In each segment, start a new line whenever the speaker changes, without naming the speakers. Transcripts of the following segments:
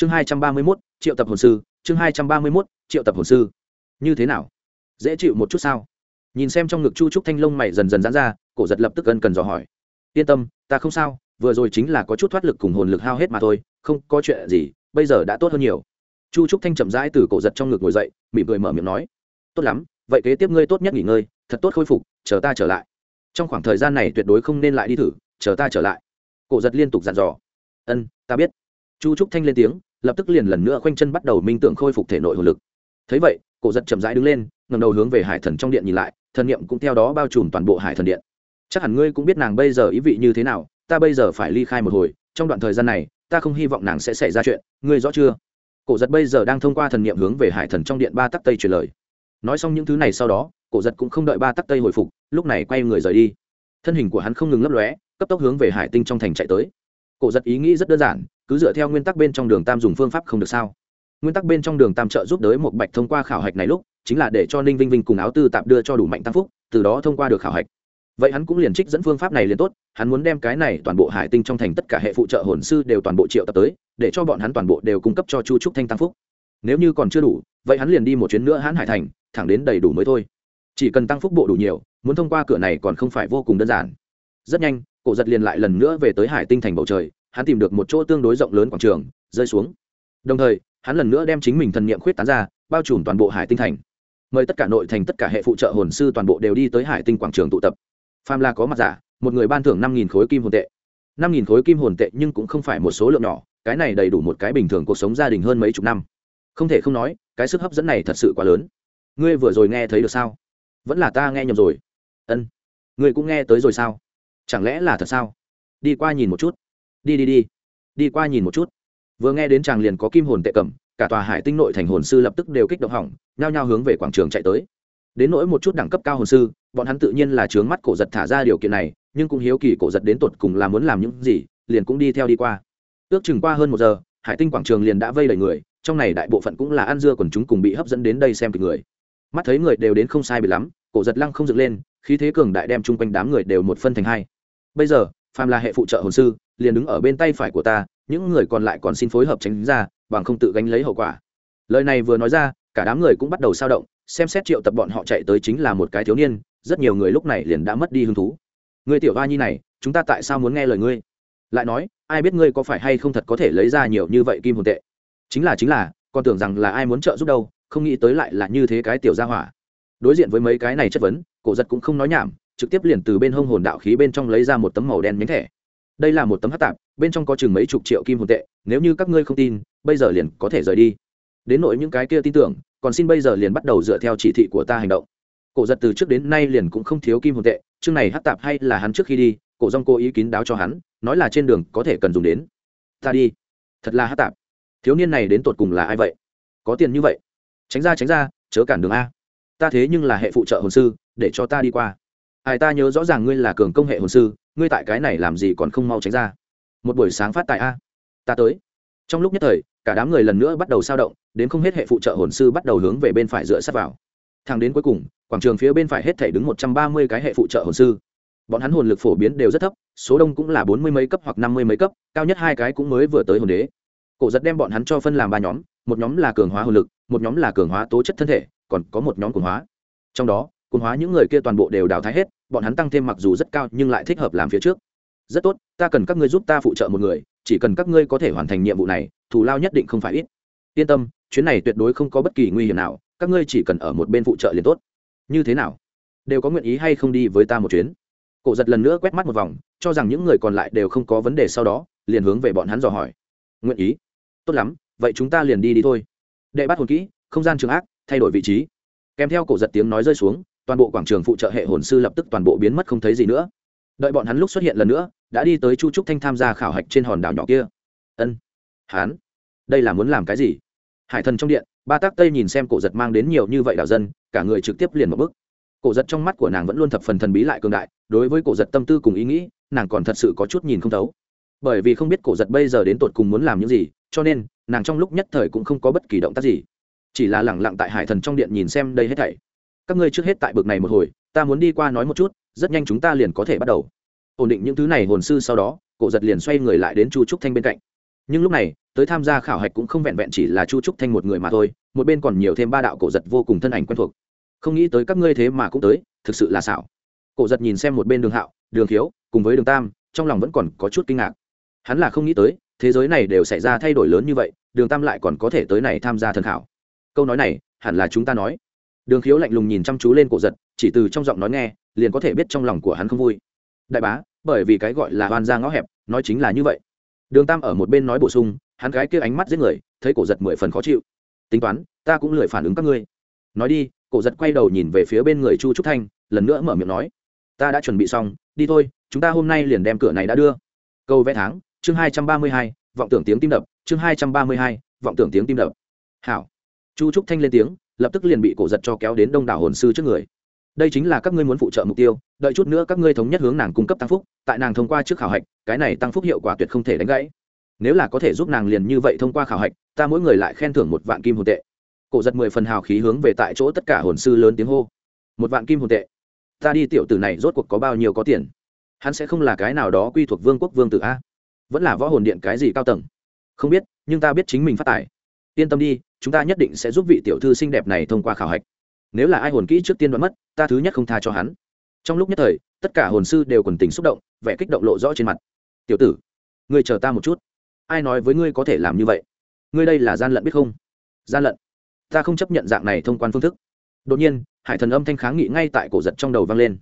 chương hai trăm ba mươi mốt, triệu tập hồn sư, chương hai trăm ba mươi mốt, triệu tập hồn sư. Như thế nào? Dễ chịu một chút sao? Nhìn xem trong ngực chu trúc thanh lông mày dần dần dán ra, cổ giật lập tức ân cần dò hỏi. Yên tâm, ta không sao, vừa rồi chính là có chút thoát lực cùng hồn lực hao hết mà thôi, không có chuyện gì, bây giờ đã tốt hơn nhiều. Chu trúc thanh chậm rãi từ cổ giật trong ngực ngồi dậy, mỉm cười mở miệng nói. Tốt lắm, vậy kế tiếp ngươi tốt nhất nghỉ ngơi, thật tốt khôi phục, chờ ta trở lại. Trong khoảng thời gian này tuyệt đối không nên lại đi thử, chờ ta trở lại. Cổ giật liên tục dặn dò. Ân, ta biết. Chu trúc thanh lên tiếng lập tức liền lần nữa khoanh chân bắt đầu minh tưởng khôi phục thể nội hồn lực. Thấy vậy, cổ giật chậm rãi đứng lên ngầm đầu hướng về hải thần trong điện nhìn lại, thần niệm cũng theo đó bao trùm toàn bộ hải thần điện. Chắc hẳn ngươi cũng biết nàng bây giờ ý vị như thế nào, ta bây giờ phải ly khai một hồi, trong đoạn thời gian này, ta không hy vọng nàng sẽ xảy ra chuyện, ngươi rõ chưa? Cổ giật bây giờ đang thông qua thần niệm hướng về hải thần trong điện ba tắc tây truyền lời. Nói xong những thứ này sau đó, cổ giật cũng không đợi ba tắc tây hồi phục, lúc này quay người rời đi. Thân hình của hắn không ngừng lấp lóe, cấp tốc hướng về hải tinh trong thành chạy tới cổ giật ý nghĩ rất đơn giản, cứ dựa theo nguyên tắc bên trong đường tam dùng phương pháp không được sao. Nguyên tắc bên trong đường tam trợ giúp đới một bạch thông qua khảo hạch này lúc, chính là để cho ninh vinh vinh cùng áo tư tạm đưa cho đủ mạnh tam phúc, từ đó thông qua được khảo hạch. Vậy hắn cũng liền trích dẫn phương pháp này liền tốt, hắn muốn đem cái này toàn bộ hải tinh trong thành tất cả hệ phụ trợ hồn sư đều toàn bộ triệu tập tới, để cho bọn hắn toàn bộ đều cung cấp cho chu trúc thanh tam phúc. Nếu như còn chưa đủ, vậy hắn liền đi một chuyến nữa hắn hải thành, thẳng đến đầy đủ mới thôi. Chỉ cần tăng phúc bộ đủ nhiều, muốn thông qua cửa này còn không phải vô cùng đơn giản. Rất nhanh cổ giật liền lại lần nữa về tới hải tinh thành bầu trời, hắn tìm được một chỗ tương đối rộng lớn quảng trường, rơi xuống. Đồng thời, hắn lần nữa đem chính mình thần niệm khuyết tán ra, bao trùm toàn bộ hải tinh thành. Mời tất cả nội thành, tất cả hệ phụ trợ hồn sư toàn bộ đều đi tới hải tinh quảng trường tụ tập. Pham la có mặt giả, một người ban thưởng năm nghìn khối kim hồn tệ. năm nghìn khối kim hồn tệ nhưng cũng không phải một số lượng nhỏ, cái này đầy đủ một cái bình thường cuộc sống gia đình hơn mấy chục năm. Không thể không nói, cái sức hấp dẫn này thật sự quá lớn. Ngươi vừa rồi nghe thấy được sao? Vẫn là ta nghe nhầm rồi. Ân. Ngươi cũng nghe tới rồi sao? Chẳng lẽ là thật sao? Đi qua nhìn một chút. Đi đi đi. Đi qua nhìn một chút. Vừa nghe đến chàng liền có kim hồn tệ cầm, cả tòa hải tinh nội thành hồn sư lập tức đều kích động hỏng, nhao nhao hướng về quảng trường chạy tới. Đến nỗi một chút đẳng cấp cao hồn sư, bọn hắn tự nhiên là trướng mắt cổ giật thả ra điều kiện này, nhưng cũng hiếu kỳ cổ giật đến tột cùng là muốn làm những gì, liền cũng đi theo đi qua. Ước chừng qua hơn một giờ, hải tinh quảng trường liền đã vây đầy người, trong này đại bộ phận cũng là ăn dưa quần chúng cùng bị hấp dẫn đến đây xem kịch người. Mắt thấy người đều đến không sai bị lắm, cổ giật lăng không dựng lên, khí thế cường đại đem chung quanh đám người đều một phân thành hai bây giờ, phàm là hệ phụ trợ hồn sư, liền đứng ở bên tay phải của ta, những người còn lại còn xin phối hợp tránh ra, bằng không tự gánh lấy hậu quả. Lời này vừa nói ra, cả đám người cũng bắt đầu sao động, xem xét triệu tập bọn họ chạy tới chính là một cái thiếu niên, rất nhiều người lúc này liền đã mất đi hứng thú. Người tiểu hoa nhi này, chúng ta tại sao muốn nghe lời ngươi? Lại nói, ai biết ngươi có phải hay không thật có thể lấy ra nhiều như vậy kim hồn tệ? Chính là chính là còn tưởng rằng là ai muốn trợ giúp đâu, không nghĩ tới lại là như thế cái tiểu gia hỏa. Đối diện với mấy cái này chất vấn, cổ giật cũng không nói nhảm trực tiếp liền từ bên hông hồn đạo khí bên trong lấy ra một tấm màu đen nhánh thẻ. Đây là một tấm hát tạp, bên trong có chừng mấy chục triệu kim hồn tệ, nếu như các ngươi không tin, bây giờ liền có thể rời đi. Đến nội những cái kia tin tưởng, còn xin bây giờ liền bắt đầu dựa theo chỉ thị của ta hành động. Cổ giật từ trước đến nay liền cũng không thiếu kim hồn tệ, chương này hát tạp hay là hắn trước khi đi, cổ dong cô ý kín đáo cho hắn, nói là trên đường có thể cần dùng đến. Ta đi. Thật là hát tạp. Thiếu niên này đến tột cùng là ai vậy? Có tiền như vậy. Tránh ra tránh ra, chớ cản đường a. Ta thế nhưng là hệ phụ trợ hồn sư, để cho ta đi qua ai ta nhớ rõ ràng ngươi là cường công hệ hồn sư, ngươi tại cái này làm gì còn không mau tránh ra. Một buổi sáng phát tại a. Ta tới. Trong lúc nhất thời, cả đám người lần nữa bắt đầu sao động, đến không hết hệ phụ trợ hồn sư bắt đầu hướng về bên phải dựa sát vào. Thang đến cuối cùng, quảng trường phía bên phải hết thể đứng một trăm ba mươi cái hệ phụ trợ hồn sư. Bọn hắn hồn lực phổ biến đều rất thấp, số đông cũng là bốn mươi mấy cấp hoặc năm mươi mấy cấp, cao nhất hai cái cũng mới vừa tới hồn đế. Cổ giật đem bọn hắn cho phân làm ba nhóm, một nhóm là cường hóa hồn lực, một nhóm là cường hóa tố chất thân thể, còn có một nhóm cường hóa. Trong đó cùng hóa những người kia toàn bộ đều đào thái hết, bọn hắn tăng thêm mặc dù rất cao nhưng lại thích hợp làm phía trước. Rất tốt, ta cần các ngươi giúp ta phụ trợ một người, chỉ cần các ngươi có thể hoàn thành nhiệm vụ này, thù lao nhất định không phải ít. Yên tâm, chuyến này tuyệt đối không có bất kỳ nguy hiểm nào, các ngươi chỉ cần ở một bên phụ trợ liền tốt. Như thế nào? Đều có nguyện ý hay không đi với ta một chuyến? Cổ giật lần nữa quét mắt một vòng, cho rằng những người còn lại đều không có vấn đề sau đó, liền hướng về bọn hắn dò hỏi. Nguyện ý. Tốt lắm, vậy chúng ta liền đi đi thôi. Đệ bắt hồn kỹ, không gian trường ác, thay đổi vị trí. Kèm theo cổ giật tiếng nói rơi xuống toàn bộ quảng trường phụ trợ hệ hồn sư lập tức toàn bộ biến mất không thấy gì nữa. Đợi bọn hắn lúc xuất hiện lần nữa, đã đi tới chu trúc thanh tham gia khảo hạch trên hòn đảo nhỏ kia. Ân hán đây là muốn làm cái gì? Hải thần trong điện, ba tác tây nhìn xem cổ giật mang đến nhiều như vậy đảo dân, cả người trực tiếp liền một bức cổ giật trong mắt của nàng vẫn luôn thập phần thần bí lại cường đại, đối với cổ giật tâm tư cùng ý nghĩ, nàng còn thật sự có chút nhìn không thấu. Bởi vì không biết cổ giật bây giờ đến tột cùng muốn làm những gì, cho nên, nàng trong lúc nhất thời cũng không có bất kỳ động tác gì. Chỉ là lẳng lặng tại hải thần trong điện nhìn xem đây hết thảy các ngươi trước hết tại bực này một hồi, ta muốn đi qua nói một chút, rất nhanh chúng ta liền có thể bắt đầu. Ổn định những thứ này hồn sư sau đó, cổ giật liền xoay người lại đến chu trúc thanh bên cạnh. Nhưng lúc này, tới tham gia khảo hạch cũng không vẹn vẹn chỉ là chu trúc thanh một người mà thôi, một bên còn nhiều thêm ba đạo cổ giật vô cùng thân ảnh quen thuộc. Không nghĩ tới các ngươi thế mà cũng tới, thực sự là xảo. Cổ giật nhìn xem một bên đường hạo, đường thiếu cùng với đường tam, trong lòng vẫn còn có chút kinh ngạc. Hắn là không nghĩ tới, thế giới này đều xảy ra thay đổi lớn như vậy, đường tam lại còn có thể tới này tham gia thần khảo. Câu nói này, hẳn là chúng ta nói đường khiếu lạnh lùng nhìn chăm chú lên cổ giật, chỉ từ trong giọng nói nghe, liền có thể biết trong lòng của hắn không vui. Đại bá, bởi vì cái gọi là oan ra ngõ hẹp, nói chính là như vậy. Đường tam ở một bên nói bổ sung, hắn gái kia ánh mắt giết người, thấy cổ giật mười phần khó chịu. Tính toán, ta cũng lười phản ứng các ngươi. Nói đi, cổ giật quay đầu nhìn về phía bên người chu trúc thanh, lần nữa mở miệng nói. Ta đã chuẩn bị xong, đi thôi, chúng ta hôm nay liền đem cửa này đã đưa. Câu vẽ tháng, chương hai trăm ba mươi hai, vọng tưởng tiếng tim đập, chương hai trăm ba mươi hai, vọng tưởng tiếng tim đập. Hảo. Chu trúc thanh lên tiếng lập tức liền bị cổ giật cho kéo đến đông đảo hồn sư trước người. Đây chính là các ngươi muốn phụ trợ mục tiêu, đợi chút nữa các ngươi thống nhất hướng nàng cung cấp tăng phúc, tại nàng thông qua trước khảo hạch, cái này tăng phúc hiệu quả tuyệt không thể đánh gãy. Nếu là có thể giúp nàng liền như vậy thông qua khảo hạch, ta mỗi người lại khen thưởng một vạn kim hồn tệ. Cổ giật mười phần hào khí hướng về tại chỗ tất cả hồn sư lớn tiếng hô. Một vạn kim hồn tệ. Ta đi tiểu tử này rốt cuộc có bao nhiêu có tiền? Hắn sẽ không là cái nào đó quy thuộc vương quốc vương tử a? Vẫn là võ hồn điện cái gì cao tầng? Không biết, nhưng ta biết chính mình phát tài yên tâm đi, chúng ta nhất định sẽ giúp vị tiểu thư xinh đẹp này thông qua khảo hạch. Nếu là ai hồn kỹ trước tiên đoán mất, ta thứ nhất không tha cho hắn. Trong lúc nhất thời, tất cả hồn sư đều quần tình xúc động, vẻ kích động lộ rõ trên mặt. Tiểu tử, ngươi chờ ta một chút. Ai nói với ngươi có thể làm như vậy? Ngươi đây là gian lận biết không? Gian lận? Ta không chấp nhận dạng này thông quan phương thức. Đột nhiên, hải thần âm thanh kháng nghị ngay tại cổ giật trong đầu vang lên.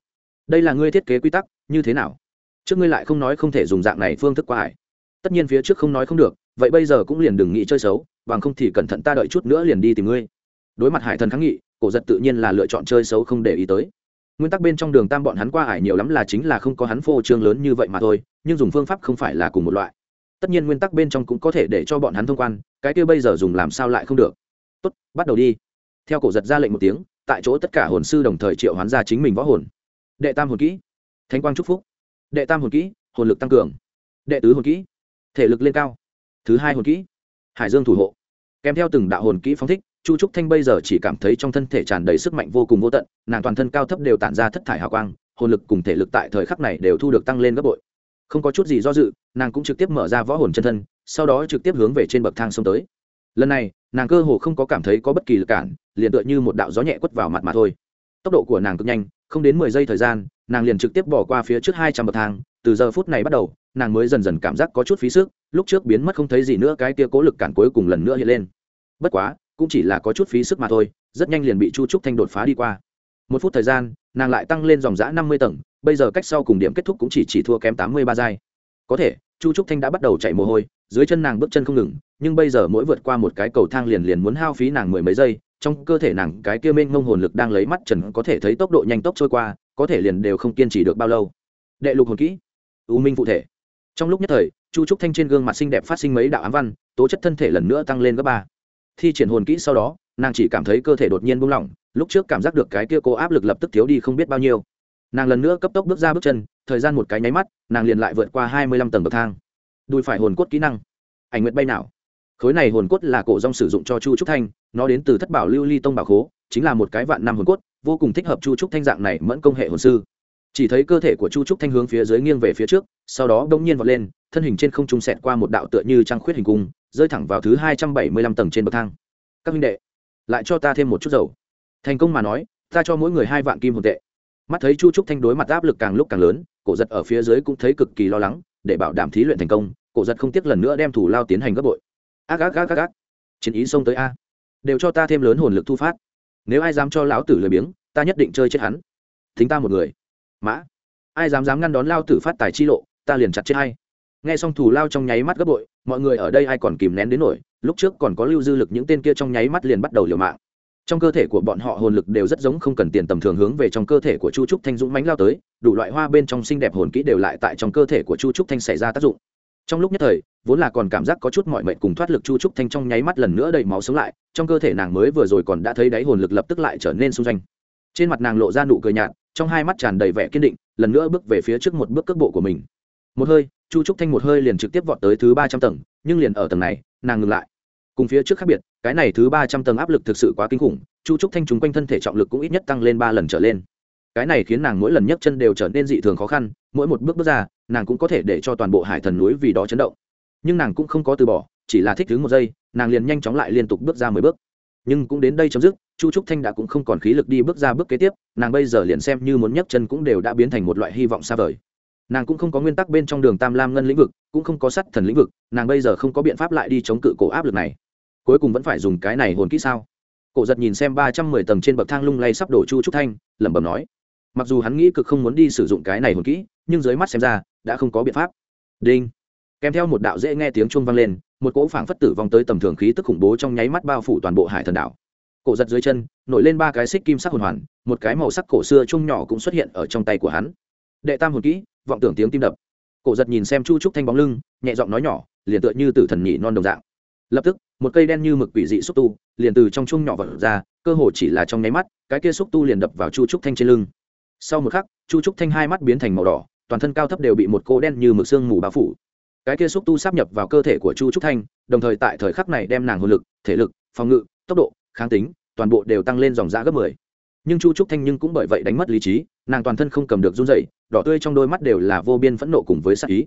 Đây là ngươi thiết kế quy tắc, như thế nào? Trước ngươi lại không nói không thể dùng dạng này phương thức qua hải. Tất nhiên phía trước không nói không được, vậy bây giờ cũng liền đừng nghĩ chơi xấu bằng không thì cẩn thận ta đợi chút nữa liền đi tìm ngươi. Đối mặt hải thần kháng nghị, cổ giật tự nhiên là lựa chọn chơi xấu không để ý tới. Nguyên tắc bên trong đường tam bọn hắn qua ải nhiều lắm là chính là không có hắn phô trương lớn như vậy mà thôi, nhưng dùng phương pháp không phải là cùng một loại. Tất nhiên nguyên tắc bên trong cũng có thể để cho bọn hắn thông quan, cái kia bây giờ dùng làm sao lại không được. Tốt, bắt đầu đi. Theo cổ giật ra lệnh một tiếng, tại chỗ tất cả hồn sư đồng thời triệu hoán ra chính mình võ hồn. Đệ tam hồn kỹ, thánh quang trúc phúc. Đệ tam hồn kỹ, hồn lực tăng cường. Đệ tứ hồn kỹ, thể lực lên cao. Thứ hai hồn kỹ hải dương thủ hộ. Kèm theo từng đạo hồn kỹ phóng thích, chu trúc thanh bây giờ chỉ cảm thấy trong thân thể tràn đầy sức mạnh vô cùng vô tận, nàng toàn thân cao thấp đều tản ra thất thải hào quang, hồn lực cùng thể lực tại thời khắc này đều thu được tăng lên gấp bội. Không có chút gì do dự, nàng cũng trực tiếp mở ra võ hồn chân thân, sau đó trực tiếp hướng về trên bậc thang xông tới. Lần này, nàng cơ hồ không có cảm thấy có bất kỳ lực cản, liền tựa như một đạo gió nhẹ quất vào mặt mà thôi. Tốc độ của nàng cực nhanh, không đến mười giây thời gian, nàng liền trực tiếp bỏ qua phía trước hai trăm bậc thang từ giờ phút này bắt đầu, nàng mới dần dần cảm giác có chút phí sức, lúc trước biến mất không thấy gì nữa, cái tia cố lực cản cuối cùng lần nữa hiện lên. Bất quá, cũng chỉ là có chút phí sức mà thôi, rất nhanh liền bị chu trúc thanh đột phá đi qua. Một phút thời gian, nàng lại tăng lên dòng giã năm mươi tầng, bây giờ cách sau cùng điểm kết thúc cũng chỉ chỉ thua kém tám mươi ba giai. Có thể, chu trúc thanh đã bắt đầu chạy mồ hôi, dưới chân nàng bước chân không ngừng, nhưng bây giờ mỗi vượt qua một cái cầu thang liền liền muốn hao phí nàng mười mấy giây, trong cơ thể nàng cái kia mênh mông hồn lực đang lấy mắt trần có thể thấy tốc độ nhanh tốc trôi qua, có thể liền đều không kiên trì được bao lâu. Đệ lục hồn kỹ u minh cụ thể. Trong lúc nhất thời, chu trúc thanh trên gương mặt xinh đẹp phát sinh mấy đạo ám văn, tố chất thân thể lần nữa tăng lên gấp ba. Thi triển hồn kỹ sau đó, nàng chỉ cảm thấy cơ thể đột nhiên buông lỏng, lúc trước cảm giác được cái kia cố áp lực lập tức thiếu đi không biết bao nhiêu. Nàng lần nữa cấp tốc bước ra bước chân, thời gian một cái nháy mắt, nàng liền lại vượt qua hai mươi lăm tầng bậc thang. Đùi phải hồn cốt kỹ năng. Ảnh nguyện bay nào? Khối này hồn cốt là cổ rong sử dụng cho chu trúc thanh, nó đến từ thất bảo lưu ly tông bảo khố, chính là một cái vạn năm hồn cốt, vô cùng thích hợp chu trúc thanh dạng này mẫn công hệ hồn sư chỉ thấy cơ thể của chu trúc thanh hướng phía dưới nghiêng về phía trước, sau đó bỗng nhiên vọt lên, thân hình trên không trung sẹt qua một đạo tựa như trăng khuyết hình cung, rơi thẳng vào thứ hai trăm bảy mươi lăm tầng trên bậc thang. Các minh đệ, lại cho ta thêm một chút dầu. Thành công mà nói, ta cho mỗi người hai vạn kim hồn tệ. Mắt thấy chu trúc thanh đối mặt áp lực càng lúc càng lớn, cổ giật ở phía dưới cũng thấy cực kỳ lo lắng, để bảo đảm thí luyện thành công, cổ giật không tiếc lần nữa đem thủ lao tiến hành gấp bội. Ác ác ác ác ác. Chiến ý xông tới a. Đều cho ta thêm lớn hồn lực thu phát. Nếu ai dám cho lão tử lười biếng, ta nhất định chơi chết hắn. Thính ta một người mã, ai dám dám ngăn đón lao tử phát tài chi lộ, ta liền chặt chết hay nghe xong thủ lao trong nháy mắt gấp bội, mọi người ở đây ai còn kìm nén đến nổi, lúc trước còn có lưu dư lực những tên kia trong nháy mắt liền bắt đầu liều mạng. Trong cơ thể của bọn họ hồn lực đều rất giống không cần tiền tầm thường hướng về trong cơ thể của chu trúc thanh dũng mánh lao tới, đủ loại hoa bên trong xinh đẹp hồn kỹ đều lại tại trong cơ thể của chu trúc thanh xảy ra tác dụng. Trong lúc nhất thời, vốn là còn cảm giác có chút mọi mệnh cùng thoát lực chu trúc thanh trong nháy mắt lần nữa đầy máu sống lại, trong cơ thể nàng mới vừa rồi còn đã thấy đáy hồn lực lập tức lại trở nên xung danh trên mặt nàng lộ ra nụ cười nhạt trong hai mắt tràn đầy vẻ kiên định, lần nữa bước về phía trước một bước cước bộ của mình. Một hơi, chu trúc thanh một hơi liền trực tiếp vọt tới thứ ba trăm tầng, nhưng liền ở tầng này, nàng ngừng lại. Cùng phía trước khác biệt, cái này thứ ba trăm tầng áp lực thực sự quá kinh khủng, chu trúc thanh chúng quanh thân thể trọng lực cũng ít nhất tăng lên ba lần trở lên. Cái này khiến nàng mỗi lần nhấc chân đều trở nên dị thường khó khăn, mỗi một bước bước ra, nàng cũng có thể để cho toàn bộ hải thần núi vì đó chấn động. Nhưng nàng cũng không có từ bỏ, chỉ là thích đứng một giây, nàng liền nhanh chóng lại liên tục bước ra mười bước nhưng cũng đến đây chấm dứt, chu trúc thanh đã cũng không còn khí lực đi bước ra bước kế tiếp, nàng bây giờ liền xem như muốn nhấc chân cũng đều đã biến thành một loại hy vọng xa vời. Nàng cũng không có nguyên tắc bên trong đường tam lam ngân lĩnh vực, cũng không có sắt thần lĩnh vực, nàng bây giờ không có biện pháp lại đi chống cự cổ áp lực này. Cuối cùng vẫn phải dùng cái này hồn kỹ sao? Cổ giật nhìn xem ba trăm mười tầng trên bậc thang lung lay sắp đổ chu trúc thanh, lẩm bẩm nói. Mặc dù hắn nghĩ cực không muốn đi sử dụng cái này hồn kỹ, nhưng dưới mắt xem ra, đã không có biện pháp. Đinh. Kèm theo một đạo dễ nghe tiếng chuông vang lên một cỗ phảng phất tử vong tới tầm thường khí tức khủng bố trong nháy mắt bao phủ toàn bộ hải thần đảo. Cổ giật dưới chân, nổi lên ba cái xích kim sắc hồn hoàn, một cái màu sắc cổ xưa chung nhỏ cũng xuất hiện ở trong tay của hắn. Đệ tam hồn kỹ, vọng tưởng tiếng tim đập. Cổ giật nhìn xem chu trúc thanh bóng lưng, nhẹ giọng nói nhỏ, liền tựa như tử thần nhị non đồng dạng. Lập tức, một cây đen như mực quỷ dị xúc tu, liền từ trong chung nhỏ vật ra, cơ hồ chỉ là trong nháy mắt, cái kia xúc tu liền đập vào chu trúc thanh trên lưng. Sau một khắc, chu trúc thanh hai mắt biến thành màu đỏ, toàn thân cao thấp đều bị một cô đen như mực xương mù bao phủ cái kia xúc tu sắp nhập vào cơ thể của chu trúc thanh, đồng thời tại thời khắc này đem nàng hồn lực, thể lực, phòng ngự, tốc độ, kháng tính, toàn bộ đều tăng lên dòng giã gấp mười. Nhưng chu trúc thanh nhưng cũng bởi vậy đánh mất lý trí, nàng toàn thân không cầm được run dậy đỏ tươi trong đôi mắt đều là vô biên phẫn nộ cùng với sắc ý.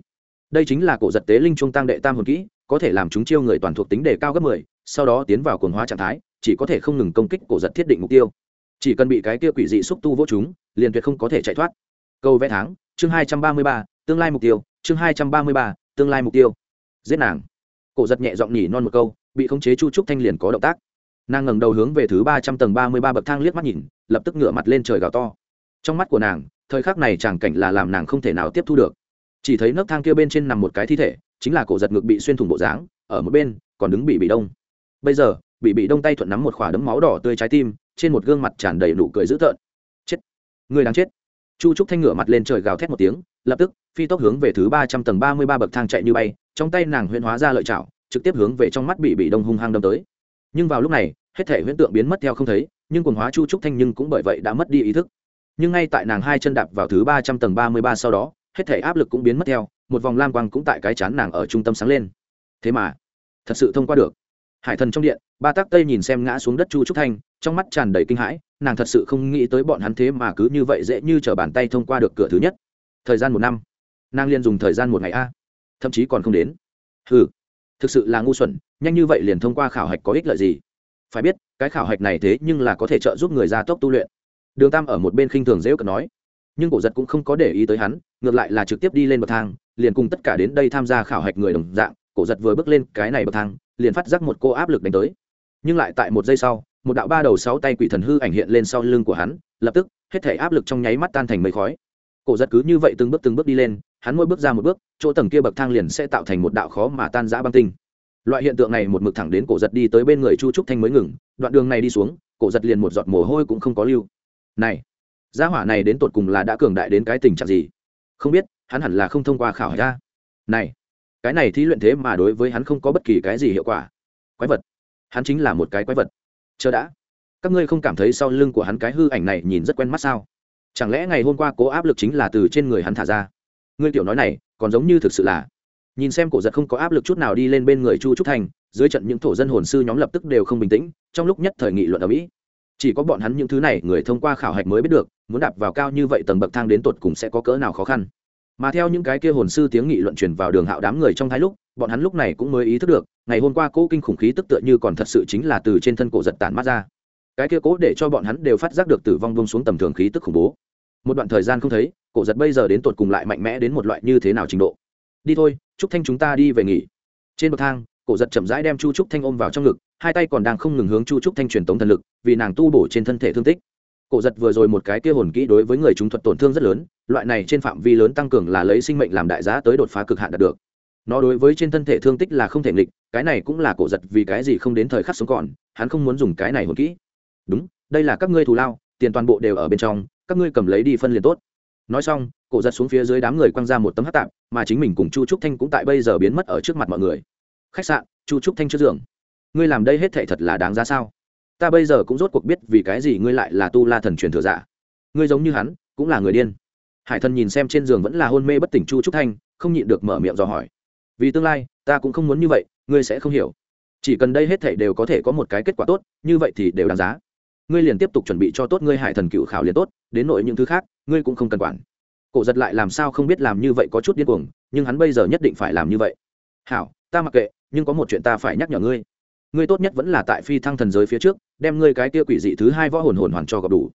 Đây chính là cổ giật tế linh trung tăng đệ tam hồn kỹ, có thể làm chúng chiêu người toàn thuộc tính đề cao gấp mười, sau đó tiến vào cồn hóa trạng thái, chỉ có thể không ngừng công kích cổ giật thiết định mục tiêu. Chỉ cần bị cái kia quỷ dị xúc tu vô chúng, liền tuyệt không có thể chạy thoát. Câu vẽ tháng, chương hai trăm ba mươi ba, tương lai mục tiêu, chương hai trăm ba mươi ba tương lai mục tiêu. Giết nàng. Cổ giật nhẹ giọng nhỉ non một câu, bị khống chế chu trúc thanh liền có động tác. Nàng ngẩng đầu hướng về thứ ba trăm tầng ba mươi ba bậc thang liếc mắt nhìn, lập tức ngửa mặt lên trời gào to. Trong mắt của nàng, thời khắc này chẳng cảnh là làm nàng không thể nào tiếp thu được. Chỉ thấy nấc thang kia bên trên nằm một cái thi thể, chính là cổ giật ngực bị xuyên thủng bộ dáng, ở một bên, còn đứng bị bị đông. Bây giờ, bị bị đông tay thuận nắm một khỏa đấm máu đỏ tươi trái tim, trên một gương mặt tràn đầy nụ cười dữ tợn. Chết. Người đang chết chu trúc thanh ngửa mặt lên trời gào thét một tiếng, lập tức, phi tốc hướng về thứ ba trăm tầng ba mươi ba bậc thang chạy như bay, trong tay nàng huyễn hóa ra lợi chảo, trực tiếp hướng về trong mắt bị bị đông hung hăng đâm tới. Nhưng vào lúc này, hết thể huyễn tượng biến mất theo không thấy, nhưng quần hóa chu trúc thanh nhưng cũng bởi vậy đã mất đi ý thức. Nhưng ngay tại nàng hai chân đạp vào thứ ba trăm tầng ba mươi ba sau đó, hết thể áp lực cũng biến mất theo, một vòng lam quang cũng tại cái chán nàng ở trung tâm sáng lên. Thế mà, thật sự thông qua được. Hải thần trong điện, ba tác tây nhìn xem ngã xuống đất chu trúc thanh, trong mắt tràn đầy kinh hãi nàng thật sự không nghĩ tới bọn hắn thế mà cứ như vậy dễ như t r ở bàn tay thông qua được cửa thứ nhất. Thời gian một năm. Nàng liên dùng thời gian một ngày a. Thậm chí còn không đến. Ừ thực sự là ngu xuẩn, nhanh như vậy liền thông qua khảo hạch có ích lợi gì? Phải biết, cái khảo hạch này thế nhưng là có thể trợ giúp người gia tốc tu luyện. Đường tam ở một bên khinh thường dễ cận nói. Nhưng cổ giật cũng không có để ý tới hắn, ngược lại là trực tiếp đi lên bậc thang, liền cùng tất cả đến đây tham gia khảo hạch người đồng dạng, cổ giật vừa bước lên cái này bậc thang, liền phát giác một cô áp lực đánh tới. Nhưng lại tại một giây sau một đạo ba đầu sáu tay quỷ thần hư ảnh hiện lên sau lưng của hắn, lập tức, hết thể áp lực trong nháy mắt tan thành mây khói. Cổ giật cứ như vậy từng bước từng bước đi lên, hắn mỗi bước ra một bước, chỗ tầng kia bậc thang liền sẽ tạo thành một đạo khó mà tan giã băng tinh. Loại hiện tượng này một mực thẳng đến cổ giật đi tới bên người chu trúc thanh mới ngừng, đoạn đường này đi xuống, cổ giật liền một giọt mồ hôi cũng không có lưu. Này, gia hỏa này đến tột cùng là đã cường đại đến cái tình trạng gì? Không biết, hắn hẳn là không thông qua khảo ra. Này, cái này thí luyện thế mà đối với hắn không có bất kỳ cái gì hiệu quả. Quái vật. Hắn chính là một cái quái vật chờ đã. Các ngươi không cảm thấy sau lưng của hắn cái hư ảnh này nhìn rất quen mắt sao? Chẳng lẽ ngày hôm qua cố áp lực chính là từ trên người hắn thả ra? Ngươi tiểu nói này, còn giống như thực sự là. Nhìn xem cổ giật không có áp lực chút nào đi lên bên người chu trúc thành, dưới trận những thổ dân hồn sư nhóm lập tức đều không bình tĩnh, trong lúc nhất thời nghị luận ở mỹ. Chỉ có bọn hắn những thứ này người thông qua khảo hạch mới biết được, muốn đạp vào cao như vậy tầng bậc thang đến tột cùng sẽ có cỡ nào khó khăn mà theo những cái kia hồn sư tiếng nghị luận truyền vào đường hạo đám người trong thái lúc, bọn hắn lúc này cũng mới ý thức được, ngày hôm qua cố kinh khủng khí tức tựa như còn thật sự chính là từ trên thân cổ giật tản mắt ra. Cái kia cố để cho bọn hắn đều phát giác được tử vong bông xuống tầm thường khí tức khủng bố. Một đoạn thời gian không thấy, cổ giật bây giờ đến tột cùng lại mạnh mẽ đến một loại như thế nào trình độ? Đi thôi chúc thanh chúng ta đi về nghỉ. Trên bậc thang, cổ giật chậm rãi đem chu trúc thanh ôm vào trong ngực, hai tay còn đang không ngừng hướng chu trúc thanh truyền tống thần lực, vì nàng tu bổ trên thân thể thương tích cổ giật vừa rồi một cái kia hồn kỹ đối với người chúng thuật tổn thương rất lớn, loại này trên phạm vi lớn tăng cường là lấy sinh mệnh làm đại giá tới đột phá cực hạn đạt được. Nó đối với trên thân thể thương tích là không thể nghịch, cái này cũng là cổ giật vì cái gì không đến thời khắc sống còn, hắn không muốn dùng cái này hồn kỹ. Đúng, đây là các ngươi thù lao, tiền toàn bộ đều ở bên trong, các ngươi cầm lấy đi phân liền tốt. Nói xong, cổ giật xuống phía dưới đám người quăng ra một tấm hát tạp, mà chính mình cùng chu trúc thanh cũng tại bây giờ biến mất ở trước mặt mọi người. Khách sạn, chu trúc thanh trước giường. Ngươi làm đây hết thệ thật là đáng ra sao? Ta bây giờ cũng rốt cuộc biết vì cái gì ngươi lại là tu la thần truyền thừa giả. Ngươi giống như hắn, cũng là người điên. Hải thần nhìn xem trên giường vẫn là hôn mê bất tỉnh chu trúc thanh, không nhịn được mở miệng dò hỏi. Vì tương lai, ta cũng không muốn như vậy, ngươi sẽ không hiểu. Chỉ cần đây hết thảy đều có thể có một cái kết quả tốt, như vậy thì đều đáng giá. Ngươi liền tiếp tục chuẩn bị cho tốt ngươi hải thần cựu khảo liền tốt, đến nội những thứ khác, ngươi cũng không cần quản. Cổ giật lại làm sao không biết làm như vậy có chút điên cuồng, nhưng hắn bây giờ nhất định phải làm như vậy. Hảo, ta mặc kệ, nhưng có một chuyện ta phải nhắc nhở ngươi ngươi tốt nhất vẫn là tại phi thăng thần giới phía trước, đem ngươi cái kia quỷ dị thứ hai võ hồn hồn hoàn cho gặp đủ.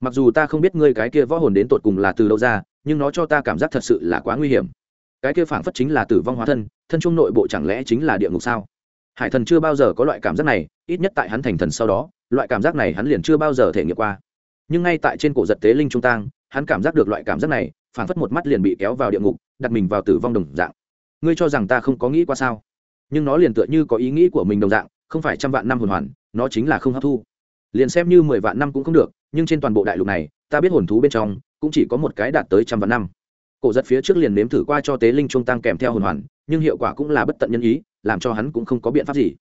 Mặc dù ta không biết ngươi cái kia võ hồn đến tột cùng là từ đâu ra, nhưng nó cho ta cảm giác thật sự là quá nguy hiểm. Cái kia phảng phất chính là tử vong hóa thân thân trung nội bộ chẳng lẽ chính là địa ngục sao? Hải thần chưa bao giờ có loại cảm giác này, ít nhất tại hắn thành thần sau đó, loại cảm giác này hắn liền chưa bao giờ thể nghiệm qua. Nhưng ngay tại trên cổ giật tế linh trung tang, hắn cảm giác được loại cảm giác này, phảng phất một mắt liền bị kéo vào địa ngục, đặt mình vào tử vong đồng dạng. Ngươi cho rằng ta không có nghĩ qua sao? Nhưng nó liền tựa như có ý nghĩ của mình đồng dạng không phải trăm vạn năm hồn hoàn, nó chính là không hấp thu. Liền xem như mười vạn năm cũng không được, nhưng trên toàn bộ đại lục này, ta biết hồn thú bên trong, cũng chỉ có một cái đạt tới trăm vạn năm. Cổ giật phía trước liền nếm thử qua cho tế linh trung tăng kèm theo hồn hoàn, nhưng hiệu quả cũng là bất tận nhân ý, làm cho hắn cũng không có biện pháp gì.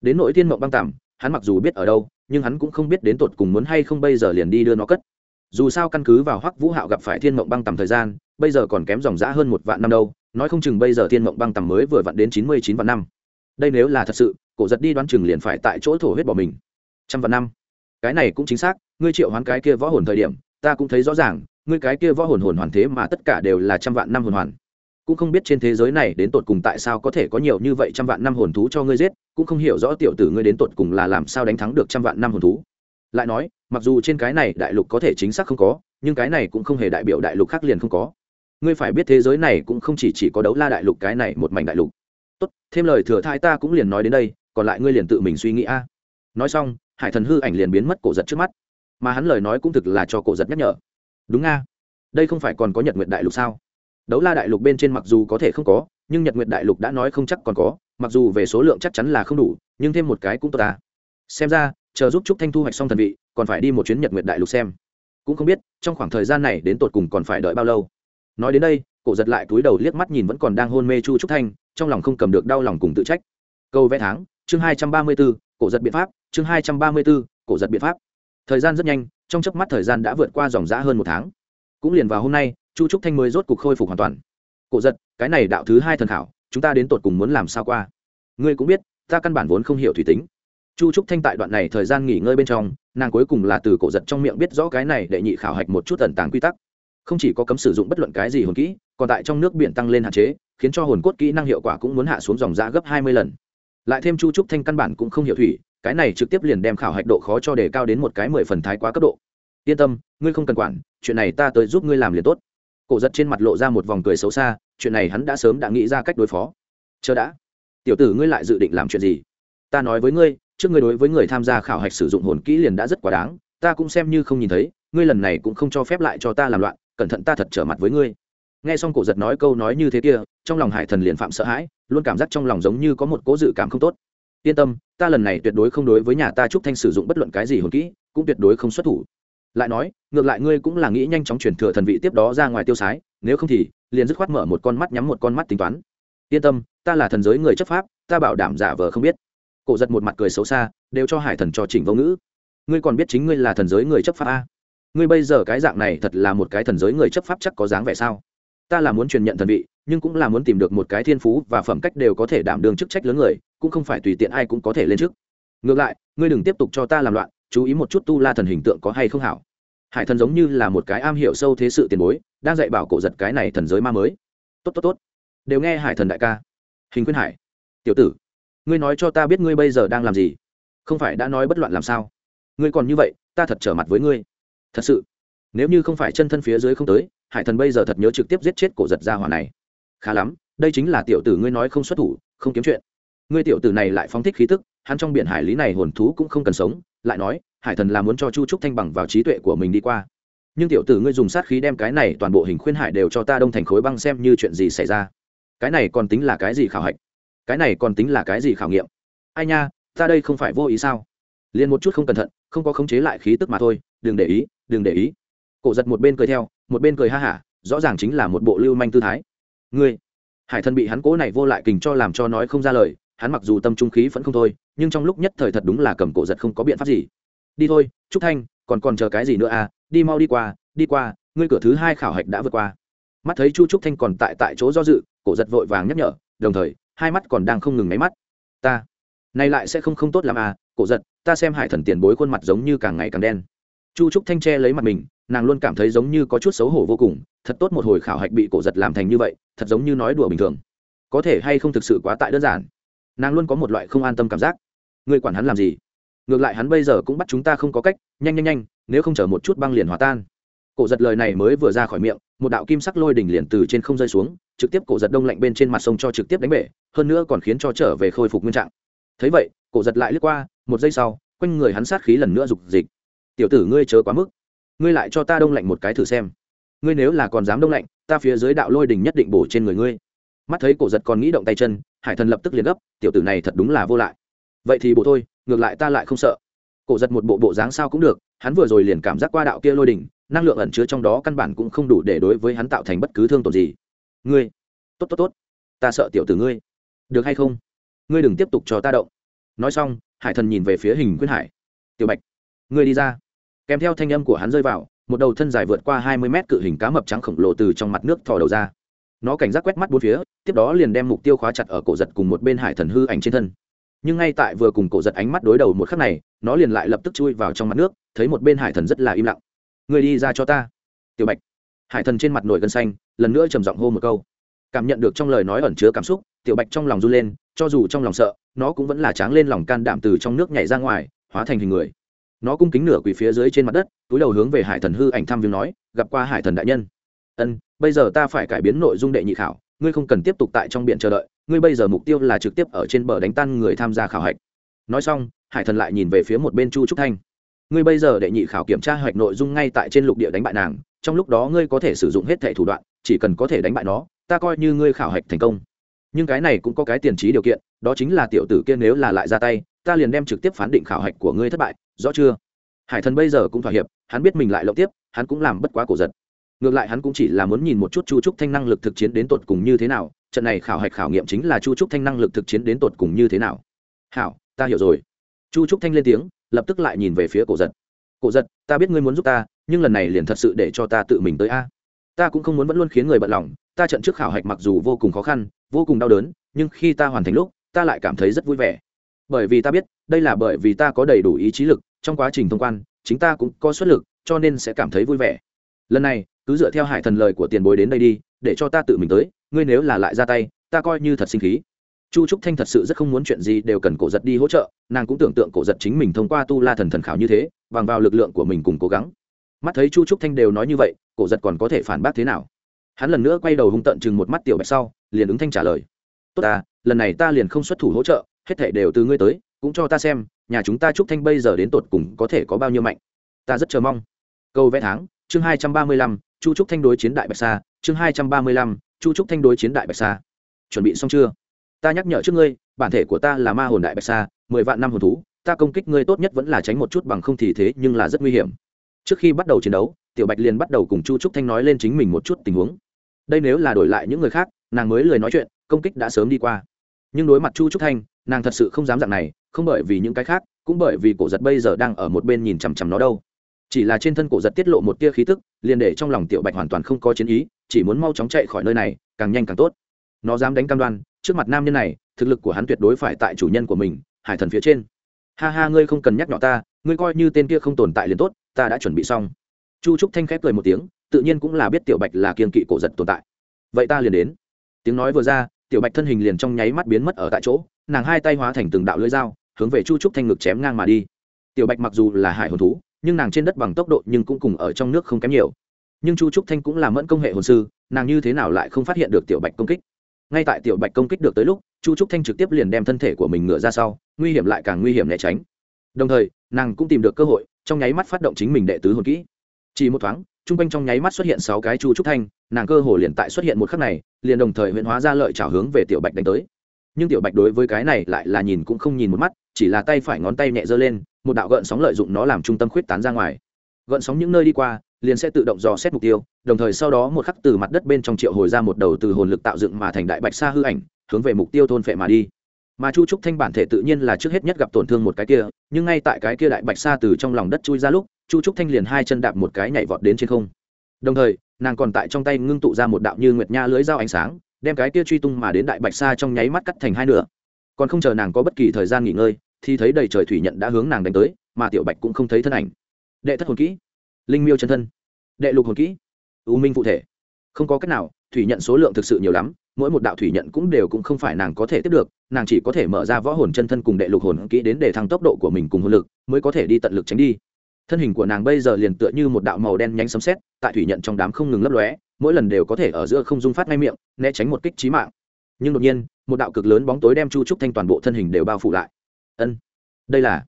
Đến nội thiên mộng băng tạm, hắn mặc dù biết ở đâu, nhưng hắn cũng không biết đến tột cùng muốn hay không bây giờ liền đi đưa nó cất. Dù sao căn cứ vào hoắc vũ hạo gặp phải thiên mộng băng tầm thời gian, bây giờ còn kém dòng dã hơn một vạn năm đâu, nói không chừng bây giờ thiên mộng băng tầm mới vừa vặn đến chín mươi chín vạn năm. Đây nếu là thật sự cổ giật đi đoán chừng liền phải tại chỗ thổ huyết bỏ mình. Trăm vạn năm. Cái này cũng chính xác, ngươi triệu hoán cái kia võ hồn thời điểm, ta cũng thấy rõ ràng, ngươi cái kia võ hồn hồn hoàn thế mà tất cả đều là trăm vạn năm hồn hoàn. Cũng không biết trên thế giới này đến tột cùng tại sao có thể có nhiều như vậy trăm vạn năm hồn thú cho ngươi giết, cũng không hiểu rõ tiểu tử ngươi đến tột cùng là làm sao đánh thắng được trăm vạn năm hồn thú. Lại nói, mặc dù trên cái này đại lục có thể chính xác không có, nhưng cái này cũng không hề đại biểu đại lục khác liền không có. Ngươi phải biết thế giới này cũng không chỉ chỉ có đấu la đại lục, cái này một mảnh đại lục. Tốt, thêm lời thừa thai ta cũng liền nói đến đây còn lại ngươi liền tự mình suy nghĩ a. Nói xong, hải thần hư ảnh liền biến mất cổ giật trước mắt. Mà hắn lời nói cũng thực là cho cổ giật nhắc nhở. Đúng nga đây không phải còn có nhật nguyện đại lục sao? Đấu la đại lục bên trên mặc dù có thể không có, nhưng nhật nguyện đại lục đã nói không chắc còn có, mặc dù về số lượng chắc chắn là không đủ, nhưng thêm một cái cũng tốt ta. Xem ra, chờ giúp trúc thanh thu hoạch xong thần vị, còn phải đi một chuyến nhật nguyện đại lục xem. Cũng không biết, trong khoảng thời gian này đến tột cùng còn phải đợi bao lâu. Nói đến đây, cổ giật lại túi đầu liếc mắt nhìn vẫn còn đang hôn mê chu trúc thanh, trong lòng không cầm được đau lòng cùng tự trách. Câu vẽ tháng chương hai trăm ba mươi b ố cổ giật biện pháp, chương hai trăm ba mươi b ố cổ giật biện pháp. Thời gian rất nhanh, trong chớp mắt thời gian đã vượt qua dòng dã hơn một tháng. Cũng liền vào hôm nay, chu trúc thanh mới rốt cục khôi phục hoàn toàn. Cổ giật, cái này đạo thứ hai thần khảo, chúng ta đến tột cùng muốn làm sao qua? Ngươi cũng biết, ta căn bản vốn không hiểu thủy tính. Chu trúc thanh tại đoạn này thời gian nghỉ ngơi bên trong, nàng cuối cùng là từ cổ giật trong miệng biết rõ cái này để nhị khảo hạch một chút ẩn tàng quy tắc. Không chỉ có cấm sử dụng bất luận cái gì hồn kỹ, còn tại trong nước biển tăng lên hạn chế, khiến cho hồn cốt kỹ năng hiệu quả cũng muốn hạ xuống dòng giã gấp hai mươi lần lại thêm chu trúc thanh căn bản cũng không hiểu thủy, cái này trực tiếp liền đem khảo hạch độ khó cho đề cao đến một cái mười phần thái quá cấp độ. Yên tâm, ngươi không cần quản, chuyện này ta tới giúp ngươi làm liền tốt. Cổ giật trên mặt lộ ra một vòng cười xấu xa, chuyện này hắn đã sớm đã nghĩ ra cách đối phó. Chờ đã. Tiểu tử ngươi lại dự định làm chuyện gì? Ta nói với ngươi, trước ngươi đối với người tham gia khảo hạch sử dụng hồn kỹ liền đã rất quá đáng, ta cũng xem như không nhìn thấy, ngươi lần này cũng không cho phép lại cho ta làm loạn, cẩn thận ta thật trở mặt với ngươi nghe xong cổ giật nói câu nói như thế kia, trong lòng hải thần liền phạm sợ hãi, luôn cảm giác trong lòng giống như có một cố dự cảm không tốt. Yên tâm, ta lần này tuyệt đối không đối với nhà ta trúc thanh sử dụng bất luận cái gì hồn kỹ, cũng tuyệt đối không xuất thủ. Lại nói, ngược lại ngươi cũng là nghĩ nhanh chóng chuyển thừa thần vị tiếp đó ra ngoài tiêu sái, nếu không thì, liền dứt khoát mở một con mắt nhắm một con mắt tính toán. Yên tâm, ta là thần giới người chấp pháp, ta bảo đảm giả vờ không biết. Cổ giật một mặt cười xấu xa, đều cho hải thần cho chỉnh vô ngữ. Ngươi còn biết chính ngươi là thần giới người chấp pháp a? Ngươi bây giờ cái dạng này thật là một cái thần giới người chấp pháp chắc có dáng vẻ sao? Ta là muốn truyền nhận thần vị, nhưng cũng là muốn tìm được một cái thiên phú và phẩm cách đều có thể đảm đương chức trách lớn người, cũng không phải tùy tiện ai cũng có thể lên trước ngược lại, ngươi đừng tiếp tục cho ta làm loạn, chú ý một chút tu la thần hình tượng có hay không hảo. Hải thần giống như là một cái am hiểu sâu thế sự tiền bối, đang dạy bảo cổ giật cái này thần giới ma mới. Tốt tốt tốt. Đều nghe hải thần đại ca. Hình khuyên hải. Tiểu tử, ngươi nói cho ta biết ngươi bây giờ đang làm gì? Không phải đã nói bất loạn làm sao? Ngươi còn như vậy, ta thật trở mặt với ngươi. Thật sự, nếu như không phải chân thân phía dưới không tới hải thần bây giờ thật nhớ trực tiếp giết chết cổ giật ra hỏa này. Khá lắm, đây chính là tiểu tử ngươi nói không xuất thủ, không kiếm chuyện. Ngươi tiểu tử này lại phóng thích khí tức, hắn trong biển hải lý này hồn thú cũng không cần sống, lại nói, hải thần là muốn cho chu trúc thanh bằng vào trí tuệ của mình đi qua. Nhưng tiểu tử ngươi dùng sát khí đem cái này toàn bộ hình khuyên hải đều cho ta đông thành khối băng xem như chuyện gì xảy ra. Cái này còn tính là cái gì khảo hạch? Cái này còn tính là cái gì khảo nghiệm? Ai nha, ta đây không phải vô ý sao? Liền một chút không cẩn thận, không có khống chế lại khí tức mà thôi, đừng để ý, đừng để ý cổ giật một bên cười theo, một bên cười ha hả, rõ ràng chính là một bộ lưu manh tư thái. Ngươi, hải thần bị hắn cố này vô lại kình cho làm cho nói không ra lời, hắn mặc dù tâm trung khí vẫn không thôi, nhưng trong lúc nhất thời thật đúng là cầm cổ giật không có biện pháp gì. Đi thôi, trúc thanh, còn còn chờ cái gì nữa à? Đi mau đi qua đi qua, ngươi cửa thứ hai khảo hạch đã vượt qua. Mắt thấy chu trúc thanh còn tại tại chỗ do dự, cổ giật vội vàng nhắc nhở, đồng thời, hai mắt còn đang không ngừng máy mắt. Ta, nay lại sẽ không không tốt làm à? Cổ giật, ta xem hải thần tiền bối khuôn mặt giống như càng ngày càng đen. Chu trúc thanh che lấy mặt mình nàng luôn cảm thấy giống như có chút xấu hổ vô cùng, thật tốt một hồi khảo hạch bị cổ giật làm thành như vậy, thật giống như nói đùa bình thường. Có thể hay không thực sự quá tại đơn giản? Nàng luôn có một loại không an tâm cảm giác. Người quản hắn làm gì? Ngược lại hắn bây giờ cũng bắt chúng ta không có cách, nhanh nhanh nhanh, nếu không chở một chút băng liền hòa tan. Cổ giật lời này mới vừa ra khỏi miệng, một đạo kim sắc lôi đỉnh liền từ trên không rơi xuống, trực tiếp cổ giật đông lạnh bên trên mặt sông cho trực tiếp đánh bể, hơn nữa còn khiến cho trở về khôi phục nguyên trạng. Thấy vậy, cổ giật lại lướt qua, một giây sau, quanh người hắn sát khí lần nữa rục dịch. Tiểu tử ngươi chớ quá mức ngươi lại cho ta đông lạnh một cái thử xem. Ngươi nếu là còn dám đông lạnh, ta phía dưới đạo lôi đình nhất định bổ trên người ngươi. Mắt thấy cổ giật còn nghĩ động tay chân, hải thần lập tức liền gấp, tiểu tử này thật đúng là vô lại. Vậy thì bộ thôi, ngược lại ta lại không sợ. Cổ giật một bộ bộ dáng sao cũng được, hắn vừa rồi liền cảm giác qua đạo kia lôi đình, năng lượng ẩn chứa trong đó căn bản cũng không đủ để đối với hắn tạo thành bất cứ thương tổn gì. Ngươi, tốt tốt tốt, ta sợ tiểu tử ngươi. Được hay không? Ngươi đừng tiếp tục cho ta động. Nói xong, hải thần nhìn về phía hình Quyết hải. Tiểu bạch, ngươi đi ra kèm theo thanh âm của hắn rơi vào, một đầu thân dài vượt qua hai mươi mét cự hình cá mập trắng khổng lồ từ trong mặt nước thò đầu ra. Nó cảnh giác quét mắt bốn phía, tiếp đó liền đem mục tiêu khóa chặt ở cổ giật cùng một bên hải thần hư ảnh trên thân. Nhưng ngay tại vừa cùng cổ giật ánh mắt đối đầu một khắc này, nó liền lại lập tức chui vào trong mặt nước, thấy một bên hải thần rất là im lặng. Người đi ra cho ta. Tiểu bạch. Hải thần trên mặt nổi gân xanh, lần nữa trầm giọng hô một câu. Cảm nhận được trong lời nói ẩn chứa cảm xúc, tiểu bạch trong lòng run lên, cho dù trong lòng sợ, nó cũng vẫn là tráng lên lòng can đảm từ trong nước nhảy ra ngoài, hóa thành hình người nó cung kính nửa quỳ phía dưới trên mặt đất, túi đầu hướng về hải thần hư ảnh thăm viếng nói, gặp qua hải thần đại nhân. Ân, bây giờ ta phải cải biến nội dung đệ nhị khảo, ngươi không cần tiếp tục tại trong biển chờ đợi, ngươi bây giờ mục tiêu là trực tiếp ở trên bờ đánh tan người tham gia khảo hạch. Nói xong, hải thần lại nhìn về phía một bên chu trúc thanh. Ngươi bây giờ đệ nhị khảo kiểm tra hoạch nội dung ngay tại trên lục địa đánh bại nàng, trong lúc đó ngươi có thể sử dụng hết thẻ thủ đoạn, chỉ cần có thể đánh bại nó, ta coi như ngươi khảo hạch thành công. Nhưng cái này cũng có cái tiền trí điều kiện, đó chính là tiểu tử kia nếu là lại ra tay ta liền đem trực tiếp phán định khảo hạch của ngươi thất bại, rõ chưa? Hải thần bây giờ cũng thỏa hiệp, hắn biết mình lại lộng tiếp, hắn cũng làm bất quá cổ giật. Ngược lại hắn cũng chỉ là muốn nhìn một chút chu trúc thanh năng lực thực chiến đến tột cùng như thế nào, trận này khảo hạch khảo nghiệm chính là chu trúc thanh năng lực thực chiến đến tột cùng như thế nào. Hảo, ta hiểu rồi. Chu trúc thanh lên tiếng, lập tức lại nhìn về phía cổ giật. Cổ giật, ta biết ngươi muốn giúp ta, nhưng lần này liền thật sự để cho ta tự mình tới a. Ta cũng không muốn vẫn luôn khiến người bận lòng, ta trận trước khảo hạch mặc dù vô cùng khó khăn, vô cùng đau đớn, nhưng khi ta hoàn thành lúc, ta lại cảm thấy rất vui vẻ bởi vì ta biết, đây là bởi vì ta có đầy đủ ý chí lực, trong quá trình thông quan, chính ta cũng có xuất lực, cho nên sẽ cảm thấy vui vẻ. Lần này, cứ dựa theo hải thần lời của tiền bối đến đây đi, để cho ta tự mình tới, ngươi nếu là lại ra tay, ta coi như thật sinh khí. Chu trúc thanh thật sự rất không muốn chuyện gì đều cần cổ giật đi hỗ trợ, nàng cũng tưởng tượng cổ giật chính mình thông qua tu la thần thần khảo như thế, bằng vào lực lượng của mình cùng cố gắng. Mắt thấy chu trúc thanh đều nói như vậy, cổ giật còn có thể phản bác thế nào? Hắn lần nữa quay đầu hung tận chừng một mắt tiểu bạch sau, liền ứng thanh trả lời. Tốt ta, lần này ta liền không xuất thủ hỗ trợ hết thảy đều từ ngươi tới, cũng cho ta xem, nhà chúng ta trúc thanh bây giờ đến tột cùng có thể có bao nhiêu mạnh. Ta rất chờ mong. Câu vẽ tháng, chương hai trăm ba mươi lăm, chu trúc thanh đối chiến đại bạch sa, chương hai trăm ba mươi lăm, chu trúc thanh đối chiến đại bạch sa. Chuẩn bị xong chưa? Ta nhắc nhở trước ngươi, bản thể của ta là ma hồn đại bạch sa, mười vạn năm hồn thú, ta công kích ngươi tốt nhất vẫn là tránh một chút bằng không thì thế, nhưng là rất nguy hiểm. Trước khi bắt đầu chiến đấu, tiểu bạch liền bắt đầu cùng chu trúc thanh nói lên chính mình một chút tình huống. Đây nếu là đổi lại những người khác, nàng mới lời nói chuyện, công kích đã sớm đi qua. Nhưng đối mặt chu trúc thanh nàng thật sự không dám dạng này, không bởi vì những cái khác, cũng bởi vì cổ giật bây giờ đang ở một bên nhìn chằm chằm nó đâu. Chỉ là trên thân cổ giật tiết lộ một tia khí tức, liền để trong lòng tiểu bạch hoàn toàn không có chiến ý, chỉ muốn mau chóng chạy khỏi nơi này, càng nhanh càng tốt. Nó dám đánh cam đoan, trước mặt nam nhân này, thực lực của hắn tuyệt đối phải tại chủ nhân của mình, hải thần phía trên. Ha ha, ngươi không cần nhắc nhọ ta, ngươi coi như tên kia không tồn tại liền tốt, ta đã chuẩn bị xong. Chu trúc thanh khép cười một tiếng, tự nhiên cũng là biết tiểu bạch là kiên kỵ cổ giật tồn tại. Vậy ta liền đến. Tiếng nói vừa ra tiểu bạch thân hình liền trong nháy mắt biến mất ở tại chỗ, nàng hai tay hóa thành từng đạo lưỡi dao, hướng về chu trúc thanh ngực chém ngang mà đi. Tiểu bạch mặc dù là hải hồn thú, nhưng nàng trên đất bằng tốc độ nhưng cũng cùng ở trong nước không kém nhiều. Nhưng chu trúc thanh cũng là mẫn công hệ hồn sư, nàng như thế nào lại không phát hiện được tiểu bạch công kích? Ngay tại tiểu bạch công kích được tới lúc, chu trúc thanh trực tiếp liền đem thân thể của mình ngựa ra sau, nguy hiểm lại càng nguy hiểm né tránh. Đồng thời, nàng cũng tìm được cơ hội, trong nháy mắt phát động chính mình đệ tứ hồn kỹ. Chỉ một thoáng Trung quanh trong nháy mắt xuất hiện sáu cái chu trúc thanh, nàng cơ hồ liền tại xuất hiện một khắc này, liền đồng thời huyện hóa ra lợi trào hướng về tiểu bạch đánh tới. Nhưng tiểu bạch đối với cái này lại là nhìn cũng không nhìn một mắt, chỉ là tay phải ngón tay nhẹ giơ lên, một đạo gợn sóng lợi dụng nó làm trung tâm khuyết tán ra ngoài. Gợn sóng những nơi đi qua, liền sẽ tự động dò xét mục tiêu, đồng thời sau đó một khắc từ mặt đất bên trong triệu hồi ra một đầu từ hồn lực tạo dựng mà thành đại bạch sa hư ảnh, hướng về mục tiêu thôn phệ mà đi. Mà chu trúc thanh bản thể tự nhiên là trước hết nhất gặp tổn thương một cái kia, nhưng ngay tại cái kia đại bạch sa từ trong lòng đất chui ra lúc chu trúc thanh liền hai chân đạp một cái nhảy vọt đến trên không. Đồng thời, nàng còn tại trong tay ngưng tụ ra một đạo như nguyệt nha lưới dao ánh sáng, đem cái kia truy tung mà đến đại bạch sa trong nháy mắt cắt thành hai nửa. Còn không chờ nàng có bất kỳ thời gian nghỉ ngơi, thì thấy đầy trời thủy nhận đã hướng nàng đánh tới, mà tiểu bạch cũng không thấy thân ảnh. Đệ thất hồn kỹ. Linh miêu chân thân. Đệ lục hồn kỹ. U minh cụ thể. Không có cách nào, thủy nhận số lượng thực sự nhiều lắm, mỗi một đạo thủy nhận cũng đều cũng không phải nàng có thể tiếp được, nàng chỉ có thể mở ra võ hồn chân thân cùng đệ lục hồn kỹ đến để thăng tốc độ của mình cùng hồn lực, mới có thể đi tận lực tránh đi thân hình của nàng bây giờ liền tựa như một đạo màu đen nhánh sấm sét, tại thủy nhận trong đám không ngừng lấp lóe, mỗi lần đều có thể ở giữa không dung phát ngay miệng, né tránh một kích trí mạng. Nhưng đột nhiên, một đạo cực lớn bóng tối đem chu trúc thanh toàn bộ thân hình đều bao phủ lại. Ân, đây là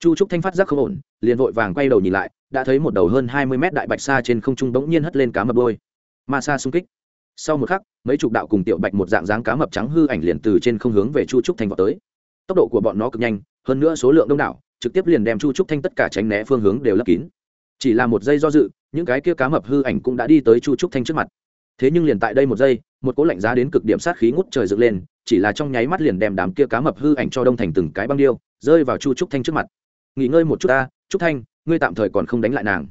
chu trúc thanh phát giác không ổn, liền vội vàng quay đầu nhìn lại, đã thấy một đầu hơn hai mươi mét đại bạch sa trên không trung bỗng nhiên hất lên cá mập đôi ma sa xung kích. Sau một khắc, mấy chục đạo cùng tiểu bạch một dạng dáng cá mập trắng hư ảnh liền từ trên không hướng về chu trúc thanh vào tới. Tốc độ của bọn nó cực nhanh, hơn nữa số lượng đông đảo trực tiếp liền đem chu trúc thanh tất cả tránh né phương hướng đều lấp kín. Chỉ là một giây do dự, những cái kia cá mập hư ảnh cũng đã đi tới chu trúc thanh trước mặt. Thế nhưng liền tại đây một giây, một cỗ lạnh giá đến cực điểm sát khí ngút trời dựng lên, chỉ là trong nháy mắt liền đem đám kia cá mập hư ảnh cho đông thành từng cái băng điêu, rơi vào chu trúc thanh trước mặt. Nghỉ ngơi một chút ta, trúc thanh, ngươi tạm thời còn không đánh lại nàng.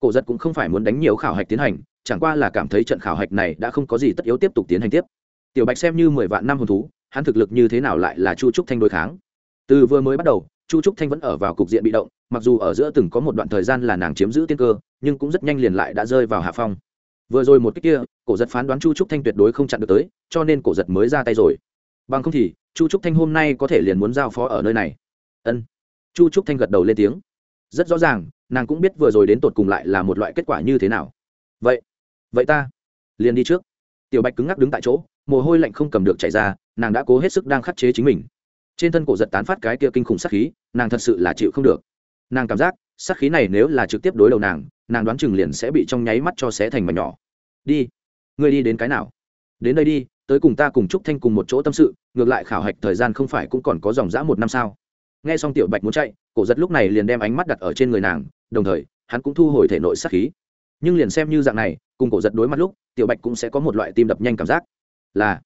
Cổ giật cũng không phải muốn đánh nhiều khảo hạch tiến hành, chẳng qua là cảm thấy trận khảo hạch này đã không có gì tất yếu tiếp tục tiến hành tiếp. Tiểu bạch xem như mười vạn năm hồn thú, hắn thực lực như thế nào lại là chu trúc thanh đối kháng? Từ vừa mới bắt đầu chu trúc thanh vẫn ở vào cục diện bị động, mặc dù ở giữa từng có một đoạn thời gian là nàng chiếm giữ tiên cơ, nhưng cũng rất nhanh liền lại đã rơi vào hạ phong. Vừa rồi một cách kia, cổ giật phán đoán chu trúc thanh tuyệt đối không chặn được tới, cho nên cổ giật mới ra tay rồi. Bằng không thì, chu trúc thanh hôm nay có thể liền muốn giao phó ở nơi này. Ân. Chu trúc thanh gật đầu lên tiếng. Rất rõ ràng, nàng cũng biết vừa rồi đến tột cùng lại là một loại kết quả như thế nào. Vậy vậy ta, liền đi trước. Tiểu bạch cứng ngắc đứng tại chỗ, mồ hôi lạnh không cầm được chảy ra, nàng đã cố hết sức đang khắc chế chính mình trên thân cổ giật tán phát cái kia kinh khủng sát khí, nàng thật sự là chịu không được. Nàng cảm giác, sát khí này nếu là trực tiếp đối đầu nàng nàng đoán chừng liền sẽ bị trong nháy mắt cho xé thành mảnh nhỏ. Đi. Ngươi đi đến cái nào? Đến đây đi, tới cùng ta cùng trúc thanh cùng một chỗ tâm sự, ngược lại khảo hạch thời gian không phải cũng còn có dòng dã một năm sao? Nghe xong tiểu bạch muốn chạy, cổ giật lúc này liền đem ánh mắt đặt ở trên người nàng, đồng thời, hắn cũng thu hồi thể nội sát khí. Nhưng liền xem như dạng này, cùng cổ giật đối mặt lúc, tiểu bạch cũng sẽ có một loại tim đập nhanh cảm giác. Là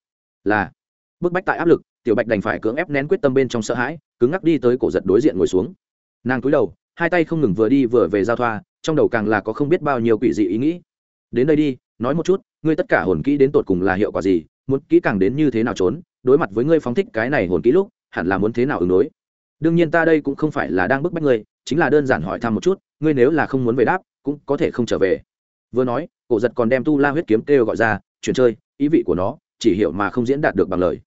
là. Bức bách tại áp lực tiểu bạch đành phải cưỡng ép nén quyết tâm bên trong sợ hãi, cứng ngắc đi tới cổ giật đối diện ngồi xuống. Nàng cúi đầu, hai tay không ngừng vừa đi vừa về giao thoa, trong đầu càng là có không biết bao nhiêu quỷ dị ý nghĩ. Đến đây đi, nói một chút, ngươi tất cả hồn kỹ đến tột cùng là hiệu quả gì, muốn kỹ càng đến như thế nào trốn, đối mặt với ngươi phóng thích cái này hồn kỹ lúc, hẳn là muốn thế nào ứng đối? Đương nhiên ta đây cũng không phải là đang bức bách ngươi, chính là đơn giản hỏi thăm một chút, ngươi nếu là không muốn về đáp, cũng có thể không trở về. Vừa nói, cổ giật còn đem tu la huyết kiếm kêu gọi ra, chuyển chơi, ý vị của nó, chỉ hiểu mà không diễn đạt được bằng lời.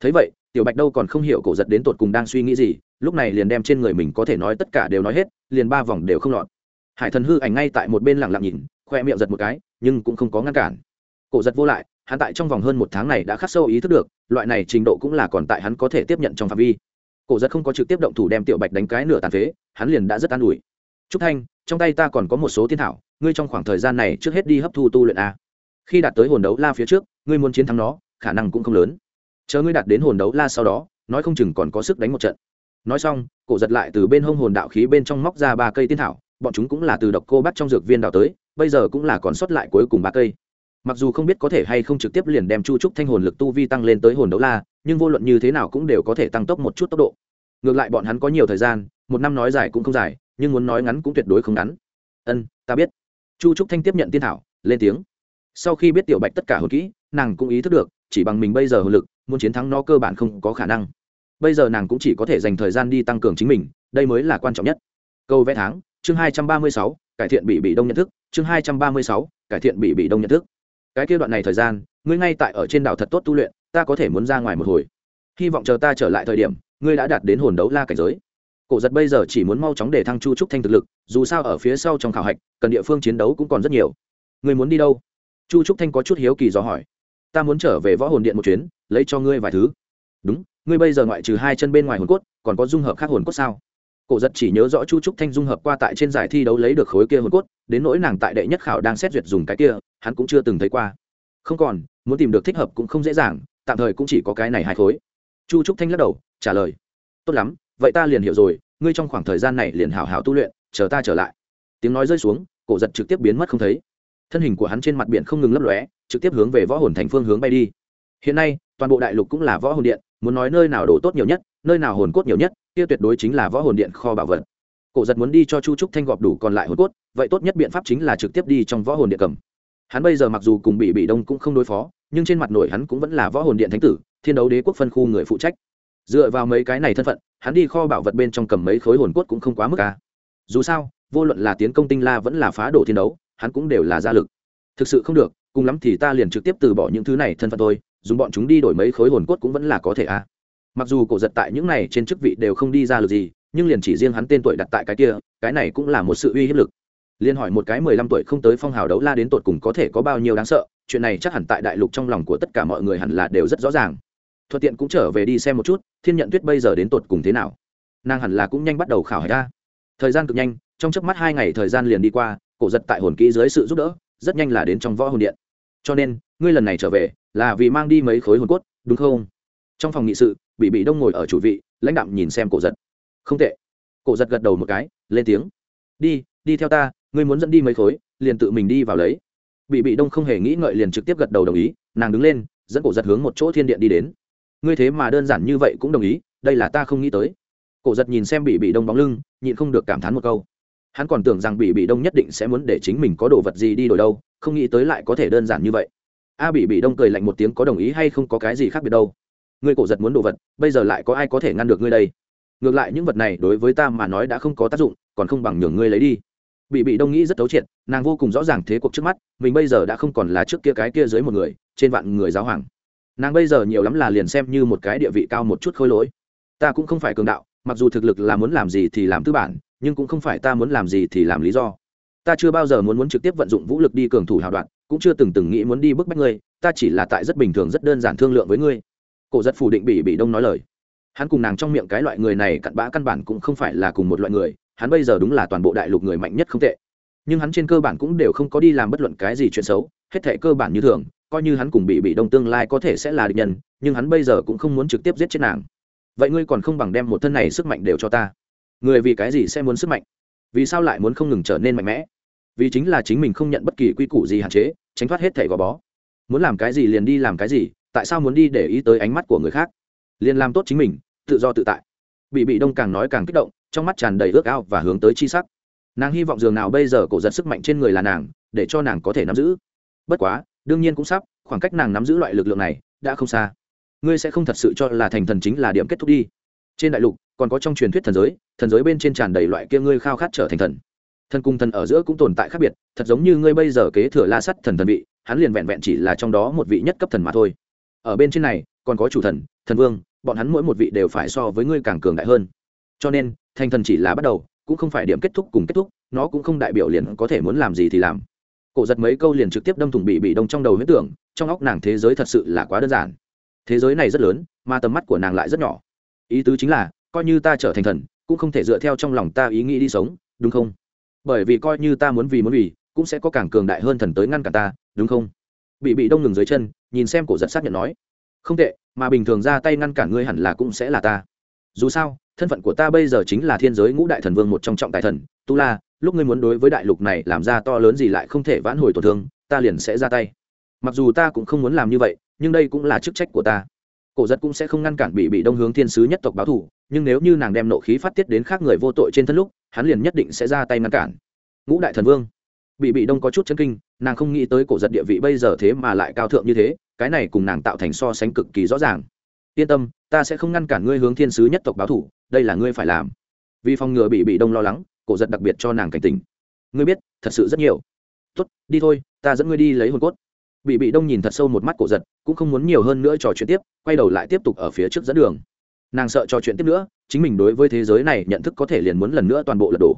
Thấy vậy tiểu bạch đâu còn không hiểu cổ giật đến tột cùng đang suy nghĩ gì, lúc này liền đem trên người mình có thể nói tất cả đều nói hết, liền ba vòng đều không lọt. Hải thần hư ảnh ngay tại một bên lặng lặng nhìn, khoe miệng giật một cái, nhưng cũng không có ngăn cản. Cổ giật vô lại, hắn tại trong vòng hơn một tháng này đã khắc sâu ý thức được, loại này trình độ cũng là còn tại hắn có thể tiếp nhận trong phạm vi. Cổ giật không có trực tiếp động thủ đem tiểu bạch đánh cái nửa tàn phế, hắn liền đã rất an ủi. Trúc thanh, trong tay ta còn có một số thiên thảo, ngươi trong khoảng thời gian này trước hết đi hấp thu tu luyện a. Khi đạt tới hồn đấu la phía trước, ngươi muốn chiến thắng nó, khả năng cũng không lớn chờ ngươi đạt đến hồn đấu la sau đó, nói không chừng còn có sức đánh một trận. Nói xong, cổ giật lại từ bên hông hồn đạo khí bên trong móc ra ba cây tiên thảo, bọn chúng cũng là từ độc cô bắt trong dược viên đào tới, bây giờ cũng là còn sót lại cuối cùng ba cây. Mặc dù không biết có thể hay không trực tiếp liền đem chu trúc thanh hồn lực tu vi tăng lên tới hồn đấu la, nhưng vô luận như thế nào cũng đều có thể tăng tốc một chút tốc độ. Ngược lại bọn hắn có nhiều thời gian, một năm nói dài cũng không dài, nhưng muốn nói ngắn cũng tuyệt đối không ngắn. Ân, ta biết. Chu trúc thanh tiếp nhận tiên thảo, lên tiếng. Sau khi biết tiểu bạch tất cả hồn kỹ, nàng cũng ý thức được, chỉ bằng mình bây giờ hồn lực muốn chiến thắng nó cơ bản không có khả năng. Bây giờ nàng cũng chỉ có thể dành thời gian đi tăng cường chính mình, đây mới là quan trọng nhất. Câu vẽ tháng, chương hai trăm ba mươi sáu, cải thiện bị bị đông nhận thức, chương hai trăm ba mươi sáu, cải thiện bị bị đông nhận thức. Cái kia đoạn này thời gian, ngươi ngay tại ở trên đảo thật tốt tu luyện, ta có thể muốn ra ngoài một hồi. Hy vọng chờ ta trở lại thời điểm, ngươi đã đạt đến hồn đấu la cảnh giới. Cổ giật bây giờ chỉ muốn mau chóng để thăng chu trúc thanh thực lực, dù sao ở phía sau trong khảo hạch, cần địa phương chiến đấu cũng còn rất nhiều. Ngươi muốn đi đâu? Chu trúc thanh có chút hiếu kỳ dò hỏi ta muốn trở về võ hồn điện một chuyến, lấy cho ngươi vài thứ. Đúng, ngươi bây giờ ngoại trừ hai chân bên ngoài hồn cốt, còn có dung hợp khác hồn cốt sao? Cổ giật chỉ nhớ rõ chu trúc thanh dung hợp qua tại trên giải thi đấu lấy được khối kia hồn cốt, đến nỗi nàng tại đệ nhất khảo đang xét duyệt dùng cái kia, hắn cũng chưa từng thấy qua. Không còn, muốn tìm được thích hợp cũng không dễ dàng, tạm thời cũng chỉ có cái này hai khối. Chu trúc thanh lắc đầu, trả lời. Tốt lắm, vậy ta liền hiểu rồi, ngươi trong khoảng thời gian này liền hảo hảo tu luyện, chờ ta trở lại. Tiếng nói rơi xuống, cổ giật trực tiếp biến mất không thấy. Thân hình của hắn trên mặt biển không ngừng lấp lóe trực tiếp hướng về võ hồn thành phương hướng bay đi. Hiện nay, toàn bộ đại lục cũng là võ hồn điện, muốn nói nơi nào đồ tốt nhiều nhất, nơi nào hồn cốt nhiều nhất, kia tuyệt đối chính là võ hồn điện kho bảo vật. Cổ giật muốn đi cho chu trúc thanh gọp đủ còn lại hồn cốt, vậy tốt nhất biện pháp chính là trực tiếp đi trong võ hồn điện cầm. Hắn bây giờ mặc dù cùng bị bị đông cũng không đối phó, nhưng trên mặt nổi hắn cũng vẫn là võ hồn điện thánh tử, thiên đấu đế quốc phân khu người phụ trách. Dựa vào mấy cái này thân phận, hắn đi kho bảo vật bên trong cầm mấy khối hồn cốt cũng không quá mức ca dù sao, vô luận là tiến công tinh la vẫn là phá đổ thiên đấu, hắn cũng đều là gia lực. Thực sự không được cùng lắm thì ta liền trực tiếp từ bỏ những thứ này thân phận tôi dùng bọn chúng đi đổi mấy khối hồn cốt cũng vẫn là có thể a mặc dù cổ giật tại những này trên chức vị đều không đi ra được gì, nhưng liền chỉ riêng hắn tên tuổi đặt tại cái kia, cái này cũng là một sự uy hiếp lực. Liền hỏi một cái mười lăm tuổi không tới phong hào đấu la đến tột cùng có thể có bao nhiêu đáng sợ, chuyện này chắc hẳn tại đại lục trong lòng của tất cả mọi người hẳn là đều rất rõ ràng. Thuận tiện cũng trở về đi xem một chút, thiên nhận tuyết bây giờ đến tột cùng thế nào. Nàng hẳn là cũng nhanh bắt đầu khảo hải ra. Thời gian cực nhanh, trong chớp mắt hai ngày thời gian liền đi qua, cổ giật tại hồn kỹ dưới sự giúp đỡ, rất nhanh là đến trong võ hồn điện cho nên, ngươi lần này trở về là vì mang đi mấy khối hồn cốt, đúng không? Trong phòng nghị sự bị bị đông ngồi ở chủ vị, lãnh đạm nhìn xem cổ giật. Không tệ. Cổ giật gật đầu một cái, lên tiếng. Đi đi theo ta, ngươi muốn dẫn đi mấy khối, liền tự mình đi vào lấy. Bị bị đông không hề nghĩ ngợi liền trực tiếp gật đầu đồng ý, nàng đứng lên, dẫn cổ giật hướng một chỗ thiên điện đi đến. Ngươi thế mà đơn giản như vậy cũng đồng ý, đây là ta không nghĩ tới. Cổ giật nhìn xem bị bị đông bóng lưng, nhịn không được cảm thán một câu. Hắn còn tưởng rằng bị bị đông nhất định sẽ muốn để chính mình có đồ vật gì đi đổi đâu không nghĩ tới lại có thể đơn giản như vậy. A bị bị đông cười lạnh một tiếng, có đồng ý hay không có cái gì khác biệt đâu. Ngươi cổ giật muốn đồ vật, bây giờ lại có ai có thể ngăn được ngươi đây? Ngược lại những vật này đối với ta mà nói đã không có tác dụng, còn không bằng nhường ngươi lấy đi. Bị bị đông nghĩ rất thấu triệt, nàng vô cùng rõ ràng thế cuộc trước mắt, mình bây giờ đã không còn là trước kia cái kia dưới một người, trên vạn người giáo hoàng. Nàng bây giờ nhiều lắm là liền xem như một cái địa vị cao một chút khôi lỗi. Ta cũng không phải cường đạo, mặc dù thực lực là muốn làm gì thì làm tư bản, nhưng cũng không phải ta muốn làm gì thì làm lý do ta chưa bao giờ muốn muốn trực tiếp vận dụng vũ lực đi cường thủ hào đoạn, cũng chưa từng từng nghĩ muốn đi bức bách ngươi, ta chỉ là tại rất bình thường, rất đơn giản thương lượng với ngươi. Cổ giật phủ định bị bị đông nói lời. Hắn cùng nàng trong miệng cái loại người này cặn bã căn bản cũng không phải là cùng một loại người, hắn bây giờ đúng là toàn bộ đại lục người mạnh nhất không tệ. Nhưng hắn trên cơ bản cũng đều không có đi làm bất luận cái gì chuyện xấu, hết thể cơ bản như thường, coi như hắn cùng bị bị đông tương lai có thể sẽ là địch nhân, nhưng hắn bây giờ cũng không muốn trực tiếp giết chết nàng. Vậy ngươi còn không bằng đem một thân này sức mạnh đều cho ta. Người vì cái gì sẽ muốn sức mạnh? Vì sao lại muốn không ngừng trở nên mạnh mẽ? Vì chính là chính mình không nhận bất kỳ quy củ gì hạn chế, tránh thoát hết thẻ gò bó. Muốn làm cái gì liền đi làm cái gì, tại sao muốn đi để ý tới ánh mắt của người khác? Liền làm tốt chính mình, tự do tự tại. Bị bị đông càng nói càng kích động, trong mắt tràn đầy ước ao và hướng tới chi sắc. Nàng hy vọng dường nào bây giờ cổ giật sức mạnh trên người là nàng, để cho nàng có thể nắm giữ. Bất quá, đương nhiên cũng sắp, khoảng cách nàng nắm giữ loại lực lượng này đã không xa. Ngươi sẽ không thật sự cho là thành thần chính là điểm kết thúc đi. Trên đại lục còn có trong truyền thuyết thần giới thần giới bên trên tràn đầy loại kia ngươi khao khát trở thành thần. Thần cung thần ở giữa cũng tồn tại khác biệt, thật giống như ngươi bây giờ kế thừa la sắt thần thần vị, hắn liền vẹn vẹn chỉ là trong đó một vị nhất cấp thần mà thôi. Ở bên trên này, còn có chủ thần thần vương, bọn hắn mỗi một vị đều phải so với ngươi càng cường đại hơn. Cho nên, thành thần chỉ là bắt đầu, cũng không phải điểm kết thúc cùng kết thúc, nó cũng không đại biểu liền có thể muốn làm gì thì làm. Cổ giật mấy câu liền trực tiếp đâm thủng bị bị đông trong đầu huyết tưởng, trong óc nàng thế giới thật sự là quá đơn giản. Thế giới này rất lớn, mà tầm mắt của nàng lại rất nhỏ. Ý tứ chính là coi như ta trở thành thần, cũng không thể dựa theo trong lòng ta ý nghĩ đi sống, đúng không? Bởi vì coi như ta muốn vì muốn vì, cũng sẽ có càng cường đại hơn thần tới ngăn cả ta, đúng không? Bị bị đông ngừng dưới chân, nhìn xem cổ giật xác nhận nói. Không tệ, mà bình thường ra tay ngăn cản ngươi hẳn là cũng sẽ là ta. Dù sao, thân phận của ta bây giờ chính là thiên giới ngũ đại thần vương một trong trọng tài thần, tu la, lúc ngươi muốn đối với đại lục này làm ra to lớn gì lại không thể vãn hồi tổn thương, ta liền sẽ ra tay. Mặc dù ta cũng không muốn làm như vậy, nhưng đây cũng là chức trách của ta cổ giật cũng sẽ không ngăn cản bị bị đông hướng thiên sứ nhất tộc báo thủ nhưng nếu như nàng đem nộ khí phát tiết đến khác người vô tội trên thân lúc, hắn liền nhất định sẽ ra tay ngăn cản. Ngũ đại thần vương. Bị bị đông có chút chân kinh, nàng không nghĩ tới cổ giật địa vị bây giờ thế mà lại cao thượng như thế, cái này cùng nàng tạo thành so sánh cực kỳ rõ ràng. Yên tâm, ta sẽ không ngăn cản ngươi hướng thiên sứ nhất tộc báo thủ đây là ngươi phải làm. Vì phòng ngừa bị bị đông lo lắng, cổ giật đặc biệt cho nàng cảnh tình ngươi biết, thật sự rất nhiều. Tốt, đi thôi, ta dẫn ngươi đi lấy hồn cốt bị bị đông nhìn thật sâu một mắt cổ giật, cũng không muốn nhiều hơn nữa trò chuyện tiếp, quay đầu lại tiếp tục ở phía trước dẫn đường. Nàng sợ trò chuyện tiếp nữa, chính mình đối với thế giới này nhận thức có thể liền muốn lần nữa toàn bộ lật đổ.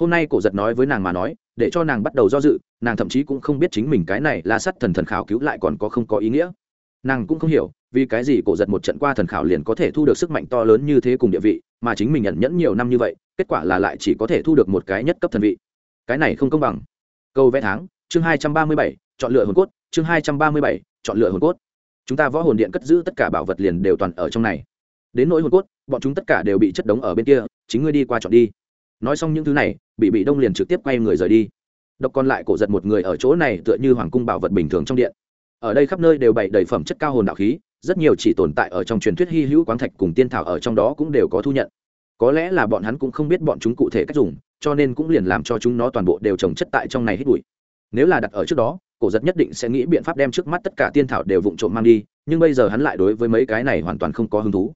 Hôm nay cổ giật nói với nàng mà nói, để cho nàng bắt đầu do dự, nàng thậm chí cũng không biết chính mình cái này là sắt thần thần khảo cứu lại còn có không có ý nghĩa. Nàng cũng không hiểu, vì cái gì cổ giật một trận qua thần khảo liền có thể thu được sức mạnh to lớn như thế cùng địa vị, mà chính mình nhận nhẫn nhiều năm như vậy, kết quả là lại chỉ có thể thu được một cái nhất cấp thần vị. Cái này không công bằng. Câu vẽ tháng chương hai trăm ba mươi bảy, chọn lựa hồn cốt, chương hai trăm ba mươi bảy, chọn lựa hồn cốt. Chúng ta võ hồn điện cất giữ tất cả bảo vật liền đều toàn ở trong này. Đến nỗi hồn cốt, bọn chúng tất cả đều bị chất đống ở bên kia, chính ngươi đi qua chọn đi. Nói xong những thứ này bị bị đông liền trực tiếp quay người rời đi. Độc còn lại cổ giật một người ở chỗ này tựa như hoàng cung bảo vật bình thường trong điện. Ở đây khắp nơi đều bày đầy phẩm chất cao hồn đạo khí, rất nhiều chỉ tồn tại ở trong truyền thuyết hy hữu quáng thạch cùng tiên thảo ở trong đó cũng đều có thu nhận. Có lẽ là bọn hắn cũng không biết bọn chúng cụ thể cách dùng, cho nên cũng liền làm cho chúng nó toàn bộ đều trồng chất tại trong này hết bụi nếu là đặt ở trước đó, cổ giật nhất định sẽ nghĩ biện pháp đem trước mắt tất cả tiên thảo đều vụng trộm mang đi, nhưng bây giờ hắn lại đối với mấy cái này hoàn toàn không có hứng thú.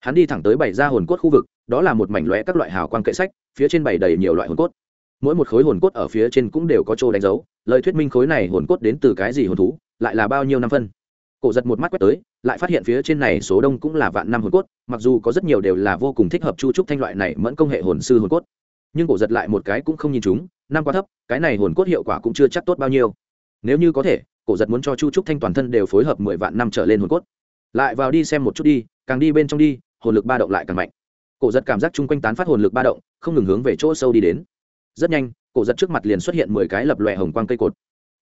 Hắn đi thẳng tới bảy ra hồn cốt khu vực, đó là một mảnh lõe các loại hào quang kệ sách, phía trên bảy đầy nhiều loại hồn cốt. Mỗi một khối hồn cốt ở phía trên cũng đều có chỗ đánh dấu, lời thuyết minh khối này hồn cốt đến từ cái gì hồn thú, lại là bao nhiêu năm phân. Cổ giật một mắt quét tới, lại phát hiện phía trên này số đông cũng là vạn năm hồn cốt, mặc dù có rất nhiều đều là vô cùng thích hợp chu trúc thanh loại này mẫn công hệ hồn sư hồn cốt. Nhưng cổ giật lại một cái cũng không nhìn chúng năm quá thấp, cái này hồn cốt hiệu quả cũng chưa chắc tốt bao nhiêu. Nếu như có thể, cổ giật muốn cho chu trúc thanh toàn thân đều phối hợp mười vạn năm trở lên hồn cốt. Lại vào đi xem một chút đi, càng đi bên trong đi, hồn lực ba động lại càng mạnh. Cổ giật cảm giác chung quanh tán phát hồn lực ba động, không ngừng hướng về chỗ sâu đi đến. Rất nhanh, cổ giật trước mặt liền xuất hiện mười cái lập lòe hồng quang cây cột.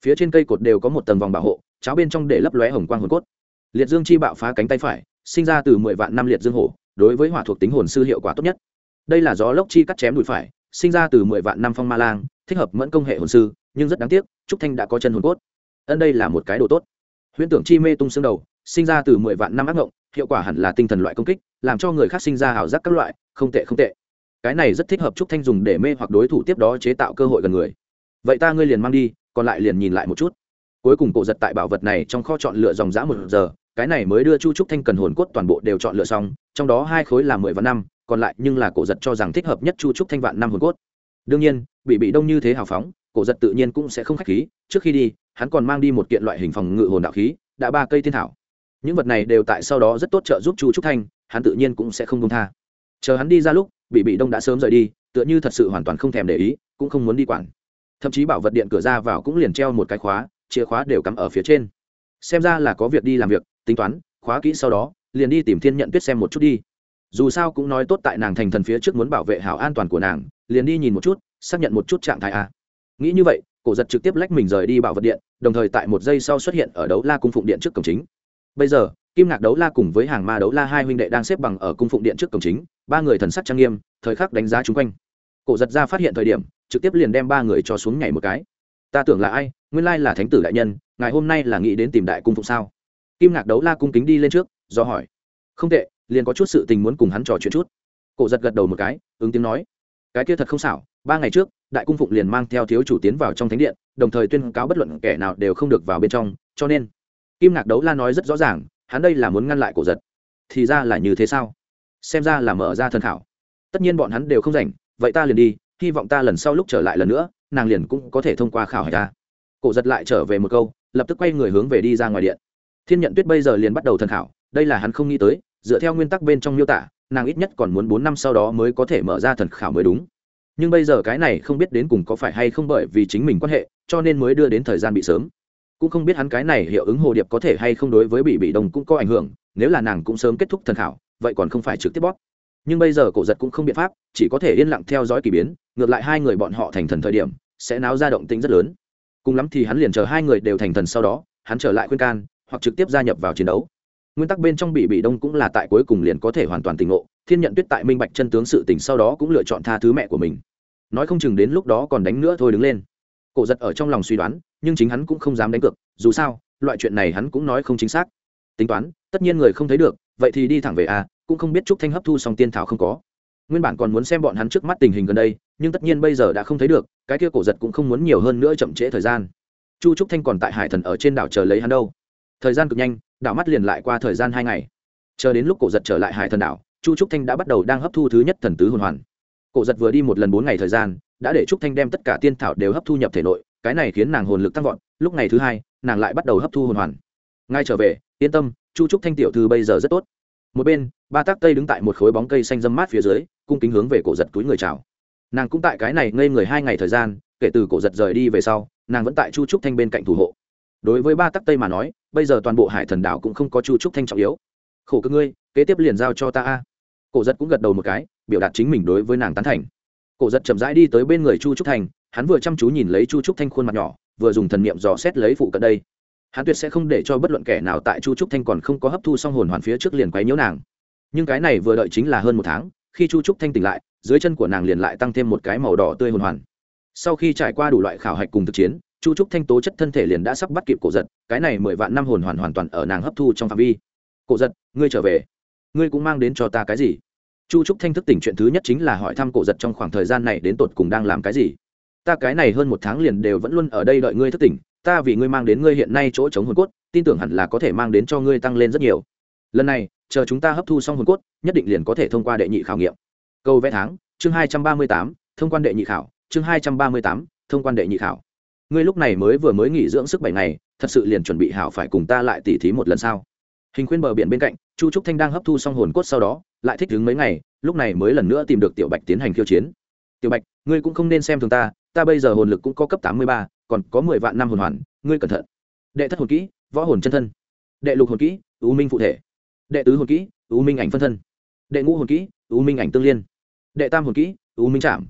Phía trên cây cột đều có một tầng vòng bảo hộ, cháo bên trong để lấp lóe hồng quang hồn cốt. Liệt dương chi bạo phá cánh tay phải, sinh ra từ mười vạn năm liệt dương hổ, đối với hỏa thuộc tính hồn sư hiệu quả tốt nhất. Đây là gió lốc chi cắt chém đùi phải, sinh ra từ mười vạn năm phong ma lang thích hợp mẫn công hệ hồn sư, nhưng rất đáng tiếc, trúc thanh đã có chân hồn cốt. Ân đây là một cái đồ tốt. Huyễn tưởng chi mê tung xương đầu, sinh ra từ mười vạn năm ác ngộng, hiệu quả hẳn là tinh thần loại công kích, làm cho người khác sinh ra ảo giác các loại, không tệ không tệ. Cái này rất thích hợp trúc thanh dùng để mê hoặc đối thủ tiếp đó chế tạo cơ hội gần người. Vậy ta ngươi liền mang đi, còn lại liền nhìn lại một chút. Cuối cùng cổ giật tại bảo vật này trong kho chọn lựa dòng giã một giờ, cái này mới đưa chu trúc thanh cần hồn cốt toàn bộ đều chọn lựa xong, trong đó hai khối là mười vạn năm, còn lại nhưng là cổ giật cho rằng thích hợp nhất chu trúc thanh vạn năm hồn cốt. Đương nhiên bị bị đông như thế hào phóng, cổ giật tự nhiên cũng sẽ không k h á c h khí, trước khi đi, hắn còn mang đi một kiện loại hình phòng ngự hồn đạo khí, đã ba cây thiên thảo. Những vật này đều tại sau đó rất tốt trợ giúp chu trúc thanh, hắn tự nhiên cũng sẽ không công tha. Chờ hắn đi ra lúc, bị bị đông đã sớm rời đi, tựa như thật sự hoàn toàn không thèm để ý, cũng không muốn đi quản. Thậm chí bảo vật điện cửa ra vào cũng liền treo một cái khóa, chìa khóa đều cắm ở phía trên. Xem ra là có việc đi làm việc, tính toán, khóa kỹ sau đó, liền đi tìm thiên nhận tuyết xem một chút đi. Dù sao cũng nói tốt tại nàng thành thần phía trước muốn bảo vệ hảo an toàn của nàng, liền đi nhìn một chút xác nhận một chút trạng thái a. Nghĩ như vậy, cổ giật trực tiếp lách mình rời đi bảo vật điện, đồng thời tại một giây sau xuất hiện ở đấu la cung phụng điện trước cổng chính. Bây giờ, kim ngạc đấu la cùng với hàng ma đấu la hai huynh đệ đang xếp bằng ở cung phụng điện trước cổng chính, ba người thần sắc trang nghiêm, thời khắc đánh giá chung quanh. Cổ giật ra phát hiện thời điểm, trực tiếp liền đem ba người cho xuống nhảy một cái. Ta tưởng là ai? Nguyên lai là thánh tử đại nhân ngày hôm nay là nghĩ đến tìm đại cung phụng sao? Kim ngạc đấu la cung kính đi lên trước, do hỏi. Không tệ, liền có chút sự tình muốn cùng hắn trò chuyện chút. Cổ giật gật đầu một cái, ứng tiếng nói. Cái kia thật không xảo ba ngày trước, đại cung phụng liền mang theo thiếu chủ tiến vào trong thánh điện, đồng thời tuyên cáo bất luận kẻ nào đều không được vào bên trong, cho nên, kim ngạc đấu la nói rất rõ ràng, hắn đây là muốn ngăn lại cổ giật. Thì ra là như thế sao? Xem ra là mở ra thần thảo tất nhiên bọn hắn đều không rảnh, vậy ta liền đi, hy vọng ta lần sau lúc trở lại lần nữa, nàng liền cũng có thể thông qua khảo hỏi ta. Cổ giật lại trở về một câu, lập tức quay người hướng về đi ra ngoài điện. Thiên nhận tuyết bây giờ liền bắt đầu thần khảo, đây là hắn không nghĩ tới, dựa theo nguyên tắc bên trong miêu tả, nàng ít nhất còn muốn bốn năm sau đó mới có thể mở ra thần khảo mới đúng nhưng bây giờ cái này không biết đến cùng có phải hay không bởi vì chính mình quan hệ, cho nên mới đưa đến thời gian bị sớm. Cũng không biết hắn cái này hiệu ứng hồ điệp có thể hay không đối với bị bị đồng cũng có ảnh hưởng, nếu là nàng cũng sớm kết thúc thần khảo, vậy còn không phải trực tiếp bóp. Nhưng bây giờ cổ giật cũng không biện pháp, chỉ có thể yên lặng theo dõi k ỳ biến, ngược lại hai người bọn họ thành thần thời điểm, sẽ náo ra động tĩnh rất lớn. Cùng lắm thì hắn liền chờ hai người đều thành thần sau đó, hắn trở lại khuyên can, hoặc trực tiếp gia nhập vào chiến đấu nguyên tắc bên trong bị bị đông cũng là tại cuối cùng liền có thể hoàn toàn tỉnh ngộ, thiên nhận tuyết tại minh bạch chân tướng sự tình sau đó cũng lựa chọn tha thứ mẹ của mình. Nói không chừng đến lúc đó còn đánh nữa thôi đứng lên. Cổ giật ở trong lòng suy đoán, nhưng chính hắn cũng không dám đánh cược, dù sao, loại chuyện này hắn cũng nói không chính xác. Tính toán, tất nhiên người không thấy được, vậy thì đi thẳng về a, cũng không biết trúc thanh hấp thu xong tiên thảo không có. Nguyên bản còn muốn xem bọn hắn trước mắt tình hình gần đây, nhưng tất nhiên bây giờ đã không thấy được, cái kia cổ giật cũng không muốn nhiều hơn nữa chậm trễ thời gian. Chu trúc thanh còn tại hải thần ở trên đảo chờ lấy hắn đâu. Thời gian cực nhanh đảo mắt liền lại qua thời gian hai ngày. Chờ đến lúc cổ giật trở lại hải thần đảo, chu trúc thanh đã bắt đầu đang hấp thu thứ nhất thần tứ hồn hoàn. Cổ giật vừa đi một lần bốn ngày thời gian, đã để trúc thanh đem tất cả tiên thảo đều hấp thu nhập thể nội, cái này khiến nàng hồn lực tăng vọt, lúc ngày thứ hai, nàng lại bắt đầu hấp thu hồn hoàn. Ngay trở về, yên tâm, chu trúc thanh tiểu thư bây giờ rất tốt. Một bên, ba tác tây đứng tại một khối bóng cây xanh dâm mát phía dưới, cung kính hướng về cổ giật túi người chào. Nàng cũng tại cái này ngây người hai ngày thời gian, kể từ cổ giật rời đi về sau, nàng vẫn tại chu trúc thanh bên cạnh thủ hộ đối với ba tắc tây mà nói, bây giờ toàn bộ hải thần đảo cũng không có chu trúc thanh trọng yếu. Khổ cơ ngươi, kế tiếp liền giao cho ta a. Cổ giật cũng gật đầu một cái, biểu đạt chính mình đối với nàng tán thành. Cổ giật chậm rãi đi tới bên người chu trúc thanh, hắn vừa chăm chú nhìn lấy chu trúc thanh khuôn mặt nhỏ, vừa dùng thần niệm dò xét lấy phụ cận đây. Hắn tuyệt sẽ không để cho bất luận kẻ nào tại chu trúc thanh còn không có hấp thu xong hồn hoàn phía trước liền quấy nhiễu nàng. Nhưng cái này vừa đợi chính là hơn một tháng, khi chu trúc thanh tỉnh lại, dưới chân của nàng liền lại tăng thêm một cái màu đỏ tươi hồn hoàn. Sau khi trải qua đủ loại khảo hạch cùng thực chiến chu trúc thanh tố chất thân thể liền đã sắp bắt kịp cổ giật, cái này mười vạn năm hồn hoàn hoàn toàn ở nàng hấp thu trong phạm vi. Cổ giật, ngươi trở về. Ngươi cũng mang đến cho ta cái gì? Chu trúc thanh thức tỉnh chuyện thứ nhất chính là hỏi thăm cổ giật trong khoảng thời gian này đến tột cùng đang làm cái gì. Ta cái này hơn một tháng liền đều vẫn luôn ở đây đợi ngươi thức tỉnh, ta vì ngươi mang đến ngươi hiện nay chỗ chống hồn cốt, tin tưởng hẳn là có thể mang đến cho ngươi tăng lên rất nhiều. Lần này, chờ chúng ta hấp thu xong hồn cốt, nhất định liền có thể thông qua đệ nhị khảo nghiệm. Câu vẽ tháng, chương hai trăm ba mươi tám, thông quan đệ nhị khảo, chương hai trăm ba mươi tám, thông quan đệ nhị khảo ngươi lúc này mới vừa mới nghỉ dưỡng sức bảy ngày, thật sự liền chuẩn bị hảo phải cùng ta lại tỉ thí một lần sao? Hình khuyên bờ biển bên cạnh, chu trúc thanh đang hấp thu xong hồn cốt sau đó, lại thích đứng mấy ngày, lúc này mới lần nữa tìm được tiểu bạch tiến hành khiêu chiến. Tiểu bạch, ngươi cũng không nên xem thường ta ta bây giờ hồn lực cũng có cấp tám mươi ba, còn có mười vạn năm hồn hoàn, ngươi cẩn thận. Đệ thất hồn kỹ, võ hồn chân thân. Đệ lục hồn kỹ ưu minh phụ thể. Đệ tứ hồn kỹ ưu minh ảnh phân thân. Đệ ngũ hồn kỹ ưu minh ảnh tương liên. Đệ tam hồn kỹ ưu minh chạm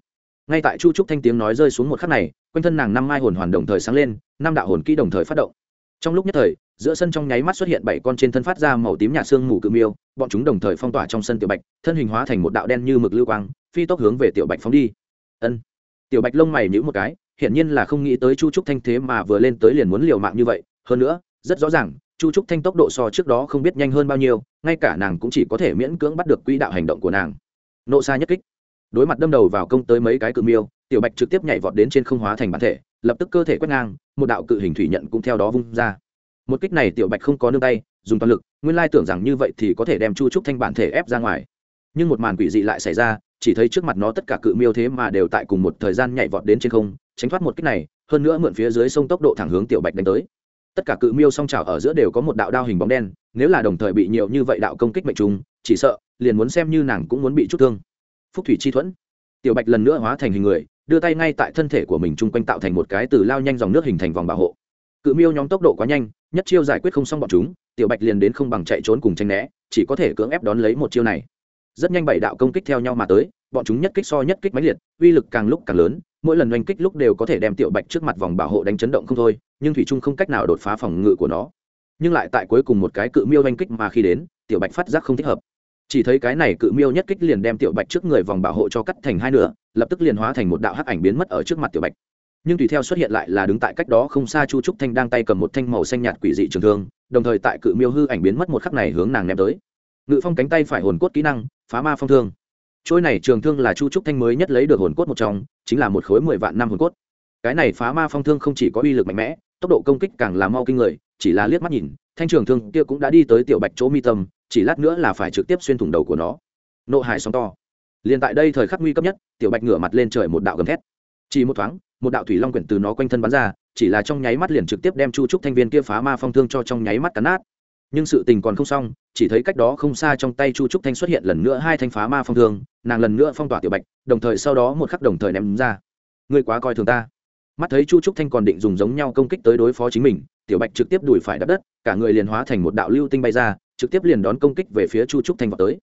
ngay tại chu trúc thanh tiếng nói rơi xuống một khắc này, quanh thân nàng năm mai hồn hoàn đồng thời sáng lên, năm đạo hồn kỹ đồng thời phát động. Trong lúc nhất thời, giữa sân trong nháy mắt xuất hiện bảy con trên thân phát ra màu tím nhạt xương mù cự miêu, bọn chúng đồng thời phong tỏa trong sân tiểu bạch, thân hình hóa thành một đạo đen như mực lưu quang, phi tốc hướng về tiểu bạch phóng đi. Ân. Tiểu bạch lông mày nhữ một cái, hiển nhiên là không nghĩ tới chu trúc thanh thế mà vừa lên tới liền muốn liều mạng như vậy. Hơn nữa, rất rõ ràng, chu trúc thanh tốc độ so trước đó không biết nhanh hơn bao nhiêu, ngay cả nàng cũng chỉ có thể miễn cưỡng bắt được quỹ đạo hành động của nàng. Nộ xa nhất kích đối mặt đâm đầu vào công tới mấy cái cự miêu, tiểu bạch trực tiếp nhảy vọt đến trên không hóa thành bản thể, lập tức cơ thể quét ngang, một đạo cự hình thủy nhận cũng theo đó vung ra. Một kích này tiểu bạch không có nương tay, dùng toàn lực, nguyên lai tưởng rằng như vậy thì có thể đem chu trúc thanh bản thể ép ra ngoài. Nhưng một màn quỷ dị lại xảy ra, chỉ thấy trước mặt nó tất cả cự miêu thế mà đều tại cùng một thời gian nhảy vọt đến trên không, tránh thoát một kích này, hơn nữa mượn phía dưới sông tốc độ thẳng hướng tiểu bạch đánh tới. Tất cả cự miêu song trào ở giữa đều có một đạo đao hình bóng đen, nếu là đồng thời bị nhiều như vậy đạo công kích mệnh trùng, chỉ sợ, liền muốn xem như nàng cũng muốn bị chút thương phúc thủy chi thuẫn. Tiểu bạch lần nữa hóa thành hình người, đưa tay ngay tại thân thể của mình chung quanh tạo thành một cái từ lao nhanh dòng nước hình thành vòng bảo hộ. Cự miêu nhóm tốc độ quá nhanh, nhất chiêu giải quyết không xong bọn chúng, tiểu bạch liền đến không bằng chạy trốn cùng tranh né, chỉ có thể cưỡng ép đón lấy một chiêu này. Rất nhanh bảy đạo công kích theo nhau mà tới, bọn chúng nhất kích so nhất kích máy liệt, uy lực càng lúc càng lớn, mỗi lần oanh kích lúc đều có thể đem tiểu bạch trước mặt vòng bảo hộ đánh chấn động không thôi, nhưng thủy trung không cách nào đột phá phòng ngự của nó. Nhưng lại tại cuối cùng một cái cự miêu oanh kích mà khi đến, tiểu bạch phát giác không thích hợp chỉ thấy cái này cự miêu nhất kích liền đem tiểu bạch trước người vòng bảo hộ cho cắt thành hai nửa, lập tức liền hóa thành một đạo hắc ảnh biến mất ở trước mặt tiểu bạch. Nhưng tùy theo xuất hiện lại là đứng tại cách đó không xa chu trúc thanh đang tay cầm một thanh màu xanh nhạt quỷ dị trường thương, đồng thời tại cự miêu hư ảnh biến mất một khắc này hướng nàng ném tới. Ngự phong cánh tay phải hồn cốt kỹ năng, phá ma phong thương. Trôi này trường thương là chu trúc thanh mới nhất lấy được hồn cốt một trong, chính là một khối mười vạn năm hồn cốt. Cái này phá ma phong thương không chỉ có uy lực mạnh mẽ, tốc độ công kích càng là mau kinh người, chỉ là liếc mắt nhìn, thanh trường thương kia cũng đã đi tới tiểu bạch chỗ mi tâm chỉ lát nữa là phải trực tiếp xuyên thủng đầu của nó. Nộ hải sóng to. Liền tại đây thời khắc nguy cấp nhất, tiểu bạch ngửa mặt lên trời một đạo gầm thét. Chỉ một thoáng, một đạo thủy long quyển từ nó quanh thân bắn ra, chỉ là trong nháy mắt liền trực tiếp đem chu trúc thanh viên kia phá ma phong thương cho trong nháy mắt cắn nát. Nhưng sự tình còn không xong, chỉ thấy cách đó không xa trong tay chu trúc thanh xuất hiện lần nữa hai thanh phá ma phong thương, nàng lần nữa phong tỏa tiểu bạch, đồng thời sau đó một khắc đồng thời ném ra. Ngươi quá coi thường ta. Mắt thấy chu trúc thanh còn định dùng giống nhau công kích tới đối phó chính mình, tiểu bạch trực tiếp đùi phải đắp đất, cả người liền hóa thành một đạo lưu tinh bay ra trực tiếp liền đón công kích về phía chu trúc thanh vào tới.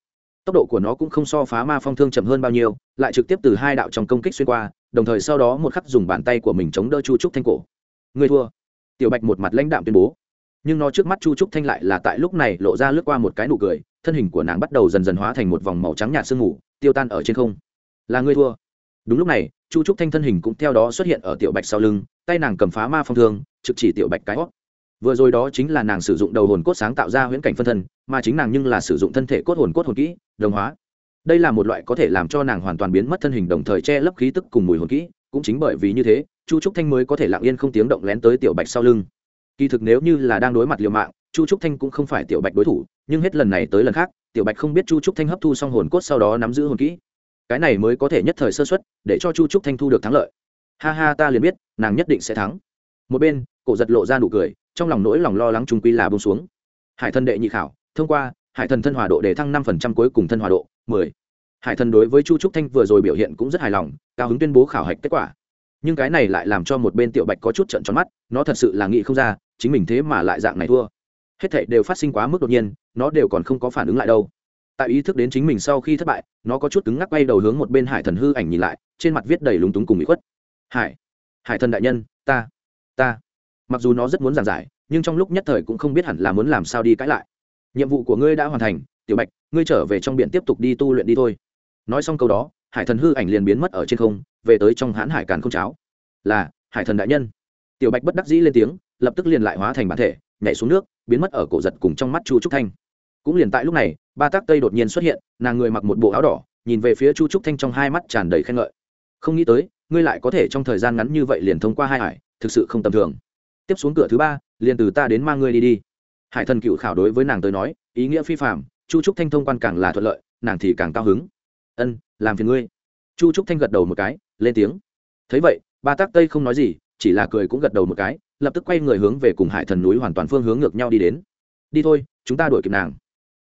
Tốc độ của nó cũng không so phá ma phong thương chậm hơn bao nhiêu, lại trực tiếp từ hai đạo trong công kích xuyên qua, đồng thời sau đó một khắc dùng bàn tay của mình chống đỡ chu trúc thanh cổ. Người thua. Tiểu bạch một mặt lãnh đạm tuyên bố. Nhưng nó trước mắt chu trúc thanh lại là tại lúc này lộ ra lướt qua một cái nụ cười, thân hình của nàng bắt đầu dần dần hóa thành một vòng màu trắng nhạt sương mù, tiêu tan ở trên không. Là người thua. Đúng lúc này, chu trúc thanh thân hình cũng theo đó xuất hiện ở tiểu bạch sau lưng, tay nàng cầm phá ma phong thương, trực chỉ tiểu bạch cái hót vừa rồi đó chính là nàng sử dụng đầu hồn cốt sáng tạo ra huyễn cảnh phân thân, mà chính nàng nhưng là sử dụng thân thể cốt hồn cốt hồn kỹ, đồng hóa. Đây là một loại có thể làm cho nàng hoàn toàn biến mất thân hình đồng thời che lấp khí tức cùng mùi hồn kỹ, cũng chính bởi vì như thế, chu trúc thanh mới có thể lặng yên không tiếng động lén tới tiểu bạch sau lưng. Kỳ thực nếu như là đang đối mặt liều mạng, chu trúc thanh cũng không phải tiểu bạch đối thủ, nhưng hết lần này tới lần khác, tiểu bạch không biết chu trúc thanh hấp thu xong hồn cốt sau đó nắm giữ hồn kỹ. Cái này mới có thể nhất thời sơ xuất để cho chu trúc thanh thu được thắng lợi. Ha ha, ta liền biết, nàng nhất định sẽ thắng. Một bên, cổ giật lộ ra nụ cười trong lòng nỗi lòng lo lắng trung quy là bông xuống. Hải thần đệ nhị khảo, thông qua, hải thần thân hòa độ để thăng năm phần trăm cuối cùng thân hòa độ, mười. Hải thần đối với chu trúc thanh vừa rồi biểu hiện cũng rất hài lòng, cao hứng tuyên bố khảo hạch kết quả. Nhưng cái này lại làm cho một bên tiểu bạch có chút trận tròn mắt, nó thật sự là nghĩ không ra, chính mình thế mà lại dạng này thua. Hết thảy đều phát sinh quá mức đột nhiên, nó đều còn không có phản ứng lại đâu. Tại ý thức đến chính mình sau khi thất bại, nó có chút cứng ngắc bay đầu hướng một bên hải thần hư ảnh nhìn lại, trên mặt viết đầy lúng túng cùng bị khuất. Hải hải thần đại nhân, ta ta mặc dù nó rất muốn giảng giải, nhưng trong lúc nhất thời cũng không biết hẳn là muốn làm sao đi cãi lại. Nhiệm vụ của ngươi đã hoàn thành, tiểu bạch, ngươi trở về trong biển tiếp tục đi tu luyện đi thôi. Nói xong câu đó, hải thần hư ảnh liền biến mất ở trên không, về tới trong hãn hải càn không cháo. Là, hải thần đại nhân. Tiểu bạch bất đắc dĩ lên tiếng, lập tức liền lại hóa thành bản thể, nhảy xuống nước, biến mất ở cổ giật cùng trong mắt chu trúc thanh. Cũng liền tại lúc này, ba tác tây đột nhiên xuất hiện, nàng người mặc một bộ áo đỏ, nhìn về phía chu trúc thanh trong hai mắt tràn đầy khen ngợi. Không nghĩ tới, ngươi lại có thể trong thời gian ngắn như vậy liền thông qua hai hải, thực sự không tầm thường tiếp xuống cửa thứ ba liền từ ta đến mang ngươi đi đi. Hải thần cựu khảo đối với nàng tới nói ý nghĩa phi phạm chu trúc thanh thông quan càng là thuận lợi nàng thì càng cao hứng. Ân làm phiền ngươi. Chu trúc thanh gật đầu một cái lên tiếng. Thấy vậy ba tác tây không nói gì chỉ là cười cũng gật đầu một cái lập tức quay người hướng về cùng hải thần núi hoàn toàn phương hướng ngược nhau đi đến. Đi thôi chúng ta đuổi kịp nàng.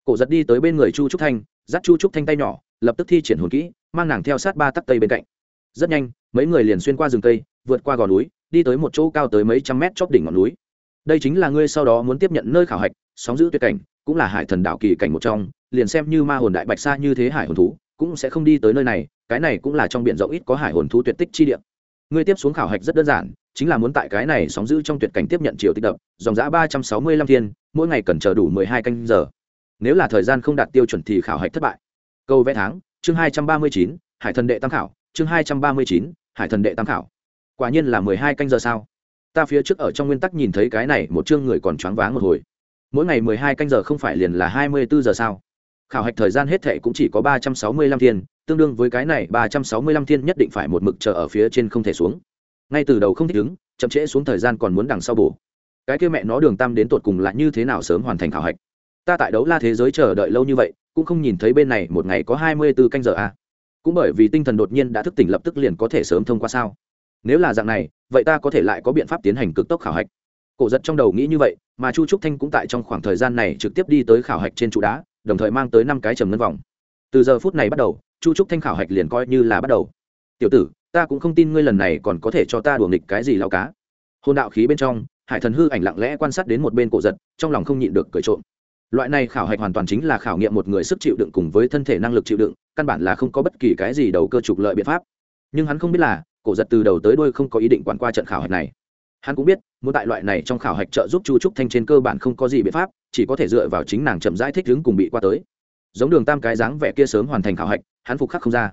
Cổ giật đi tới bên người chu trúc thanh dắt chu trúc thanh tay nhỏ lập tức thi triển hồn kỹ mang nàng theo sát ba tắc tây bên cạnh. Rất nhanh mấy người liền xuyên qua rừng tây, vượt qua gò núi đi tới một chỗ cao tới mấy trăm mét chóp đỉnh ngọn núi. Đây chính là ngươi sau đó muốn tiếp nhận nơi khảo hạch, sóng giữ tuyệt cảnh, cũng là hải thần đạo kỳ cảnh một trong, liền xem như ma hồn đại bạch sa như thế hải hồn thú, cũng sẽ không đi tới nơi này, cái này cũng là trong biển rộng ít có hải hồn thú tuyệt tích chi địa. Ngươi tiếp xuống khảo hạch rất đơn giản, chính là muốn tại cái này sóng giữ trong tuyệt cảnh tiếp nhận chiều tích đập, dòng giã ba trăm sáu mươi lăm thiên, mỗi ngày cần chờ đủ mười hai canh giờ. Nếu là thời gian không đạt tiêu chuẩn thì khảo hạch thất bại. Câu vẽ tháng, chương hai trăm ba mươi chín, hải thần đệ tam khảo, chương hai trăm ba mươi chín, hải thần đệ tam khảo quả nhiên là mười hai canh giờ sao? Ta phía trước ở trong nguyên tắc nhìn thấy cái này, một chương người còn choáng váng một hồi. Mỗi ngày mười hai canh giờ không phải liền là hai mươi bốn giờ sao? Khảo hạch thời gian hết thệ cũng chỉ có ba trăm sáu mươi lăm thiên, tương đương với cái này ba trăm sáu mươi lăm thiên nhất định phải một mực chờ ở phía trên không thể xuống. Ngay từ đầu không thích ứng, chậm trễ xuống thời gian còn muốn đằng sau bổ. Cái kia mẹ nó đường tam đến tột cùng là như thế nào sớm hoàn thành khảo hạch? Ta tại đấu la thế giới chờ đợi lâu như vậy, cũng không nhìn thấy bên này một ngày có hai mươi bốn canh giờ à. cũng bởi vì tinh thần đột nhiên đã thức tỉnh lập tức liền có thể sớm thông qua sao? Nếu là dạng này, vậy ta có thể lại có biện pháp tiến hành cực tốc khảo hạch. Cổ giật trong đầu nghĩ như vậy, mà chu trúc thanh cũng tại trong khoảng thời gian này trực tiếp đi tới khảo hạch trên trụ đá, đồng thời mang tới năm cái trầm ngân vòng. Từ giờ phút này bắt đầu, chu trúc thanh khảo hạch liền coi như là bắt đầu. Tiểu tử, ta cũng không tin ngươi lần này còn có thể cho ta đùa nghịch cái gì lao cá. Hôn đạo khí bên trong, hải thần hư ảnh lặng lẽ quan sát đến một bên cổ giật, trong lòng không nhịn được cười trộm. Loại này khảo hạch hoàn toàn chính là khảo nghiệm một người sức chịu đựng cùng với thân thể năng lực chịu đựng, căn bản là không có bất kỳ cái gì đầu cơ trục lợi biện pháp. Nhưng hắn không biết là cổ giật từ đầu tới đuôi không có ý định quản qua trận khảo hạch này. Hắn cũng biết, muốn tại loại này trong khảo hạch trợ giúp chu trúc thanh trên cơ bản không có gì biện pháp, chỉ có thể dựa vào chính nàng chậm rãi thích ứng cùng bị qua tới. Giống đường tam cái dáng vẻ kia sớm hoàn thành khảo hạch, hắn phục khắc không ra.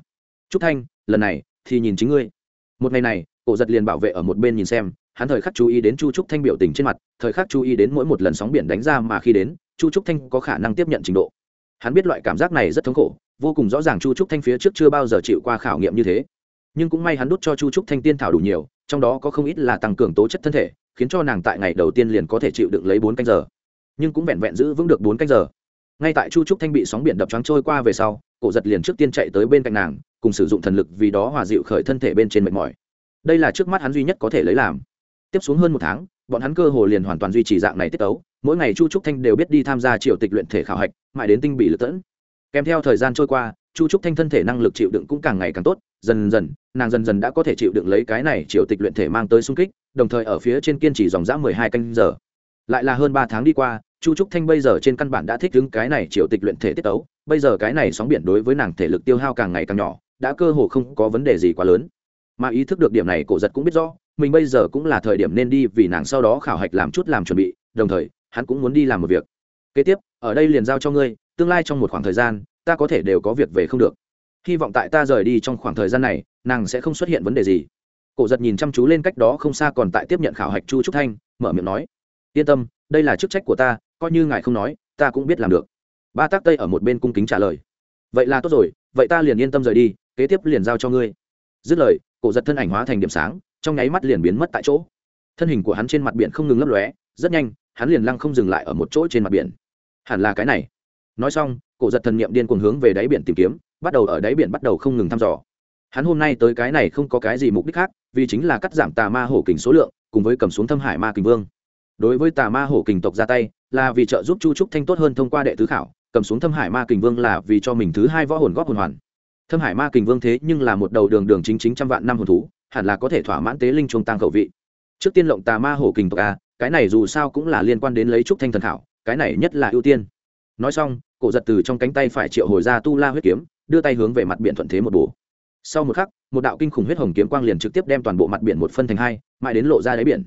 Trúc thanh, lần này thì nhìn chính ngươi. Một ngày này, cổ giật liền bảo vệ ở một bên nhìn xem, hắn thời khắc chú ý đến chu trúc thanh biểu tình trên mặt, thời khắc chú ý đến mỗi một lần sóng biển đánh ra mà khi đến, chu trúc thanh có khả năng tiếp nhận trình độ. Hắn biết loại cảm giác này rất thống khổ, vô cùng rõ ràng chu trúc thanh phía trước chưa bao giờ chịu qua khảo nghiệm như thế nhưng cũng may hắn đút cho chu trúc thanh tiên thảo đủ nhiều, trong đó có không ít là tăng cường tố chất thân thể, khiến cho nàng tại ngày đầu tiên liền có thể chịu đựng lấy bốn canh giờ. Nhưng cũng vẹn vẹn giữ vững được bốn canh giờ. Ngay tại chu trúc thanh bị sóng biển đập trắng trôi qua về sau, cổ giật liền trước tiên chạy tới bên cạnh nàng, cùng sử dụng thần lực vì đó hòa dịu khởi thân thể bên trên mệt mỏi. Đây là trước mắt hắn duy nhất có thể lấy làm. Tiếp xuống hơn một tháng, bọn hắn cơ hồ liền hoàn toàn duy trì dạng này tiết tấu, mỗi ngày chu trúc thanh đều biết đi tham gia triều tịch luyện thể khảo hạch, mãi đến tinh bị lực tẫn. Kèm theo thời gian trôi qua chu trúc thanh thân thể năng lực chịu đựng cũng càng ngày càng tốt, dần dần, nàng dần dần đã có thể chịu đựng lấy cái này triều tịch luyện thể mang tới sung kích, đồng thời ở phía trên kiên trì dòng dã mười hai canh giờ. Lại là hơn ba tháng đi qua, chu trúc thanh bây giờ trên căn bản đã thích ứng cái này triều tịch luyện thể tiết tấu, bây giờ cái này sóng biển đối với nàng thể lực tiêu hao càng ngày càng nhỏ, đã cơ hồ không có vấn đề gì quá lớn. Mà ý thức được điểm này, cổ giật cũng biết rõ, mình bây giờ cũng là thời điểm nên đi vì nàng sau đó khảo hạch làm chút làm chuẩn bị, đồng thời, hắn cũng muốn đi làm một việc. Kế tiếp, ở đây liền giao cho ngươi, tương lai trong một khoảng thời gian ta có thể đều có việc về không được. Hy vọng tại ta rời đi trong khoảng thời gian này, nàng sẽ không xuất hiện vấn đề gì. Cổ giật nhìn chăm chú lên cách đó không xa còn tại tiếp nhận khảo hạch chu trúc thanh, mở miệng nói, yên tâm, đây là chức trách của ta, coi như ngài không nói, ta cũng biết làm được. Ba tác tây ở một bên cung kính trả lời, vậy là tốt rồi, vậy ta liền yên tâm rời đi, kế tiếp liền giao cho ngươi. Dứt lời, cổ giật thân ảnh hóa thành điểm sáng, trong nháy mắt liền biến mất tại chỗ. Thân hình của hắn trên mặt biển không ngừng lấp lóe, rất nhanh, hắn liền lăng không dừng lại ở một chỗ trên mặt biển. Hẳn là cái này. Nói xong cổ giật thần niệm điên cuồng hướng về đáy biển tìm kiếm, bắt đầu ở đáy biển bắt đầu không ngừng thăm dò. Hắn hôm nay tới cái này không có cái gì mục đích khác, vì chính là cắt giảm tà ma hổ kình số lượng, cùng với cầm xuống thâm hải ma kình vương. Đối với tà ma hổ kình tộc ra tay, là vì trợ giúp chu trúc thanh tốt hơn thông qua đệ tứ khảo, cầm xuống thâm hải ma kình vương là vì cho mình thứ hai võ hồn góp hồn hoàn. Thâm hải ma kình vương thế nhưng là một đầu đường đường chính chính trăm vạn năm hồn thú, hẳn là có thể thỏa mãn tế linh chuông tăng khẩu vị. Trước tiên lộng tà ma hổ kình tộc a, cái này dù sao cũng là liên quan đến lấy trúc thanh thần khảo, cái này nhất là ưu tiên. Nói xong cổ giật từ trong cánh tay phải triệu hồi ra tu la huyết kiếm, đưa tay hướng về mặt biển thuận thế một bổ. Sau một khắc, một đạo kinh khủng huyết hồng kiếm quang liền trực tiếp đem toàn bộ mặt biển một phân thành hai, mãi đến lộ ra đáy biển.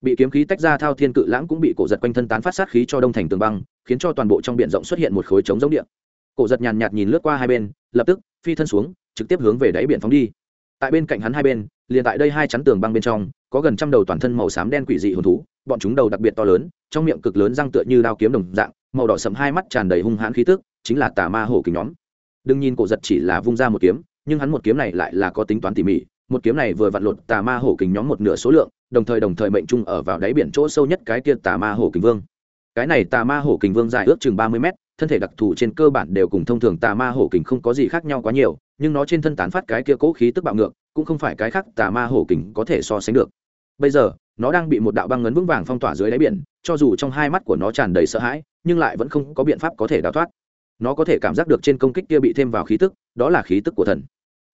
Bị kiếm khí tách ra thao thiên cự lãng cũng bị cổ giật quanh thân tán phát sát khí cho đông thành tường băng, khiến cho toàn bộ trong biển rộng xuất hiện một khối trống giống điện cổ giật nhàn nhạt nhìn lướt qua hai bên, lập tức phi thân xuống, trực tiếp hướng về đáy biển phóng đi tại bên cạnh hắn hai bên, liền tại đây hai chắn tường băng bên trong, có gần trăm đầu toàn thân màu xám đen quỷ dị hồn thú, bọn chúng đầu đặc biệt to lớn, trong miệng cực lớn răng tựa như đao kiếm đồng dạng, màu đỏ sậm hai mắt tràn đầy hung hãn khí tức, chính là tà ma hổ kình nhóm. Đừng nhìn cổ giật chỉ là vung ra một kiếm, nhưng hắn một kiếm này lại là có tính toán tỉ mỉ. Một kiếm này vừa vặn lột tà ma hổ kình nhóm một nửa số lượng, đồng thời đồng thời mệnh trung ở vào đáy biển chỗ sâu nhất cái kia tà ma hổ kình vương. Cái này tà ma hổ kình vương dài ước chừng ba mươi mét, thân thể đặc thù trên cơ bản đều cùng thông thường tà ma hổ kình không có gì khác nhau quá nhiều nhưng nó trên thân tán phát cái kia cố khí tức bạo ngược, cũng không phải cái khác tà ma hổ kình có thể so sánh được. Bây giờ, nó đang bị một đạo băng ngấn vững vàng phong tỏa dưới đáy biển, cho dù trong hai mắt của nó tràn đầy sợ hãi, nhưng lại vẫn không có biện pháp có thể đào thoát. Nó có thể cảm giác được trên công kích kia bị thêm vào khí tức, đó là khí tức của thần.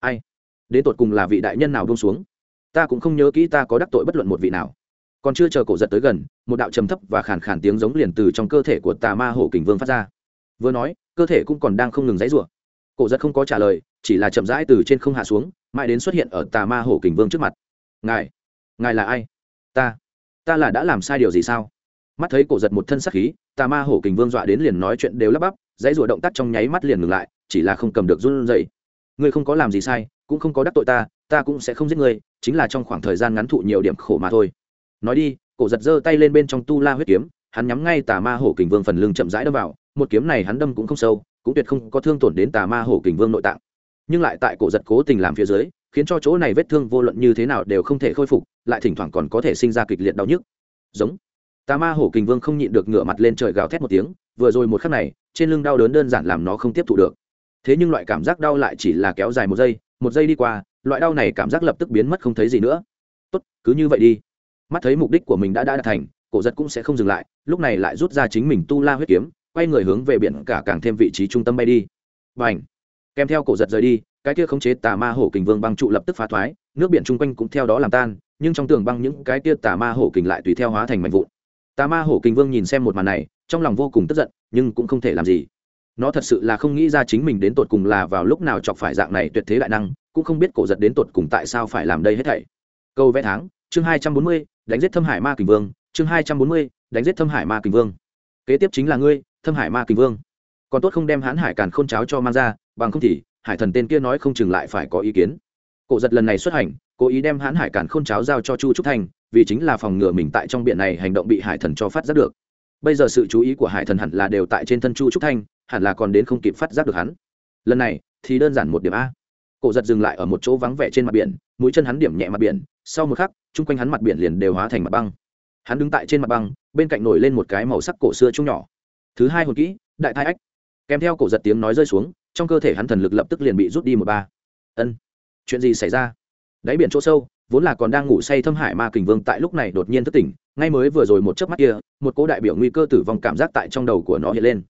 Ai? Đến tột cùng là vị đại nhân nào buông xuống? Ta cũng không nhớ kỹ ta có đắc tội bất luận một vị nào. Còn chưa chờ cổ giật tới gần, một đạo trầm thấp và khàn khàn tiếng giống liền từ trong cơ thể của tà ma hổ kình vương phát ra. Vừa nói, cơ thể cũng còn đang không ngừng dãy rủa. Cổ giật không có trả lời chỉ là chậm rãi từ trên không hạ xuống, mãi đến xuất hiện ở tà ma hổ kình vương trước mặt. Ngài ngài là ai? Ta ta là đã làm sai điều gì sao? Mắt thấy cổ giật một thân sắc khí, tà ma hổ kình vương dọa đến liền nói chuyện đều lắp bắp, dãy rủa động tác trong nháy mắt liền ngừng lại, chỉ là không cầm được run rẩy. Ngươi không có làm gì sai, cũng không có đắc tội ta ta cũng sẽ không giết ngươi, chính là trong khoảng thời gian ngắn thụ nhiều điểm khổ mà thôi. Nói đi, cổ giật giơ tay lên bên trong tu la huyết kiếm, hắn nhắm ngay tà ma hổ kình vương phần lưng chậm rãi đâm vào, một kiếm này hắn đâm cũng không sâu, cũng tuyệt không có thương tổn đến tà ma hổ kình vương nội tạng nhưng lại tại cổ giật cố tình làm phía dưới, khiến cho chỗ này vết thương vô luận như thế nào đều không thể khôi phục, lại thỉnh thoảng còn có thể sinh ra kịch liệt đau nhức. Giống. Tà ma hổ kình vương không nhịn được ngửa mặt lên trời gào thét một tiếng, vừa rồi một khắc này, trên lưng đau đớn đơn giản làm nó không tiếp thụ được. Thế nhưng loại cảm giác đau lại chỉ là kéo dài một giây một giây đi qua, loại đau này cảm giác lập tức biến mất không thấy gì nữa. Tốt, cứ như vậy đi. Mắt thấy mục đích của mình đã đã đạt thành, cổ giật cũng sẽ không dừng lại, lúc này lại rút ra chính mình tu la huyết kiếm, quay người hướng về biển cả càng thêm vị trí trung tâm bay đi. Và ảnh kèm theo cổ giật rời đi, cái kia khống chế tà ma hổ kình vương băng trụ lập tức phá thoái, nước biển chung quanh cũng theo đó làm tan, nhưng trong tường băng những cái kia tà ma hổ kình lại tùy theo hóa thành mạnh vụn. Tà ma hổ kình vương nhìn xem một màn này, trong lòng vô cùng tức giận, nhưng cũng không thể làm gì. Nó thật sự là không nghĩ ra chính mình đến tột cùng là vào lúc nào chọc phải dạng này tuyệt thế đại năng, cũng không biết cổ giật đến tột cùng tại sao phải làm đây hết thảy. Câu vẽ tháng, chương hai trăm bốn mươi, đánh giết thâm hải ma kình vương, chương hai trăm bốn mươi, đánh giết thâm hải ma kình vương. Kế tiếp chính là ngươi, thâm hải ma kình vương. Còn tốt không đem hãn hải càn k h ô n cháo cho mang ra bằng không thì, hải thần tên kia nói không chừng lại phải có ý kiến. Cổ giật lần này xuất hành, cố ý đem hãn hải cản k h ô n cháo giao cho chu trúc thanh, vì chính là phòng ngừa mình tại trong biển này hành động bị hải thần cho phát giác được. Bây giờ sự chú ý của hải thần hẳn là đều tại trên thân chu trúc thanh, hẳn là còn đến không kịp phát giác được hắn. Lần này, thì đơn giản một điểm a. Cổ giật dừng lại ở một chỗ vắng vẻ trên mặt biển, mũi chân hắn điểm nhẹ mặt biển, sau một khắc, chung quanh hắn mặt biển liền đều hóa thành mặt băng. Hắn đứng tại trên mặt băng, bên cạnh nổi lên một cái màu sắc cổ xưa chung nhỏ. Thứ hai hồn kỹ, đại thai ách. Kèm theo cổ giật tiếng nói rơi xuống trong cơ thể hắn thần lực lập tức liền bị rút đi một ba. Ân, chuyện gì xảy ra? Đáy biển chỗ sâu, vốn là còn đang ngủ say thâm hải ma kình vương tại lúc này đột nhiên thức tỉnh, ngay mới vừa rồi một chớp mắt kia, một cỗ đại biểu nguy cơ tử vong cảm giác tại trong đầu của nó hiện lên.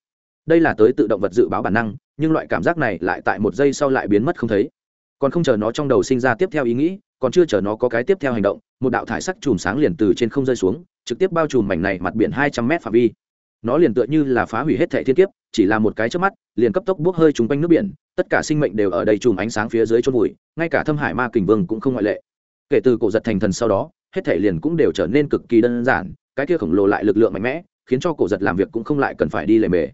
Đây là tới tự động vật dự báo bản năng, nhưng loại cảm giác này lại tại một giây sau lại biến mất không thấy. Còn không chờ nó trong đầu sinh ra tiếp theo ý nghĩ, còn chưa chờ nó có cái tiếp theo hành động, một đạo thải sắc chùm sáng liền từ trên không rơi xuống, trực tiếp bao trùm mảnh này mặt biển hai trăm mét phạm vi nó liền tựa như là phá hủy hết thệ thiên kiếp, chỉ là một cái trước mắt, liền cấp tốc bốc hơi trúng quanh nước biển, tất cả sinh mệnh đều ở đây chùm ánh sáng phía dưới chôn vùi, ngay cả thâm hải ma kình vương cũng không ngoại lệ. Kể từ cổ giật thành thần sau đó, hết thể liền cũng đều trở nên cực kỳ đơn giản, cái kia khổng lồ lại lực lượng mạnh mẽ, khiến cho cổ giật làm việc cũng không lại cần phải đi lề mề.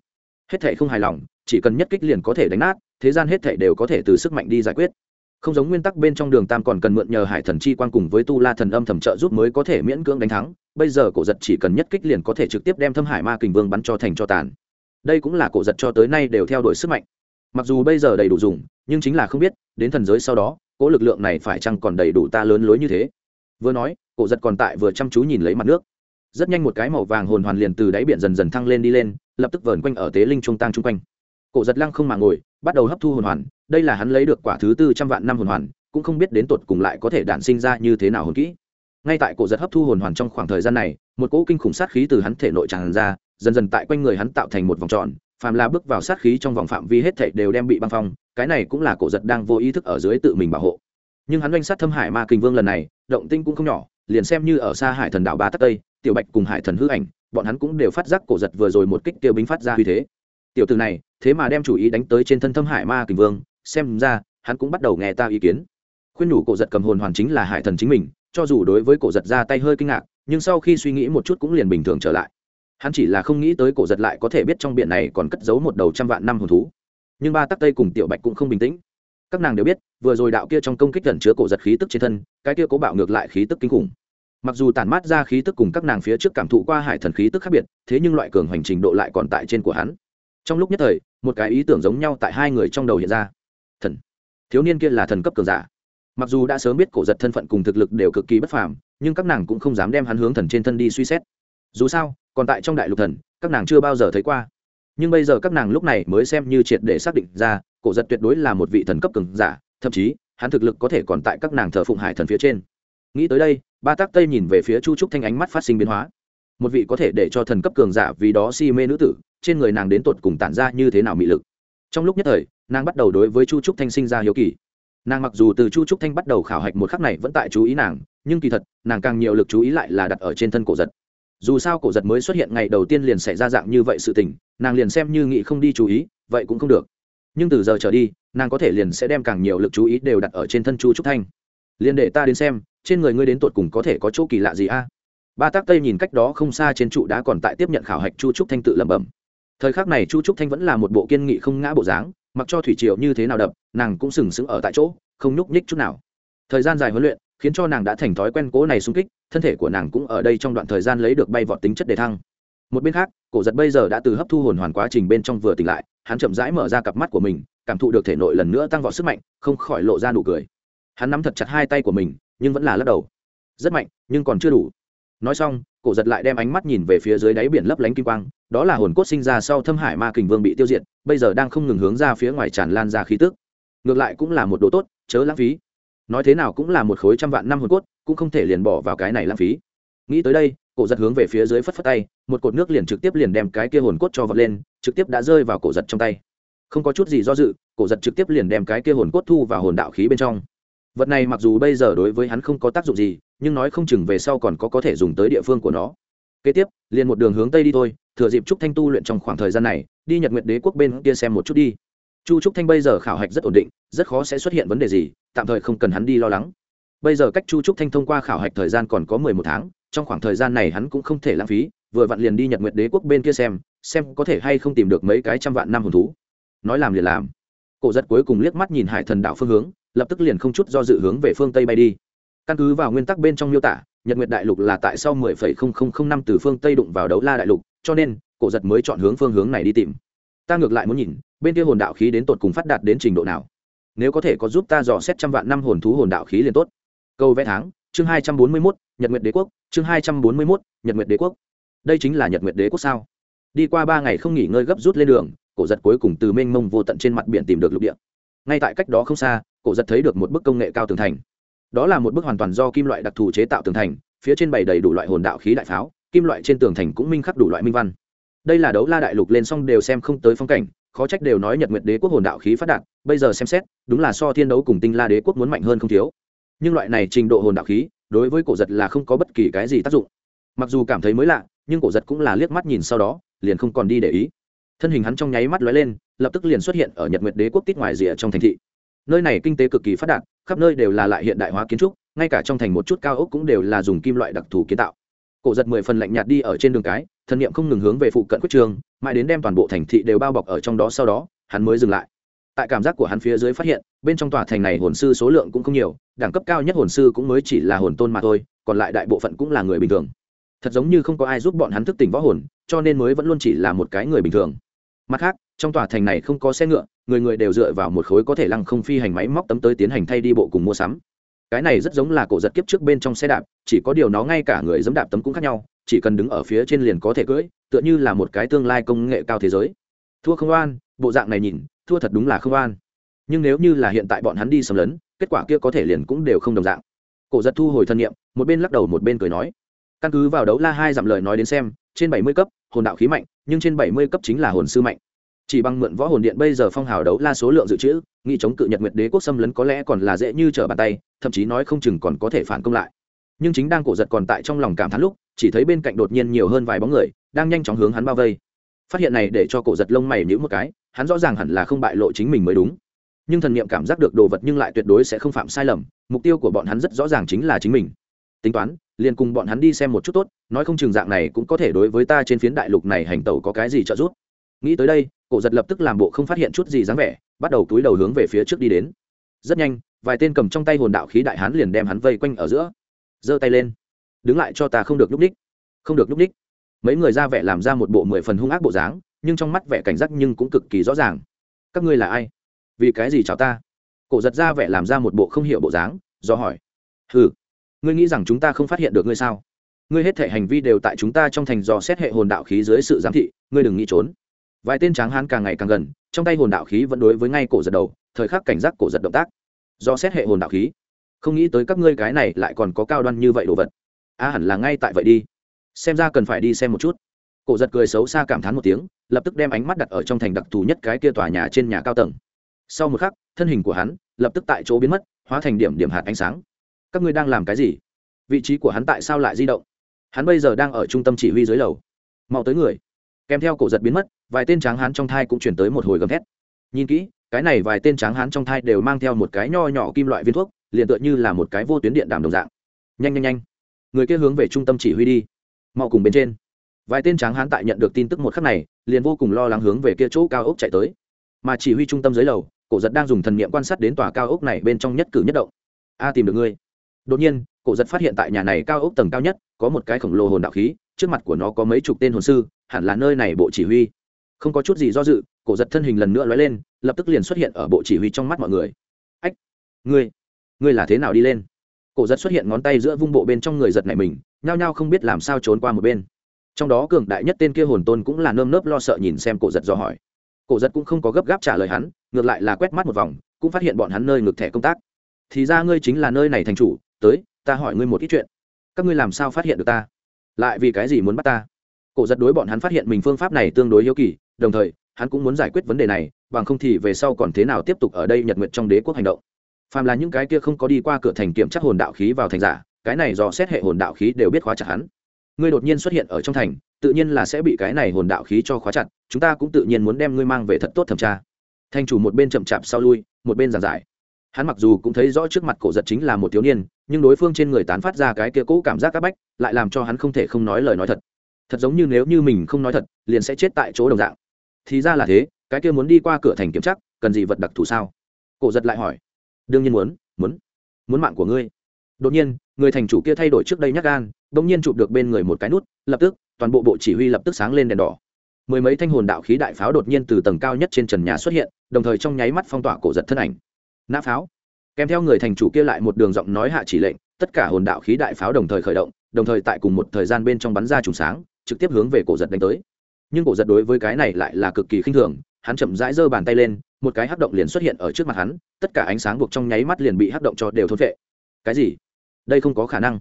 Hết thể không hài lòng, chỉ cần nhất kích liền có thể đánh nát, thế gian hết thể đều có thể từ sức mạnh đi giải quyết. Không giống nguyên tắc bên trong đường tam còn cần mượn nhờ hải thần chi quan cùng với tu la thần âm thầm trợ giúp mới có thể miễn cưỡng đánh thắng bây giờ cổ giật chỉ cần nhất kích liền có thể trực tiếp đem thâm hải ma kình vương bắn cho thành cho tàn. Đây cũng là cổ giật cho tới nay đều theo đuổi sức mạnh. Mặc dù bây giờ đầy đủ dùng, nhưng chính là không biết, đến thần giới sau đó, cỗ lực lượng này phải chăng còn đầy đủ ta lớn lối như thế? Vừa nói, cổ giật còn tại vừa chăm chú nhìn lấy mặt nước. Rất nhanh một cái màu vàng hồn hoàn liền từ đáy biển dần dần thăng lên đi lên, lập tức vờn quanh ở tế linh trung tăng chung quanh. Cổ giật lăng không mà ngồi, bắt đầu hấp thu hồn hoàn, đây là hắn lấy được quả thứ tư trăm vạn năm hồn hoàn, cũng không biết đến tột cùng lại có thể đản sinh ra như thế nào hồn kỹ ngay tại cổ giật hấp thu hồn hoàn trong khoảng thời gian này, một cỗ kinh khủng sát khí từ hắn thể nội tràn ra, dần dần tại quanh người hắn tạo thành một vòng tròn, phàm là bước vào sát khí trong vòng phạm vi hết thảy đều đem bị băng phong, cái này cũng là cổ giật đang vô ý thức ở dưới tự mình bảo hộ. Nhưng hắn oanh sát thâm hải ma kình vương lần này, động tinh cũng không nhỏ, liền xem như ở xa hải thần đảo ba tắc tây, tiểu bạch cùng hải thần hư ảnh, bọn hắn cũng đều phát giác cổ giật vừa rồi một kích tiêu bính phát ra uy thế. Tiểu từ này, thế mà đem chủ ý đánh tới trên thân thâm hải ma kình vương, xem ra, hắn cũng bắt đầu nghe ta ý kiến. Khuyên nhủ cổ giật cầm hồn hoàn chính là hải thần chính mình cho dù đối với cổ giật ra tay hơi kinh ngạc, nhưng sau khi suy nghĩ một chút cũng liền bình thường trở lại. Hắn chỉ là không nghĩ tới cổ giật lại có thể biết trong biển này còn cất giấu một đầu trăm vạn năm hồn thú. Nhưng ba tắc tây cùng tiểu bạch cũng không bình tĩnh. Các nàng đều biết, vừa rồi đạo kia trong công kích gần chứa cổ giật khí tức trên thân, cái kia cố bạo ngược lại khí tức kinh khủng. Mặc dù tản mát ra khí tức cùng các nàng phía trước cảm thụ qua hải thần khí tức khác biệt, thế nhưng loại cường hành trình độ lại còn tại trên của hắn. Trong lúc nhất thời, một cái ý tưởng giống nhau tại hai người trong đầu hiện ra. Thần. Thiếu niên kia là thần cấp cường giả mặc dù đã sớm biết cổ giật thân phận cùng thực lực đều cực kỳ bất phàm, nhưng các nàng cũng không dám đem hắn hướng thần trên thân đi suy xét. Dù sao, còn tại trong đại lục thần, các nàng chưa bao giờ thấy qua. Nhưng bây giờ các nàng lúc này mới xem như triệt để xác định ra, cổ giật tuyệt đối là một vị thần cấp cường giả, thậm chí, hắn thực lực có thể còn tại các nàng thờ phụng hải thần phía trên. Nghĩ tới đây, ba tác tây nhìn về phía chu trúc thanh ánh mắt phát sinh biến hóa. Một vị có thể để cho thần cấp cường giả vì đó si mê nữ tử, trên người nàng đến tột cùng tản ra như thế nào mị lực. Trong lúc nhất thời, nàng bắt đầu đối với chu trúc thanh sinh ra hiếu kỳ nàng mặc dù từ chu trúc thanh bắt đầu khảo hạch một khắc này vẫn tại chú ý nàng, nhưng kỳ thật, nàng càng nhiều lực chú ý lại là đặt ở trên thân cổ giật. Dù sao cổ giật mới xuất hiện ngày đầu tiên liền xảy ra dạng như vậy sự tình, nàng liền xem như nghị không đi chú ý, vậy cũng không được. Nhưng từ giờ trở đi, nàng có thể liền sẽ đem càng nhiều lực chú ý đều đặt ở trên thân chu trúc thanh. Liền để ta đến xem, trên người ngươi đến tột cùng có thể có chỗ kỳ lạ gì a? Ba tác tây nhìn cách đó không xa trên trụ đá còn tại tiếp nhận khảo hạch chu trúc thanh tự lẩm bẩm. Thời khắc này chu trúc thanh vẫn là một bộ kiên nghị không ngã bộ dáng mặc cho thủy triều như thế nào đập, nàng cũng sừng sững ở tại chỗ, không nhúc nhích chút nào. Thời gian dài huấn luyện khiến cho nàng đã thành thói quen cố này xung kích, thân thể của nàng cũng ở đây trong đoạn thời gian lấy được bay vọt tính chất đề thăng. Một bên khác, cổ giật bây giờ đã từ hấp thu hồn hoàn quá trình bên trong vừa tỉnh lại, hắn chậm rãi mở ra cặp mắt của mình, cảm thụ được thể nội lần nữa tăng vọt sức mạnh, không khỏi lộ ra nụ cười. Hắn nắm thật chặt hai tay của mình, nhưng vẫn là lắc đầu. Rất mạnh, nhưng còn chưa đủ. Nói xong cổ giật lại đem ánh mắt nhìn về phía dưới đáy biển lấp lánh kim quang, đó là hồn cốt sinh ra sau thâm hải ma kình vương bị tiêu diệt, bây giờ đang không ngừng hướng ra phía ngoài tràn lan ra khí tức. Ngược lại cũng là một đồ tốt, chớ lãng phí. Nói thế nào cũng là một khối trăm vạn năm hồn cốt, cũng không thể liền bỏ vào cái này lãng phí. Nghĩ tới đây, cổ giật hướng về phía dưới phất phất tay, một cột nước liền trực tiếp liền đem cái kia hồn cốt cho vật lên, trực tiếp đã rơi vào cổ giật trong tay. Không có chút gì do dự, cổ giật trực tiếp liền đem cái kia hồn cốt thu vào hồn đạo khí bên trong. Vật này mặc dù bây giờ đối với hắn không có tác dụng gì nhưng nói không chừng về sau còn có có thể dùng tới địa phương của nó. Kế tiếp, liền một đường hướng tây đi thôi, thừa dịp trúc thanh tu luyện trong khoảng thời gian này, đi nhật nguyệt đế quốc bên kia xem một chút đi. Chu trúc thanh bây giờ khảo hạch rất ổn định, rất khó sẽ xuất hiện vấn đề gì, tạm thời không cần hắn đi lo lắng. Bây giờ cách chu trúc thanh thông qua khảo hạch thời gian còn có mười một tháng, trong khoảng thời gian này hắn cũng không thể lãng phí, vừa vặn liền đi nhật nguyệt đế quốc bên kia xem xem có thể hay không tìm được mấy cái trăm vạn năm hồn thú. Nói làm liền làm. Cổ giật cuối cùng liếc mắt nhìn hải thần đạo phương hướng, lập tức liền không chút do dự hướng về phương tây bay đi căn cứ vào nguyên tắc bên trong miêu tả nhật nguyệt đại lục là tại sau 10,0005 năm từ phương tây đụng vào đấu la đại lục cho nên cổ giật mới chọn hướng phương hướng này đi tìm. Ta ngược lại muốn nhìn bên kia hồn đạo khí đến tột cùng phát đạt đến trình độ nào. Nếu có thể có giúp ta dò xét trăm vạn năm hồn thú hồn đạo khí liền tốt. Câu vẽ tháng chương 241, nhật nguyệt đế quốc chương 241, nhật nguyệt đế quốc. Đây chính là nhật nguyệt đế quốc sao? Đi qua ba ngày không nghỉ ngơi gấp rút lên đường cổ giật cuối cùng từ mênh mông vô tận trên mặt biển tìm được lục địa. Ngay tại cách đó không xa cổ giật thấy được một bức công nghệ cao tường thành đó là một bức hoàn toàn do kim loại đặc thù chế tạo tường thành, phía trên bày đầy đủ loại hồn đạo khí đại pháo, kim loại trên tường thành cũng minh khắc đủ loại minh văn. Đây là đấu la đại lục lên xong đều xem không tới phong cảnh, khó trách đều nói nhật nguyệt đế quốc hồn đạo khí phát đạt, bây giờ xem xét, đúng là so thiên đấu cùng tinh la đế quốc muốn mạnh hơn không thiếu. Nhưng loại này trình độ hồn đạo khí, đối với cổ giật là không có bất kỳ cái gì tác dụng. Mặc dù cảm thấy mới lạ, nhưng cổ giật cũng là liếc mắt nhìn sau đó, liền không còn đi để ý. Thân hình hắn trong nháy mắt lóe lên, lập tức liền xuất hiện ở nhật nguyệt đế quốc tít ngoài rìa trong thành thị nơi này kinh tế cực kỳ phát đạt, khắp nơi đều là lại hiện đại hóa kiến trúc, ngay cả trong thành một chút cao ốc cũng đều là dùng kim loại đặc thù kiến tạo. Cổ giật mười phần lạnh nhạt đi ở trên đường cái, thần niệm không ngừng hướng về phụ cận quyết trường, mãi đến đem toàn bộ thành thị đều bao bọc ở trong đó sau đó, hắn mới dừng lại. Tại cảm giác của hắn phía dưới phát hiện, bên trong tòa thành này hồn sư số lượng cũng không nhiều, đẳng cấp cao nhất hồn sư cũng mới chỉ là hồn tôn mà thôi, còn lại đại bộ phận cũng là người bình thường. Thật giống như không có ai giúp bọn hắn thức tỉnh võ hồn, cho nên mới vẫn luôn chỉ là một cái người bình thường mặt khác, trong tòa thành này không có xe ngựa, người người đều dựa vào một khối có thể lăng không phi hành máy móc tấm tới tiến hành thay đi bộ cùng mua sắm. Cái này rất giống là cổ giật kiếp trước bên trong xe đạp, chỉ có điều nó ngay cả người dẫm đạp tấm cũng khác nhau, chỉ cần đứng ở phía trên liền có thể cưỡi, tựa như là một cái tương lai công nghệ cao thế giới. Thua không oan, bộ dạng này nhìn, thua thật đúng là không oan. Nhưng nếu như là hiện tại bọn hắn đi xâm lấn, kết quả kia có thể liền cũng đều không đồng dạng. Cổ giật thu hồi thân nhiệm, một bên lắc đầu một bên cười nói. Căn cứ vào đấu la hai dặm lời nói đến xem, trên bảy mươi cấp hồn đạo khí mạnh, nhưng trên bảy mươi cấp chính là hồn sư mạnh. Chỉ bằng mượn võ hồn điện bây giờ phong hào đấu la số lượng dự trữ, nghị chống cự nhật nguyệt đế quốc xâm lấn có lẽ còn là dễ như trở bàn tay, thậm chí nói không chừng còn có thể phản công lại. Nhưng chính đang cổ giật còn tại trong lòng cảm thán lúc, chỉ thấy bên cạnh đột nhiên nhiều hơn vài bóng người, đang nhanh chóng hướng hắn bao vây. Phát hiện này để cho cổ giật lông mày nhữ một cái, hắn rõ ràng hẳn là không bại lộ chính mình mới đúng. Nhưng thần niệm cảm giác được đồ vật nhưng lại tuyệt đối sẽ không phạm sai lầm, mục tiêu của bọn hắn rất rõ ràng chính là chính mình tính toán, liền cùng bọn hắn đi xem một chút tốt, nói không chừng dạng này cũng có thể đối với ta trên phiến đại lục này hành tẩu có cái gì trợ giúp. Nghĩ tới đây, cổ giật lập tức làm bộ không phát hiện chút gì dáng vẻ, bắt đầu túi đầu hướng về phía trước đi đến. Rất nhanh, vài tên cầm trong tay hồn đạo khí đại hán liền đem hắn vây quanh ở giữa. Giơ tay lên. Đứng lại cho ta không được núp ních không được núp ních mấy người ra vẻ làm ra một bộ mười phần hung ác bộ dáng, nhưng trong mắt vẻ cảnh giác nhưng cũng cực kỳ rõ ràng. Các ngươi là ai? Vì cái gì chào ta? Cổ giật ra vẻ làm ra một bộ không hiểu bộ dáng, do hỏi. Hừ ngươi nghĩ rằng chúng ta không phát hiện được ngươi sao? Ngươi hết thể hành vi đều tại chúng ta trong thành dò xét hệ hồn đạo khí dưới sự giám thị, ngươi đừng nghĩ trốn. Vài tên tráng hán càng ngày càng gần, trong tay hồn đạo khí vẫn đối với ngay cổ giật đầu, thời khắc cảnh giác cổ giật động tác. Do xét hệ hồn đạo khí. Không nghĩ tới các ngươi cái này lại còn có cao đoan như vậy đồ vật. A hẳn là ngay tại vậy đi. Xem ra cần phải đi xem một chút. Cổ giật cười xấu xa cảm thán một tiếng, lập tức đem ánh mắt đặt ở trong thành đặc thù nhất cái kia tòa nhà trên nhà cao tầng. Sau một khắc, thân hình của hắn lập tức tại chỗ biến mất, hóa thành điểm điểm hạt ánh sáng các ngươi đang làm cái gì? Vị trí của hắn tại sao lại di động? Hắn bây giờ đang ở trung tâm chỉ huy dưới lầu. Mau tới người. Kèm theo cổ giật biến mất, vài tên tráng hán trong thai cũng chuyển tới một hồi gầm thét. Nhìn kỹ, cái này vài tên tráng hán trong thai đều mang theo một cái nho nhỏ kim loại viên thuốc, liền tựa như là một cái vô tuyến điện đàm đồng dạng. Nhanh nhanh nhanh. Người kia hướng về trung tâm chỉ huy đi. Mau cùng bên trên. Vài tên tráng hán tại nhận được tin tức một khắc này, liền vô cùng lo lắng hướng về kia chỗ cao ốc chạy tới. Mà chỉ huy trung tâm dưới lầu, cổ giật đang dùng thần niệm quan sát đến tòa cao ốc này bên trong nhất cử nhất động. A tìm được ngươi đột nhiên, cổ giật phát hiện tại nhà này cao ốc tầng cao nhất, có một cái khổng lồ hồn đạo khí, trước mặt của nó có mấy chục tên hồn sư, hẳn là nơi này bộ chỉ huy. Không có chút gì do dự, cổ giật thân hình lần nữa lói lên, lập tức liền xuất hiện ở bộ chỉ huy trong mắt mọi người. Ách, ngươi ngươi là thế nào đi lên? Cổ giật xuất hiện ngón tay giữa vung bộ bên trong người giật này mình, nhao nhao không biết làm sao trốn qua một bên. Trong đó cường đại nhất tên kia hồn tôn cũng là nơm nớp lo sợ nhìn xem cổ giật do hỏi. Cổ giật cũng không có gấp gáp trả lời hắn, ngược lại là quét mắt một vòng, cũng phát hiện bọn hắn nơi ngược thẻ công tác. Thì ra ngươi chính là nơi này thành chủ tới, ta hỏi ngươi một ít chuyện. Các ngươi làm sao phát hiện được ta? Lại vì cái gì muốn bắt ta? Cổ giật đối bọn hắn phát hiện mình phương pháp này tương đối yếu kỳ, đồng thời, hắn cũng muốn giải quyết vấn đề này, bằng không thì về sau còn thế nào tiếp tục ở đây nhật nguyện trong đế quốc hành động. Phàm là những cái kia không có đi qua cửa thành kiểm chắc hồn đạo khí vào thành giả, cái này do xét hệ hồn đạo khí đều biết khóa chặt hắn. Ngươi đột nhiên xuất hiện ở trong thành, tự nhiên là sẽ bị cái này hồn đạo khí cho khóa chặt, chúng ta cũng tự nhiên muốn đem ngươi mang về thật tốt thẩm tra. Thanh chủ một bên chậm chạp sau lui, một bên giảng giải hắn mặc dù cũng thấy rõ trước mặt cổ giật chính là một thiếu niên, nhưng đối phương trên người tán phát ra cái kia cũ cảm giác áp bách, lại làm cho hắn không thể không nói lời nói thật. Thật giống như nếu như mình không nói thật, liền sẽ chết tại chỗ đồng dạng. Thì ra là thế, cái kia muốn đi qua cửa thành kiểm chắc cần gì vật đặc thù sao? Cổ giật lại hỏi. Đương nhiên muốn muốn. Muốn mạng của ngươi. Đột nhiên, người thành chủ kia thay đổi trước đây nhắc gan đ ỗ n g nhiên chụp được bên người một cái nút, lập tức, toàn bộ bộ chỉ huy lập tức sáng lên đèn đỏ. Mười mấy thanh hồn đạo khí đại pháo đột nhiên từ tầng cao nhất trên trần nhà xuất hiện, đồng thời trong nháy mắt phong tỏa cổ giật thân ảnh nã pháo. Kèm theo người thành chủ kia lại một đường giọng nói hạ chỉ lệnh, tất cả hồn đạo khí đại pháo đồng thời khởi động, đồng thời tại cùng một thời gian bên trong bắn ra trùng sáng, trực tiếp hướng về cổ giật đánh tới. Nhưng cổ giật đối với cái này lại là cực kỳ khinh thường, hắn chậm rãi giơ bàn tay lên, một cái hắc động liền xuất hiện ở trước mặt hắn, tất cả ánh sáng buộc trong nháy mắt liền bị hắc động cho đều thôn vệ cái gì? Đây không có khả năng.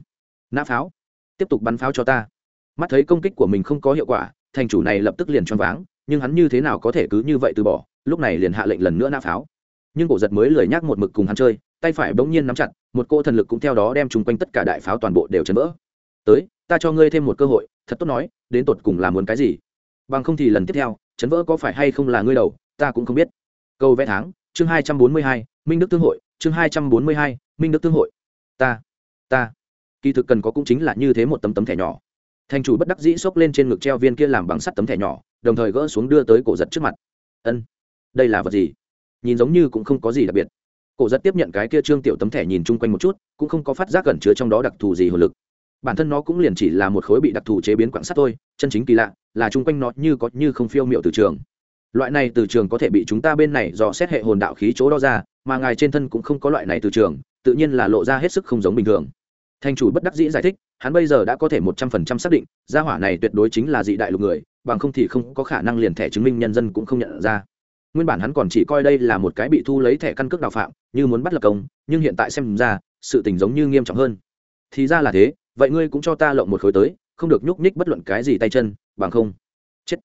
Nã pháo. Tiếp tục bắn pháo cho ta. Mắt thấy công kích của mình không có hiệu quả, thành chủ này lập tức liền choáng váng, nhưng hắn như thế nào có thể cứ như vậy từ bỏ, lúc này liền hạ lệnh lần nữa nã pháo nhưng cổ giật mới lười nhắc một mực cùng hắn chơi, tay phải bỗng nhiên nắm chặt, một cô thần lực cũng theo đó đem chung quanh tất cả đại pháo toàn bộ đều chấn vỡ. Tới, ta cho ngươi thêm một cơ hội, thật tốt nói, đến tột cùng là muốn cái gì? Bằng không thì lần tiếp theo, chấn vỡ có phải hay không là ngươi đầu, ta cũng không biết. Câu vẽ tháng, chương hai trăm bốn mươi hai, minh đức tương hội, chương hai trăm bốn mươi hai, minh đức tương hội. Ta ta. Kỳ thực cần có cũng chính là như thế một tấm tấm thẻ nhỏ. Thành chủ bất đắc dĩ xốc lên trên ngực treo viên kia làm bằng sắt tấm thẻ nhỏ, đồng thời gỡ xuống đưa tới cổ giật trước mặt. Ân, đây là vật gì? Nhìn giống như cũng không có gì đặc biệt. Cổ giật tiếp nhận cái kia trương tiểu tấm thẻ nhìn chung quanh một chút, cũng không có phát giác gần chứa trong đó đặc thù gì hồn lực. Bản thân nó cũng liền chỉ là một khối bị đặc thù chế biến quạng sắt thôi, chân chính kỳ lạ, là chung quanh nó như có như không phiêu miệu từ trường. Loại này từ trường có thể bị chúng ta bên này dò xét hệ hồn đạo khí chỗ đo ra, mà ngài trên thân cũng không có loại này từ trường, tự nhiên là lộ ra hết sức không giống bình thường. Thành chủ bất đắc dĩ giải thích, hắn bây giờ đã có thể một trăm phần trăm xác định, gia hỏa này tuyệt đối chính là dị đại lục người, bằng không thì không có khả năng liền thẻ chứng minh nhân dân cũng không nhận ra nguyên bản hắn còn chỉ coi đây là một cái bị thu lấy thẻ căn cước đào phạm, như muốn bắt lập công, nhưng hiện tại xem ra, sự tình giống như nghiêm trọng hơn. Thì ra là thế, vậy ngươi cũng cho ta lộng một khối tới, không được nhúc nhích bất luận cái gì tay chân, bằng không. Chết.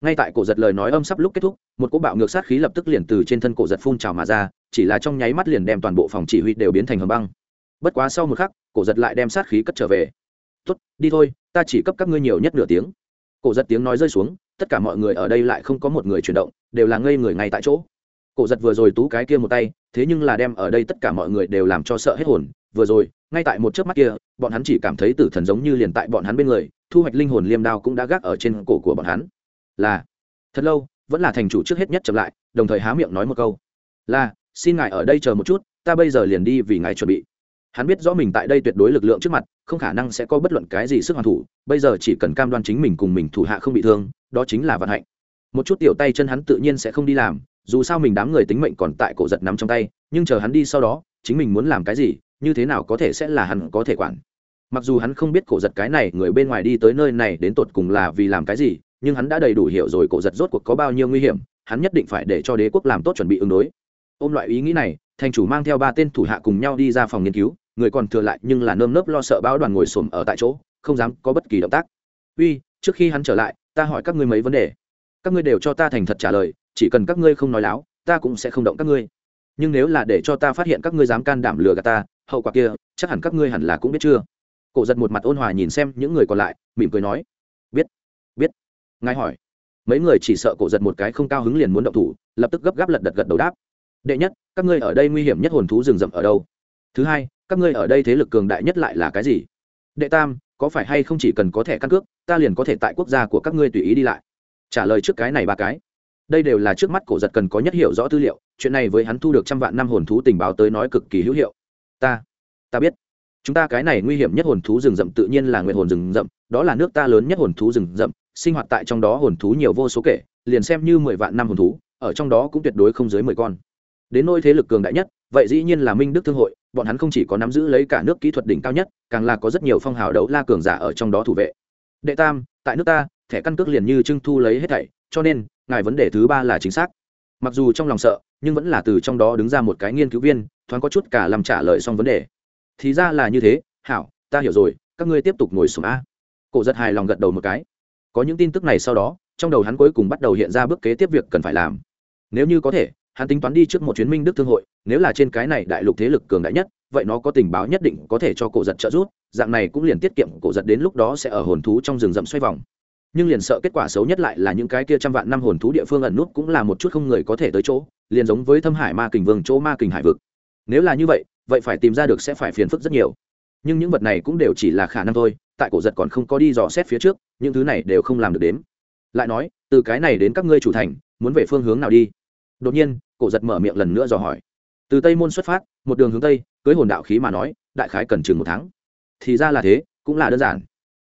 Ngay tại cổ giật lời nói âm sắp lúc kết thúc, một cỗ bạo ngược sát khí lập tức liền từ trên thân cổ giật phun trào mà ra, chỉ là trong nháy mắt liền đem toàn bộ phòng chỉ huy đều biến thành hầm băng. Bất quá sau một khắc, cổ giật lại đem sát khí cất trở về. Tốt, đi thôi, ta chỉ cấp các ngươi nhiều nhất nửa tiếng. Cổ giật tiếng nói rơi xuống tất cả mọi người ở đây lại không có một người chuyển động, đều là ngây người ngay tại chỗ. Cổ giật vừa rồi tú cái kia một tay, thế nhưng là đem ở đây tất cả mọi người đều làm cho sợ hết hồn. Vừa rồi, ngay tại một chớp mắt kia, bọn hắn chỉ cảm thấy tử thần giống như liền tại bọn hắn bên người, thu hoạch linh hồn liêm đao cũng đã gác ở trên cổ của bọn hắn. Là, thật lâu, vẫn là thành chủ trước hết nhất chậm lại, đồng thời há miệng nói một câu. Là, xin ngài ở đây chờ một chút, ta bây giờ liền đi vì ngài chuẩn bị hắn biết rõ mình tại đây tuyệt đối lực lượng trước mặt, không khả năng sẽ có bất luận cái gì sức hoàn thủ, bây giờ chỉ cần cam đoan chính mình cùng mình thủ hạ không bị thương, đó chính là vận hạnh. Một chút tiểu tay chân hắn tự nhiên sẽ không đi làm, dù sao mình đám người tính mệnh còn tại cổ giật nắm trong tay, nhưng chờ hắn đi sau đó, chính mình muốn làm cái gì, như thế nào có thể sẽ là hắn có thể quản. Mặc dù hắn không biết cổ giật cái này người bên ngoài đi tới nơi này đến tột cùng là vì làm cái gì, nhưng hắn đã đầy đủ hiểu rồi cổ giật rốt cuộc có bao nhiêu nguy hiểm, hắn nhất định phải để cho đế quốc làm tốt chuẩn bị ứng đối. Ôm loại ý nghĩ này, thành chủ mang theo ba tên thủ hạ cùng nhau đi ra phòng nghiên cứu người còn thừa lại nhưng là nơm nớp lo sợ báo đoàn ngồi xổm ở tại chỗ, không dám có bất kỳ động tác. Uy, trước khi hắn trở lại, ta hỏi các ngươi mấy vấn đề. Các ngươi đều cho ta thành thật trả lời, chỉ cần các ngươi không nói láo, ta cũng sẽ không động các ngươi. Nhưng nếu là để cho ta phát hiện các ngươi dám can đảm lừa gạt ta, hậu quả kia, chắc hẳn các ngươi hẳn là cũng biết chưa? Cổ giật một mặt ôn hòa nhìn xem những người còn lại, mỉm cười nói, biết biết. Ngài hỏi. Mấy người chỉ sợ cổ giật một cái không cao hứng liền muốn động thủ, lập tức gấp gáp lật đật gật đầu đáp, đệ nhất, các ngươi ở đây nguy hiểm nhất hồn thú rừng rậm ở đâu? Thứ hai các ngươi ở đây thế lực cường đại nhất lại là cái gì? Đệ tam, có phải hay không chỉ cần có thẻ căn cước, ta liền có thể tại quốc gia của các ngươi tùy ý đi lại? Trả lời trước cái này ba cái. Đây đều là trước mắt cổ giật cần có nhất hiểu rõ tư liệu, chuyện này với hắn thu được trăm vạn năm hồn thú tình báo tới nói cực kỳ hữu hiệu. Ta ta biết. Chúng ta cái này nguy hiểm nhất hồn thú rừng rậm tự nhiên là nguyện hồn rừng rậm, đó là nước ta lớn nhất hồn thú rừng rậm, sinh hoạt tại trong đó hồn thú nhiều vô số kể, liền xem như mười vạn năm hồn thú, ở trong đó cũng tuyệt đối không dưới mười con. Đến nôi thế lực cường đại nhất, vậy dĩ nhiên là minh đức thương hội bọn hắn không chỉ có nắm giữ lấy cả nước kỹ thuật đỉnh cao nhất, càng là có rất nhiều phong hào đấu la cường giả ở trong đó thủ vệ. Đệ tam, tại nước ta, thẻ căn cước liền như trưng thu lấy hết thảy, cho nên, ngài vấn đề thứ ba là chính xác. Mặc dù trong lòng sợ, nhưng vẫn là từ trong đó đứng ra một cái nghiên cứu viên, thoáng có chút cả làm trả lời xong vấn đề. Thì ra là như thế, hảo, ta hiểu rồi, các ngươi tiếp tục ngồi xuống a. Cổ rất hài lòng gật đầu một cái. Có những tin tức này sau đó, trong đầu hắn cuối cùng bắt đầu hiện ra bước kế tiếp việc cần phải làm. Nếu như có thể hắn tính toán đi trước một chuyến minh đức thương hội, nếu là trên cái này đại lục thế lực cường đại nhất, vậy nó có tình báo nhất định có thể cho cổ giật trợ giúp, dạng này cũng liền tiết kiệm, cổ giật đến lúc đó sẽ ở hồn thú trong rừng rậm xoay vòng. Nhưng liền sợ kết quả xấu nhất lại là những cái kia trăm vạn năm hồn thú địa phương ẩn nút cũng là một chút không người có thể tới chỗ, liền giống với thâm hải ma kình vương, chỗ ma kình hải vực. Nếu là như vậy vậy phải tìm ra được sẽ phải phiền phức rất nhiều. Nhưng những vật này cũng đều chỉ là khả năng thôi, tại cổ giật còn không có đi dò xét phía trước, những thứ này đều không làm được đếm. Lại nói, từ cái này đến các ngươi chủ thành, muốn về phương hướng nào đi? Đột nhiên, cổ giật mở miệng lần nữa dò hỏi. Từ tây môn xuất phát, một đường hướng tây, cưới hồn đạo khí mà nói, đại khái cần chừng một tháng. Thì ra là thế, cũng là đơn giản.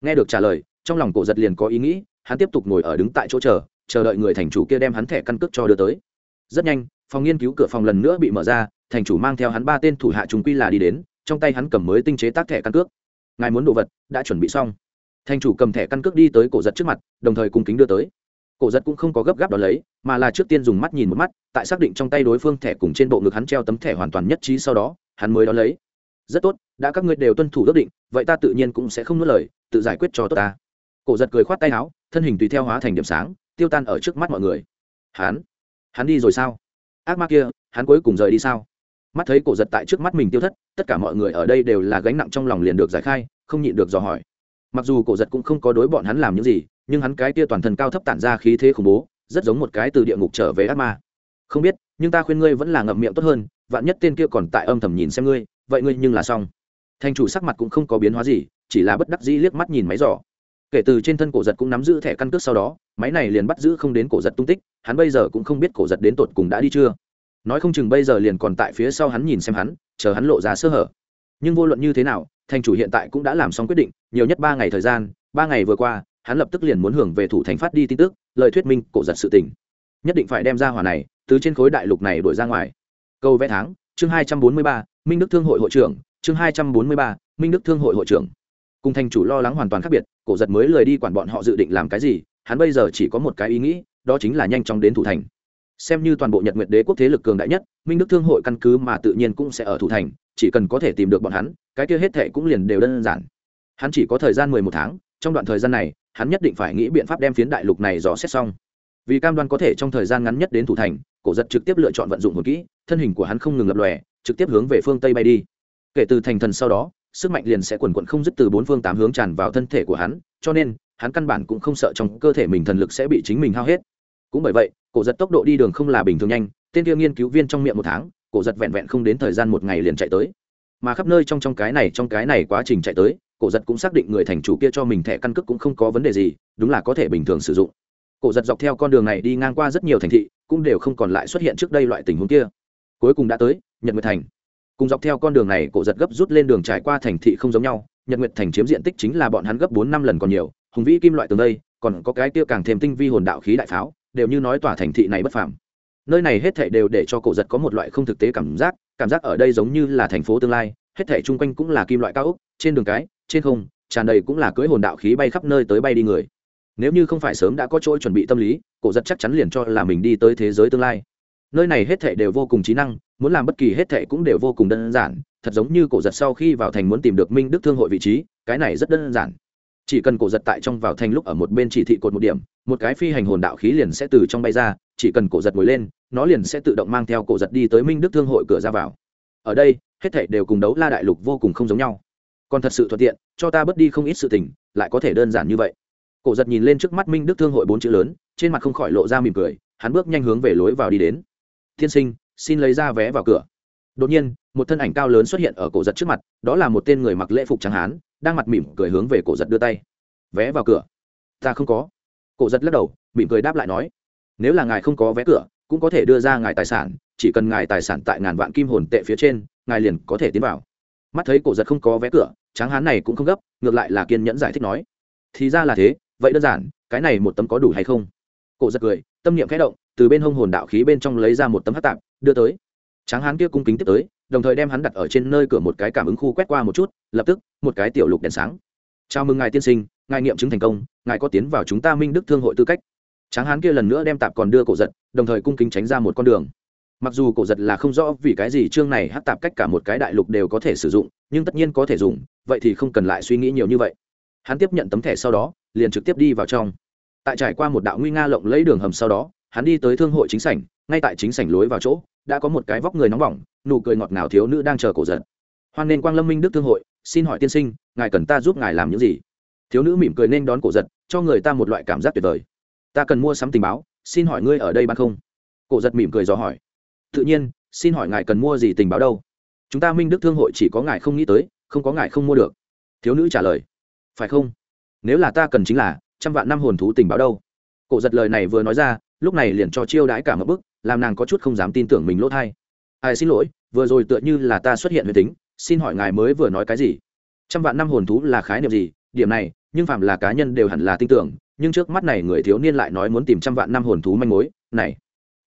Nghe được trả lời, trong lòng cổ giật liền có ý nghĩ, hắn tiếp tục ngồi ở đứng tại chỗ chờ chờ đợi người thành chủ kia đem hắn thẻ căn cước cho đưa tới. Rất nhanh, phòng nghiên cứu cửa phòng lần nữa bị mở ra, thành chủ mang theo hắn ba tên thủ hạ chúng quy là đi đến, trong tay hắn cầm mới tinh chế tác thẻ căn cước. Ngài muốn đồ vật, đã chuẩn bị xong. Thành chủ cầm thẻ căn cước đi tới cổ giật trước mặt, đồng thời cung kính đưa tới cổ giật cũng không có gấp gáp đ ó lấy, mà là trước tiên dùng mắt nhìn một mắt, tại xác định trong tay đối phương thẻ cùng trên bộ ngực hắn treo tấm thẻ hoàn toàn nhất trí sau đó, hắn mới đón lấy. Rất tốt, đã các ngươi đều tuân thủ ước định, vậy ta tự nhiên cũng sẽ không nuốt lời, tự giải quyết cho tốt ta. Cổ giật cười khoát tay áo, thân hình tùy theo hóa thành điểm sáng, tiêu tan ở trước mắt mọi người. Hắn? Hắn đi rồi sao? Ác ma kia, hắn cuối cùng rời đi sao? Mắt thấy cổ giật tại trước mắt mình tiêu thất, tất cả mọi người ở đây đều là gánh nặng trong lòng liền được giải khai, không nhịn được dò hỏi. Mặc dù cổ giật cũng không có đối bọn hắn làm những gì nhưng hắn cái kia toàn thân cao thấp tản ra khí thế khủng bố, rất giống một cái từ địa ngục trở về ác ma. Không biết, nhưng ta khuyên ngươi vẫn là ngậm miệng tốt hơn, vạn nhất tên kia còn tại âm thầm nhìn xem ngươi, vậy ngươi nhưng là xong. Thành chủ sắc mặt cũng không có biến hóa gì, chỉ là bất đắc dĩ liếc mắt nhìn máy giỏ kể từ trên thân cổ giật cũng nắm giữ thẻ căn cước sau đó, máy này liền bắt giữ không đến cổ giật tung tích, hắn bây giờ cũng không biết cổ giật đến tột cùng đã đi chưa. Nói không chừng bây giờ liền còn tại phía sau hắn nhìn xem hắn, chờ hắn lộ ra sơ hở. Nhưng vô luận như thế nào thành chủ hiện tại cũng đã làm xong quyết định, nhiều nhất ba ngày thời gian, ba ngày vừa qua hắn lập tức liền muốn hưởng về thủ thành phát đi tin tức, lời thuyết minh cổ giật sự tình. Nhất định phải đem ra hỏa này, từ trên khối đại lục này đổi ra ngoài. Câu vẽ tháng, chương hai trăm bốn mươi ba, minh đức thương hội hội trưởng, chương hai trăm bốn mươi ba, minh đức thương hội hội trưởng. Cùng thành chủ lo lắng hoàn toàn khác biệt, cổ giật mới lời đi quản bọn họ dự định làm cái gì, hắn bây giờ chỉ có một cái ý nghĩ, đó chính là nhanh chóng đến thủ thành. Xem như toàn bộ nhật nguyệt đế quốc thế lực cường đại nhất, minh đức thương hội căn cứ mà tự nhiên cũng sẽ ở thủ thành, chỉ cần có thể tìm được bọn hắn, cái kia hết thệ cũng liền đều đơn giản. Hắn chỉ có thời gian mười một tháng trong đoạn thời gian này, hắn nhất định phải nghĩ biện pháp đem phiến đại lục này dò xét xong. Vì cam đoan có thể trong thời gian ngắn nhất đến thủ thành, cổ giật trực tiếp lựa chọn vận dụng hồn kỹ, thân hình của hắn không ngừng lập lòe, trực tiếp hướng về phương tây bay đi. Kể từ thành thần sau đó, sức mạnh liền sẽ quần quận không dứt từ bốn phương tám hướng tràn vào thân thể của hắn, cho nên, hắn căn bản cũng không sợ trong cơ thể mình thần lực sẽ bị chính mình hao hết. Cũng bởi vậy, cổ giật tốc độ đi đường không là bình thường nhanh, tên kia nghiên cứu viên trong miệng một tháng, cổ giật vẹn vẹn không đến thời gian một ngày liền chạy tới. Mà khắp nơi trong trong cái này, trong cái này quá trình chạy tới cổ giật cũng xác định người thành chủ kia cho mình thẻ căn cước cũng không có vấn đề gì, đúng là có thể bình thường sử dụng. Cổ giật dọc theo con đường này đi ngang qua rất nhiều thành thị, cũng đều không còn lại xuất hiện trước đây loại tình huống kia. Cuối cùng đã tới, nhật nguyệt thành. Cùng dọc theo con đường này, cổ giật gấp rút lên đường trải qua thành thị không giống nhau, nhật nguyệt thành chiếm diện tích chính là bọn hắn gấp bốn năm lần còn nhiều, hùng vĩ kim loại tường đây, còn có cái tiêu càng thêm tinh vi hồn đạo khí đại pháo, đều như nói tòa thành thị này bất phàm. Nơi này hết thảy đều để cho cổ giật có một loại không thực tế cảm giác cảm giác ở đây giống như là thành phố tương lai, hết thảy chung quanh cũng là kim loại cao ốc, trên đường cái trên không, tràn đầy cũng là cưỡi hồn đạo khí bay khắp nơi tới bay đi người. Nếu như không phải sớm đã có chỗ chuẩn bị tâm lý, cổ giật chắc chắn liền cho là mình đi tới thế giới tương lai. Nơi này hết thảy đều vô cùng trí năng, muốn làm bất kỳ hết thảy cũng đều vô cùng đơn giản, thật giống như cổ giật sau khi vào thành muốn tìm được minh đức thương hội vị trí, cái này rất đơn giản. Chỉ cần cổ giật tại trong vào thành lúc ở một bên chỉ thị cột một điểm, một cái phi hành hồn đạo khí liền sẽ từ trong bay ra, chỉ cần cổ giật ngồi lên, nó liền sẽ tự động mang theo cổ giật đi tới minh đức thương hội cửa ra vào. Ở đây, hết thảy đều cùng đấu la đại lục vô cùng không giống nhau còn thật sự thuận tiện, cho ta bớt đi không ít sự tình, lại có thể đơn giản như vậy. Cổ giật nhìn lên trước mắt minh đức thương hội bốn chữ lớn, trên mặt không khỏi lộ ra mỉm cười, hắn bước nhanh hướng về lối vào đi đến. Tiên sinh, xin lấy ra vé vào cửa. Đột nhiên, một thân ảnh cao lớn xuất hiện ở cổ giật trước mặt, đó là một tên người mặc lễ phục trắng hán, đang mặt mỉm cười hướng về cổ giật đưa tay. Vé vào cửa? Ta không có. Cổ giật lắc đầu, mỉm cười đáp lại nói, nếu là ngài không có vé cửa, cũng có thể đưa ra ngài tài sản, chỉ cần ngài tài sản tại ngàn vạn kim hồn tệ phía trên, ngài liền có thể tiến vào. Mắt thấy cổ giật không có vé cửa tráng hán này cũng không gấp, ngược lại là kiên nhẫn giải thích nói. Thì ra là thế, vậy đơn giản, cái này một tấm có đủ hay không? Cổ giật cười, tâm niệm khẽ động, từ bên hông hồn đạo khí bên trong lấy ra một tấm hát tạp, đưa tới. Tráng hán kia cung kính tiếp tới, đồng thời đem hắn đặt ở trên nơi cửa một cái cảm ứng khu quét qua một chút, lập tức, một cái tiểu lục đèn sáng. Chào mừng ngài tiên sinh, ngài nghiệm chứng thành công, ngài có tiến vào chúng ta minh đức thương hội tư cách. Tráng hán kia lần nữa đem tạp còn đưa cổ giật, đồng thời cung kính tránh ra một con đường. Mặc dù cổ giật là không rõ vì cái gì chương này hát tạp cách cả một cái đại lục đều có thể sử dụng, nhưng tất nhiên có thể dùng vậy thì không cần lại suy nghĩ nhiều như vậy. Hắn tiếp nhận tấm thẻ sau đó, liền trực tiếp đi vào trong. Tại trải qua một đạo nguy nga lộng lấy đường hầm sau đó, hắn đi tới thương hội chính sảnh, ngay tại chính sảnh lối vào chỗ, đã có một cái vóc người nóng bỏng, nụ cười ngọt ngào thiếu nữ đang chờ cổ giật hoan nên quang lâm minh đức thương hội, xin hỏi tiên sinh, ngài cần ta giúp ngài làm những gì? Thiếu nữ mỉm cười nên đón cổ giật cho người ta một loại cảm giác tuyệt vời. Ta cần mua sắm tình báo, xin hỏi ngươi ở đây bán không? Cổ giật mỉm cười dò hỏi. Tự nhiên, xin hỏi ngài cần mua gì tình báo đâu? Chúng ta minh đức thương hội chỉ có ngài không nghĩ tới không có ngại không mua được. Thiếu nữ trả lời, phải không? Nếu là ta cần chính là trăm vạn năm hồn thú tình báo đâu. Cổ giật lời này vừa nói ra, lúc này liền cho chiêu đãi cả một bức, làm nàng có chút không dám tin tưởng mình lỗ thai. Ai xin lỗi, vừa rồi tựa như là ta xuất hiện huyền tính, xin hỏi ngài mới vừa nói cái gì? Trăm vạn năm hồn thú là khái niệm gì? Điểm này, nhưng phạm là cá nhân đều hẳn là tin tưởng, nhưng trước mắt này người thiếu niên lại nói muốn tìm trăm vạn năm hồn thú manh mối, này,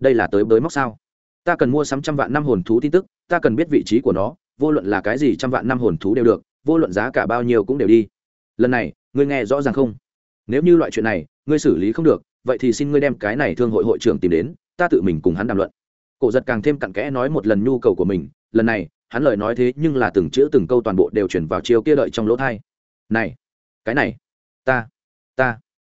đây là tới bới móc sao? Ta cần mua sắm trăm vạn năm hồn thú tin tức, ta cần biết vị trí của nó vô luận là cái gì trăm vạn năm hồn thú đều được, vô luận giá cả bao nhiêu cũng đều đi. Lần này, ngươi nghe rõ ràng không? Nếu như loại chuyện này, ngươi xử lý không được, vậy thì xin ngươi đem cái này thương hội hội trưởng tìm đến, ta tự mình cùng hắn đàm luận. Cổ giật càng thêm cặn kẽ nói một lần nhu cầu của mình, lần này, hắn lời nói thế nhưng là từng chữ từng câu toàn bộ đều chuyển vào chiêu kia đợi trong lỗ thai. Này, cái này, ta ta.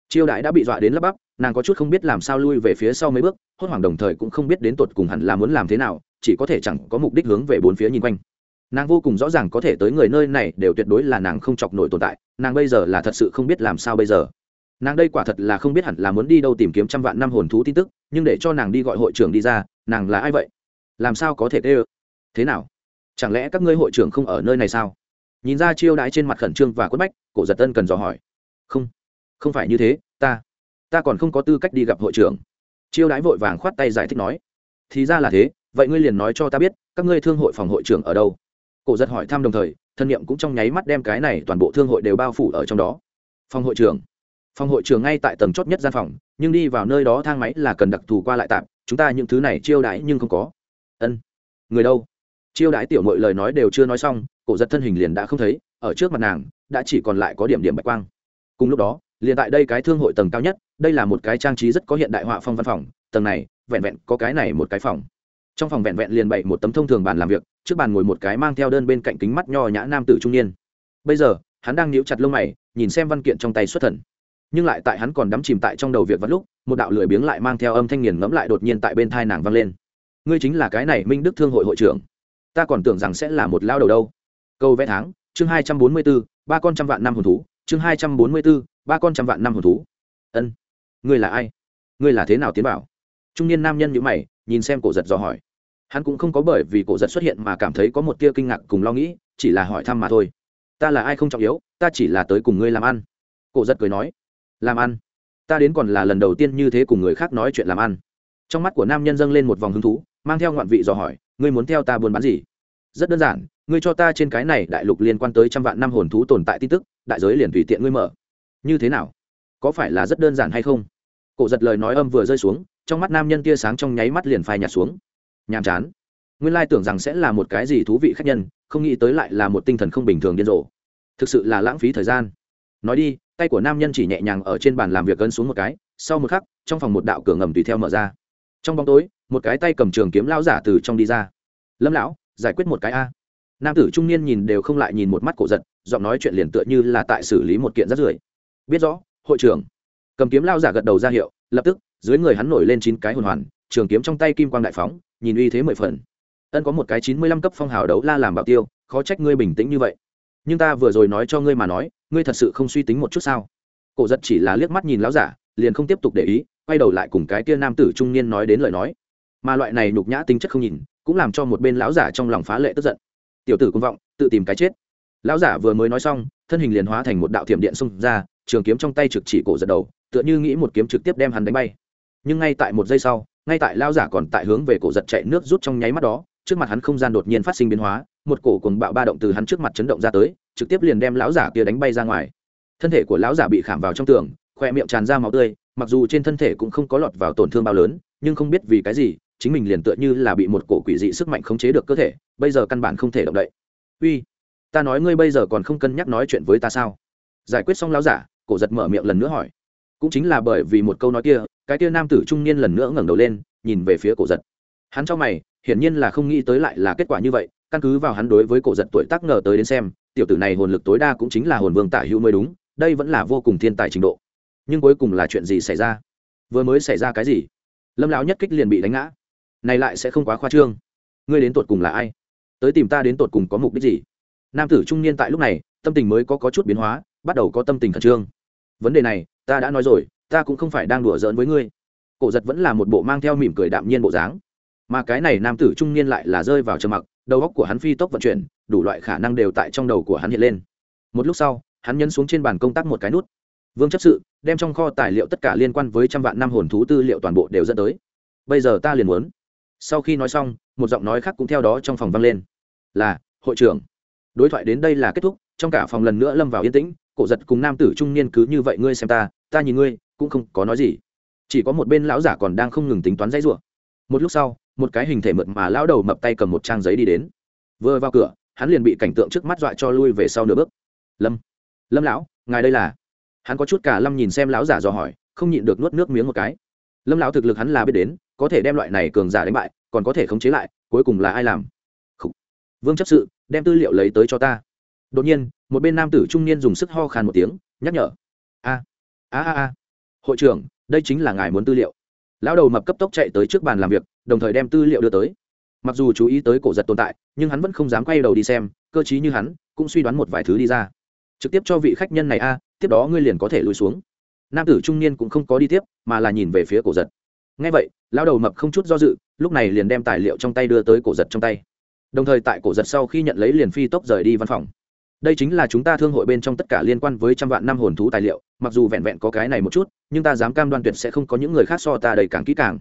Chiêu đại đã bị dọa đến lắp bắp, nàng có chút không biết làm sao lui về phía sau mấy bước, hốt hoảng đồng thời cũng không biết đến tột cùng hẳn là muốn làm thế nào, chỉ có thể chẳng có mục đích hướng về bốn phía nhìn quanh nàng vô cùng rõ ràng có thể tới người nơi này đều tuyệt đối là nàng không chọc nổi tồn tại, nàng bây giờ là thật sự không biết làm sao bây giờ. Nàng đây quả thật là không biết hẳn là muốn đi đâu tìm kiếm trăm vạn năm hồn thú tin tức, nhưng để cho nàng đi gọi hội trưởng đi ra, nàng là ai vậy? Làm sao có thể tê ơ? Thế nào? Chẳng lẽ các ngươi hội trưởng không ở nơi này sao? Nhìn ra chiêu đãi trên mặt khẩn trương và quất bách, cổ giật tân cần dò hỏi. Không không phải như thế, ta ta còn không có tư cách đi gặp hội trưởng. Chiêu đãi vội vàng khoát tay giải thích nói. Thì ra là thế, vậy ngươi liền nói cho ta biết, các ngươi thương hội phòng hội trưởng ở đâu? Cổ giật hỏi thăm đồng thời, thân nhiệm cũng trong nháy mắt đem cái này toàn bộ thương hội đều bao phủ ở trong đó. Phòng hội trưởng. Phòng hội trưởng ngay tại tầng chót nhất gian phòng, nhưng đi vào nơi đó thang máy là cần đặc thù qua lại tạm, chúng ta những thứ này chiêu đãi nhưng không có. Ân. Người đâu? Chiêu đãi tiểu mọi lời nói đều chưa nói xong, cổ giật thân hình liền đã không thấy, ở trước mặt nàng, đã chỉ còn lại có điểm điểm bạch quang. Cùng lúc đó, liền tại đây cái thương hội tầng cao nhất, đây là một cái trang trí rất có hiện đại họa phong văn phòng, tầng này, vẹn vẹn có cái này một cái phòng trong phòng vẹn vẹn liền bày một tấm thông thường bàn làm việc, trước bàn ngồi một cái mang theo đơn bên cạnh kính mắt nho nhã nam tử trung niên. Bây giờ, hắn đang níu chặt lông mày, nhìn xem văn kiện trong tay xuất thần. Nhưng lại tại hắn còn đắm chìm tại trong đầu việc vắt lúc, một đạo lười biếng lại mang theo âm thanh nghiền ngẫm lại đột nhiên tại bên thai nàng vang lên. Ngươi chính là cái này minh đức thương hội hội trưởng. Ta còn tưởng rằng sẽ là một lao đầu đâu. Câu vẽ tháng, chương hai trăm bốn mươi b ố ba con trăm vạn năm hồn thú, chương hai trăm bốn mươi b ố ba con trăm vạn năm hồn thú. Ân. Ngươi là ai? Ngươi là thế nào tiến bảo trung niên nam nhân nhữ mày nhìn xem cổ giật dò hỏi. Hắn cũng không có bởi vì cổ giật xuất hiện mà cảm thấy có một tia kinh ngạc cùng lo nghĩ, chỉ là hỏi thăm mà thôi. Ta là ai không trọng yếu, ta chỉ là tới cùng ngươi làm ăn. Cổ giật cười nói. Làm ăn? Ta đến còn là lần đầu tiên như thế cùng người khác nói chuyện làm ăn. Trong mắt của nam nhân dâng lên một vòng hứng thú, mang theo ngoạn vị dò hỏi, ngươi muốn theo ta buôn bán gì? Rất đơn giản, ngươi cho ta trên cái này đại lục liên quan tới trăm vạn năm hồn thú tồn tại tin tức, đại giới liền tùy tiện ngươi mở. Như thế nào? Có phải là rất đơn giản hay không? Cổ giật lời nói âm vừa rơi xuống trong mắt nam nhân tia sáng trong nháy mắt liền phai nhạt xuống. Nhàm chán. Nguyên lai tưởng rằng sẽ là một cái gì thú vị khác nhân, không nghĩ tới lại là một tinh thần không bình thường điên rồ. Thực sự là lãng phí thời gian. Nói đi, tay của nam nhân chỉ nhẹ nhàng ở trên bàn làm việc gân xuống một cái, sau một khắc, trong phòng một đạo cửa ngầm tùy theo mở ra. Trong bóng tối, một cái tay cầm trường kiếm lão giả từ trong đi ra. Lâm lão, giải quyết một cái a. Nam tử trung niên nhìn đều không lại nhìn một mắt cổ giật, giọng nói chuyện liền tựa như là tại xử lý một kiện rất rưởi. Biết rõ, hội trưởng. Cầm kiếm lao giả gật đầu ra hiệu, lập tức dưới người hắn nổi lên chín cái hồn hoàn, trường kiếm trong tay kim quang đại phóng, nhìn uy thế mười phần. Ân có một cái chín mươi lăm cấp phong hào đấu la làm bảo tiêu, khó trách ngươi bình tĩnh như vậy. Nhưng ta vừa rồi nói cho ngươi mà nói, ngươi thật sự không suy tính một chút sao? Cổ giật chỉ là liếc mắt nhìn lão giả, liền không tiếp tục để ý, quay đầu lại cùng cái kia nam tử trung niên nói đến lời nói. Mà loại này nhục nhã tính chất không nhìn, cũng làm cho một bên lão giả trong lòng phá lệ tức giận. Tiểu tử công vọng, tự tìm cái chết. Lão giả vừa mới nói xong, thân hình liền hóa thành một đạo thiểm điện xông ra, trường kiếm trong tay trực chỉ cổ giật đầu, tựa như nghĩ một kiếm trực tiếp đem hắn đánh bay nhưng ngay tại một giây sau, ngay tại lão giả còn tại hướng về cổ giật chạy nước rút trong nháy mắt đó, trước mặt hắn không gian đột nhiên phát sinh biến hóa, một cổ cùng bạo ba động từ hắn trước mặt chấn động ra tới, trực tiếp liền đem lão giả kia đánh bay ra ngoài. Thân thể của lão giả bị khảm vào trong tường, khoe miệng tràn ra máu tươi, mặc dù trên thân thể cũng không có lọt vào tổn thương bao lớn, nhưng không biết vì cái gì, chính mình liền tựa như là bị một cổ quỷ dị sức mạnh khống chế được cơ thể, bây giờ căn bản không thể động đậy. Uy, ta nói ngươi bây giờ còn không cân nhắc nói chuyện với ta sao? Giải quyết xong lão giả, cổ giật mở miệng lần nữa hỏi cũng chính là bởi vì một câu nói kia cái kia nam tử trung niên lần nữa ngẩng đầu lên nhìn về phía cổ giật. Hắn cho mày hiển nhiên là không nghĩ tới lại là kết quả như vậy căn cứ vào hắn đối với cổ giật tuổi tác ngờ tới đến xem tiểu tử này hồn lực tối đa cũng chính là hồn vương tả hữu mới đúng đây vẫn là vô cùng thiên tài trình độ. Nhưng cuối cùng là chuyện gì xảy ra? Vừa mới xảy ra cái gì? Lâm lão nhất kích liền bị đánh ngã. Này lại sẽ không quá khoa trương. Ngươi đến tột cùng là ai? Tới tìm ta đến tột cùng có mục đích gì? Nam tử trung niên tại lúc này tâm tình mới có, có chút biến hóa bắt đầu có tâm tình khẩn trương. Vấn đề này ta đã nói rồi, ta cũng không phải đang đùa giỡn với ngươi. Cổ giật vẫn là một bộ mang theo mỉm cười đạm nhiên bộ dáng. Mà cái này nam tử trung niên lại là rơi vào trầm mặc, đầu óc của hắn phi tốc vận chuyển, đủ loại khả năng đều tại trong đầu của hắn hiện lên. Một lúc sau, hắn nhấn xuống trên bàn công tác một cái nút. Vương chấp sự, đem trong kho tài liệu tất cả liên quan với trăm vạn năm hồn thú tư liệu toàn bộ đều dẫn tới. Bây giờ ta liền muốn. Sau khi nói xong, một giọng nói khác cũng theo đó trong phòng vang lên. Là, hội trưởng. Đối thoại đến đây là kết thúc trong cả phòng lần nữa lâm vào yên tĩnh, cổ giật cùng nam tử trung niên cứ như vậy ngươi xem ta ta nhìn ngươi, cũng không có nói gì. Chỉ có một bên lão giả còn đang không ngừng tính toán dãy rủa. Một lúc sau, một cái hình thể mượt mà lão đầu mập tay cầm một trang giấy đi đến. Vừa vào cửa, hắn liền bị cảnh tượng trước mắt dọa cho lui về sau nửa bước. Lâm lâm lão, ngài đây là? Hắn có chút cả lâm nhìn xem lão giả dò hỏi, không nhịn được nuốt nước miếng một cái. Lâm lão thực lực hắn là biết đến, có thể đem loại này cường giả đánh bại, còn có thể khống chế lại, cuối cùng là ai làm? Vương chấp sự, đem tư liệu lấy tới cho ta đột nhiên, một bên nam tử trung niên dùng sức ho khan một tiếng, nhắc nhở. A a a a. Hội trưởng, đây chính là ngài muốn tư liệu. Lão đầu mập cấp tốc chạy tới trước bàn làm việc, đồng thời đem tư liệu đưa tới. Mặc dù chú ý tới cổ giật tồn tại, nhưng hắn vẫn không dám quay đầu đi xem, cơ chí như hắn, cũng suy đoán một vài thứ đi ra. Trực tiếp cho vị khách nhân này a, tiếp đó ngươi liền có thể lùi xuống. Nam tử trung niên cũng không có đi tiếp, mà là nhìn về phía cổ giật. Ngay vậy, lão đầu mập không chút do dự, lúc này liền đem tài liệu trong tay đưa tới cổ giật trong tay. Đồng thời tại cổ giật sau khi nhận lấy liền phi tốc rời đi văn phòng đây chính là chúng ta thương hội bên trong tất cả liên quan với trăm vạn năm hồn thú tài liệu, mặc dù vẹn vẹn có cái này một chút, nhưng ta dám cam đoan tuyệt sẽ không có những người khác so ta đầy càng kỹ càng.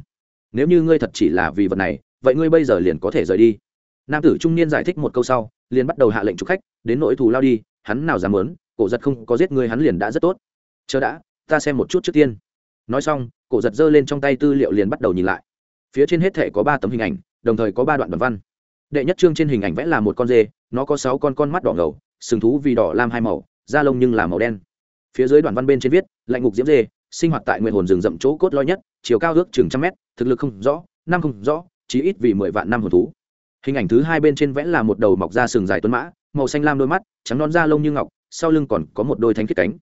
Nếu như ngươi thật chỉ là vì vật này, vậy ngươi bây giờ liền có thể rời đi. Nam tử trung niên giải thích một câu sau, liền bắt đầu hạ lệnh chụp khách, đến nỗi thù lao đi, hắn nào dám muốn, cổ giật không có giết ngươi hắn liền đã rất tốt. Chờ đã, ta xem một chút trước tiên. Nói xong, cổ giật giơ lên trong tay tư liệu liền bắt đầu nhìn lại. Phía trên hết thể có ba tấm hình ảnh, đồng thời có ba đoạn đoạn văn. Đệ nhất chương trên hình ảnh vẽ là một con dê, nó có sáu con con mắt đỏ ngầu sừng thú vì đỏ lam hai màu, da lông nhưng là màu đen. Phía dưới đoạn văn bên trên viết, lạnh ngục diễm dê, sinh hoạt tại nguyện hồn rừng rậm chỗ cốt lõi nhất, chiều cao ước chừng trăm mét, thực lực không rõ, năm không rõ, chí ít vì mười vạn năm hồn thú. Hình ảnh thứ hai bên trên vẽ là một đầu mọc da sừng dài tuấn mã, màu xanh lam đôi mắt, trắng non da lông như ngọc, sau lưng còn có một đôi thánh kết cánh.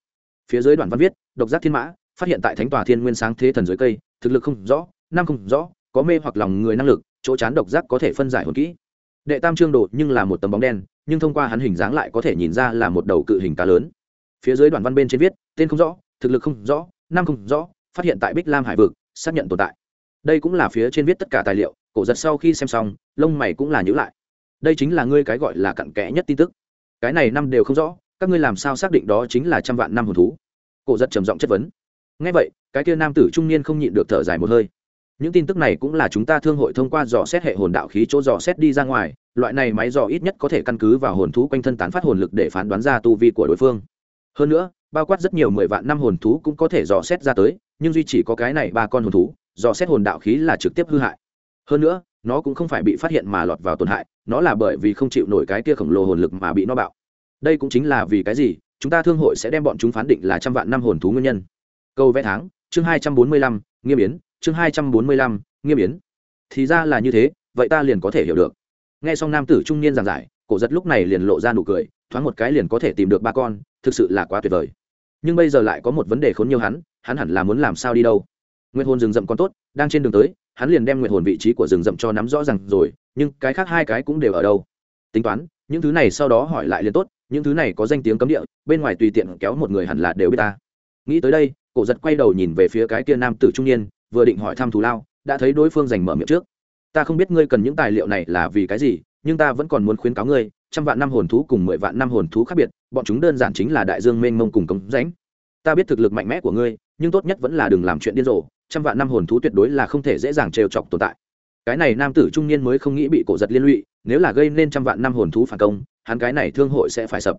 Phía dưới đoạn văn viết, độc giác thiên mã, phát hiện tại thánh tòa thiên nguyên sáng thế thần dưới cây, thực lực không rõ, năm không rõ, có mê hoặc lòng người năng lực, chỗ chán độc giác có thể phân giải hồn kỹ. Đệ tam trương đồ nhưng là một tấm bóng đen nhưng thông qua hắn hình dáng lại có thể nhìn ra là một đầu cự hình cá lớn. Phía dưới đoạn văn bên trên viết, tên không rõ, thực lực không rõ, năm không rõ, phát hiện tại bích lam hải vực, xác nhận tồn tại. Đây cũng là phía trên viết tất cả tài liệu, cổ giật sau khi xem xong, lông mày cũng là nhữ lại. Đây chính là ngươi cái gọi là cặn kẽ nhất tin tức. Cái này năm đều không rõ, các ngươi làm sao xác định đó chính là trăm vạn năm hồn thú? Cổ giật trầm giọng chất vấn. Ngay vậy, cái kia nam tử trung niên không nhịn được thở dài một hơi. Những tin tức này cũng là chúng ta thương hội thông qua dò xét hệ hồn đạo khí chỗ dò xét đi ra ngoài loại này máy dò ít nhất có thể căn cứ vào hồn thú quanh thân tán phát hồn lực để phán đoán ra tu vi của đối phương. Hơn nữa, bao quát rất nhiều mười vạn năm hồn thú cũng có thể dò xét ra tới, nhưng duy chỉ có cái này ba con hồn thú, dò xét hồn đạo khí là trực tiếp hư hại. Hơn nữa, nó cũng không phải bị phát hiện mà lọt vào tổn hại, nó là bởi vì không chịu nổi cái kia khổng lồ hồn lực mà bị nó bạo. Đây cũng chính là vì cái gì, chúng ta thương hội sẽ đem bọn chúng phán định là trăm vạn năm hồn thú nguyên nhân. Câu vẽ tháng, chương hai trăm bốn mươi lăm, nghiêm yến, chương hai trăm bốn mươi lăm, nghiêm yến. Thì ra là như thế, vậy ta liền có thể hiểu được nghe xong nam tử trung niên giảng giải, cổ giật lúc này liền lộ ra nụ cười, thoáng một cái liền có thể tìm được ba con, thực sự là quá tuyệt vời. Nhưng bây giờ lại có một vấn đề khốn nhiều hắn hắn hẳn là muốn làm sao đi đâu? Nguyệt hồn rừng rậm còn tốt, đang trên đường tới, hắn liền đem nguyệt hồn vị trí của rừng rậm cho nắm rõ ràng rồi, nhưng cái khác hai cái cũng đều ở đâu? Tính toán, những thứ này sau đó hỏi lại liền tốt, những thứ này có danh tiếng cấm địa, bên ngoài tùy tiện kéo một người hẳn là đều biết ta. Nghĩ tới đây, cổ giật quay đầu nhìn về phía cái kia nam tử trung niên, vừa định hỏi thăm thù lao, đã thấy đối phương giành mở miệng trước ta không biết ngươi cần những tài liệu này là vì cái gì, nhưng ta vẫn còn muốn khuyến cáo ngươi, trăm vạn năm hồn thú cùng mười vạn năm hồn thú khác biệt, bọn chúng đơn giản chính là đại dương mênh mông cùng cống rãnh. Ta biết thực lực mạnh mẽ của ngươi, nhưng tốt nhất vẫn là đừng làm chuyện điên rồ, trăm vạn năm hồn thú tuyệt đối là không thể dễ dàng trêu chọc tồn tại. Cái này nam tử trung niên mới không nghĩ bị cổ giật liên lụy, nếu là gây nên trăm vạn năm hồn thú phản công, hắn cái này thương hội sẽ phải sập.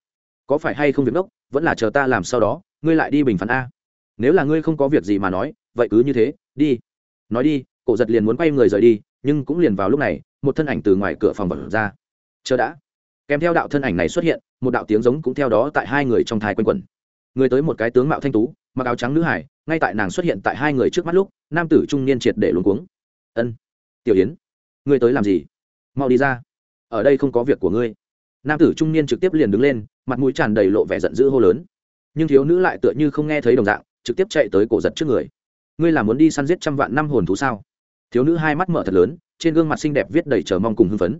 Có phải hay không việc ngốc vẫn là chờ ta làm sau đó, ngươi lại đi bình phán a. Nếu là ngươi không có việc gì mà nói, vậy cứ như thế, đi. Nói đi, cổ giật liền muốn quay người rời đi nhưng cũng liền vào lúc này, một thân ảnh từ ngoài cửa phòng bật ra. Chờ đã. Kèm theo đạo thân ảnh này xuất hiện, một đạo tiếng giống cũng theo đó tại hai người trong thai quanh quẩn. Người tới một cái tướng mạo thanh tú, mặc áo trắng nữ hải, ngay tại nàng xuất hiện tại hai người trước mắt lúc, nam tử trung niên triệt để luống cuống. Ân, tiểu yến, ngươi tới làm gì? Mau đi ra. Ở đây không có việc của ngươi. Nam tử trung niên trực tiếp liền đứng lên, mặt mũi tràn đầy lộ vẻ giận dữ hô lớn. Nhưng thiếu nữ lại tựa như không nghe thấy đồng dạng, trực tiếp chạy tới cổ giật trước người. Ngươi là muốn đi săn giết trăm vạn năm hồn thú sao? Thiếu nữ hai mắt mở thật lớn, trên gương mặt xinh đẹp viết đầy chờ mong cùng hưng phấn.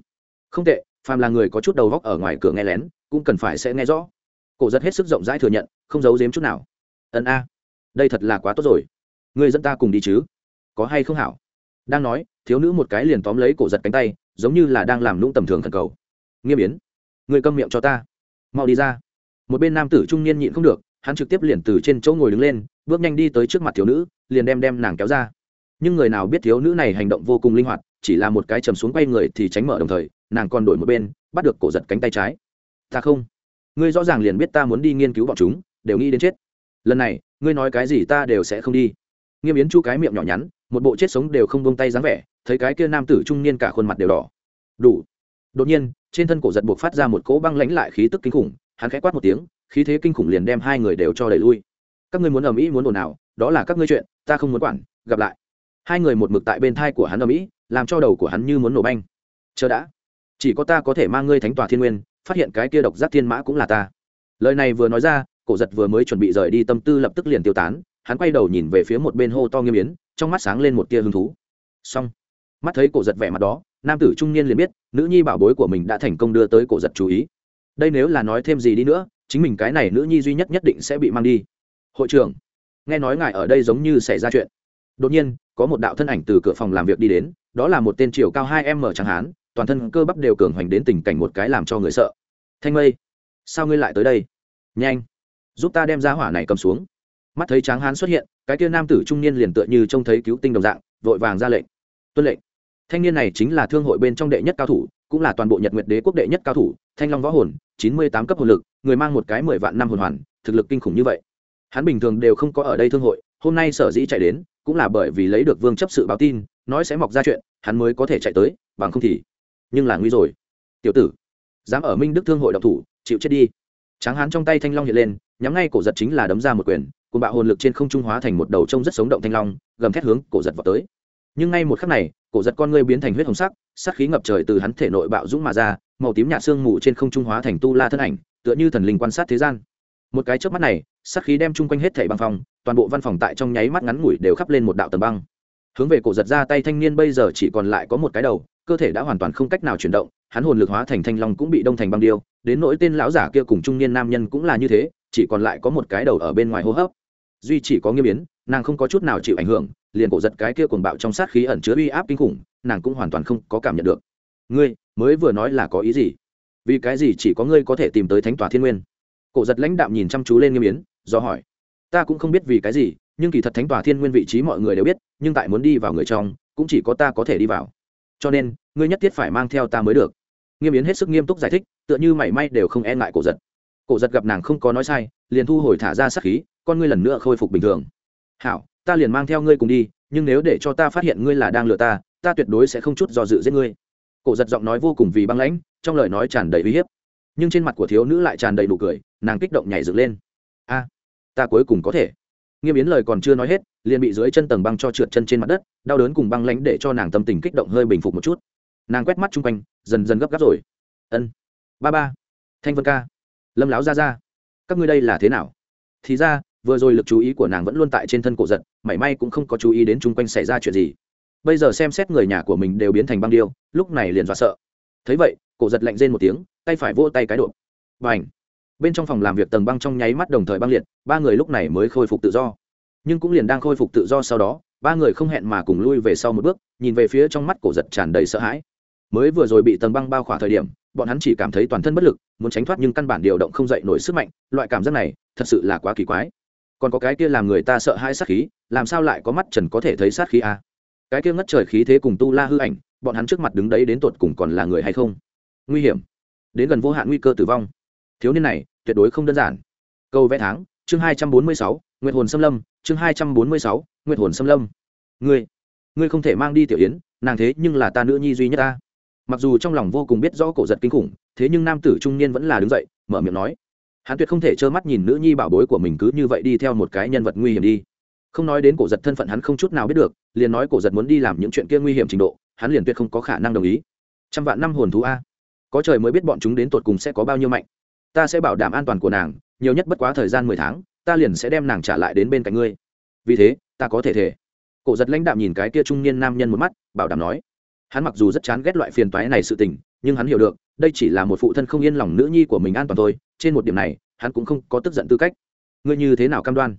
Không tệ, phàm là người có chút đầu góc ở ngoài cửa nghe lén, cũng cần phải sẽ nghe rõ. Cổ giật hết sức rộng rãi thừa nhận, không giấu giếm chút nào. Ân a, đây thật là quá tốt rồi. Người dẫn ta cùng đi chứ? Có hay không hảo? Đang nói, thiếu nữ một cái liền tóm lấy cổ giật cánh tay, giống như là đang làm lũng tầm thường thần cầu. Nghiêm biến người câm miệng cho ta. Mau đi ra. Một bên nam tử trung niên nhịn không được, hắn trực tiếp liền từ trên chỗ ngồi đứng lên, bước nhanh đi tới trước mặt thiếu nữ, liền đem đem nàng kéo ra nhưng người nào biết thiếu nữ này hành động vô cùng linh hoạt, chỉ là một cái chầm xuống quay người thì tránh mở đồng thời, nàng còn đổi một bên, bắt được cổ giật cánh tay trái. Ta không. Ngươi rõ ràng liền biết ta muốn đi nghiên cứu bọn chúng, đều nghĩ đến chết. Lần này, ngươi nói cái gì ta đều sẽ không đi. Nghiêm yến chu cái miệng nhỏ nhắn, một bộ chết sống đều không buông tay dáng vẻ, thấy cái kia nam tử trung niên cả khuôn mặt đều đỏ. Đủ. Đột nhiên, trên thân cổ giật buộc phát ra một cỗ băng lãnh lại khí tức kinh khủng, hắn khẽ quát một tiếng, khí thế kinh khủng liền đem hai người đều cho đẩy lui. Các ngươi muốn ở mỹ muốn ồn nào đó là các ngươi chuyện, ta không muốn quản, gặp lại hai người một mực tại bên thai của hắn ở mỹ, làm cho đầu của hắn như muốn nổ banh. Chờ đã. Chỉ có ta có thể mang ngươi thánh tòa thiên nguyên, phát hiện cái kia độc giác thiên mã cũng là ta. Lời này vừa nói ra, cổ giật vừa mới chuẩn bị rời đi tâm tư lập tức liền tiêu tán, hắn quay đầu nhìn về phía một bên hô to nghiêm yến, trong mắt sáng lên một tia hứng thú. Xong. Mắt thấy cổ giật vẻ mặt đó, nam tử trung niên liền biết, nữ nhi bảo bối của mình đã thành công đưa tới cổ giật chú ý. Đây nếu là nói thêm gì đi nữa, chính mình cái này nữ nhi duy nhất nhất định sẽ bị mang đi. Hội trưởng, nghe nói ngài ở đây giống như xảy ra chuyện đột nhiên, có một đạo thân ảnh từ cửa phòng làm việc đi đến, đó là một tên chiều cao hai m chẳng hán, toàn thân cơ bắp đều cường hoành đến tình cảnh một cái làm cho người sợ. Thanh mây, sao ngươi lại tới đây? Nhanh, giúp ta đem ra hỏa này cầm xuống. Mắt thấy tráng hán xuất hiện, cái kia nam tử trung niên liền tựa như trông thấy cứu tinh đồng dạng, vội vàng ra lệnh. Tuân lệnh. Thanh niên này chính là thương hội bên trong đệ nhất cao thủ, cũng là toàn bộ nhật nguyệt đế quốc đệ nhất cao thủ, thanh long võ hồn, chín mươi tám cấp hồn lực, người mang một cái mười vạn năm hồn hoàn, thực lực kinh khủng như vậy. Hắn bình thường đều không có ở đây thương hội, hôm nay sở dĩ chạy đến cũng là bởi vì lấy được vương chấp sự báo tin, nói sẽ mọc ra chuyện, hắn mới có thể chạy tới, bằng không thì, nhưng là nguy rồi. Tiểu tử, dám ở minh đức thương hội độc thủ, chịu chết đi. Tráng hán trong tay thanh long hiện lên, nhắm ngay cổ giật chính là đấm ra một quyền, cùng bạo hồn lực trên không trung hóa thành một đầu trông rất sống động thanh long, gầm thét hướng cổ giật vào tới. Nhưng ngay một khắc này, cổ giật con ngươi biến thành huyết hồng sắc sắc khí ngập trời từ hắn thể nội bạo dũng mà ra, màu tím nhạt xương mù trên không trung hóa thành tu la thân ảnh, tựa như thần linh quan sát thế gian. Một cái trước mắt này sắc khí đem chung quanh hết thảy băng phòng toàn bộ văn phòng tại trong nháy mắt ngắn ngủi đều khắp lên một đạo tầng băng. Hướng về cổ giật ra tay thanh niên bây giờ chỉ còn lại có một cái đầu, cơ thể đã hoàn toàn không cách nào chuyển động, hắn hồn lực hóa thành thanh long cũng bị đông thành băng điêu, đến nỗi tên lão giả kia cùng trung niên nam nhân cũng là như thế, chỉ còn lại có một cái đầu ở bên ngoài hô hấp. Duy chỉ có nghiêm biến, nàng không có chút nào chịu ảnh hưởng, liền cổ giật cái kia cuồng bạo trong sát khí ẩn chứa uy áp kinh khủng, nàng cũng hoàn toàn không có cảm nhận được. Ngươi, mới vừa nói là có ý gì? Vì cái gì chỉ có ngươi có thể tìm tới thánh tòa thiên nguyên? Cổ giật lãnh đạm nhìn chăm chú lên nghiêm biến do hỏi. Ta cũng không biết vì cái gì, nhưng kỳ thật thánh tòa thiên nguyên vị trí mọi người đều biết, nhưng tại muốn đi vào người trong, cũng chỉ có ta có thể đi vào. Cho nên, ngươi nhất thiết phải mang theo ta mới được. Nghiêm yến hết sức nghiêm túc giải thích, tựa như mảy may đều không e ngại cổ giật. Cổ giật gặp nàng không có nói sai, liền thu hồi thả ra sát khí, con ngươi lần nữa khôi phục bình thường. Hảo, ta liền mang theo ngươi cùng đi, nhưng nếu để cho ta phát hiện ngươi là đang lừa ta ta tuyệt đối sẽ không chút do dự giết ngươi. Cổ giật giọng nói vô cùng vì băng lãnh, trong lời nói tràn đầy uy hiếp. Nhưng trên mặt của thiếu nữ lại tràn đầy nụ cười, nàng kích động nhảy dựng lên. A ta cuối cùng có thể. Nghiêm yến lời còn chưa nói hết, liền bị dưới chân tầng băng cho trượt chân trên mặt đất, đau đớn cùng băng lãnh để cho nàng tâm tình kích động hơi bình phục một chút. Nàng quét mắt chung quanh, dần dần gấp gáp rồi. Ân. Ba ba. Thanh vân ca. Lâm láo ra ra các ngươi đây là thế nào? Thì ra, vừa rồi lực chú ý của nàng vẫn luôn tại trên thân cổ giật, mảy may cũng không có chú ý đến chung quanh xảy ra chuyện gì. Bây giờ xem xét người nhà của mình đều biến thành băng điêu, lúc này liền dọa sợ. Thấy vậy, cổ giật lạnh rên một tiếng, tay phải vỗ tay cái độ. Và ảnh bên trong phòng làm việc tầng băng trong nháy mắt đồng thời băng liệt, ba người lúc này mới khôi phục tự do. Nhưng cũng liền đang khôi phục tự do sau đó, ba người không hẹn mà cùng lui về sau một bước, nhìn về phía trong mắt cổ giật tràn đầy sợ hãi. Mới vừa rồi bị tầng băng bao khỏa thời điểm, bọn hắn chỉ cảm thấy toàn thân bất lực, muốn tránh thoát nhưng căn bản điều động không dậy nổi sức mạnh, loại cảm giác này, thật sự là quá kỳ quái. Còn có cái kia làm người ta sợ hai sát khí, làm sao lại có mắt trần có thể thấy sát khí a? À? cái kia ngất trời khí thế cùng tu la hư ảnh, bọn hắn trước mặt đứng đấy đến tột cùng còn là người hay không? Nguy hiểm. Đến gần vô hạn nguy cơ tử vong thiếu niên này tuyệt đối không đơn giản. Câu vẽ tháng, chương hai trăm bốn mươi sáu nguyện hồn xâm lâm, chương hai trăm bốn mươi sáu nguyện hồn xâm lâm. Ngươi ngươi không thể mang đi tiểu yến, nàng thế nhưng là ta nữ nhi duy nhất ta. Mặc dù trong lòng vô cùng biết rõ cổ giật kinh khủng, thế nhưng nam tử trung niên vẫn là đứng dậy, mở miệng nói. Hắn tuyệt không thể trơ mắt nhìn nữ nhi bảo bối của mình cứ như vậy đi theo một cái nhân vật nguy hiểm đi. Không nói đến cổ giật thân phận hắn không chút nào biết được, liền nói cổ giật muốn đi làm những chuyện kia nguy hiểm trình độ, hắn liền tuyệt không có khả năng đồng ý. Trăm vạn năm hồn thú a. Có trời mới biết bọn chúng đến tột cùng sẽ có bao nhiêu mạnh ta sẽ bảo đảm an toàn của nàng, nhiều nhất bất quá thời gian mười tháng, ta liền sẽ đem nàng trả lại đến bên cạnh ngươi. Vì thế, ta có thể thể. Cổ giật lãnh đạm nhìn cái kia trung niên nam nhân một mắt, bảo đảm nói. Hắn mặc dù rất chán ghét loại phiền toái này sự tình, nhưng hắn hiểu được, đây chỉ là một phụ thân không yên lòng nữ nhi của mình an toàn thôi, trên một điểm này, hắn cũng không có tức giận tư cách. Ngươi như thế nào cam đoan?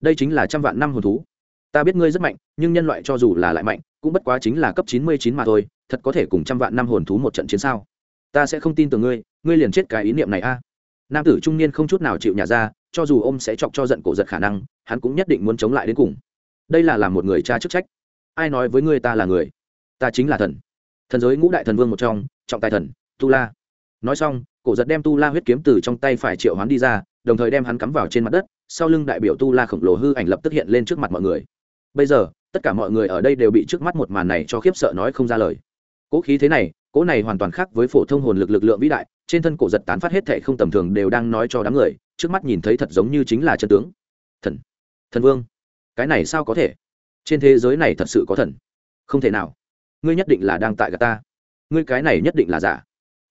Đây chính là trăm vạn năm hồn thú. Ta biết ngươi rất mạnh, nhưng nhân loại cho dù là lại mạnh, cũng bất quá chính là cấp chín mươi chín mà thôi, thật có thể cùng trăm vạn năm hồn thú một trận chiến sao? Ta sẽ không tin tưởng ngươi ngươi liền chết cái ý niệm này a nam tử trung niên không chút nào chịu nhả ra, cho dù ông sẽ chọc cho giận cổ giật khả năng, hắn cũng nhất định muốn chống lại đến cùng. Đây là làm một người cha chức trách. Ai nói với ngươi ta là người? Ta chính là thần. Thần giới ngũ đại thần vương một trong, trọng tài thần, tu la. Nói xong, cổ giật đem tu la huyết kiếm từ trong tay phải triệu hoán đi ra, đồng thời đem hắn cắm vào trên mặt đất, sau lưng đại biểu tu la khổng lồ hư ảnh lập tức hiện lên trước mặt mọi người. Bây giờ, tất cả mọi người ở đây đều bị trước mắt một màn này cho khiếp sợ nói không ra lời. Cỗ khí thế này cỗ này hoàn toàn khác với phổ thông hồn lực lực lượng vĩ đại trên thân cổ giật tán phát hết thệ không tầm thường đều đang nói cho đám người, trước mắt nhìn thấy thật giống như chính là chân tướng. Thần thần vương, cái này sao có thể? Trên thế giới này thật sự có thần. Không thể nào. Ngươi nhất định là đang tại gà ta. Ngươi cái này nhất định là giả.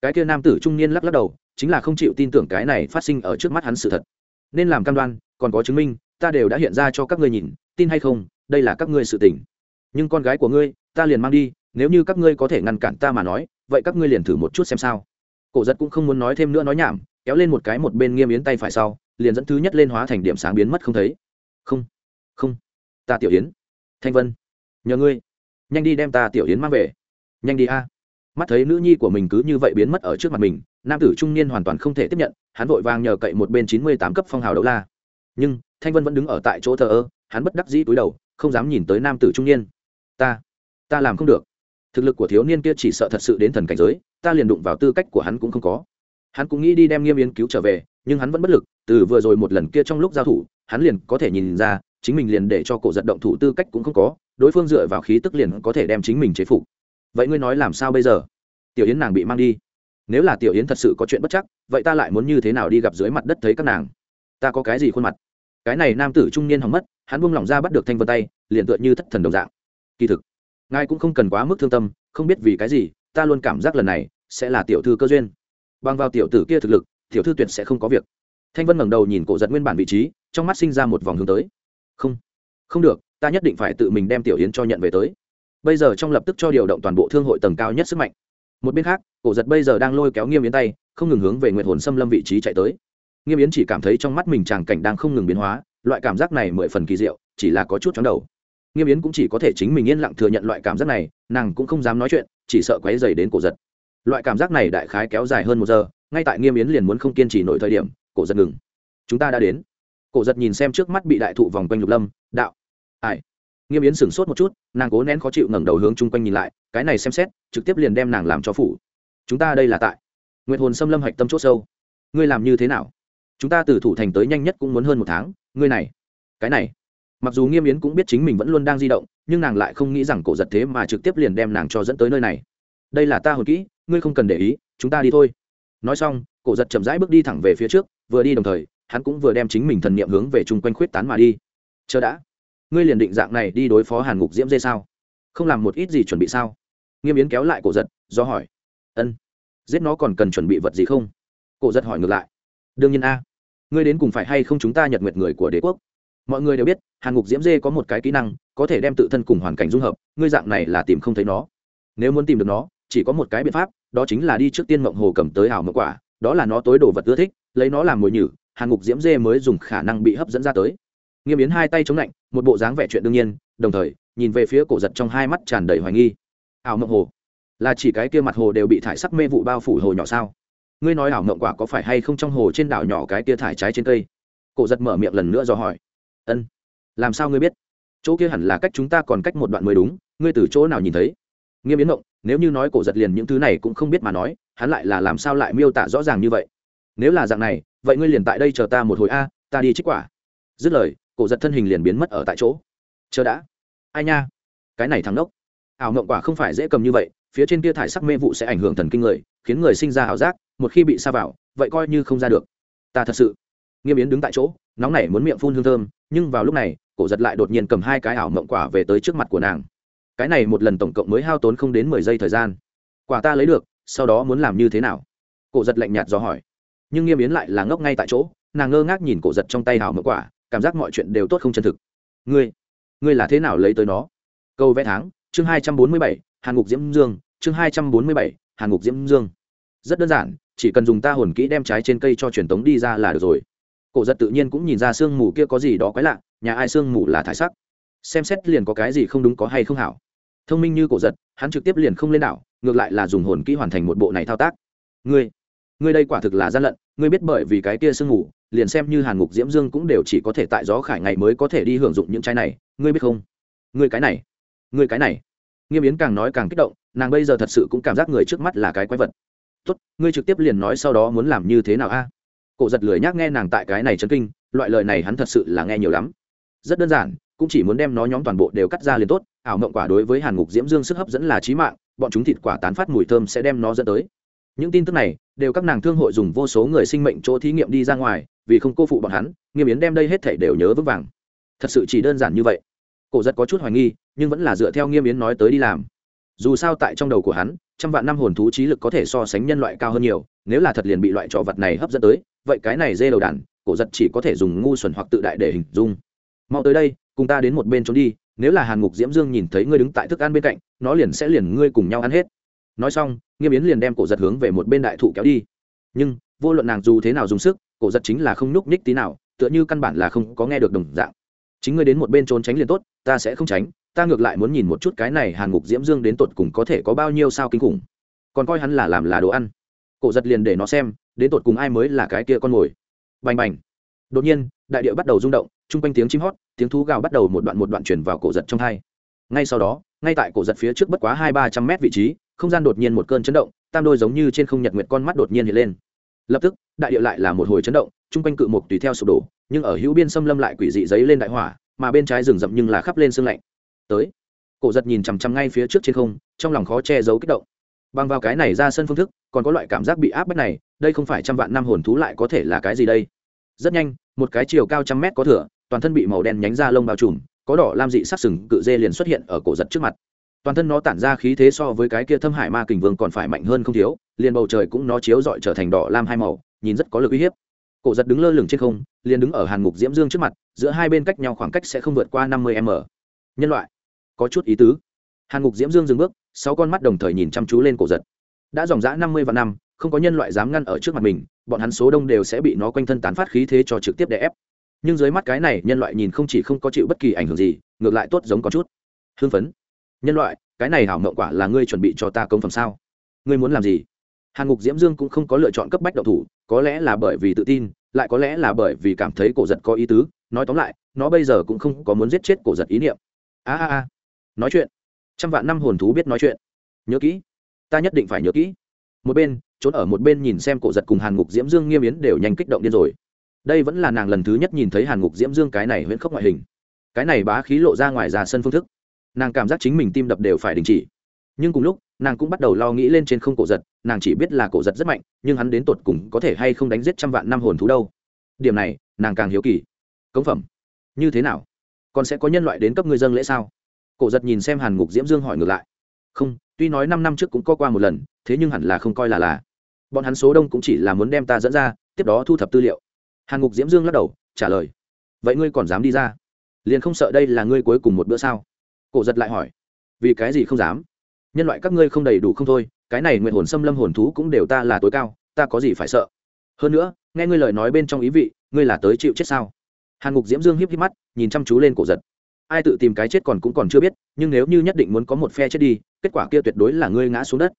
Cái kia nam tử trung niên lắc lắc đầu, chính là không chịu tin tưởng cái này phát sinh ở trước mắt hắn sự thật. Nên làm cam đoan, còn có chứng minh, ta đều đã hiện ra cho các ngươi nhìn, tin hay không, đây là các ngươi sự tình. Nhưng con gái của ngươi, ta liền mang đi, nếu như các ngươi có thể ngăn cản ta mà nói, vậy các ngươi liền thử một chút xem sao cổ giật cũng không muốn nói thêm nữa nói nhảm, kéo lên một cái một bên nghiêm yến tay phải sau, liền dẫn thứ nhất lên hóa thành điểm sáng biến mất không thấy. Không không. Ta tiểu yến. Thanh vân. Nhờ ngươi. Nhanh đi đem ta tiểu yến mang về. Nhanh đi a. Mắt thấy nữ nhi của mình cứ như vậy biến mất ở trước mặt mình, nam tử trung niên hoàn toàn không thể tiếp nhận, hắn vội vàng nhờ cậy một bên chín mươi tám cấp phong hào đấu la. Nhưng, thanh vân vẫn đứng ở tại chỗ thờ ơ, hắn bất đắc dĩ túi đầu, không dám nhìn tới nam tử trung niên. Ta ta làm không được. Thực lực của thiếu niên kia chỉ sợ thật sự đến thần cảnh giới ta liền đụng vào tư cách của hắn cũng không có. Hắn cũng nghĩ đi đem nghiêm yến cứu trở về, nhưng hắn vẫn bất lực, từ vừa rồi một lần kia trong lúc giao thủ, hắn liền có thể nhìn ra, chính mình liền để cho cổ giật động thủ tư cách cũng không có, đối phương dựa vào khí tức liền có thể đem chính mình chế phục. Vậy ngươi nói làm sao bây giờ? Tiểu yến nàng bị mang đi. Nếu là tiểu yến thật sự có chuyện bất chắc, vậy ta lại muốn như thế nào đi gặp dưới mặt đất thấy các nàng? Ta có cái gì khuôn mặt? Cái này nam tử trung niên hỏng mất, hắn buông lỏng ra bắt được thanh vân tay, liền tựa như thất thần đồng dạng. Kỳ thực, ngài cũng không cần quá mức thương tâm, không biết vì cái gì, ta luôn cảm giác lần này sẽ là tiểu thư cơ duyên. Bằng vào tiểu tử kia thực lực, tiểu thư tuyệt sẽ không có việc. Thanh vân ngẩng đầu nhìn cổ giật nguyên bản vị trí, trong mắt sinh ra một vòng hướng tới. Không không được, ta nhất định phải tự mình đem tiểu yến cho nhận về tới. Bây giờ trong lập tức cho điều động toàn bộ thương hội tầng cao nhất sức mạnh. Một bên khác, cổ giật bây giờ đang lôi kéo nghiêm yến tay, không ngừng hướng về nguyện hồn xâm lâm vị trí chạy tới. Nghiêm yến chỉ cảm thấy trong mắt mình tràng cảnh đang không ngừng biến hóa, loại cảm giác này mười phần kỳ diệu, chỉ là có chút chóng đầu. Nghiêm yến cũng chỉ có thể chính mình yên lặng thừa nhận loại cảm giác này, nàng cũng không dám nói chuyện, chỉ sợ quấy dày đến cổ giật loại cảm giác này đại khái kéo dài hơn một giờ, ngay tại nghiêm yến liền muốn không kiên trì nổi thời điểm, cổ giật ngừng. Chúng ta đã đến. Cổ giật nhìn xem trước mắt bị đại thụ vòng quanh lục lâm, đạo. Ai? Nghiêm yến sửng sốt một chút, nàng cố nén khó chịu ngẩng đầu hướng chung quanh nhìn lại, cái này xem xét, trực tiếp liền đem nàng làm cho phủ. Chúng ta đây là tại. Nguyện hồn xâm lâm hạch tâm c h ỗ sâu. Ngươi làm như thế nào? Chúng ta từ thủ thành tới nhanh nhất cũng muốn hơn một tháng, ngươi này. Cái này. Mặc dù nghiêm yến cũng biết chính mình vẫn luôn đang di động, nhưng nàng lại không nghĩ rằng cổ giật thế mà trực tiếp liền đem nàng cho dẫn tới nơi này. Đây là ta hồi kỹ ngươi không cần để ý, chúng ta đi thôi. Nói xong, cổ giật chậm rãi bước đi thẳng về phía trước, vừa đi đồng thời, hắn cũng vừa đem chính mình thần niệm hướng về chung quanh khuyết tán mà đi. Chờ đã. Ngươi liền định dạng này đi đối phó hàn ngục diễm dê sao? Không làm một ít gì chuẩn bị sao? Nghiêm yến kéo lại cổ giật, do hỏi. Ân. Giết nó còn cần chuẩn bị vật gì không? Cổ giật hỏi ngược lại. Đương nhiên a. Ngươi đến cùng phải hay không chúng ta nhật nguyệt người của đế quốc? Mọi người đều biết, hàn ngục diễm dê có một cái kỹ năng, có thể đem tự thân cùng hoàn cảnh dung hợp, ngươi dạng này là tìm không thấy nó. Nếu muốn tìm được nó chỉ có một cái biện pháp, đó chính là đi trước tiên mộng hồ cầm tới ảo mộng quả, đó là nó tối đồ vật ưa thích, lấy nó làm mồi nhử, hàn ngục diễm dê mới dùng khả năng bị hấp dẫn ra tới. Nghiêm yến hai tay chống lạnh, một bộ dáng vẻ chuyện đương nhiên, đồng thời, nhìn về phía cổ giật trong hai mắt tràn đầy hoài nghi. Ảo mộng hồ? Là chỉ cái kia mặt hồ đều bị thải sắc mê vụ bao phủ hồ nhỏ sao? Ngươi nói ảo mộng quả có phải hay không trong hồ trên đảo nhỏ cái kia thải trái trên cây? Cổ giật mở miệng lần nữa do hỏi. Ân. Làm sao ngươi biết? Chỗ kia hẳn là cách chúng ta còn cách một đoạn mới đúng, ngươi từ chỗ nào nhìn thấy? Nghiêm biến mộng, nếu như nói cổ giật liền những thứ này cũng không biết mà nói, hắn lại là làm sao lại miêu tả rõ ràng như vậy? Nếu là dạng này, vậy ngươi liền tại đây chờ ta một hồi a, ta đi trích quả. Dứt lời, cổ giật thân hình liền biến mất ở tại chỗ. Chờ đã. Ai nha? Cái này thắng đốc ảo mộng quả không phải dễ cầm như vậy, phía trên kia thải sắc mê vụ sẽ ảnh hưởng thần kinh người, khiến người sinh ra ảo giác, một khi bị sa vào, vậy coi như không ra được. Ta thật sự. Nghiêm yến đứng tại chỗ, nóng nảy muốn miệng phun hương thơm, nhưng vào lúc này, cổ giật lại đột nhiên cầm hai cái ảo mộng quả về tới trước mặt của nàng cái này một lần tổng cộng mới hao tốn không đến mười giây thời gian. Quả ta lấy được, sau đó muốn làm như thế nào? Cổ giật lạnh nhạt do hỏi. Nhưng nghiêm yến lại là ngốc ngay tại chỗ, nàng ngơ ngác nhìn cổ giật trong tay hào mỡ quả, cảm giác mọi chuyện đều tốt không chân thực. Ngươi ngươi là thế nào lấy tới nó? Câu vẽ tháng, chương hai trăm bốn mươi bảy, hàn ngục diễm dương, chương hai trăm bốn mươi bảy, hàn ngục diễm dương. Rất đơn giản, chỉ cần dùng ta hồn kỹ đem trái trên cây cho truyền tống đi ra là được rồi. Cổ giật tự nhiên cũng nhìn ra sương mù kia có gì đó quái lạ, nhà ai sương mù là thải sắc? Xem xét liền có cái gì không đúng có hay không hảo thông minh như cổ giật hắn trực tiếp liền không lên đảo ngược lại là dùng hồn kỹ hoàn thành một bộ này thao tác. Ngươi ngươi đây quả thực là gian lận ngươi biết bởi vì cái kia sương ngủ, liền xem như hàn ngục diễm dương cũng đều chỉ có thể tại gió khải ngày mới có thể đi hưởng dụng những trái này ngươi biết không? Ngươi cái này ngươi cái này. Nghiêm yến càng nói càng kích động nàng bây giờ thật sự cũng cảm giác người trước mắt là cái quái vật. Tốt ngươi trực tiếp liền nói sau đó muốn làm như thế nào a? Cổ giật lười nhác nghe nàng tại cái này chấn kinh loại lời này hắn thật sự là nghe nhiều lắm. Rất đơn giản cũng chỉ muốn đem nó nhóm toàn bộ đều cắt ra liền tốt ảo mộng quả đối với hàn ngục diễm dương sức hấp dẫn là trí mạng, bọn chúng thịt quả tán phát mùi thơm sẽ đem nó dẫn tới. Những tin tức này đều các nàng thương hội dùng vô số người sinh mệnh chỗ thí nghiệm đi ra ngoài, vì không cô phụ bọn hắn, nghiêm yến đem đây hết thể đều nhớ vững vàng. Thật sự chỉ đơn giản như vậy. Cổ giật có chút hoài nghi, nhưng vẫn là dựa theo nghiêm yến nói tới đi làm. Dù sao tại trong đầu của hắn, trăm vạn năm hồn thú trí lực có thể so sánh nhân loại cao hơn nhiều, nếu là thật liền bị loại trọ vật này hấp dẫn tới, vậy cái này dê đầu đàn, cổ giật chỉ có thể dùng ngu xuẩn hoặc tự đại để hình dung. Mau tới đây, cùng ta đến một bên trốn đi nếu là hàn ngục diễm dương nhìn thấy ngươi đứng tại thức ăn bên cạnh, nó liền sẽ liền ngươi cùng nhau ăn hết. Nói xong, nghiêm yến liền đem cổ giật hướng về một bên đại thụ kéo đi. Nhưng, vô luận nàng dù thế nào dùng sức, cổ giật chính là không nhúc nhích tí nào, tựa như căn bản là không có nghe được đồng dạng. Chính ngươi đến một bên trốn tránh liền tốt, ta sẽ không tránh, ta ngược lại muốn nhìn một chút cái này hàn ngục diễm dương đến tột cùng có thể có bao nhiêu sao kinh khủng. Còn coi hắn là làm là đồ ăn. Cổ giật liền để nó xem, đến tột cùng ai mới là cái kia con mồi. Bành bành đột nhiên, đại địa bắt đầu rung động, chung quanh tiếng chim hót, tiếng thú gào bắt đầu một đoạn một đoạn chuyển vào cổ giật trong hai. Ngay sau đó, ngay tại cổ giật phía trước bất quá hai ba trăm mét vị trí, không gian đột nhiên một cơn chấn động, tam đôi giống như trên không nhật nguyệt con mắt đột nhiên hiện lên. Lập tức, đại địa lại là một hồi chấn động, chung quanh cự mục tùy theo sụp đổ, nhưng ở hữu biên xâm lâm lại quỷ dị giấy lên đại hỏa, mà bên trái rừng rậm nhưng là khắp lên sương lạnh. Tới, cổ giật nhìn chằm chằm ngay phía trước trên không, trong lòng khó che giấu kích động. Bằng vào cái này ra sân phương thức, còn có loại cảm giác bị áp bách này, đây không phải trăm vạn năm hồn thú lại có thể là cái gì đây? Rất nhanh, một cái chiều cao trăm mét có thửa toàn thân bị màu đen nhánh ra lông bao trùm, có đỏ lam dị sắc sừng cự dê liền xuất hiện ở cổ giật trước mặt. Toàn thân nó tản ra khí thế so với cái kia thâm hải ma kình vương còn phải mạnh hơn không thiếu, liền bầu trời cũng nó chiếu dọi trở thành đỏ lam hai màu, nhìn rất có lực uy hiếp. Cổ giật đứng lơ lửng trên không, liền đứng ở hàn ngục diễm dương trước mặt, giữa hai bên cách nhau khoảng cách sẽ không vượt qua năm mươi m. Nhân loại, có chút ý tứ. Hàn ngục diễm dương dừng bước, sáu con mắt đồng thời nhìn chăm chú lên cổ giật. Đã dòng dã năm mươi vạn năm không có nhân loại dám ngăn ở trước mặt mình, bọn hắn số đông đều sẽ bị nó quanh thân tán phát khí thế cho trực tiếp đè ép. Nhưng dưới mắt cái này, nhân loại nhìn không chỉ không có chịu bất kỳ ảnh hưởng gì, ngược lại tốt giống có chút. Hưng phấn. Nhân loại, cái này hảo mộng quả là ngươi chuẩn bị cho ta công phẩm sao? Ngươi muốn làm gì? Hàn ngục diễm dương cũng không có lựa chọn cấp bách độc thủ, có lẽ là bởi vì tự tin, lại có lẽ là bởi vì cảm thấy cổ giật có ý tứ, nói tóm lại, nó bây giờ cũng không có muốn giết chết cổ giật ý niệm. A a a. Nói chuyện. Trăm vạn năm hồn thú biết nói chuyện. Nhớ kỹ. Ta nhất định phải nhớ kỹ. Một bên trốn ở một bên nhìn xem cổ giật cùng hàn ngục diễm dương nghiêm yến đều nhanh kích động điên rồi. Đây vẫn là nàng lần thứ nhất nhìn thấy hàn ngục diễm dương cái này huyễn khốc ngoại hình. Cái này bá khí lộ ra ngoài ra sân phương thức. Nàng cảm giác chính mình tim đập đều phải đình chỉ. Nhưng cùng lúc, nàng cũng bắt đầu lo nghĩ lên trên không cổ giật, nàng chỉ biết là cổ giật rất mạnh, nhưng hắn đến tột cùng có thể hay không đánh giết trăm vạn năm hồn thú đâu. Điểm này, nàng càng hiếu kỳ. Cống phẩm, như thế nào? Còn sẽ có nhân loại đến cấp người dân lễ sao? Cổ giật nhìn xem hàn ngục diễm dương hỏi ngược lại. Không tuy nói năm năm trước cũng có qua một lần, thế nhưng hẳn là không coi là là. Bọn hắn số đông cũng chỉ là muốn đem ta dẫn ra, tiếp đó thu thập tư liệu. Hàn ngục diễm dương lắc đầu, trả lời. Vậy ngươi còn dám đi ra? Liền không sợ đây là ngươi cuối cùng một bữa sao? Cổ giật lại hỏi. Vì cái gì không dám? Nhân loại các ngươi không đầy đủ không thôi, cái này nguyện hồn xâm lâm hồn thú cũng đều ta là tối cao, ta có gì phải sợ? Hơn nữa, nghe ngươi lời nói bên trong ý vị, ngươi là tới chịu chết sao? Hàn ngục diễm dương hiếp hiếp mắt, nhìn chăm chú lên cổ giật. Ai tự tìm cái chết còn cũng còn chưa biết, nhưng nếu như nhất định muốn có một phe chết đi kết quả kia tuyệt đối là ngươi ngã xuống đất.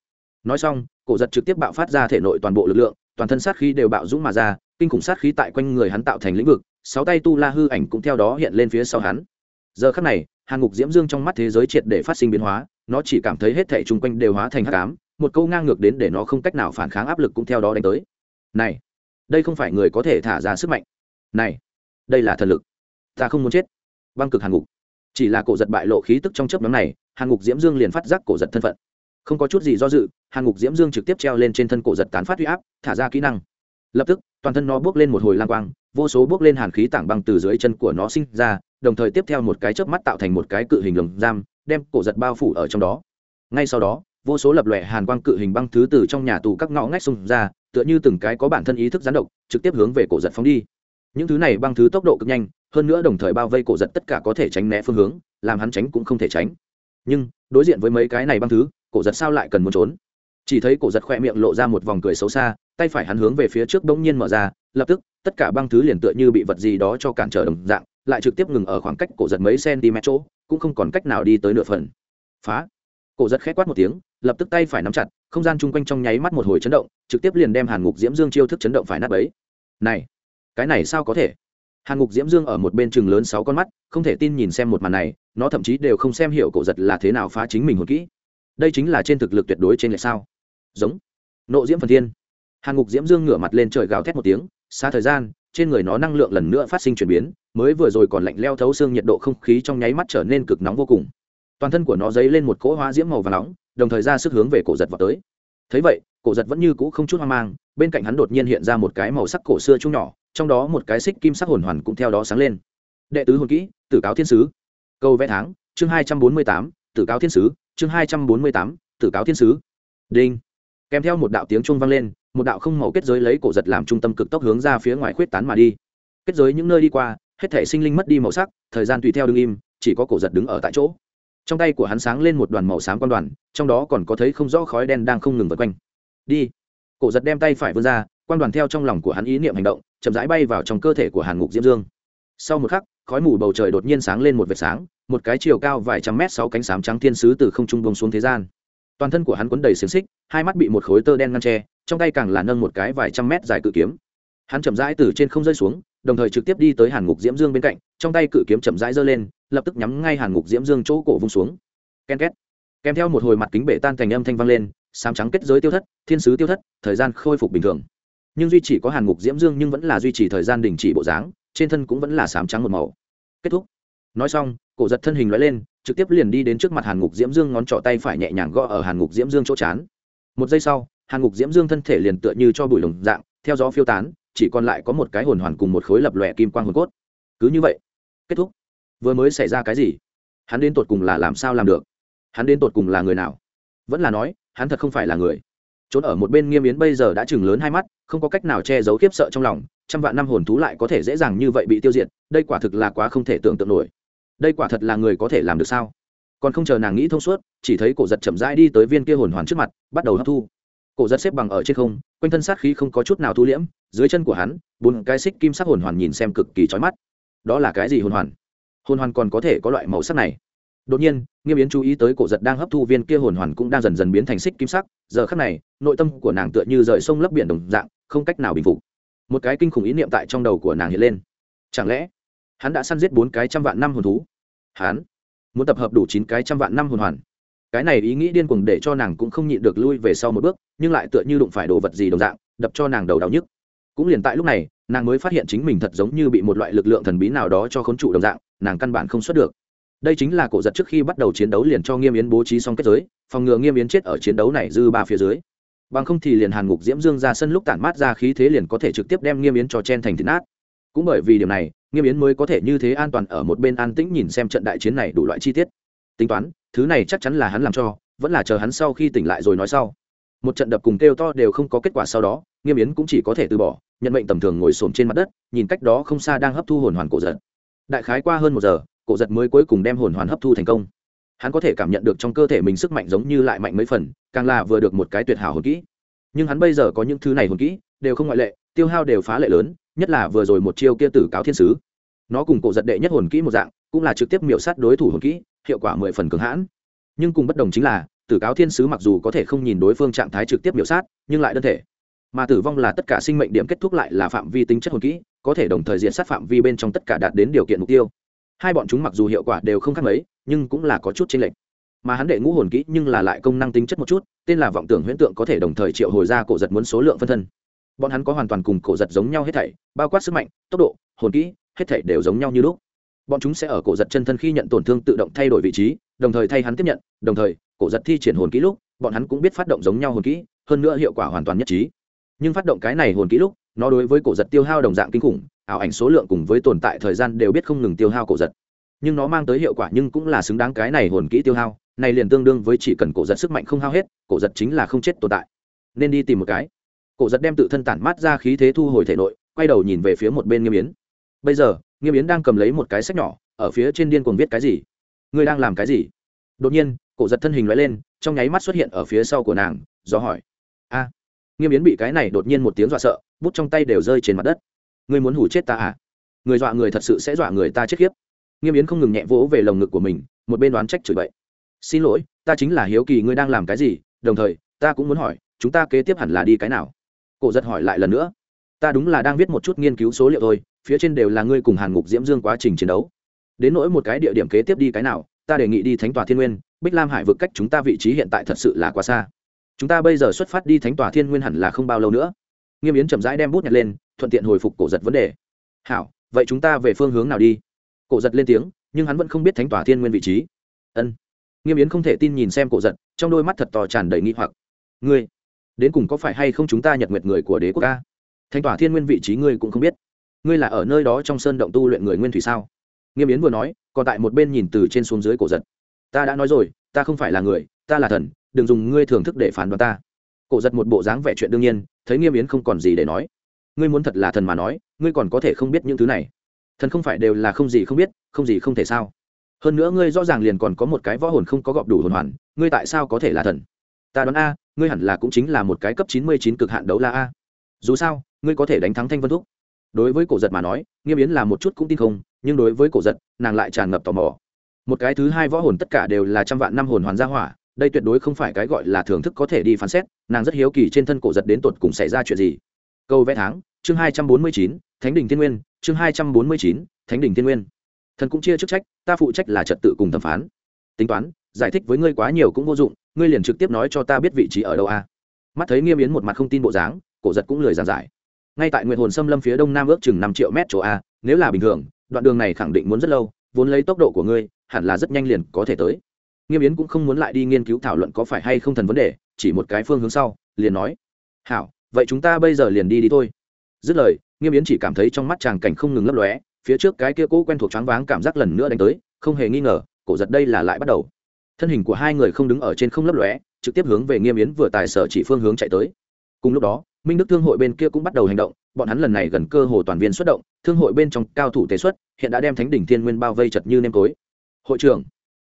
Nói xong, cổ giật trực tiếp bạo phát ra thể nội toàn bộ lực lượng, toàn thân sát khí đều bạo dũng mà ra, kinh khủng sát khí tại quanh người hắn tạo thành lĩnh vực, sáu tay tu la hư ảnh cũng theo đó hiện lên phía sau hắn. Giờ khắc này, hàn ngục diễm dương trong mắt thế giới triệt để phát sinh biến hóa, nó chỉ cảm thấy hết thảy chung quanh đều hóa thành hắc ám, một câu ngang ngược đến để nó không cách nào phản kháng áp lực cũng theo đó đánh tới. Này, đây không phải người có thể thả ra sức mạnh. Này, đây là thần lực. Ta không muốn chết. Băng cực hàn ngục. Chỉ là cổ giật bại lộ khí tức trong chớp nhóm này hàn ngục diễm dương liền phát giác cổ giật thân phận. Không có chút gì do dự, hàn ngục diễm dương trực tiếp treo lên trên thân cổ giật tán phát huy áp, thả ra kỹ năng. Lập tức, toàn thân nó bước lên một hồi lang quang, vô số bước lên hàn khí tảng băng từ dưới chân của nó sinh ra, đồng thời tiếp theo một cái chớp mắt tạo thành một cái cự hình lồng giam, đem cổ giật bao phủ ở trong đó. Ngay sau đó, vô số lập lòe hàn quang cự hình băng thứ từ trong nhà tù các ngõ ngách xung ra, tựa như từng cái có bản thân ý thức gián độc, trực tiếp hướng về cổ giật phóng đi. Những thứ này băng thứ tốc độ cực nhanh, hơn nữa đồng thời bao vây cổ giật tất cả có thể tránh né phương hướng, làm hắn tránh cũng không thể tránh nhưng đối diện với mấy cái này băng thứ, cổ giật sao lại cần muốn trốn? Chỉ thấy cổ giật khoe miệng lộ ra một vòng cười xấu xa, tay phải hắn hướng về phía trước bỗng nhiên mở ra, lập tức, tất cả băng thứ liền tựa như bị vật gì đó cho cản trở đồng dạng, lại trực tiếp ngừng ở khoảng cách cổ giật mấy cm chỗ, cũng không còn cách nào đi tới nửa phần. Phá! Cổ giật khét quát một tiếng, lập tức tay phải nắm chặt, không gian chung quanh trong nháy mắt một hồi chấn động, trực tiếp liền đem hàn ngục diễm dương chiêu thức chấn động phải nát bấy. Này! Cái này sao có thể? Hàn ngục diễm dương ở một bên chừng lớn sáu con mắt, không thể tin nhìn xem một màn này, nó thậm chí đều không xem hiểu cổ giật là thế nào phá chính mình hồn kỹ. Đây chính là trên thực lực tuyệt đối trên lệ sao? Giống. Nộ diễm phần thiên. Hàn ngục diễm dương ngửa mặt lên trời gào thét một tiếng, xa thời gian, trên người nó năng lượng lần nữa phát sinh chuyển biến, mới vừa rồi còn lạnh leo thấu xương nhiệt độ không khí trong nháy mắt trở nên cực nóng vô cùng. Toàn thân của nó dấy lên một cỗ hóa diễm màu và nóng, đồng thời ra sức hướng về cổ giật vào tới. Thấy vậy, cổ giật vẫn như cũ không chút hoang mang, bên cạnh hắn đột nhiên hiện ra một cái màu sắc cổ xưa chung nhỏ trong đó một cái xích kim sắc hồn hoàn cũng theo đó sáng lên. Đệ tứ hồn kỹ, tử cáo thiên sứ. Câu vẽ tháng, chương hai trăm bốn mươi tám, tử cáo thiên sứ, chương hai trăm bốn mươi tám, tử cáo thiên sứ. Đinh. Kèm theo một đạo tiếng chuông vang lên, một đạo không màu kết giới lấy cổ giật làm trung tâm cực tốc hướng ra phía ngoài khuyết tán mà đi. Kết giới những nơi đi qua, hết thể sinh linh mất đi màu sắc, thời gian tùy theo đ ứ n g im, chỉ có cổ giật đứng ở tại chỗ. Trong tay của hắn sáng lên một đoàn màu xám quan đoàn, trong đó còn có thấy không rõ khói đen đang không ngừng vây quanh. Đi. Cổ giật đem tay phải vươn ra quan đoàn theo trong lòng của hắn ý niệm hành động, chậm rãi bay vào trong cơ thể của hàn ngục diễm dương. Sau một khắc, khói mù bầu trời đột nhiên sáng lên một vệt sáng, một cái chiều cao vài trăm mét sáu cánh sám trắng thiên sứ từ không trung bông xuống thế gian. Toàn thân của hắn quấn đầy xiềng xích, hai mắt bị một khối tơ đen ngăn tre trong tay càng là nâng một cái vài trăm mét dài cự kiếm. Hắn chậm rãi từ trên không rơi xuống, đồng thời trực tiếp đi tới hàn ngục diễm dương bên cạnh, trong tay cự kiếm chậm rãi giơ lên, lập tức nhắm ngay hàn ngục diễm dương chỗ cổ vung xuống. Ken két. Kèm theo một hồi mặt kính bể tan thành âm thanh vang lên, sám trắng kết giới tiêu thất, thiên sứ tiêu thất, thời gian khôi phục bình thường nhưng duy chỉ có hàn ngục diễm dương nhưng vẫn là duy trì thời gian đình chỉ bộ dáng, trên thân cũng vẫn là sám trắng một màu. Kết thúc. Nói xong, cổ giật thân hình nói lên, trực tiếp liền đi đến trước mặt hàn ngục diễm dương ngón trỏ tay phải nhẹ nhàng gõ ở hàn ngục diễm dương chỗ chán. Một giây sau, hàn ngục diễm dương thân thể liền tựa như cho bụi lồng dạng, theo gió phiêu tán, chỉ còn lại có một cái hồn hoàn cùng một khối lập lòe kim quang hồn cốt. Cứ như vậy, kết thúc. Vừa mới xảy ra cái gì? Hắn đến tột cùng là làm sao làm được? Hắn đến tột cùng là người nào? Vẫn là nói, hắn thật không phải là người trốn ở một bên nghiêm yến bây giờ đã chừng lớn hai mắt, không có cách nào che giấu khiếp sợ trong lòng, trăm vạn năm hồn thú lại có thể dễ dàng như vậy bị tiêu diệt, đây quả thực là quá không thể tưởng tượng nổi. Đây quả thật là người có thể làm được sao? Còn không chờ nàng nghĩ thông suốt, chỉ thấy cổ giật chậm rãi đi tới viên kia hồn hoàn trước mặt, bắt đầu hấp thu. Cổ giật xếp bằng ở trên không, quanh thân sát khí không có chút nào thu liễm, dưới chân của hắn, bốn cái xích kim sắc hồn hoàn nhìn xem cực kỳ trói mắt. Đó là cái gì hồn hoàn? Hồn hoàn còn có thể có loại màu sắc này đột nhiên, nghiêm yến chú ý tới cổ giật đang hấp thu viên kia hồn hoàn cũng đang dần dần biến thành xích kim sắc, giờ khắc này, nội tâm của nàng tựa như rời sông lấp biển đồng dạng, không cách nào bình phục. Một cái kinh khủng ý niệm tại trong đầu của nàng hiện lên. Chẳng lẽ, hắn đã săn giết bốn cái trăm vạn năm hồn thú? Hắn muốn tập hợp đủ chín cái trăm vạn năm hồn hoàn. Cái này ý nghĩ điên cuồng để cho nàng cũng không nhịn được lui về sau một bước, nhưng lại tựa như đụng phải đồ vật gì đồng dạng, đập cho nàng đầu đau nhức. Cũng liền tại lúc này, nàng mới phát hiện chính mình thật giống như bị một loại lực lượng thần bí nào đó cho khốn trụ đồng dạng, nàng căn bản không xuất được đây chính là cổ giật trước khi bắt đầu chiến đấu liền cho nghiêm yến bố trí xong kết giới, phòng ngừa nghiêm yến chết ở chiến đấu này dư ba phía dưới. Bằng không thì liền hàn ngục diễm dương ra sân lúc tản mát ra khí thế liền có thể trực tiếp đem nghiêm yến cho chen thành thịt nát. Cũng bởi vì điều này, nghiêm yến mới có thể như thế an toàn ở một bên an tĩnh nhìn xem trận đại chiến này đủ loại chi tiết. Tính toán, thứ này chắc chắn là hắn làm cho, vẫn là chờ hắn sau khi tỉnh lại rồi nói sau. Một trận đập cùng kêu to đều không có kết quả sau đó, nghiêm yến cũng chỉ có thể từ bỏ, nhận mệnh tầm thường ngồi xổm trên mặt đất, nhìn cách đó không xa đang hấp thu hồn hoàn cổ giật. Đại khái qua hơn một giờ cổ giật mới cuối cùng đem hồn hoàn hấp thu thành công. Hắn có thể cảm nhận được trong cơ thể mình sức mạnh giống như lại mạnh mấy phần, càng là vừa được một cái tuyệt hảo hồn kỹ. Nhưng hắn bây giờ có những thứ này hồn kỹ, đều không ngoại lệ, tiêu hao đều phá lệ lớn, nhất là vừa rồi một chiêu kia tử cáo thiên sứ. Nó cùng cổ giật đệ nhất hồn kỹ một dạng, cũng là trực tiếp miểu sát đối thủ hồn kỹ, hiệu quả mười phần cường hãn. Nhưng cùng bất đồng chính là, tử cáo thiên sứ mặc dù có thể không nhìn đối phương trạng thái trực tiếp miểu sát, nhưng lại đơn thể. Mà tử vong là tất cả sinh mệnh điểm kết thúc lại là phạm vi tính chất hồn kỹ, có thể đồng thời diện sát phạm vi bên trong tất cả đạt đến điều kiện mục tiêu hai bọn chúng mặc dù hiệu quả đều không khác mấy, nhưng cũng là có chút chênh lệch. Mà hắn đệ ngũ hồn kỹ nhưng là lại công năng tính chất một chút, tên là vọng tưởng huyễn tượng có thể đồng thời triệu hồi ra cổ giật muốn số lượng phân thân. Bọn hắn có hoàn toàn cùng cổ giật giống nhau hết thảy, bao quát sức mạnh, tốc độ, hồn kỹ, hết thảy đều giống nhau như lúc. Bọn chúng sẽ ở cổ giật chân thân khi nhận tổn thương tự động thay đổi vị trí, đồng thời thay hắn tiếp nhận, đồng thời, cổ giật thi triển hồn kỹ lúc, bọn hắn cũng biết phát động giống nhau hồn kỹ, hơn nữa hiệu quả hoàn toàn nhất trí. Nhưng phát động cái này hồn kỹ lúc, nó đối với cổ giật tiêu hao đồng dạng kinh khủng ảo ảnh số lượng cùng với tồn tại thời gian đều biết không ngừng tiêu hao cổ giật. Nhưng nó mang tới hiệu quả nhưng cũng là xứng đáng cái này hồn kỹ tiêu hao, này liền tương đương với chỉ cần cổ giật sức mạnh không hao hết, cổ giật chính là không chết tồn tại. Nên đi tìm một cái. Cổ giật đem tự thân tản mát ra khí thế thu hồi thể nội, quay đầu nhìn về phía một bên nghiêm yến. Bây giờ, nghiêm yến đang cầm lấy một cái sách nhỏ, ở phía trên điên cuồng viết cái gì? Ngươi đang làm cái gì? Đột nhiên, cổ giật thân hình loại lên, trong nháy mắt xuất hiện ở phía sau của nàng, do hỏi. A! Nghiêm yến bị cái này đột nhiên một tiếng dọa sợ, bút trong tay đều rơi trên mặt đất ngươi muốn hủ chết ta à? Người dọa người thật sự sẽ dọa người ta chết khiếp. Nghiêm yến không ngừng nhẹ vỗ về lồng ngực của mình, một bên đoán trách chửi bậy. Xin lỗi, ta chính là hiếu kỳ, ngươi đang làm cái gì? Đồng thời, ta cũng muốn hỏi, chúng ta kế tiếp hẳn là đi cái nào? Cổ giật hỏi lại lần nữa. Ta đúng là đang viết một chút nghiên cứu số liệu thôi, phía trên đều là ngươi cùng hàn ngục diễm dương quá trình chiến đấu. Đến nỗi một cái địa điểm kế tiếp đi cái nào, ta đề nghị đi thánh tòa thiên nguyên, bích lam hải vực cách chúng ta vị trí hiện tại thật sự là quá xa. Chúng ta bây giờ xuất phát đi thánh tòa thiên nguyên hẳn là không bao lâu nữa. Nghiêm yến chậm rãi đem bút nhặt lên thuận tiện hồi phục cổ giật vấn đề. Hảo, vậy chúng ta về phương hướng nào đi? Cổ giật lên tiếng, nhưng hắn vẫn không biết thánh tòa thiên nguyên vị trí. Ân. Nghiêm yến không thể tin nhìn xem cổ giật, trong đôi mắt thật to tràn đầy nghi hoặc. Ngươi, đến cùng có phải hay không chúng ta nhật nguyệt người của đế quốc ca? Thánh tòa thiên nguyên vị trí ngươi cũng không biết. Ngươi là ở nơi đó trong sơn động tu luyện người nguyên thủy sao? Nghiêm yến vừa nói, còn tại một bên nhìn từ trên xuống dưới cổ giật. Ta đã nói rồi, ta không phải là người, ta là thần, đừng dùng ngươi thưởng thức để phán đoán ta. Cổ giật một bộ dáng vẻ chuyện đương nhiên, thấy nghiêm yến không còn gì để nói ngươi muốn thật là thần mà nói, ngươi còn có thể không biết những thứ này. Thần không phải đều là không gì không biết, không gì không thể sao? Hơn nữa ngươi rõ ràng liền còn có một cái võ hồn không có gọp đủ hồn hoàn, ngươi tại sao có thể là thần? Ta đoán a, ngươi hẳn là cũng chính là một cái cấp chín mươi chín cực hạn đấu la a. Dù sao, ngươi có thể đánh thắng thanh vân thúc. Đối với cổ giật mà nói, nghiêm yến là một chút cũng tin không, nhưng đối với cổ giật, nàng lại tràn ngập tò mò. Một cái thứ hai võ hồn tất cả đều là trăm vạn năm hồn hoàn gia hỏa, đây tuyệt đối không phải cái gọi là thưởng thức có thể đi phán xét, nàng rất hiếu kỳ trên thân cổ giật đến tột cùng xảy ra chuyện gì. Câu vẽ tháng chương hai trăm bốn mươi chín, thánh đình thiên nguyên, chương hai trăm bốn mươi chín, thánh đình thiên nguyên. Thần cũng chia chức trách, ta phụ trách là trật tự cùng thẩm phán. Tính toán, giải thích với ngươi quá nhiều cũng vô dụng, ngươi liền trực tiếp nói cho ta biết vị trí ở đâu a. Mắt thấy nghiêm yến một mặt không tin bộ dáng, cổ giật cũng lười giảng giải. Ngay tại nguyện hồn xâm lâm phía đông nam ước chừng năm triệu mét chỗ a, nếu là bình thường, đoạn đường này khẳng định muốn rất lâu, vốn lấy tốc độ của ngươi, hẳn là rất nhanh liền có thể tới. Nghiêm yến cũng không muốn lại đi nghiên cứu thảo luận có phải hay không thần vấn đề, chỉ một cái phương hướng sau, liền nói, hảo, vậy chúng ta bây giờ liền đi đi thôi dứt lời, nghiêm yến chỉ cảm thấy trong mắt chàng cảnh không ngừng lấp lóe, phía trước cái kia cũ quen thuộc choáng váng cảm giác lần nữa đánh tới, không hề nghi ngờ, cổ giật đây là lại bắt đầu. Thân hình của hai người không đứng ở trên không lấp lóe, trực tiếp hướng về nghiêm yến vừa tài sở chỉ phương hướng chạy tới. Cùng lúc đó, minh đức thương hội bên kia cũng bắt đầu hành động, bọn hắn lần này gần cơ hồ toàn viên xuất động, thương hội bên trong cao thủ tế xuất, hiện đã đem thánh đỉnh thiên nguyên bao vây chật như nêm tối. Hội trưởng,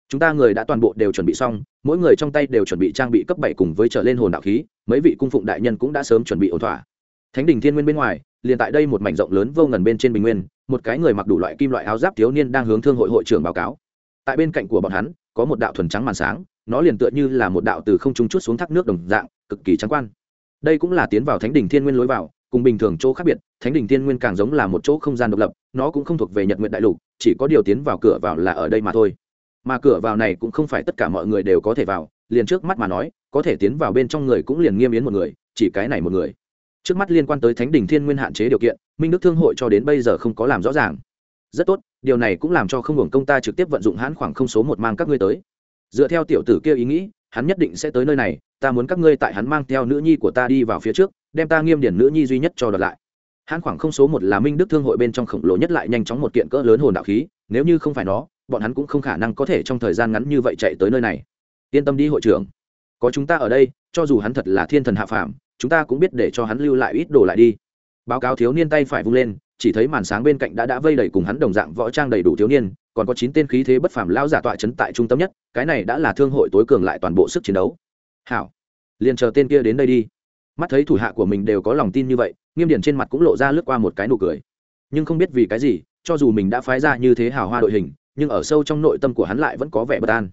chúng ta người đã toàn bộ đều chuẩn bị xong, mỗi người trong tay đều chuẩn bị trang bị cấp bảy cùng với trở lên hồn đạo khí, mấy vị cung phụng đại nhân cũng đã sớm chuẩn bị ổn thỏa thánh đình thiên nguyên bên ngoài, liền tại đây một mảnh rộng lớn vô ngần bên trên bình nguyên, một cái người mặc đủ loại kim loại áo giáp thiếu niên đang hướng thương hội hội trưởng báo cáo. Tại bên cạnh của bọn hắn, có một đạo thuần trắng màn sáng, nó liền tựa như là một đạo từ không trung chút xuống thác nước đồng dạng, cực kỳ trắng quan. Đây cũng là tiến vào thánh đình thiên nguyên lối vào, cùng bình thường chỗ khác biệt, thánh đình thiên nguyên càng giống là một chỗ không gian độc lập, nó cũng không thuộc về nhật nguyện đại lục, chỉ có điều tiến vào cửa vào là ở đây mà thôi. Mà cửa vào này cũng không phải tất cả mọi người đều có thể vào, liền trước mắt mà nói, có thể tiến vào bên trong người cũng liền nghiêm yến một người, chỉ cái này một người trước mắt liên quan tới thánh đình thiên nguyên hạn chế điều kiện, minh đức thương hội cho đến bây giờ không có làm rõ ràng. Rất tốt, điều này cũng làm cho không hưởng công ta trực tiếp vận dụng hãn khoảng không số một mang các ngươi tới. Dựa theo tiểu tử kia ý nghĩ, hắn nhất định sẽ tới nơi này, ta muốn các ngươi tại hắn mang theo nữ nhi của ta đi vào phía trước, đem ta nghiêm điển nữ nhi duy nhất cho đợt lại. Hãn khoảng không số một là minh đức thương hội bên trong khổng lồ nhất lại nhanh chóng một kiện cỡ lớn hồn đạo khí, nếu như không phải nó, bọn hắn cũng không khả năng có thể trong thời gian ngắn như vậy chạy tới nơi này. Yên tâm đi, hội trưởng. Có chúng ta ở đây, cho dù hắn thật là thiên thần hạ phàm chúng ta cũng biết để cho hắn lưu lại ít đồ lại đi. Báo cáo thiếu niên tay phải vung lên, chỉ thấy màn sáng bên cạnh đã đã vây đầy cùng hắn đồng dạng võ trang đầy đủ thiếu niên, còn có chín tên khí thế bất phàm lao giả tọa chấn tại trung tâm nhất, cái này đã là thương hội tối cường lại toàn bộ sức chiến đấu. Hảo, liền chờ tên kia đến đây đi. Mắt thấy thủ hạ của mình đều có lòng tin như vậy, nghiêm điển trên mặt cũng lộ ra lướt qua một cái nụ cười. Nhưng không biết vì cái gì, cho dù mình đã phái ra như thế hào hoa đội hình, nhưng ở sâu trong nội tâm của hắn lại vẫn có vẻ bất an.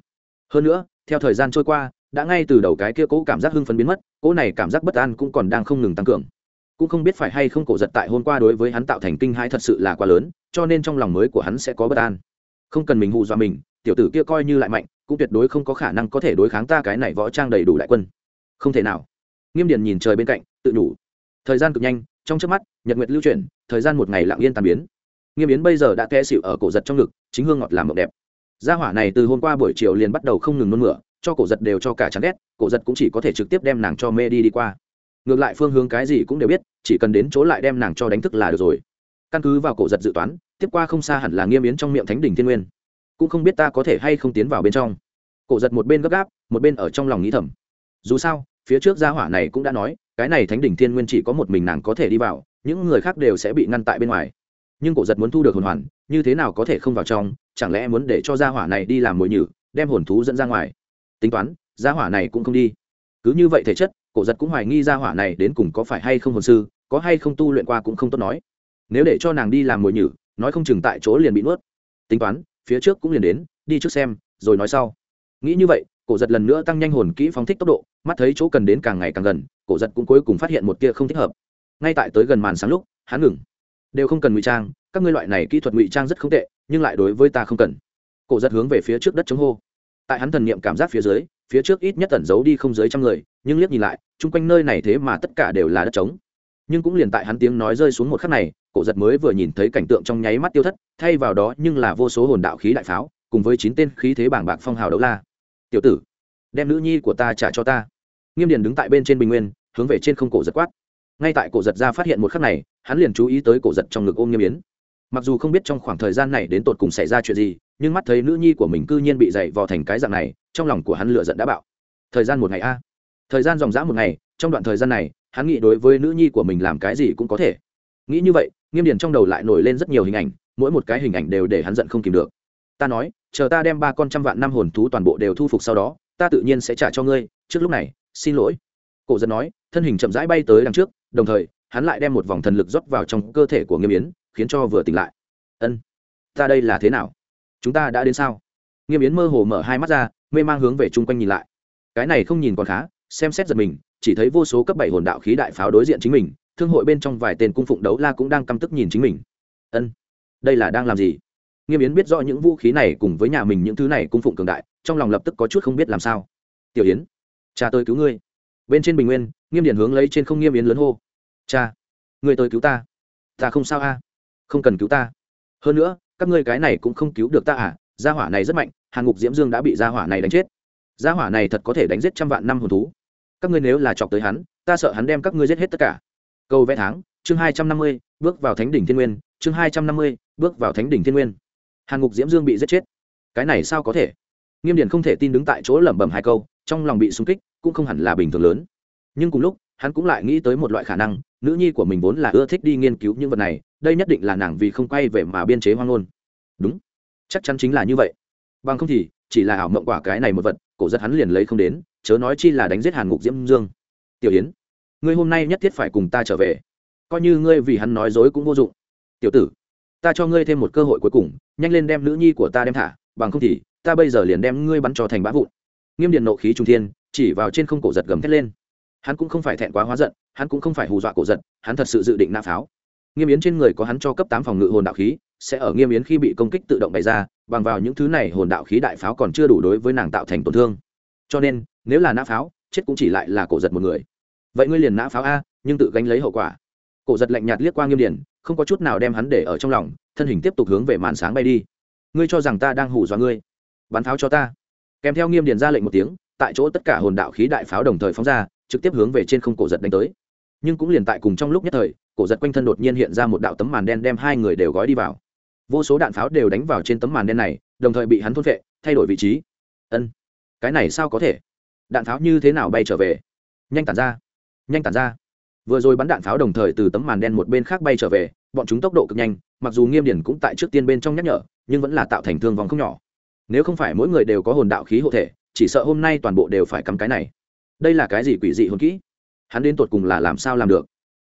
Hơn nữa, theo thời gian trôi qua đã ngay từ đầu cái kia cố cảm giác hưng phấn biến mất, cố này cảm giác bất an cũng còn đang không ngừng tăng cường. Cũng không biết phải hay không cổ giật tại hôm qua đối với hắn tạo thành kinh hãi thật sự là quá lớn, cho nên trong lòng mới của hắn sẽ có bất an. Không cần mình hù dọa mình, tiểu tử kia coi như lại mạnh, cũng tuyệt đối không có khả năng có thể đối kháng ta cái này võ trang đầy đủ đại quân. Không thể nào. Nghiêm điển nhìn trời bên cạnh, tự nhủ. Thời gian cực nhanh, trong trước mắt, nhật nguyệt lưu chuyển, thời gian một ngày lặng yên tàn biến. Nghiêm yến bây giờ đã té xịu ở cổ giật trong ngực, chính hương ngọt làm mộng đẹp. Gia hỏa này từ hôm qua buổi chiều liền bắt đầu không ngừng nôn mửa cho cổ giật đều cho cả chán ghét, cổ giật cũng chỉ có thể trực tiếp đem nàng cho mê đi đi qua. Ngược lại phương hướng cái gì cũng đều biết, chỉ cần đến chỗ lại đem nàng cho đánh thức là được rồi. Căn cứ vào cổ giật dự toán, tiếp qua không xa hẳn là nghiêm yến trong miệng thánh đỉnh thiên nguyên. Cũng không biết ta có thể hay không tiến vào bên trong. Cổ giật một bên gấp gáp, một bên ở trong lòng nghĩ thầm. Dù sao, phía trước gia hỏa này cũng đã nói, cái này thánh đỉnh thiên nguyên chỉ có một mình nàng có thể đi vào, những người khác đều sẽ bị ngăn tại bên ngoài. Nhưng cổ giật muốn thu được hồn hoàn, như thế nào có thể không vào trong, chẳng lẽ muốn để cho gia hỏa này đi làm mồi nhử, đem hồn thú dẫn ra ngoài? Tính toán, gia hỏa này cũng không đi. Cứ như vậy thể chất, cổ giật cũng hoài nghi gia hỏa này đến cùng có phải hay không hồn sư, có hay không tu luyện qua cũng không tốt nói. Nếu để cho nàng đi làm mồi nhử, nói không chừng tại chỗ liền bị nuốt. Tính toán, phía trước cũng liền đến, đi trước xem, rồi nói sau. Nghĩ như vậy, cổ giật lần nữa tăng nhanh hồn kỹ phóng thích tốc độ, mắt thấy chỗ cần đến càng ngày càng gần, cổ giật cũng cuối cùng phát hiện một tia không thích hợp. Ngay tại tới gần màn sáng lúc, hắn ngừng. Đều không cần ngụy trang, các ngươi loại này kỹ thuật ngụy trang rất không tệ, nhưng lại đối với ta không cần. Cổ giật hướng về phía trước đất chống hô tại hắn thần niệm cảm giác phía dưới, phía trước ít nhất tẩn giấu đi không dưới trăm người, nhưng liếc nhìn lại, chung quanh nơi này thế mà tất cả đều là đất trống. Nhưng cũng liền tại hắn tiếng nói rơi xuống một khắc này, cổ giật mới vừa nhìn thấy cảnh tượng trong nháy mắt tiêu thất, thay vào đó nhưng là vô số hồn đạo khí đại pháo, cùng với chín tên khí thế bảng bạc phong hào đấu la. Tiểu tử, đem nữ nhi của ta trả cho ta. Nghiêm điền đứng tại bên trên bình nguyên, hướng về trên không cổ giật quát. Ngay tại cổ giật ra phát hiện một khắc này, hắn liền chú ý tới cổ giật trong ngực ôm nghiêm yến. Mặc dù không biết trong khoảng thời gian này đến tột cùng xảy ra chuyện gì nhưng mắt thấy nữ nhi của mình cư nhiên bị dày vò thành cái dạng này, trong lòng của hắn lựa giận đã bạo. Thời gian một ngày a. Thời gian dòng dã một ngày, trong đoạn thời gian này, hắn nghĩ đối với nữ nhi của mình làm cái gì cũng có thể. Nghĩ như vậy, nghiêm điền trong đầu lại nổi lên rất nhiều hình ảnh, mỗi một cái hình ảnh đều để hắn giận không kìm được. Ta nói, chờ ta đem ba con trăm vạn năm hồn thú toàn bộ đều thu phục sau đó, ta tự nhiên sẽ trả cho ngươi, trước lúc này, xin lỗi. Cổ dân nói, thân hình chậm rãi bay tới đằng trước, đồng thời, hắn lại đem một vòng thần lực rót vào trong cơ thể của nghiêm yến, khiến cho vừa tỉnh lại. Ân, ta đây là thế nào? Chúng ta đã đến sao? Nghiêm yến mơ hồ mở hai mắt ra, mê mang hướng về chung quanh nhìn lại. Cái này không nhìn còn khá, xem xét giật mình, chỉ thấy vô số cấp bảy hồn đạo khí đại pháo đối diện chính mình, thương hội bên trong vài tên cung phụng đấu la cũng đang căm tức nhìn chính mình. Ân, đây là đang làm gì? Nghiêm yến biết rõ những vũ khí này cùng với nhà mình những thứ này cung phụng cường đại, trong lòng lập tức có chút không biết làm sao. Tiểu yến, cha tôi cứu ngươi. Bên trên bình nguyên, nghiêm điển hướng lấy trên không nghiêm yến lớn hô. Cha người tới cứu ta. Ta không sao a. Không cần cứu ta. Hơn nữa các ngươi cái này cũng không cứu được ta à gia hỏa này rất mạnh, hàn ngục diễm dương đã bị gia hỏa này đánh chết. Gia hỏa này thật có thể đánh giết trăm vạn năm hồn thú. Các ngươi nếu là chọc tới hắn, ta sợ hắn đem các ngươi giết hết tất cả. Câu vẽ tháng, chương hai trăm năm mươi, bước vào thánh đỉnh thiên nguyên, chương hai trăm năm mươi, bước vào thánh đỉnh thiên nguyên. Hàn ngục diễm dương bị giết chết. Cái này sao có thể? Nghiêm điển không thể tin đứng tại chỗ lẩm bẩm hai câu, trong lòng bị sung kích, cũng không hẳn là bình thường lớn. Nhưng cùng lúc hắn cũng lại nghĩ tới một loại khả năng, nữ nhi của mình vốn là ưa thích đi nghiên cứu những vật này, đây nhất định là nàng vì không quay về mà biên chế hoang ngôn. Đúng, chắc chắn chính là như vậy. Bằng không thì, chỉ là ảo mộng quả cái này một vật, cổ giật hắn liền lấy không đến, chớ nói chi là đánh giết hàn ngục diễm dương. Tiểu yến, ngươi hôm nay nhất thiết phải cùng ta trở về. Coi như ngươi vì hắn nói dối cũng vô dụng. Tiểu tử, ta cho ngươi thêm một cơ hội cuối cùng, nhanh lên đem nữ nhi của ta đem thả, bằng không thì, ta bây giờ liền đem ngươi bắn cho thành bã vụn. Nghiêm điện nộ khí trung thiên, chỉ vào trên không cổ giật gầm thét lên hắn cũng không phải thẹn quá hóa giận hắn cũng không phải hù dọa cổ giận, hắn thật sự dự định nã pháo. Nghiêm yến trên người có hắn cho cấp tám phòng ngự hồn đạo khí sẽ ở nghiêm yến khi bị công kích tự động bày ra bằng vào những thứ này hồn đạo khí đại pháo còn chưa đủ đối với nàng tạo thành tổn thương. Cho nên nếu là nã pháo chết cũng chỉ lại là cổ giật một người. Vậy ngươi liền nã pháo a nhưng tự gánh lấy hậu quả. Cổ giật lạnh nhạt liếc qua nghiêm điển không có chút nào đem hắn để ở trong lòng thân hình tiếp tục hướng về màn sáng bay đi. Ngươi cho rằng ta đang hù dọa ngươi? Bắn pháo cho ta. Kèm theo nghiêm điển ra lệnh một tiếng tại chỗ tất cả hồn đạo khí đại pháo đồng thời phóng ra trực tiếp hướng về trên không cổ giật đánh tới. Nhưng cũng liền tại cùng trong lúc nhất thời, cổ giật quanh thân đột nhiên hiện ra một đạo tấm màn đen đem hai người đều gói đi vào. Vô số đạn pháo đều đánh vào trên tấm màn đen này, đồng thời bị hắn thôn vệ, thay đổi vị trí. Ân, cái này sao có thể? Đạn pháo như thế nào bay trở về? Nhanh tản ra, nhanh tản ra. Vừa rồi bắn đạn pháo đồng thời từ tấm màn đen một bên khác bay trở về, bọn chúng tốc độ cực nhanh, mặc dù nghiêm điển cũng tại trước tiên bên trong nhắc nhở, nhưng vẫn là tạo thành thương vong không nhỏ. Nếu không phải mỗi người đều có hồn đạo khí hộ thể, chỉ sợ hôm nay toàn bộ đều phải cắm cái này đây là cái gì quỷ dị hồn kỹ? Hắn đến tột cùng là làm sao làm được?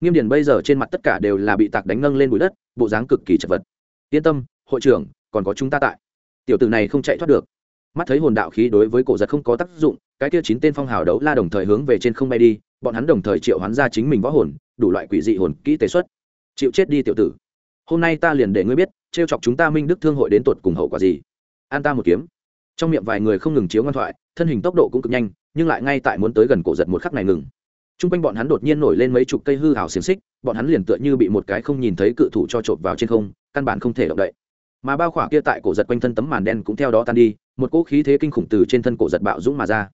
Nghiêm điển bây giờ trên mặt tất cả đều là bị tạc đánh nâng lên bụi đất, bộ dáng cực kỳ chật vật. Yên tâm, hội trưởng, còn có chúng ta tại. Tiểu tử này không chạy thoát được. Mắt thấy hồn đạo khí đối với cổ giật không có tác dụng, cái kia chín tên phong hào đấu la đồng thời hướng về trên không bay đi, bọn hắn đồng thời triệu hoán ra chính mình võ hồn, đủ loại quỷ dị hồn kỹ tế xuất. Chịu chết đi tiểu tử. Hôm nay ta liền để ngươi biết, trêu chọc chúng ta minh đức thương hội đến tột cùng hậu quả gì. An ta một kiếm. Trong miệng vài người không ngừng chiếu ngoan thoại, thân hình tốc độ cũng cực nhanh nhưng lại ngay tại muốn tới gần cổ giật một khắc này ngừng. T r u n g quanh bọn hắn đột nhiên nổi lên mấy chục cây hư hào xiềng xích, bọn hắn liền tựa như bị một cái không nhìn thấy cự thủ cho trộm vào trên không, căn bản không thể động đậy. Mà bao khỏa kia tại cổ giật quanh thân tấm màn đen cũng theo đó tan đi, một cỗ khí thế kinh khủng từ trên thân cổ giật bạo dũng mà ra.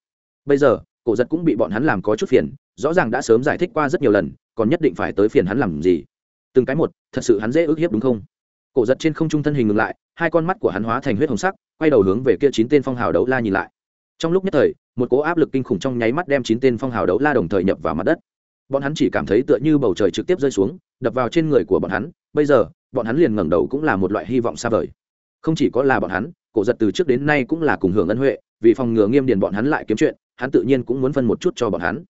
Bây giờ, cổ giật cũng bị bọn hắn làm có chút phiền, rõ ràng đã sớm giải thích qua rất nhiều lần, còn nhất định phải tới phiền hắn làm gì. Từng cái một, thật sự hắn dễ ức hiếp đúng không? Cổ giật trên không trung thân hình ngừng lại, hai con mắt của hắn hóa thành huyết hồng sắc, quay đầu hướng về kia chín tên phong hào đấu la nhìn lại. Trong lúc nhất thời một cỗ áp lực kinh khủng trong nháy mắt đem chín tên phong hào đấu la đồng thời nhập vào mặt đất. Bọn hắn chỉ cảm thấy tựa như bầu trời trực tiếp rơi xuống, đập vào trên người của bọn hắn. Bây giờ, bọn hắn liền ngẩng đầu cũng là một loại hy vọng xa vời. Không chỉ có là bọn hắn, cổ giật từ trước đến nay cũng là cùng hưởng ân huệ, vì phòng ngừa nghiêm điền bọn hắn lại kiếm chuyện, hắn tự nhiên cũng muốn phân một chút cho bọn hắn.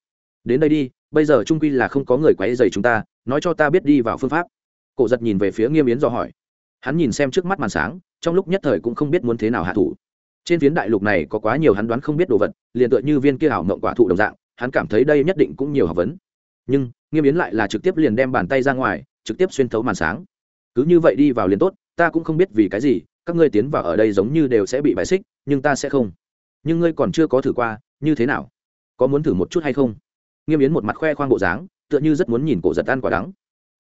Đến đây đi, bây giờ trung quy là không có người quấy dày chúng ta, nói cho ta biết đi vào phương pháp. Cổ giật nhìn về phía nghiêm yến do hỏi. Hắn nhìn xem trước mắt màn sáng, trong lúc nhất thời cũng không biết muốn thế nào hạ thủ trên phiến đại lục này có quá nhiều hắn đoán không biết đồ vật, liền tựa như viên kia ảo mộng quả thụ đồng dạng, hắn cảm thấy đây nhất định cũng nhiều học vấn. Nhưng, nghiêm yến lại là trực tiếp liền đem bàn tay ra ngoài, trực tiếp xuyên thấu màn sáng. Cứ như vậy đi vào liền tốt, ta cũng không biết vì cái gì, các ngươi tiến vào ở đây giống như đều sẽ bị bài xích, nhưng ta sẽ không. Nhưng ngươi còn chưa có thử qua, như thế nào? Có muốn thử một chút hay không? Nghiêm yến một mặt khoe khoang bộ dáng, tựa như rất muốn nhìn cổ giật ăn quả đắng.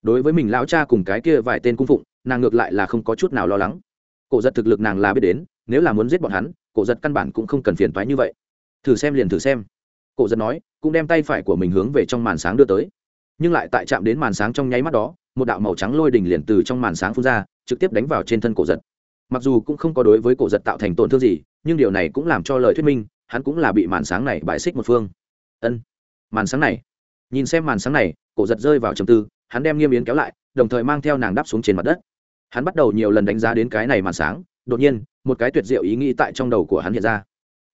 Đối với mình lão cha cùng cái kia vài tên cung phụng, nàng ngược lại là không có chút nào lo lắng. Cổ giật thực lực nàng là biết đến nếu là muốn giết bọn hắn, cổ giật căn bản cũng không cần phiền toái như vậy. Thử xem liền thử xem. Cổ giật nói, cũng đem tay phải của mình hướng về trong màn sáng đưa tới. Nhưng lại tại chạm đến màn sáng trong nháy mắt đó, một đạo màu trắng lôi đình liền từ trong màn sáng phun ra, trực tiếp đánh vào trên thân cổ giật. Mặc dù cũng không có đối với cổ giật tạo thành tổn thương gì, nhưng điều này cũng làm cho lời thuyết minh, hắn cũng là bị màn sáng này bãi xích một phương. Ân, màn sáng này. Nhìn xem màn sáng này, cổ giật rơi vào trầm tư, hắn đem nghiêm yến kéo lại, đồng thời mang theo nàng đáp xuống trên mặt đất. Hắn bắt đầu nhiều lần đánh giá đến cái này màn sáng đột nhiên, một cái tuyệt diệu ý nghĩ tại trong đầu của hắn hiện ra.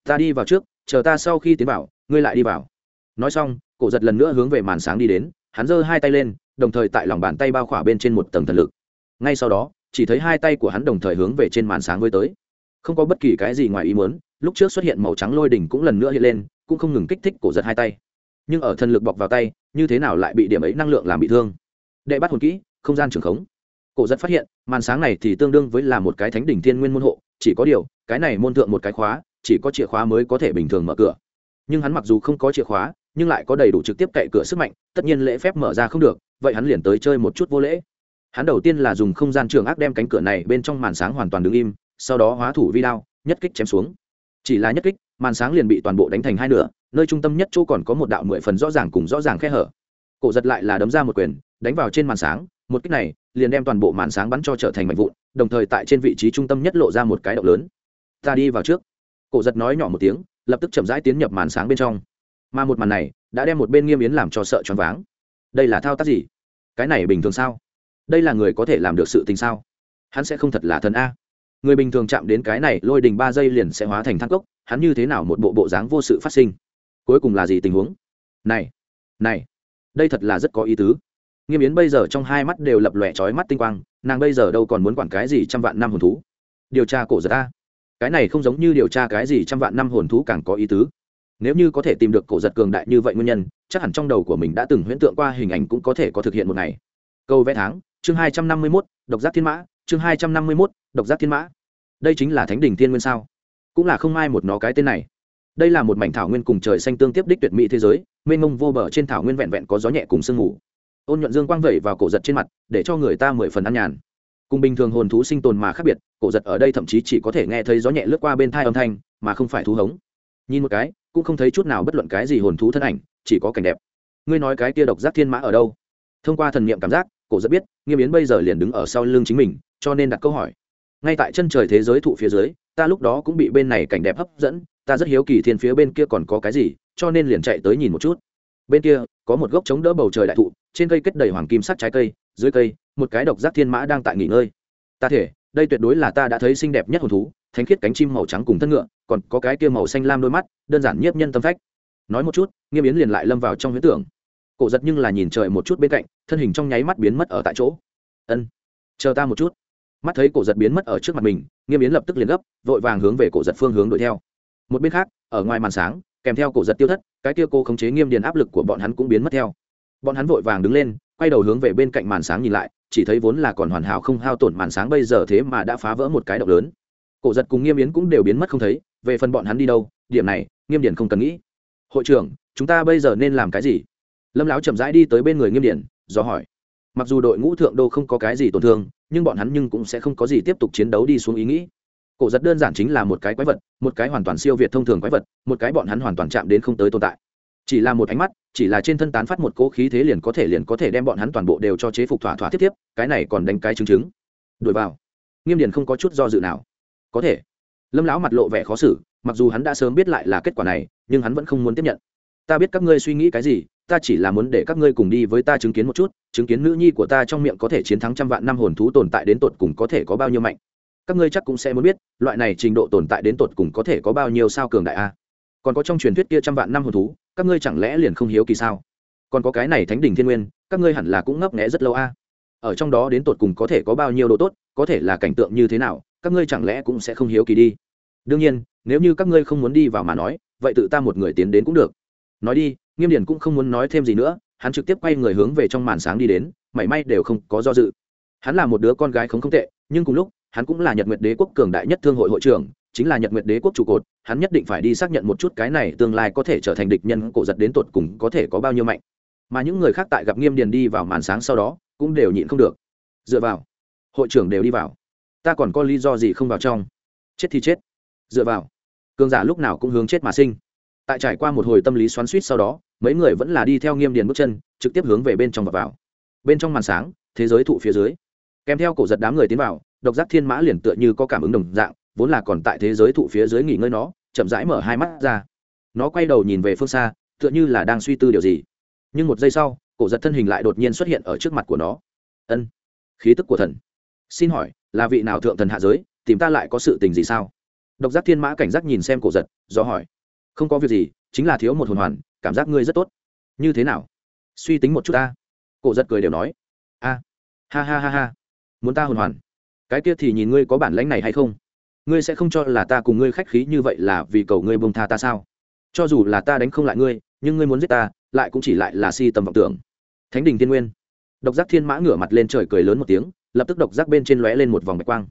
Ta đi vào trước, chờ ta sau khi tiến vào, ngươi lại đi vào. Nói xong, cổ giật lần nữa hướng về màn sáng đi đến, hắn giơ hai tay lên, đồng thời tại lòng bàn tay bao khỏa bên trên một tầng thần lực. Ngay sau đó, chỉ thấy hai tay của hắn đồng thời hướng về trên màn sáng với tới. Không có bất kỳ cái gì ngoài ý muốn, lúc trước xuất hiện màu trắng lôi đỉnh cũng lần nữa hiện lên, cũng không ngừng kích thích cổ giật hai tay. Nhưng ở thần lực bọc vào tay, như thế nào lại bị điểm ấy năng lượng làm bị thương? Đệ bắt hồn kỹ, không gian trường khống cổ giật phát hiện, màn sáng này thì tương đương với là một cái thánh đỉnh thiên nguyên môn hộ, chỉ có điều, cái này môn thượng một cái khóa, chỉ có chìa khóa mới có thể bình thường mở cửa. Nhưng hắn mặc dù không có chìa khóa, nhưng lại có đầy đủ trực tiếp cậy cửa sức mạnh, tất nhiên lễ phép mở ra không được, vậy hắn liền tới chơi một chút vô lễ. Hắn đầu tiên là dùng không gian trường ác đem cánh cửa này bên trong màn sáng hoàn toàn đứng im, sau đó hóa thủ vi đao, nhất kích chém xuống. Chỉ là nhất kích, màn sáng liền bị toàn bộ đánh thành hai nửa, nơi trung tâm nhất chỗ còn có một đạo mười phần rõ ràng cùng rõ ràng khe hở. Cổ giật lại là đấm ra một quyền, đánh vào trên màn sáng một kích này, liền đem toàn bộ màn sáng bắn cho trở thành mảnh vụn, đồng thời tại trên vị trí trung tâm nhất lộ ra một cái động lớn. Ta đi vào trước. Cổ giật nói nhỏ một tiếng, lập tức chậm rãi tiến nhập màn sáng bên trong. Mà một màn này, đã đem một bên nghiêm yến làm cho sợ choáng váng. Đây là thao tác gì? Cái này bình thường sao? Đây là người có thể làm được sự tình sao? Hắn sẽ không thật là thần a. Người bình thường chạm đến cái này, lôi đình ba giây liền sẽ hóa thành thang cốc, hắn như thế nào một bộ bộ dáng vô sự phát sinh? Cuối cùng là gì tình huống? Này này, đây thật là rất có ý tứ nghiêm yến bây giờ trong hai mắt đều lập lòe trói mắt tinh quang, nàng bây giờ đâu còn muốn quản cái gì trăm vạn năm hồn thú? Điều tra cổ giật ta cái này không giống như điều tra cái gì trăm vạn năm hồn thú càng có ý tứ. Nếu như có thể tìm được cổ giật cường đại như vậy nguyên nhân, chắc hẳn trong đầu của mình đã từng huyễn tượng qua hình ảnh cũng có thể có thực hiện một ngày. Câu vẽ tháng, chương hai trăm năm mươi mốt, độc giác thiên mã, chương hai trăm năm mươi mốt, độc giác thiên mã. Đây chính là thánh đình thiên nguyên sao? Cũng là không ai một nó cái tên này. Đây là một mảnh thảo nguyên cùng trời xanh tương tiếp đích tuyệt mỹ thế giới, mênh mông vô bờ trên thảo nguyên vẹn vẹn có gió nhẹ cùng sương mù ôn nhuận dương quang vẩy vào cổ giật trên mặt, để cho người ta mười phần ăn nhàn. Cùng bình thường hồn thú sinh tồn mà khác biệt, cổ giật ở đây thậm chí chỉ có thể nghe thấy gió nhẹ lướt qua bên thai âm thanh, mà không phải thú hống. Nhìn một cái, cũng không thấy chút nào bất luận cái gì hồn thú thân ảnh, chỉ có cảnh đẹp. Ngươi nói cái kia độc giác thiên mã ở đâu? Thông qua thần niệm cảm giác, cổ giật biết, nghiêm yến bây giờ liền đứng ở sau lưng chính mình, cho nên đặt câu hỏi. Ngay tại chân trời thế giới thụ phía dưới, ta lúc đó cũng bị bên này cảnh đẹp hấp dẫn, ta rất hiếu kỳ thiên phía bên kia còn có cái gì, cho nên liền chạy tới nhìn một chút bên kia, có một gốc chống đỡ bầu trời đại thụ, trên cây kết đầy hoàng kim sắc trái cây, dưới cây, một cái độc giác thiên mã đang tại nghỉ ngơi. Ta thể, đây tuyệt đối là ta đã thấy xinh đẹp nhất hồn thú, thánh khiết cánh chim màu trắng cùng thân ngựa, còn có cái kia màu xanh lam đôi mắt, đơn giản nhiếp nhân tâm phách. Nói một chút, nghiêm yến liền lại lâm vào trong huyễn tưởng. Cổ giật nhưng là nhìn trời một chút bên cạnh, thân hình trong nháy mắt biến mất ở tại chỗ. Ân, chờ ta một chút. Mắt thấy cổ giật biến mất ở trước mặt mình, nghiêm yến lập tức liền gấp, vội vàng hướng về cổ giật phương hướng đuổi theo. Một bên khác, ở ngoài màn sáng, kèm theo cổ giật tiêu thất cái kia cô khống chế nghiêm điền áp lực của bọn hắn cũng biến mất theo. Bọn hắn vội vàng đứng lên, quay đầu hướng về bên cạnh màn sáng nhìn lại, chỉ thấy vốn là còn hoàn hảo không hao tổn màn sáng bây giờ thế mà đã phá vỡ một cái động lớn. Cổ giật cùng nghiêm yến cũng đều biến mất không thấy, về phần bọn hắn đi đâu, điểm này, nghiêm điển không cần nghĩ. Hội trưởng, chúng ta bây giờ nên làm cái gì? Lâm lão chậm rãi đi tới bên người nghiêm điển do hỏi. Mặc dù đội ngũ thượng đô không có cái gì tổn thương, nhưng bọn hắn nhưng cũng sẽ không có gì tiếp tục chiến đấu đi xuống ý nghĩ cổ giật đơn giản chính là một cái quái vật, một cái hoàn toàn siêu việt thông thường quái vật, một cái bọn hắn hoàn toàn chạm đến không tới tồn tại. Chỉ là một ánh mắt, chỉ là trên thân tán phát một cỗ khí thế liền có thể liền có thể đem bọn hắn toàn bộ đều cho chế phục thỏa thỏa tiếp tiếp, cái này còn đánh cái chứng chứng. Đuổi vào. Nghiêm điền không có chút do dự nào. Có thể. Lâm lão mặt lộ vẻ khó xử, mặc dù hắn đã sớm biết lại là kết quả này, nhưng hắn vẫn không muốn tiếp nhận. Ta biết các ngươi suy nghĩ cái gì, ta chỉ là muốn để các ngươi cùng đi với ta chứng kiến một chút, chứng kiến nữ nhi của ta trong miệng có thể chiến thắng trăm vạn năm hồn thú tồn tại đến tột cùng có thể có bao nhiêu mạnh các ngươi chắc cũng sẽ muốn biết, loại này trình độ tồn tại đến tột cùng có thể có bao nhiêu sao cường đại a? Còn có trong truyền thuyết kia trăm vạn năm hồn thú, các ngươi chẳng lẽ liền không hiếu kỳ sao? Còn có cái này thánh đình thiên nguyên, các ngươi hẳn là cũng ngấp nghẽ rất lâu a. Ở trong đó đến tột cùng có thể có bao nhiêu độ tốt, có thể là cảnh tượng như thế nào, các ngươi chẳng lẽ cũng sẽ không hiếu kỳ đi? Đương nhiên, nếu như các ngươi không muốn đi vào mà nói, vậy tự ta một người tiến đến cũng được. Nói đi, nghiêm điển cũng không muốn nói thêm gì nữa, hắn trực tiếp quay người hướng về trong màn sáng đi đến, mảy may đều không có do dự. Hắn là một đứa con gái không không tệ, nhưng cùng lúc hắn cũng là nhật nguyệt đế quốc cường đại nhất thương hội hội trưởng, chính là nhật nguyệt đế quốc trụ cột, hắn nhất định phải đi xác nhận một chút cái này tương lai có thể trở thành địch nhân cổ giật đến tột cùng có thể có bao nhiêu mạnh. Mà những người khác tại gặp nghiêm điền đi vào màn sáng sau đó, cũng đều nhịn không được. Dựa vào, hội trưởng đều đi vào. Ta còn có lý do gì không vào trong? Chết thì chết. Dựa vào, cường giả lúc nào cũng hướng chết mà sinh. Tại trải qua một hồi tâm lý xoắn suýt sau đó, mấy người vẫn là đi theo nghiêm điền bước chân, trực tiếp hướng về bên trong và vào. Bên trong màn sáng, thế giới thụ phía dưới. Kèm theo cổ giật đám người tiến vào độc giác thiên mã liền tựa như có cảm ứng đồng dạng, vốn là còn tại thế giới thụ phía dưới nghỉ ngơi nó, chậm rãi mở hai mắt ra. Nó quay đầu nhìn về phương xa, tựa như là đang suy tư điều gì. Nhưng một giây sau, cổ giật thân hình lại đột nhiên xuất hiện ở trước mặt của nó. Ân, khí tức của thần. Xin hỏi, là vị nào thượng thần hạ giới, tìm ta lại có sự tình gì sao? Độc giác thiên mã cảnh giác nhìn xem cổ giật, do hỏi. Không có việc gì, chính là thiếu một hồn hoàn, cảm giác ngươi rất tốt. Như thế nào? Suy tính một chút ta. Cổ giật cười đều nói. A, ha ha ha ha, muốn ta hồn hoàn? Cái kia thì nhìn ngươi có bản lãnh này hay không? Ngươi sẽ không cho là ta cùng ngươi khách khí như vậy là vì cầu ngươi bông tha ta sao? Cho dù là ta đánh không lại ngươi, nhưng ngươi muốn giết ta, lại cũng chỉ lại là si tầm vọng tưởng. Thánh đình tiên nguyên. Độc giác thiên mã ngửa mặt lên trời cười lớn một tiếng, lập tức độc giác bên trên lóe lên một vòng bạch quang.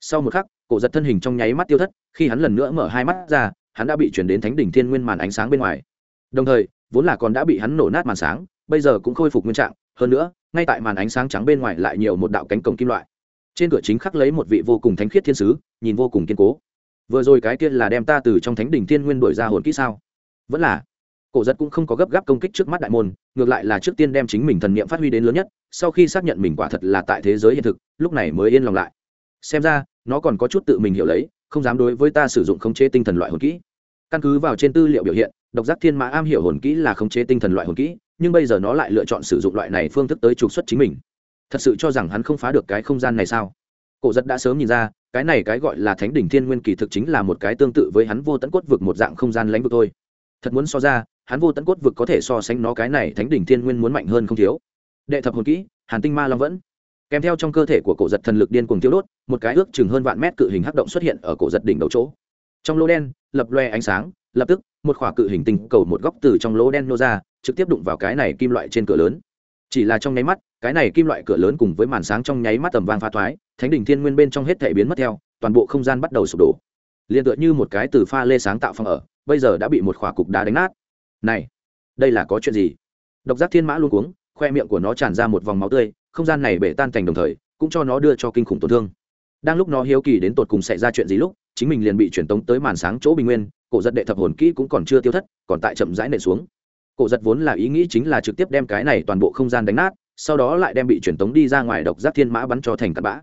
Sau một khắc, cổ giật thân hình trong nháy mắt tiêu thất, khi hắn lần nữa mở hai mắt ra, hắn đã bị chuyển đến thánh đỉnh thiên nguyên màn ánh sáng bên ngoài. Đồng thời, vốn là còn đã bị hắn nổ nát màn sáng, bây giờ cũng khôi phục nguyên trạng, hơn nữa, ngay tại màn ánh sáng trắng bên ngoài lại nhiều một đạo cánh cổng kim loại trên cửa chính khắc lấy một vị vô cùng thánh khiết thiên sứ, nhìn vô cùng kiên cố. Vừa rồi cái kia là đem ta từ trong thánh đỉnh thiên nguyên đổi ra hồn kỹ sao? Vẫn là, cổ giật cũng không có gấp gáp công kích trước mắt đại môn, ngược lại là trước tiên đem chính mình thần niệm phát huy đến lớn nhất, sau khi xác nhận mình quả thật là tại thế giới hiện thực, lúc này mới yên lòng lại. Xem ra, nó còn có chút tự mình hiểu lấy, không dám đối với ta sử dụng khống chế tinh thần loại hồn kỹ. Căn cứ vào trên tư liệu biểu hiện, độc giác thiên mã am hiểu hồn kỹ là khống chế tinh thần loại hồn kỹ, nhưng bây giờ nó lại lựa chọn sử dụng loại này phương thức tới trục xuất chính mình thật sự cho rằng hắn không phá được cái không gian này sao? Cổ giật đã sớm nhìn ra, cái này cái gọi là thánh đỉnh thiên nguyên kỳ thực chính là một cái tương tự với hắn vô tận cốt vực một dạng không gian lãnh vực thôi. Thật muốn so ra, hắn vô tận cốt vực có thể so sánh nó cái này thánh đỉnh thiên nguyên muốn mạnh hơn không thiếu. Đệ thập hồn kỹ, hàn tinh ma long vẫn. Kèm theo trong cơ thể của cổ giật thần lực điên cuồng tiêu đốt, một cái ước chừng hơn vạn mét cự hình hắc động xuất hiện ở cổ giật đỉnh đầu chỗ. Trong lỗ đen, lập loe ánh sáng, lập tức, một khỏa cự hình tinh cầu một góc từ trong lỗ đen nô ra, trực tiếp đụng vào cái này kim loại trên cửa lớn. Chỉ là trong nháy mắt cái này kim loại cửa lớn cùng với màn sáng trong nháy mắt tầm vang pha thoái, thánh đỉnh thiên nguyên bên trong hết thể biến mất theo, toàn bộ không gian bắt đầu sụp đổ. Liền tựa như một cái từ pha lê sáng tạo phòng ở, bây giờ đã bị một khỏa cục đá đánh nát. Này, đây là có chuyện gì? Độc giác thiên mã luôn cuống, khoe miệng của nó tràn ra một vòng máu tươi, không gian này bể tan thành đồng thời, cũng cho nó đưa cho kinh khủng tổn thương. Đang lúc nó hiếu kỳ đến tột cùng xảy ra chuyện gì lúc, chính mình liền bị truyền tống tới màn sáng chỗ bình nguyên, cổ giật đệ thập hồn kỹ cũng còn chưa tiêu thất, còn tại chậm rãi nệ xuống. Cổ giật vốn là ý nghĩ chính là trực tiếp đem cái này toàn bộ không gian đánh nát sau đó lại đem bị truyền tống đi ra ngoài độc giác thiên mã bắn cho thành cặn bã.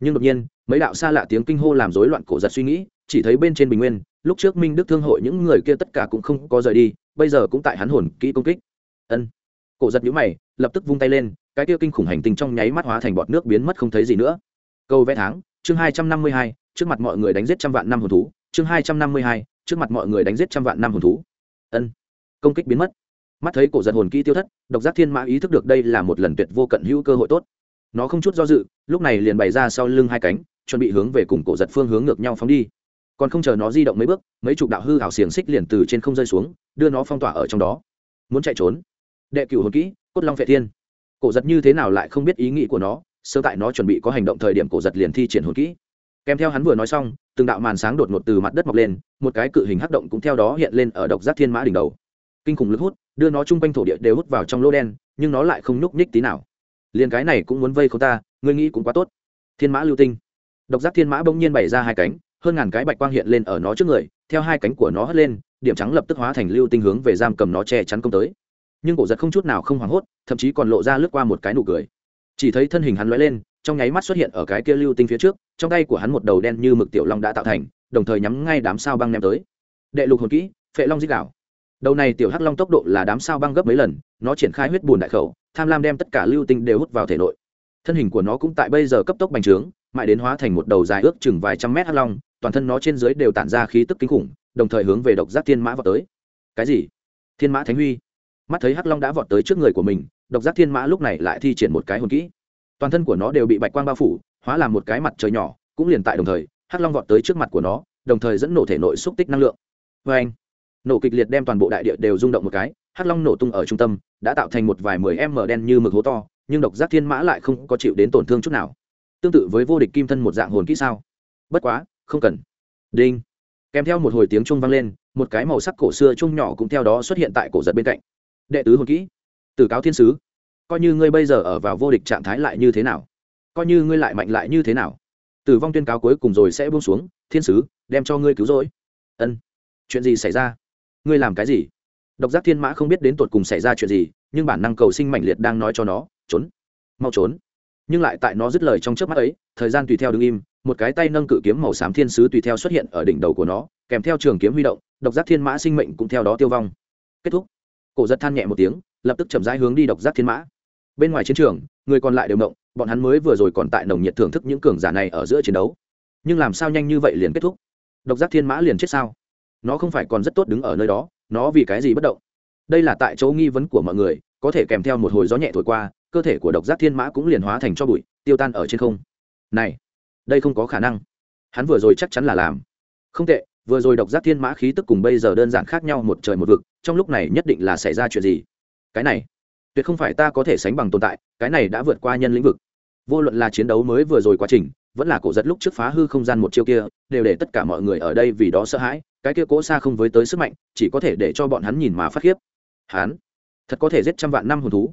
Nhưng đột nhiên, mấy đạo xa lạ tiếng kinh hô làm rối loạn cổ giật suy nghĩ, chỉ thấy bên trên bình nguyên, lúc trước minh đức thương hội những người kia tất cả cũng không có rời đi, bây giờ cũng tại hắn hồn kỹ công kích. Ân. Cổ giật nhũ mày, lập tức vung tay lên, cái kia kinh khủng hành tinh trong nháy mắt hóa thành bọt nước biến mất không thấy gì nữa. Câu vẽ tháng, chương hai trăm năm mươi hai, trước mặt mọi người đánh giết trăm vạn năm hồn thú, chương hai trăm năm mươi hai, trước mặt mọi người đánh giết trăm vạn năm hồn thú. Ân. Công kích biến mất mắt thấy cổ giật hồn kỹ tiêu thất, độc giác thiên mã ý thức được đây là một lần tuyệt vô cận hữu cơ hội tốt. Nó không chút do dự, lúc này liền bày ra sau lưng hai cánh, chuẩn bị hướng về cùng cổ giật phương hướng ngược nhau phóng đi. Còn không chờ nó di động mấy bước, mấy chục đạo hư hảo xiềng xích liền từ trên không rơi xuống, đưa nó phong tỏa ở trong đó. Muốn chạy trốn? Đệ cửu hồn kỹ, cốt long vệ thiên. Cổ giật như thế nào lại không biết ý nghĩ của nó sơ tại nó chuẩn bị có hành động thời điểm cổ giật liền thi triển hồn kỹ. Kèm theo hắn vừa nói xong, từng đạo màn sáng đột ngột từ mặt đất mọc lên, một cái cự hình hắc động cũng theo đó hiện lên ở độc giác thiên mã đỉnh đầu kinh khủng lực hút, đưa nó chung quanh thổ địa đều hút vào trong lô đen, nhưng nó lại không nhúc nhích tí nào. Liền cái này cũng muốn vây không ta, ngươi nghĩ cũng quá tốt. Thiên mã lưu tinh. Độc giác thiên mã bỗng nhiên bày ra hai cánh, hơn ngàn cái bạch quang hiện lên ở nó trước người, theo hai cánh của nó hất lên, điểm trắng lập tức hóa thành lưu tinh hướng về giam cầm nó che chắn công tới. Nhưng cổ giật không chút nào không hoảng hốt, thậm chí còn lộ ra lướt qua một cái nụ cười. Chỉ thấy thân hình hắn lóe lên, trong nháy mắt xuất hiện ở cái kia lưu tinh phía trước, trong tay của hắn một đầu đen như mực tiểu long đã tạo thành, đồng thời nhắm ngay đám sao băng ném tới. Đệ lục hồn kỹ, phệ long dích đảo đầu này tiểu hắc long tốc độ là đám sao băng gấp mấy lần, nó triển khai huyết bùn đại khẩu, tham lam đem tất cả lưu tinh đều hút vào thể nội. Thân hình của nó cũng tại bây giờ cấp tốc bành trướng, mãi đến hóa thành một đầu dài ước chừng vài trăm mét hắc long, toàn thân nó trên dưới đều tản ra khí tức kinh khủng, đồng thời hướng về độc giác thiên mã vào tới. Cái gì? Thiên mã thánh huy? Mắt thấy hắc long đã vọt tới trước người của mình, độc giác thiên mã lúc này lại thi triển một cái hồn kỹ. Toàn thân của nó đều bị bạch quang bao phủ, hóa làm một cái mặt trời nhỏ, cũng liền tại đồng thời, hắc long vọt tới trước mặt của nó, đồng thời dẫn nổ thể nội xúc tích năng lượng. Vê anh nổ kịch liệt đem toàn bộ đại địa đều rung động một cái, hắc long nổ tung ở trung tâm, đã tạo thành một vài mười m đen như mực hố to, nhưng độc giác thiên mã lại không có chịu đến tổn thương chút nào. Tương tự với vô địch kim thân một dạng hồn kỹ sao? Bất quá, không cần. Đinh. Kèm theo một hồi tiếng trung vang lên, một cái màu sắc cổ xưa chung nhỏ cũng theo đó xuất hiện tại cổ giật bên cạnh. Đệ tứ hồn kỹ. Từ cáo thiên sứ. Coi như ngươi bây giờ ở vào vô địch trạng thái lại như thế nào? Coi như ngươi lại mạnh lại như thế nào? Tử vong tuyên cáo cuối cùng rồi sẽ buông xuống, thiên sứ, đem cho ngươi cứu rỗi. Ân. Chuyện gì xảy ra? Ngươi làm cái gì? Độc giác thiên mã không biết đến tột cùng xảy ra chuyện gì, nhưng bản năng cầu sinh mạnh liệt đang nói cho nó, trốn, mau trốn. Nhưng lại tại nó dứt lời trong trước mắt ấy, thời gian tùy theo đứng im, một cái tay nâng cự kiếm màu xám thiên sứ tùy theo xuất hiện ở đỉnh đầu của nó, kèm theo trường kiếm huy động, độc giác thiên mã sinh mệnh cũng theo đó tiêu vong. Kết thúc. Cổ giật than nhẹ một tiếng, lập tức chậm rãi hướng đi độc giác thiên mã. Bên ngoài chiến trường, người còn lại đều động bọn hắn mới vừa rồi còn tại nồng nhiệt thưởng thức những cường giả này ở giữa chiến đấu. Nhưng làm sao nhanh như vậy liền kết thúc? Độc giác thiên mã liền chết sao? Nó không phải còn rất tốt đứng ở nơi đó, nó vì cái gì bất động? Đây là tại chỗ nghi vấn của mọi người, có thể kèm theo một hồi gió nhẹ thổi qua, cơ thể của độc giác thiên mã cũng liền hóa thành cho bụi, tiêu tan ở trên không. Này, đây không có khả năng. Hắn vừa rồi chắc chắn là làm. Không tệ, vừa rồi độc giác thiên mã khí tức cùng bây giờ đơn giản khác nhau một trời một vực, trong lúc này nhất định là xảy ra chuyện gì? Cái này, tuyệt không phải ta có thể sánh bằng tồn tại, cái này đã vượt qua nhân lĩnh vực. Vô luận là chiến đấu mới vừa rồi quá trình, vẫn là cổ giật lúc trước phá hư không gian một chiêu kia, đều để tất cả mọi người ở đây vì đó sợ hãi cái kia cố xa không với tới sức mạnh, chỉ có thể để cho bọn hắn nhìn mà phát khiếp. Hắn, thật có thể giết trăm vạn năm hồn thú.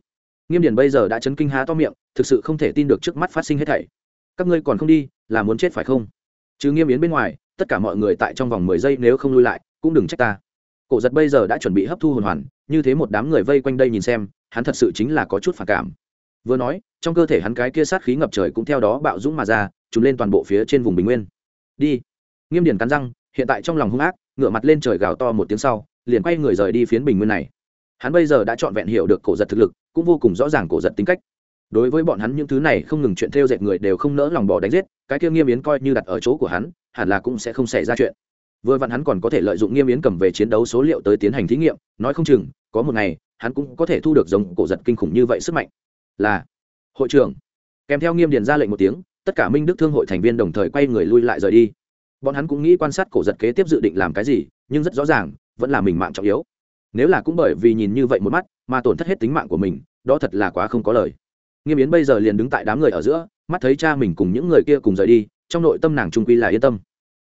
Nghiêm điển bây giờ đã chấn kinh há to miệng, thực sự không thể tin được trước mắt phát sinh hết thảy. Các ngươi còn không đi, là muốn chết phải không? Chứ nghiêm yến bên ngoài, tất cả mọi người tại trong vòng mười giây nếu không lui lại, cũng đừng trách ta. Cổ giật bây giờ đã chuẩn bị hấp thu hồn hoàn, như thế một đám người vây quanh đây nhìn xem, hắn thật sự chính là có chút phản cảm. Vừa nói, trong cơ thể hắn cái kia sát khí ngập trời cũng theo đó bạo dũng mà ra, trùm lên toàn bộ phía trên vùng bình nguyên. Đi. Nghiêm điển cắn răng hiện tại trong lòng hung ác, ngửa mặt lên trời gào to một tiếng sau, liền quay người rời đi phiến bình nguyên này. Hắn bây giờ đã trọn vẹn hiểu được cổ giật thực lực, cũng vô cùng rõ ràng cổ giật tính cách. Đối với bọn hắn những thứ này không ngừng chuyện theo dệt người đều không nỡ lòng bỏ đánh giết, cái kia nghiêm yến coi như đặt ở chỗ của hắn, hẳn là cũng sẽ không xảy ra chuyện. Vừa vặn hắn còn có thể lợi dụng nghiêm yến cầm về chiến đấu số liệu tới tiến hành thí nghiệm, nói không chừng, có một ngày, hắn cũng có thể thu được giống cổ giật kinh khủng như vậy sức mạnh. Là, hội trưởng. Kèm theo nghiêm điền ra lệnh một tiếng, tất cả minh đức thương hội thành viên đồng thời quay người lui lại rời đi bọn hắn cũng nghĩ quan sát cổ giật kế tiếp dự định làm cái gì, nhưng rất rõ ràng, vẫn là mình mạng trọng yếu. Nếu là cũng bởi vì nhìn như vậy một mắt, mà tổn thất hết tính mạng của mình, đó thật là quá không có lời. Nghiêm yến bây giờ liền đứng tại đám người ở giữa, mắt thấy cha mình cùng những người kia cùng rời đi, trong nội tâm nàng trung quy là yên tâm.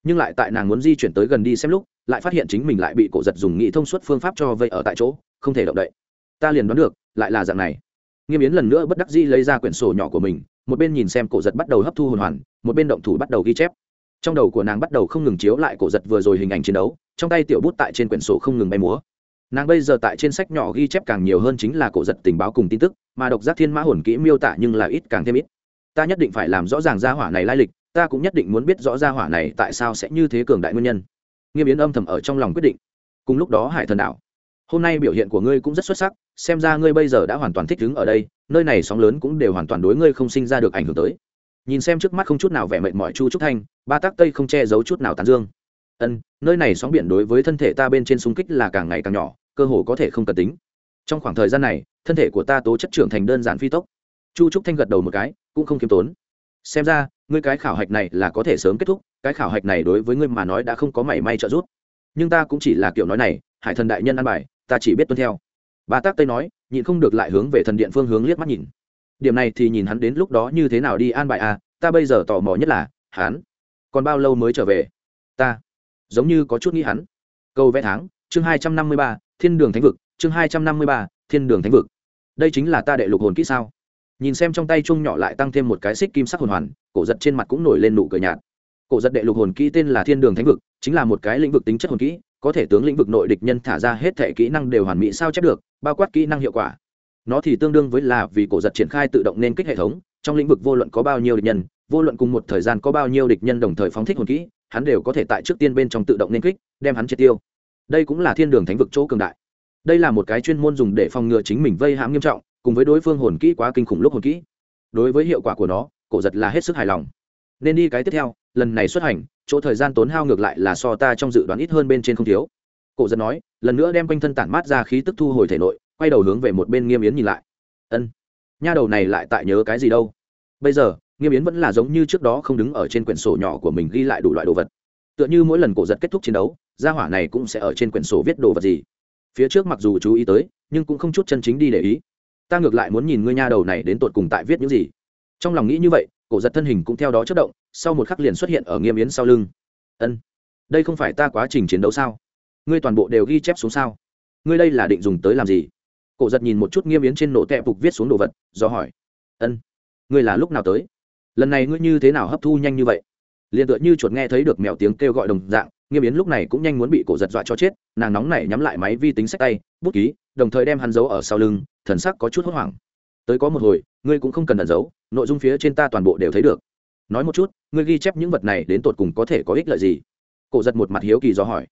Nhưng lại tại nàng muốn di chuyển tới gần đi xem lúc, lại phát hiện chính mình lại bị cổ giật dùng nghị thông suốt phương pháp cho vây ở tại chỗ, không thể động đậy. Ta liền đoán được, lại là dạng này. Nghiêm yến lần nữa bất đắc dĩ lấy ra quyển sổ nhỏ của mình, một bên nhìn xem cổ giật bắt đầu hấp thu hồn hoàn, một bên động thủ bắt đầu ghi chép trong đầu của nàng bắt đầu không ngừng chiếu lại cổ giật vừa rồi hình ảnh chiến đấu, trong tay tiểu bút tại trên quyển sổ không ngừng bay múa. Nàng bây giờ tại trên sách nhỏ ghi chép càng nhiều hơn chính là cổ giật tình báo cùng tin tức, mà độc giác thiên mã hồn kỹ miêu tả nhưng là ít càng thêm ít. Ta nhất định phải làm rõ ràng gia hỏa này lai lịch, ta cũng nhất định muốn biết rõ gia hỏa này tại sao sẽ như thế cường đại nguyên nhân. Nghiêm yến âm thầm ở trong lòng quyết định. Cùng lúc đó hải thần đạo, hôm nay biểu hiện của ngươi cũng rất xuất sắc, xem ra ngươi bây giờ đã hoàn toàn thích ứng ở đây, nơi này sóng lớn cũng đều hoàn toàn đối ngươi không sinh ra được ảnh hưởng tới nhìn xem trước mắt không chút nào vẻ mệt mỏi chu trúc thanh, ba tác tây không che giấu chút nào tàn dương. Ân, nơi này sóng biển đối với thân thể ta bên trên xung kích là càng ngày càng nhỏ, cơ hồ có thể không cần tính. Trong khoảng thời gian này, thân thể của ta tố chất trưởng thành đơn giản phi tốc. Chu trúc thanh gật đầu một cái, cũng không khiêm tốn. Xem ra, ngươi cái khảo hạch này là có thể sớm kết thúc, cái khảo hạch này đối với ngươi mà nói đã không có mảy may trợ giúp. Nhưng ta cũng chỉ là kiểu nói này, hải thần đại nhân ăn bài, ta chỉ biết tuân theo. Ba tác tây nói, nhịn không được lại hướng về thần điện phương hướng liếc mắt nhìn điểm này thì nhìn hắn đến lúc đó như thế nào đi an bài à ta bây giờ tò mò nhất là, hắn, còn bao lâu mới trở về? Ta, giống như có chút nghĩ hắn. Câu vẽ tháng, chương hai trăm năm mươi ba, thiên đường thánh vực, chương hai trăm năm mươi ba, thiên đường thánh vực. Đây chính là ta đệ lục hồn kỹ sao? Nhìn xem trong tay chung nhỏ lại tăng thêm một cái xích kim sắc hồn hoàn, cổ giật trên mặt cũng nổi lên nụ cười nhạt. Cổ giật đệ lục hồn kỹ tên là thiên đường thánh vực, chính là một cái lĩnh vực tính chất hồn kỹ, có thể tướng lĩnh vực nội địch nhân thả ra hết thể kỹ năng đều hoàn mỹ sao chép được, bao quát kỹ năng hiệu quả nó thì tương đương với là vì cổ giật triển khai tự động nên kích hệ thống, trong lĩnh vực vô luận có bao nhiêu địch nhân, vô luận cùng một thời gian có bao nhiêu địch nhân đồng thời phóng thích hồn kỹ, hắn đều có thể tại trước tiên bên trong tự động nên kích, đem hắn triệt tiêu. Đây cũng là thiên đường thánh vực chỗ cường đại. Đây là một cái chuyên môn dùng để phòng ngừa chính mình vây hãm nghiêm trọng, cùng với đối phương hồn kỹ quá kinh khủng lúc hồn kỹ. Đối với hiệu quả của nó, cổ giật là hết sức hài lòng. Nên đi cái tiếp theo, lần này xuất hành, chỗ thời gian tốn hao ngược lại là so ta trong dự đoán ít hơn bên trên không thiếu. Cổ giật nói, lần nữa đem quanh thân tản mát ra khí tức thu hồi thể nội quay đầu hướng về một bên nghiêm yến nhìn lại. Ân, nha đầu này lại tại nhớ cái gì đâu? Bây giờ, nghiêm yến vẫn là giống như trước đó không đứng ở trên quyển sổ nhỏ của mình ghi lại đủ loại đồ vật. Tựa như mỗi lần cổ giật kết thúc chiến đấu, gia hỏa này cũng sẽ ở trên quyển sổ viết đồ vật gì. Phía trước mặc dù chú ý tới, nhưng cũng không chút chân chính đi để ý. Ta ngược lại muốn nhìn ngươi nha đầu này đến tột cùng tại viết những gì. Trong lòng nghĩ như vậy, cổ giật thân hình cũng theo đó chất động, sau một khắc liền xuất hiện ở nghiêm yến sau lưng. Ân, đây không phải ta quá trình chiến đấu sao? Ngươi toàn bộ đều ghi chép xuống sao? Ngươi đây là định dùng tới làm gì? Cổ giật nhìn một chút nghiêm yến trên nổ tẹp phục viết xuống đồ vật, do hỏi, ân, ngươi là lúc nào tới? Lần này ngươi như thế nào hấp thu nhanh như vậy? Liền tựa như chuột nghe thấy được mèo tiếng kêu gọi đồng dạng, nghiêm yến lúc này cũng nhanh muốn bị cổ giật dọa cho chết, nàng nóng này nhắm lại máy vi tính sách tay, bút ký, đồng thời đem hắn giấu ở sau lưng, thần sắc có chút hốt hoảng. Tới có một hồi, ngươi cũng không cần ẩn giấu, nội dung phía trên ta toàn bộ đều thấy được. Nói một chút, ngươi ghi chép những vật này đến tột cùng có thể có ích lợi gì? Cổ giật một mặt hiếu kỳ do hỏi,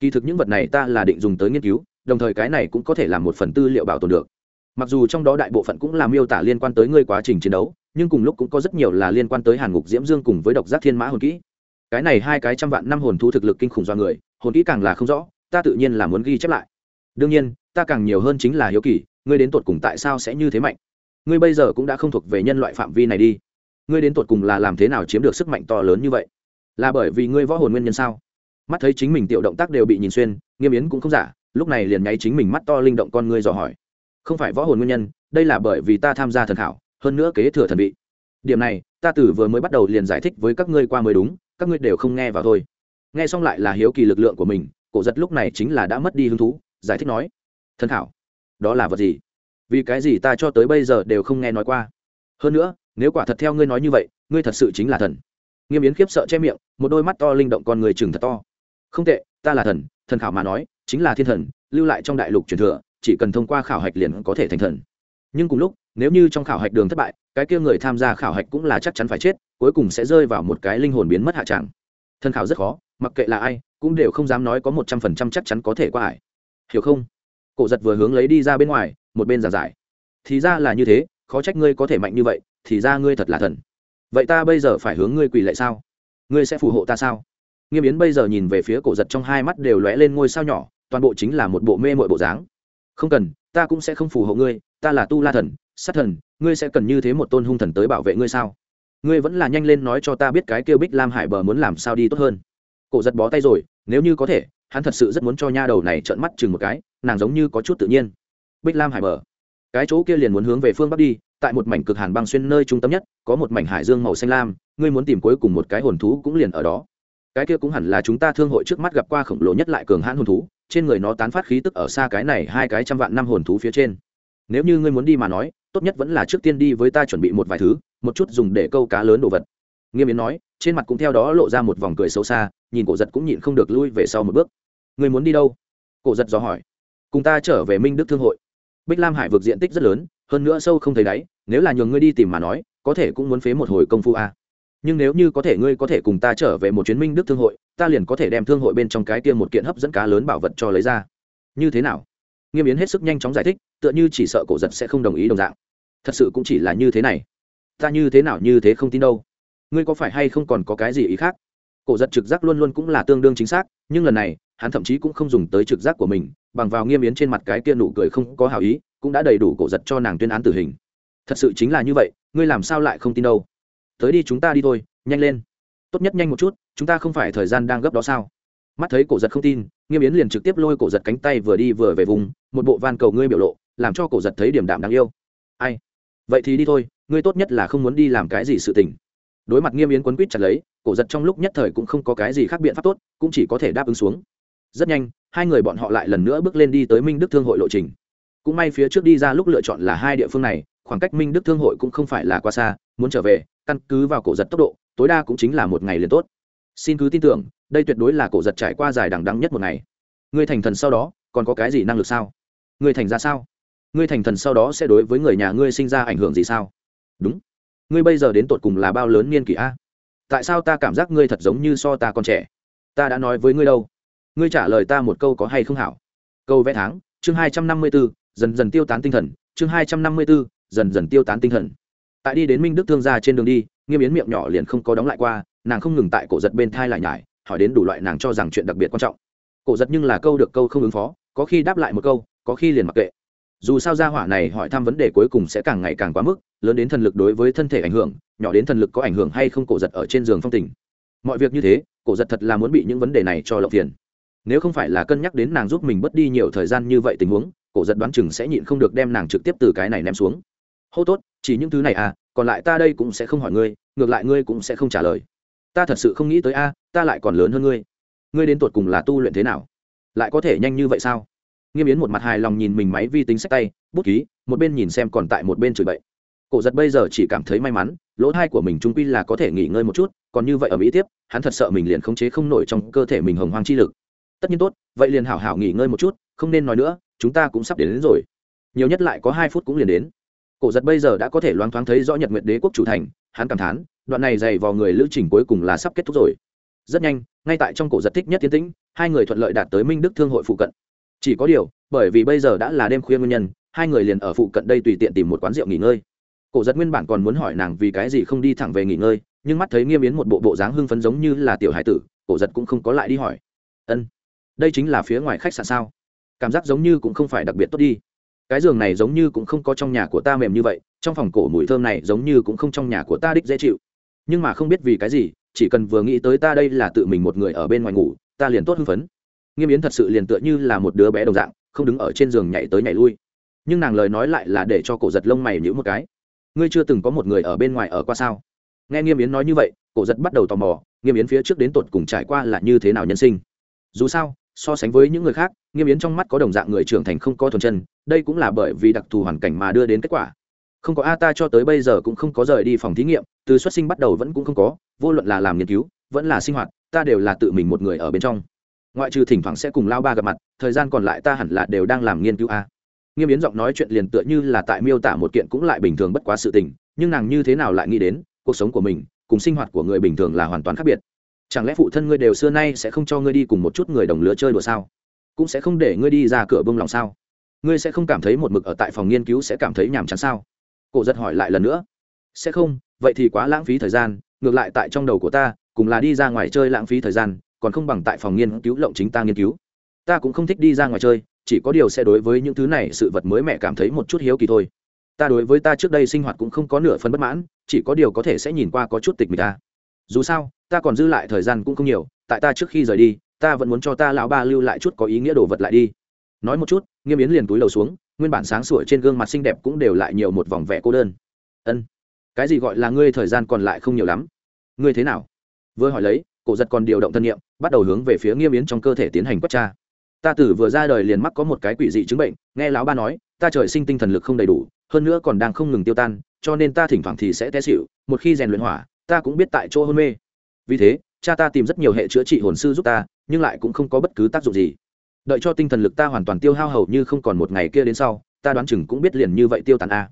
kỳ thực những vật này ta là định dùng tới nghiên cứu đồng thời cái này cũng có thể là một phần tư liệu bảo tồn được. Mặc dù trong đó đại bộ phận cũng là miêu tả liên quan tới ngươi quá trình chiến đấu, nhưng cùng lúc cũng có rất nhiều là liên quan tới hàn ngục diễm dương cùng với độc giác thiên mã hồn kỹ. Cái này hai cái trăm vạn năm hồn thu thực lực kinh khủng do người, hồn kỹ càng là không rõ, ta tự nhiên là muốn ghi chép lại. Đương nhiên, ta càng nhiều hơn chính là hiếu kỳ, ngươi đến tột cùng tại sao sẽ như thế mạnh? Ngươi bây giờ cũng đã không thuộc về nhân loại phạm vi này đi. Ngươi đến tột cùng là làm thế nào chiếm được sức mạnh to lớn như vậy? Là bởi vì ngươi võ hồn nguyên nhân sao? Mắt thấy chính mình tiểu động tác đều bị nhìn xuyên, nghiêm yến cũng không giả lúc này liền nháy chính mình mắt to linh động con ngươi dò hỏi. Không phải võ hồn nguyên nhân, đây là bởi vì ta tham gia thần khảo, hơn nữa kế thừa thần vị. Điểm này, ta từ vừa mới bắt đầu liền giải thích với các ngươi qua mới đúng, các ngươi đều không nghe vào thôi. Nghe xong lại là hiếu kỳ lực lượng của mình, cổ giật lúc này chính là đã mất đi hứng thú, giải thích nói, thần khảo, đó là vật gì? Vì cái gì ta cho tới bây giờ đều không nghe nói qua? Hơn nữa, nếu quả thật theo ngươi nói như vậy, ngươi thật sự chính là thần. Nghiêm yến khiếp sợ che miệng, một đôi mắt to linh động con người chừng thật to. Không tệ, ta là thần thần khảo mà nói chính là thiên thần, lưu lại trong đại lục truyền thừa, chỉ cần thông qua khảo hạch liền có thể thành thần. Nhưng cùng lúc, nếu như trong khảo hạch đường thất bại, cái kia người tham gia khảo hạch cũng là chắc chắn phải chết, cuối cùng sẽ rơi vào một cái linh hồn biến mất hạ tràng thân khảo rất khó, mặc kệ là ai, cũng đều không dám nói có một trăm phần trăm chắc chắn có thể qua ải hiểu không? Cổ giật vừa hướng lấy đi ra bên ngoài, một bên giảng giải. Thì ra là như thế, khó trách ngươi có thể mạnh như vậy, thì ra ngươi thật là thần. Vậy ta bây giờ phải hướng ngươi quỳ lại sao? Ngươi sẽ phù hộ ta sao? Nghiêm yến bây giờ nhìn về phía cổ giật trong hai mắt đều lóe lên ngôi sao nhỏ, toàn bộ chính là một bộ mê mội bộ dáng. Không cần, ta cũng sẽ không phù hộ ngươi, ta là tu la thần, sát thần, ngươi sẽ cần như thế một tôn hung thần tới bảo vệ ngươi sao? Ngươi vẫn là nhanh lên nói cho ta biết cái kêu bích lam hải bờ muốn làm sao đi tốt hơn. Cổ giật bó tay rồi, nếu như có thể, hắn thật sự rất muốn cho nha đầu này trợn mắt chừng một cái, nàng giống như có chút tự nhiên. Bích lam hải bờ. Cái chỗ kia liền muốn hướng về phương bắc đi, tại một mảnh cực hàn băng xuyên nơi trung tâm nhất, có một mảnh hải dương màu xanh lam, ngươi muốn tìm cuối cùng một cái hồn thú cũng liền ở đó cái kia cũng hẳn là chúng ta thương hội trước mắt gặp qua khổng lồ nhất lại cường hãn hồn thú, trên người nó tán phát khí tức ở xa cái này hai cái trăm vạn năm hồn thú phía trên. Nếu như ngươi muốn đi mà nói, tốt nhất vẫn là trước tiên đi với ta chuẩn bị một vài thứ, một chút dùng để câu cá lớn đồ vật. Nghiêm yến nói, trên mặt cũng theo đó lộ ra một vòng cười xấu xa, nhìn cổ giật cũng nhịn không được lui về sau một bước. Ngươi muốn đi đâu? Cổ giật dò hỏi. Cùng ta trở về minh đức thương hội. Bích lam hải vực diện tích rất lớn, hơn nữa sâu không thấy đáy, nếu là nhường ngươi đi tìm mà nói, có thể cũng muốn phế một hồi công phu a nhưng nếu như có thể ngươi có thể cùng ta trở về một chuyến minh đức thương hội, ta liền có thể đem thương hội bên trong cái kia một kiện hấp dẫn cá lớn bảo vật cho lấy ra. Như thế nào? Nghiêm yến hết sức nhanh chóng giải thích, tựa như chỉ sợ cổ giật sẽ không đồng ý đồng dạng. Thật sự cũng chỉ là như thế này. Ta như thế nào như thế không tin đâu. Ngươi có phải hay không còn có cái gì ý khác? Cổ giật trực giác luôn luôn cũng là tương đương chính xác, nhưng lần này, hắn thậm chí cũng không dùng tới trực giác của mình, bằng vào nghiêm yến trên mặt cái kia nụ cười không có hảo ý, cũng đã đầy đủ cổ giật cho nàng tuyên án tử hình. Thật sự chính là như vậy, ngươi làm sao lại không tin đâu? Tới đi chúng ta đi thôi, nhanh lên. Tốt nhất nhanh một chút, chúng ta không phải thời gian đang gấp đó sao? Mắt thấy cổ giật không tin, nghiêm yến liền trực tiếp lôi cổ giật cánh tay vừa đi vừa về vùng, một bộ van cầu ngươi biểu lộ, làm cho cổ giật thấy điểm đạm đáng yêu. Ai? Vậy thì đi thôi, ngươi tốt nhất là không muốn đi làm cái gì sự tình. Đối mặt nghiêm yến quấn quýt chặt lấy, cổ giật trong lúc nhất thời cũng không có cái gì khác biện pháp tốt, cũng chỉ có thể đáp ứng xuống. Rất nhanh, hai người bọn họ lại lần nữa bước lên đi tới minh đức thương hội lộ trình. Cũng may phía trước đi ra lúc lựa chọn là hai địa phương này, khoảng cách minh đức thương hội cũng không phải là quá xa, muốn trở về căn cứ vào cổ giật tốc độ, tối đa cũng chính là một ngày liền tốt. Xin cứ tin tưởng, đây tuyệt đối là cổ giật trải qua dài đằng đắng nhất một ngày. Ngươi thành thần sau đó, còn có cái gì năng lực sao? Ngươi thành ra sao? Ngươi thành thần sau đó sẽ đối với người nhà ngươi sinh ra ảnh hưởng gì sao? Đúng. Ngươi bây giờ đến tột cùng là bao lớn niên kỷ a? Tại sao ta cảm giác ngươi thật giống như so ta còn trẻ? Ta đã nói với ngươi đâu? Ngươi trả lời ta một câu có hay không hảo? Câu vẽ tháng, chương hai trăm năm mươi b ố dần dần tiêu tán tinh thần, chương hai trăm năm mươi b ố dần dần tiêu tán tinh thần tại đi đến minh đức thương gia trên đường đi, nghiêm yến miệng nhỏ liền không có đóng lại qua, nàng không ngừng tại cổ giật bên thai lại nhải, hỏi đến đủ loại nàng cho rằng chuyện đặc biệt quan trọng. Cổ giật nhưng là câu được câu không ứng phó, có khi đáp lại một câu, có khi liền mặc kệ. Dù sao gia hỏa này hỏi thăm vấn đề cuối cùng sẽ càng ngày càng quá mức, lớn đến thần lực đối với thân thể ảnh hưởng, nhỏ đến thần lực có ảnh hưởng hay không cổ giật ở trên giường phong tình. Mọi việc như thế, cổ giật thật là muốn bị những vấn đề này cho lộng tiền nếu không phải là cân nhắc đến nàng giúp mình bớt đi nhiều thời gian như vậy tình huống, cổ giật đoán chừng sẽ nhịn không được đem nàng trực tiếp từ cái này ném xuống hô tốt chỉ những thứ này à còn lại ta đây cũng sẽ không hỏi ngươi ngược lại ngươi cũng sẽ không trả lời. Ta thật sự không nghĩ tới a ta lại còn lớn hơn ngươi. Ngươi đến tột cùng là tu luyện thế nào? Lại có thể nhanh như vậy sao? Nghiêm yến một mặt hài lòng nhìn mình máy vi tính sách tay bút ký một bên nhìn xem còn tại một bên chửi bậy. Cổ giật bây giờ chỉ cảm thấy may mắn lỗ thai của mình trung quy là có thể nghỉ ngơi một chút còn như vậy ở mỹ tiếp hắn thật sợ mình liền khống chế không nổi trong cơ thể mình hồng hoang chi lực. Tất nhiên tốt vậy liền hảo hảo nghỉ ngơi một chút không nên nói nữa chúng ta cũng sắp đến, đến rồi. Nhiều nhất lại có hai phút cũng liền đến cổ giật bây giờ đã có thể loáng thoáng thấy rõ nhật nguyệt đế quốc chủ thành, hắn cảm thán, đoạn này dày vào người lữ trình cuối cùng là sắp kết thúc rồi. Rất nhanh, ngay tại trong cổ giật thích nhất tiến tĩnh, hai người thuận lợi đạt tới minh đức thương hội phụ cận. Chỉ có điều, bởi vì bây giờ đã là đêm khuya nguyên nhân, hai người liền ở phụ cận đây tùy tiện tìm một quán rượu nghỉ ngơi. Cổ giật nguyên bản còn muốn hỏi nàng vì cái gì không đi thẳng về nghỉ ngơi, nhưng mắt thấy nghiêm yến một bộ bộ dáng hưng phấn giống như là tiểu hải tử, cổ giật cũng không có lại đi hỏi. Ân, đây chính là phía ngoài khách sạn sao? Cảm giác giống như cũng không phải đặc biệt tốt đi cái giường này giống như cũng không có trong nhà của ta mềm như vậy, trong phòng cổ mùi thơm này giống như cũng không trong nhà của ta đích dễ chịu. Nhưng mà không biết vì cái gì, chỉ cần vừa nghĩ tới ta đây là tự mình một người ở bên ngoài ngủ, ta liền tốt hưng phấn. Nghiêm yến thật sự liền tựa như là một đứa bé đồng dạng, không đứng ở trên giường nhảy tới nhảy lui. Nhưng nàng lời nói lại là để cho cổ giật lông mày nhữ một cái. Ngươi chưa từng có một người ở bên ngoài ở qua sao? Nghe nghiêm yến nói như vậy, cổ giật bắt đầu tò mò, nghiêm yến phía trước đến tột cùng trải qua là như thế nào nhân sinh? Dù sao, so sánh với những người khác nghiêm yến trong mắt có đồng dạng người trưởng thành không có thuần chân, đây cũng là bởi vì đặc thù hoàn cảnh mà đưa đến kết quả. Không có a ta cho tới bây giờ cũng không có rời đi phòng thí nghiệm, từ xuất sinh bắt đầu vẫn cũng không có, vô luận là làm nghiên cứu, vẫn là sinh hoạt, ta đều là tự mình một người ở bên trong. Ngoại trừ thỉnh thoảng sẽ cùng lao ba gặp mặt, thời gian còn lại ta hẳn là đều đang làm nghiên cứu a. Nghiêm yến giọng nói chuyện liền tựa như là tại miêu tả một kiện cũng lại bình thường bất quá sự tình, nhưng nàng như thế nào lại nghĩ đến, cuộc sống của mình cùng sinh hoạt của người bình thường là hoàn toàn khác biệt. Chẳng lẽ phụ thân ngươi đều xưa nay sẽ không cho ngươi đi cùng một chút người đồng lứa chơi đùa sao? Cũng sẽ không để ngươi đi ra cửa bông lòng sao? Ngươi sẽ không cảm thấy một mực ở tại phòng nghiên cứu sẽ cảm thấy nhàm chán sao? Cổ giật hỏi lại lần nữa. Sẽ không, vậy thì quá lãng phí thời gian, ngược lại tại trong đầu của ta, cùng là đi ra ngoài chơi lãng phí thời gian, còn không bằng tại phòng nghiên cứu lộng chính ta nghiên cứu. Ta cũng không thích đi ra ngoài chơi, chỉ có điều sẽ đối với những thứ này sự vật mới mẹ cảm thấy một chút hiếu kỳ thôi. Ta đối với ta trước đây sinh hoạt cũng không có nửa phần bất mãn, chỉ có điều có thể sẽ nhìn qua có chút tịch mịch ta. Dù sao, ta còn dư lại thời gian cũng không nhiều, tại ta trước khi rời đi ta vẫn muốn cho ta lão ba lưu lại chút có ý nghĩa đồ vật lại đi. Nói một chút, nghiêm yến liền túi đầu xuống, nguyên bản sáng sủa trên gương mặt xinh đẹp cũng đều lại nhiều một vòng vẻ cô đơn. Ân, cái gì gọi là ngươi thời gian còn lại không nhiều lắm? Ngươi thế nào? Vừa hỏi lấy, cổ giật còn điều động thân nhiệm, bắt đầu hướng về phía nghiêm yến trong cơ thể tiến hành quất tra. Ta tử vừa ra đời liền mắc có một cái quỷ dị chứng bệnh, nghe lão ba nói, ta trời sinh tinh thần lực không đầy đủ, hơn nữa còn đang không ngừng tiêu tan, cho nên ta thỉnh thoảng thì sẽ té xịu một khi rèn luyện hỏa, ta cũng biết tại chỗ hôn mê. Vì thế cha ta tìm rất nhiều hệ chữa trị hồn sư giúp ta, nhưng lại cũng không có bất cứ tác dụng gì. Đợi cho tinh thần lực ta hoàn toàn tiêu hao hầu như không còn một ngày kia đến sau, ta đoán chừng cũng biết liền như vậy tiêu tàn a.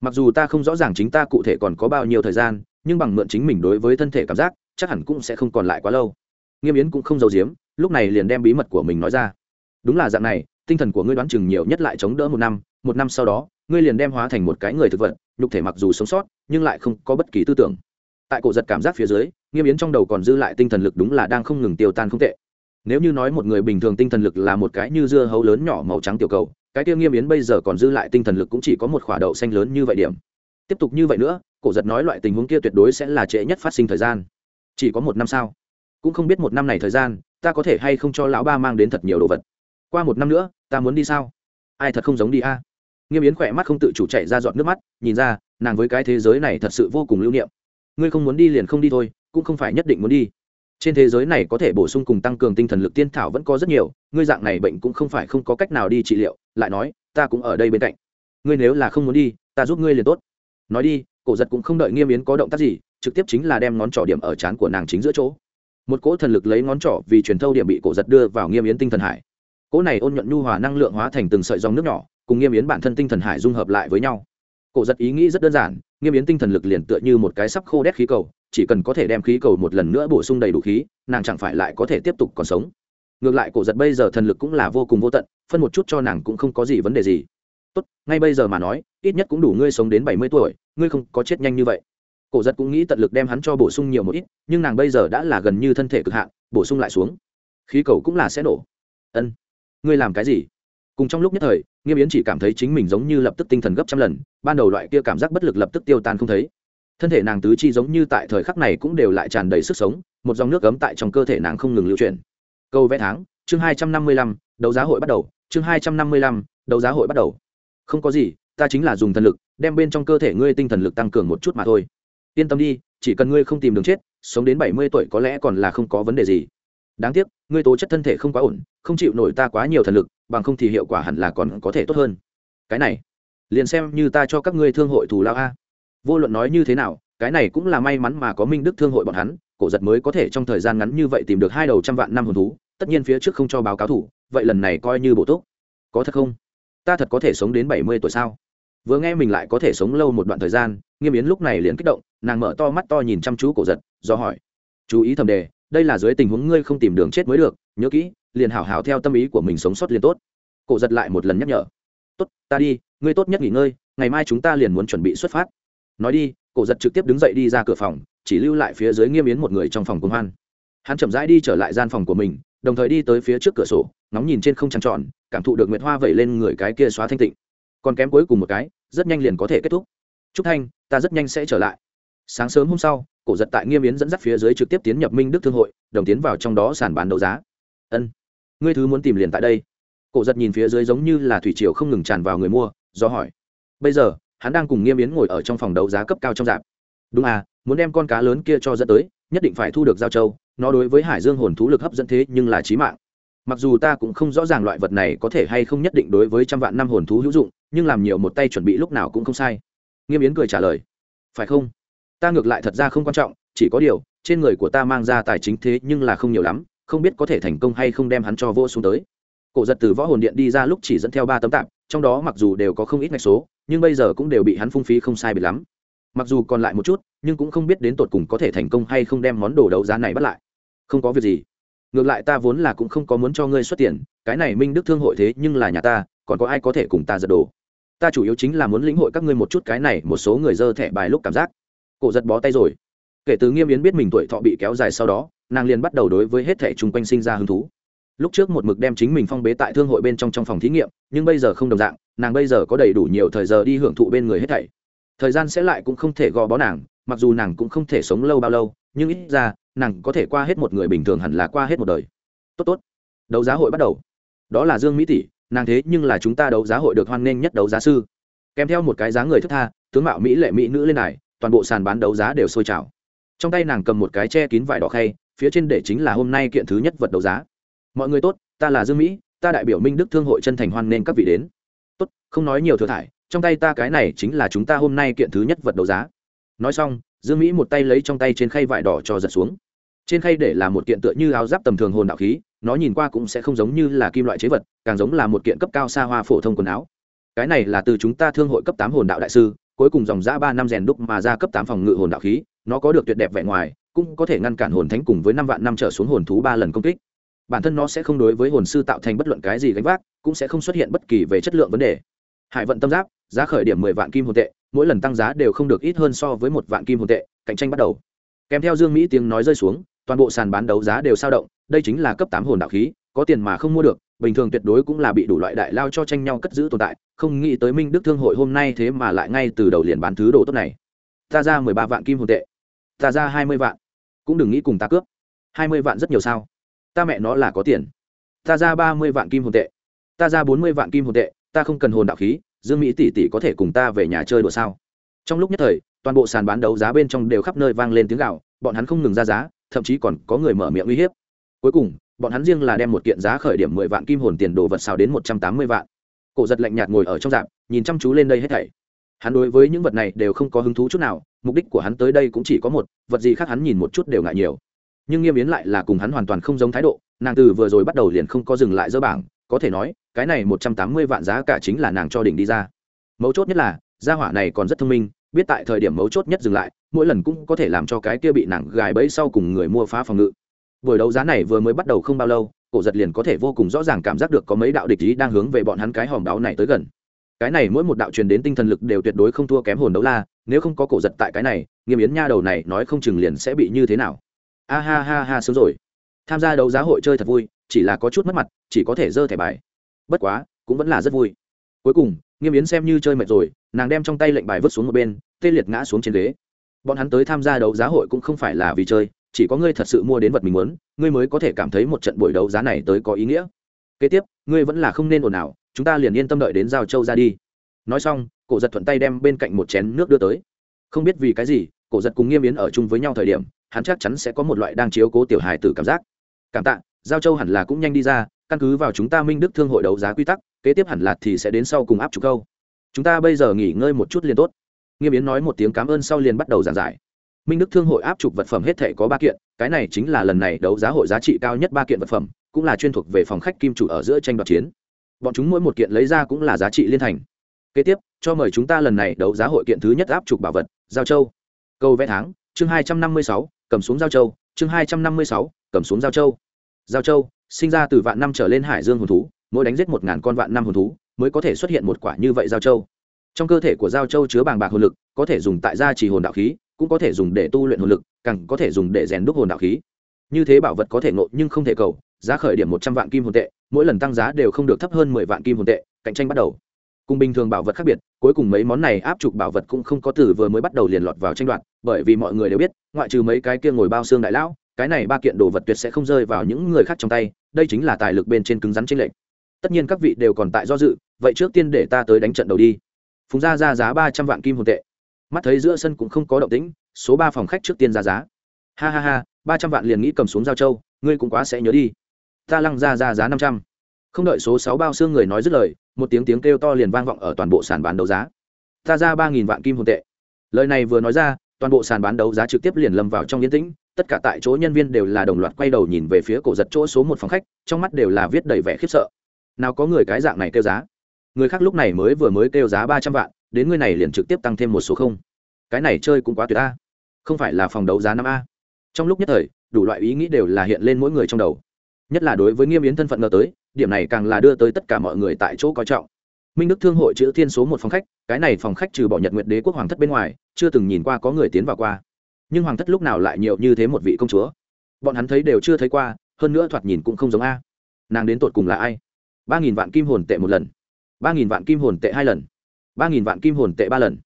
Mặc dù ta không rõ ràng chính ta cụ thể còn có bao nhiêu thời gian, nhưng bằng mượn chính mình đối với thân thể cảm giác, chắc hẳn cũng sẽ không còn lại quá lâu. Nghiêm yến cũng không giấu giếm, lúc này liền đem bí mật của mình nói ra. Đúng là dạng này, tinh thần của ngươi đoán chừng nhiều nhất lại chống đỡ một năm một năm sau đó, ngươi liền đem hóa thành một cái người thực vật, nhục thể mặc dù sống sót, nhưng lại không có bất kỳ tư tưởng. Tại cổ giật cảm giác phía dưới nghiêm yến trong đầu còn dư lại tinh thần lực đúng là đang không ngừng tiêu tan không tệ. Nếu như nói một người bình thường tinh thần lực là một cái như dưa hấu lớn nhỏ màu trắng tiểu cầu, cái tiêu nghiêm yến bây giờ còn dư lại tinh thần lực cũng chỉ có một khỏa đậu xanh lớn như vậy điểm. Tiếp tục như vậy nữa, cổ giật nói loại tình huống kia tuyệt đối sẽ là trễ nhất phát sinh thời gian. Chỉ có một năm sao? Cũng không biết một năm này thời gian, ta có thể hay không cho lão ba mang đến thật nhiều đồ vật. Qua một năm nữa, ta muốn đi sao? Ai thật không giống đi a? Nghiêm yến khỏe mắt không tự chủ chạy ra dọn nước mắt, nhìn ra, nàng với cái thế giới này thật sự vô cùng lưu niệm. Ngươi không muốn đi liền không đi thôi cũng không phải nhất định muốn đi. Trên thế giới này có thể bổ sung cùng tăng cường tinh thần lực tiên thảo vẫn có rất nhiều, ngươi dạng này bệnh cũng không phải không có cách nào đi trị liệu, lại nói, ta cũng ở đây bên cạnh. Ngươi nếu là không muốn đi, ta giúp ngươi liền tốt. Nói đi, cổ giật cũng không đợi nghiêm yến có động tác gì, trực tiếp chính là đem ngón trỏ điểm ở trán của nàng chính giữa chỗ. Một cỗ thần lực lấy ngón trỏ vì truyền thâu điểm bị cổ giật đưa vào nghiêm yến tinh thần hải. Cỗ này ôn nhuận nhu hòa năng lượng hóa thành từng sợi dòng nước nhỏ, cùng nghiêm yến bản thân tinh thần hải dung hợp lại với nhau. Cổ giật ý nghĩ rất đơn giản nghiêm yến tinh thần lực liền tựa như một cái sắp khô đét khí cầu, chỉ cần có thể đem khí cầu một lần nữa bổ sung đầy đủ khí, nàng chẳng phải lại có thể tiếp tục còn sống. Ngược lại, cổ giật bây giờ thần lực cũng là vô cùng vô tận, phân một chút cho nàng cũng không có gì vấn đề gì. Tốt, ngay bây giờ mà nói, ít nhất cũng đủ ngươi sống đến bảy mươi tuổi, ngươi không có chết nhanh như vậy. Cổ giật cũng nghĩ tận lực đem hắn cho bổ sung nhiều một ít, nhưng nàng bây giờ đã là gần như thân thể cực hạn, bổ sung lại xuống. Khí cầu cũng là sẽ nổ. Ân, ngươi làm cái gì? Cùng trong lúc nhất thời, nghiêm yến chỉ cảm thấy chính mình giống như lập tức tinh thần gấp trăm lần, ban đầu loại kia cảm giác bất lực lập tức tiêu tan không thấy. Thân thể nàng tứ chi giống như tại thời khắc này cũng đều lại tràn đầy sức sống, một dòng nước cấm tại trong cơ thể nàng không ngừng lưu chuyển. Câu vẽ tháng, chương hai trăm năm mươi lăm, đấu giá hội bắt đầu, chương hai trăm năm mươi lăm, đấu giá hội bắt đầu. Không có gì, ta chính là dùng thần lực, đem bên trong cơ thể ngươi tinh thần lực tăng cường một chút mà thôi. Yên tâm đi, chỉ cần ngươi không tìm đường chết, sống đến bảy mươi tuổi có lẽ còn là không có vấn đề gì. Đáng tiếc, ngươi tố chất thân thể không quá ổn, không chịu nổi ta quá nhiều thần lực bằng không thì hiệu quả hẳn là còn có thể tốt hơn. Cái này, liền xem như ta cho các ngươi thương hội thù lao a. Vô luận nói như thế nào, cái này cũng là may mắn mà có minh đức thương hội bọn hắn, cổ giật mới có thể trong thời gian ngắn như vậy tìm được hai đầu trăm vạn năm hồn thú, tất nhiên phía trước không cho báo cáo thủ, vậy lần này coi như bổ túc. Có thật không? Ta thật có thể sống đến bảy mươi tuổi sao? Vừa nghe mình lại có thể sống lâu một đoạn thời gian, nghiêm yến lúc này liền kích động, nàng mở to mắt to nhìn chăm chú cổ giật, do hỏi. Chú ý thầm đề, đây là dưới tình huống ngươi không tìm đường chết mới được, nhớ kỹ liền hảo hảo theo tâm ý của mình sống sót liền tốt. Cổ giật lại một lần nhắc nhở. Tốt, ta đi, ngươi tốt nhất nghỉ ngơi, ngày mai chúng ta liền muốn chuẩn bị xuất phát. Nói đi, cổ giật trực tiếp đứng dậy đi ra cửa phòng, chỉ lưu lại phía dưới nghiêm yến một người trong phòng công hoan. Hắn chậm rãi đi trở lại gian phòng của mình, đồng thời đi tới phía trước cửa sổ, ngóng nhìn trên không trăng tròn, cảm thụ được nguyệt hoa vẩy lên người cái kia xóa thanh tịnh. Còn kém cuối cùng một cái, rất nhanh liền có thể kết thúc. Trúc thanh, ta rất nhanh sẽ trở lại. Sáng sớm hôm sau, cổ giật tại nghiêm yến dẫn dắt phía dưới trực tiếp tiến nhập minh đức thương hội, đồng tiến vào trong đó sàn bán đấu giá. Ân ngươi thứ muốn tìm liền tại đây. Cổ giật nhìn phía dưới giống như là thủy triều không ngừng tràn vào người mua, do hỏi. Bây giờ, hắn đang cùng nghiêm yến ngồi ở trong phòng đấu giá cấp cao trong dạp. Đúng à muốn đem con cá lớn kia cho dẫn tới, nhất định phải thu được giao châu, nó đối với hải dương hồn thú lực hấp dẫn thế nhưng là trí mạng. Mặc dù ta cũng không rõ ràng loại vật này có thể hay không nhất định đối với trăm vạn năm hồn thú hữu dụng, nhưng làm nhiều một tay chuẩn bị lúc nào cũng không sai. Nghiêm yến cười trả lời. Phải không? Ta ngược lại thật ra không quan trọng, chỉ có điều, trên người của ta mang ra tài chính thế nhưng là không nhiều lắm không biết có thể thành công hay không đem hắn cho vô xuống tới. Cổ giật từ võ hồn điện đi ra lúc chỉ dẫn theo ba tấm tạp, trong đó mặc dù đều có không ít ngạch số, nhưng bây giờ cũng đều bị hắn phung phí không sai bị lắm. Mặc dù còn lại một chút, nhưng cũng không biết đến tột cùng có thể thành công hay không đem món đồ đấu giá này bắt lại. Không có việc gì. Ngược lại ta vốn là cũng không có muốn cho ngươi xuất tiền, cái này minh đức thương hội thế nhưng là nhà ta, còn có ai có thể cùng ta giật đồ? Ta chủ yếu chính là muốn lĩnh hội các ngươi một chút cái này, một số người dơ thẻ bài lúc cảm giác. Cổ giật bó tay rồi kể từ nghiêm yến biết mình tuổi thọ bị kéo dài sau đó, nàng liền bắt đầu đối với hết thẻ chung quanh sinh ra hứng thú. Lúc trước một mực đem chính mình phong bế tại thương hội bên trong trong phòng thí nghiệm, nhưng bây giờ không đồng dạng, nàng bây giờ có đầy đủ nhiều thời giờ đi hưởng thụ bên người hết thảy. Thời gian sẽ lại cũng không thể gò bó nàng, mặc dù nàng cũng không thể sống lâu bao lâu, nhưng ít ra, nàng có thể qua hết một người bình thường hẳn là qua hết một đời. Tốt tốt. Đấu giá hội bắt đầu. Đó là dương mỹ tỷ, nàng thế nhưng là chúng ta đấu giá hội được hoan nghênh nhất đấu giá sư. Kèm theo một cái giá người thức tha, tướng mạo mỹ lệ mỹ nữ lên này, toàn bộ sàn bán đấu giá đều sôi trào trong tay nàng cầm một cái che kín vải đỏ khay, phía trên để chính là hôm nay kiện thứ nhất vật đấu giá. Mọi người tốt, ta là dương mỹ, ta đại biểu minh đức thương hội chân thành hoan nghênh các vị đến. Tốt, không nói nhiều thừa thải, trong tay ta cái này chính là chúng ta hôm nay kiện thứ nhất vật đấu giá. Nói xong, dương mỹ một tay lấy trong tay trên khay vải đỏ cho giật xuống. Trên khay để là một kiện tựa như áo giáp tầm thường hồn đạo khí, nó nhìn qua cũng sẽ không giống như là kim loại chế vật, càng giống là một kiện cấp cao xa hoa phổ thông quần áo. Cái này là từ chúng ta thương hội cấp tám hồn đạo đại sư cuối cùng dòng giã ba năm rèn đúc mà ra cấp tám phòng ngự hồn đạo khí, nó có được tuyệt đẹp vẻ ngoài, cũng có thể ngăn cản hồn thánh cùng với năm vạn năm trở xuống hồn thú ba lần công kích. Bản thân nó sẽ không đối với hồn sư tạo thành bất luận cái gì gánh vác, cũng sẽ không xuất hiện bất kỳ về chất lượng vấn đề. Hải vận tâm giáp, giá khởi điểm mười vạn kim hồn tệ, mỗi lần tăng giá đều không được ít hơn so với một vạn kim hồn tệ, cạnh tranh bắt đầu. Kèm theo dương mỹ tiếng nói rơi xuống, toàn bộ sàn bán đấu giá đều sao động, đây chính là cấp tám hồn đạo khí, có tiền mà không mua được bình thường tuyệt đối cũng là bị đủ loại đại lao cho tranh nhau cất giữ tồn tại, không nghĩ tới minh đức thương hội hôm nay thế mà lại ngay từ đầu liền bán thứ đồ tốt này. Ta ra mười ba vạn kim hồn tệ, ta ra hai mươi vạn. Cũng đừng nghĩ cùng ta cướp. Hai mươi vạn rất nhiều sao? Ta mẹ nó là có tiền. Ta ra ba mươi vạn kim hồn tệ, ta ra bốn mươi vạn kim hồn tệ, ta không cần hồn đạo khí, dương mỹ tỷ tỷ có thể cùng ta về nhà chơi đùa sao? Trong lúc nhất thời, toàn bộ sàn bán đấu giá bên trong đều khắp nơi vang lên tiếng gạo bọn hắn không ngừng ra giá, thậm chí còn có người mở miệng uy hiếp. Cuối cùng bọn hắn riêng là đem một kiện giá khởi điểm mười vạn kim hồn tiền đồ vật xào đến một trăm tám mươi vạn. Cổ giật lạnh nhạt ngồi ở trong dạp, nhìn chăm chú lên đây hết thảy. Hắn đối với những vật này đều không có hứng thú chút nào, mục đích của hắn tới đây cũng chỉ có một, vật gì khác hắn nhìn một chút đều ngại nhiều. Nhưng nghiêm yến lại là cùng hắn hoàn toàn không giống thái độ, nàng từ vừa rồi bắt đầu liền không có dừng lại dơ bảng, có thể nói, cái này một trăm tám mươi vạn giá cả chính là nàng cho đỉnh đi ra. Mấu chốt nhất là, gia hỏa này còn rất thông minh, biết tại thời điểm mấu chốt nhất dừng lại, mỗi lần cũng có thể làm cho cái kia bị nàng gài bẫy sau cùng người mua phá phòng ngự buổi đấu giá này vừa mới bắt đầu không bao lâu, cổ giật liền có thể vô cùng rõ ràng cảm giác được có mấy đạo địch ý đang hướng về bọn hắn cái hòm đáo này tới gần. Cái này mỗi một đạo truyền đến tinh thần lực đều tuyệt đối không thua kém hồn đấu la, nếu không có cổ giật tại cái này, nghiêm yến nha đầu này nói không chừng liền sẽ bị như thế nào. A ha ha ha sớm rồi. Tham gia đấu giá hội chơi thật vui, chỉ là có chút mất mặt, chỉ có thể dơ thẻ bài. Bất quá, cũng vẫn là rất vui. Cuối cùng, nghiêm yến xem như chơi mệt rồi, nàng đem trong tay lệnh bài vứt xuống một bên, tê liệt ngã xuống trên ghế. Bọn hắn tới tham gia đấu giá hội cũng không phải là vì chơi chỉ có ngươi thật sự mua đến vật mình muốn, ngươi mới có thể cảm thấy một trận buổi đấu giá này tới có ý nghĩa. Kế tiếp, ngươi vẫn là không nên ồn ào, chúng ta liền yên tâm đợi đến giao châu ra đi. Nói xong, cổ giật thuận tay đem bên cạnh một chén nước đưa tới. Không biết vì cái gì, cổ giật cùng nghiêm yến ở chung với nhau thời điểm, hắn chắc chắn sẽ có một loại đang chiếu cố tiểu hài tử cảm giác. Cảm tạ, giao châu hẳn là cũng nhanh đi ra, căn cứ vào chúng ta minh đức thương hội đấu giá quy tắc, kế tiếp hẳn là thì sẽ đến sau cùng áp chủ câu. Chúng ta bây giờ nghỉ ngơi một chút liền tốt. Nghiêm yến nói một tiếng cảm ơn sau liền bắt đầu giảng giải minh đức thương hội áp chụp vật phẩm hết thể có ba kiện, cái này chính là lần này đấu giá hội giá trị cao nhất ba kiện vật phẩm, cũng là chuyên thuộc về phòng khách kim chủ ở giữa tranh đoạt chiến. Bọn chúng mỗi một kiện lấy ra cũng là giá trị liên thành. Kế tiếp, cho mời chúng ta lần này đấu giá hội kiện thứ nhất áp chụp bảo vật, giao châu. Câu vẽ tháng, chương hai trăm năm mươi sáu, cầm xuống giao châu. Chương hai trăm năm mươi sáu, cầm xuống giao châu. Giao châu, sinh ra từ vạn năm trở lên hải dương hồn thú, mỗi đánh giết một ngàn con vạn năm hồn thú, mới có thể xuất hiện một quả như vậy giao châu. Trong cơ thể của giao châu chứa bàng bạc hồn lực, có thể dùng tại gia trì hồn đạo khí cũng có thể dùng để tu luyện hồn lực, càng có thể dùng để rèn đúc hồn đạo khí. Như thế bảo vật có thể ngộ nhưng không thể cầu, giá khởi điểm một trăm vạn kim hồn tệ, mỗi lần tăng giá đều không được thấp hơn mười vạn kim hồn tệ, cạnh tranh bắt đầu. Cùng bình thường bảo vật khác biệt, cuối cùng mấy món này áp trục bảo vật cũng không có từ vừa mới bắt đầu liền lọt vào tranh đoạt, bởi vì mọi người đều biết, ngoại trừ mấy cái kia ngồi bao xương đại lão, cái này ba kiện đồ vật tuyệt sẽ không rơi vào những người khác trong tay, đây chính là tài lực bên trên cứng rắn trên lệnh tất nhiên các vị đều còn tại do dự, vậy trước tiên để ta tới đánh trận đầu đi. Phùng gia ra giá ba trăm vạn kim hồn tệ mắt thấy giữa sân cũng không có động tĩnh, số ba phòng khách trước tiên ra giá. Ha ha ha, ba trăm vạn liền nghĩ cầm xuống giao châu, ngươi cũng quá sẽ nhớ đi. Ta lăng ra ra giá năm trăm. Không đợi số sáu bao xương người nói dứt lời, một tiếng tiếng kêu to liền vang vọng ở toàn bộ sàn bán đấu giá. Ta ra ba nghìn vạn kim hồn tệ. Lời này vừa nói ra, toàn bộ sàn bán đấu giá trực tiếp liền lâm vào trong yên tĩnh, tất cả tại chỗ nhân viên đều là đồng loạt quay đầu nhìn về phía cổ giật chỗ số một phòng khách, trong mắt đều là viết đầy vẻ khiếp sợ. Nào có người cái dạng này kêu giá người khác lúc này mới vừa mới kêu giá ba trăm vạn, đến người này liền trực tiếp tăng thêm một số không. Cái này chơi cũng quá tuyệt a. Không phải là phòng đấu giá năm a. Trong lúc nhất thời, đủ loại ý nghĩ đều là hiện lên mỗi người trong đầu. Nhất là đối với nghiêm yến thân phận ngờ tới, điểm này càng là đưa tới tất cả mọi người tại chỗ coi trọng. Minh đức thương hội chữ thiên số một phòng khách, cái này phòng khách trừ bỏ nhật nguyệt đế quốc hoàng thất bên ngoài, chưa từng nhìn qua có người tiến vào qua. Nhưng hoàng thất lúc nào lại nhiều như thế một vị công chúa? Bọn hắn thấy đều chưa thấy qua, hơn nữa thoạt nhìn cũng không giống a. Nàng đến tột cùng là ai? ba nghìn vạn kim hồn tệ một lần ba nghìn vạn kim hồn tệ hai lần. ba nghìn vạn kim hồn tệ ba lần.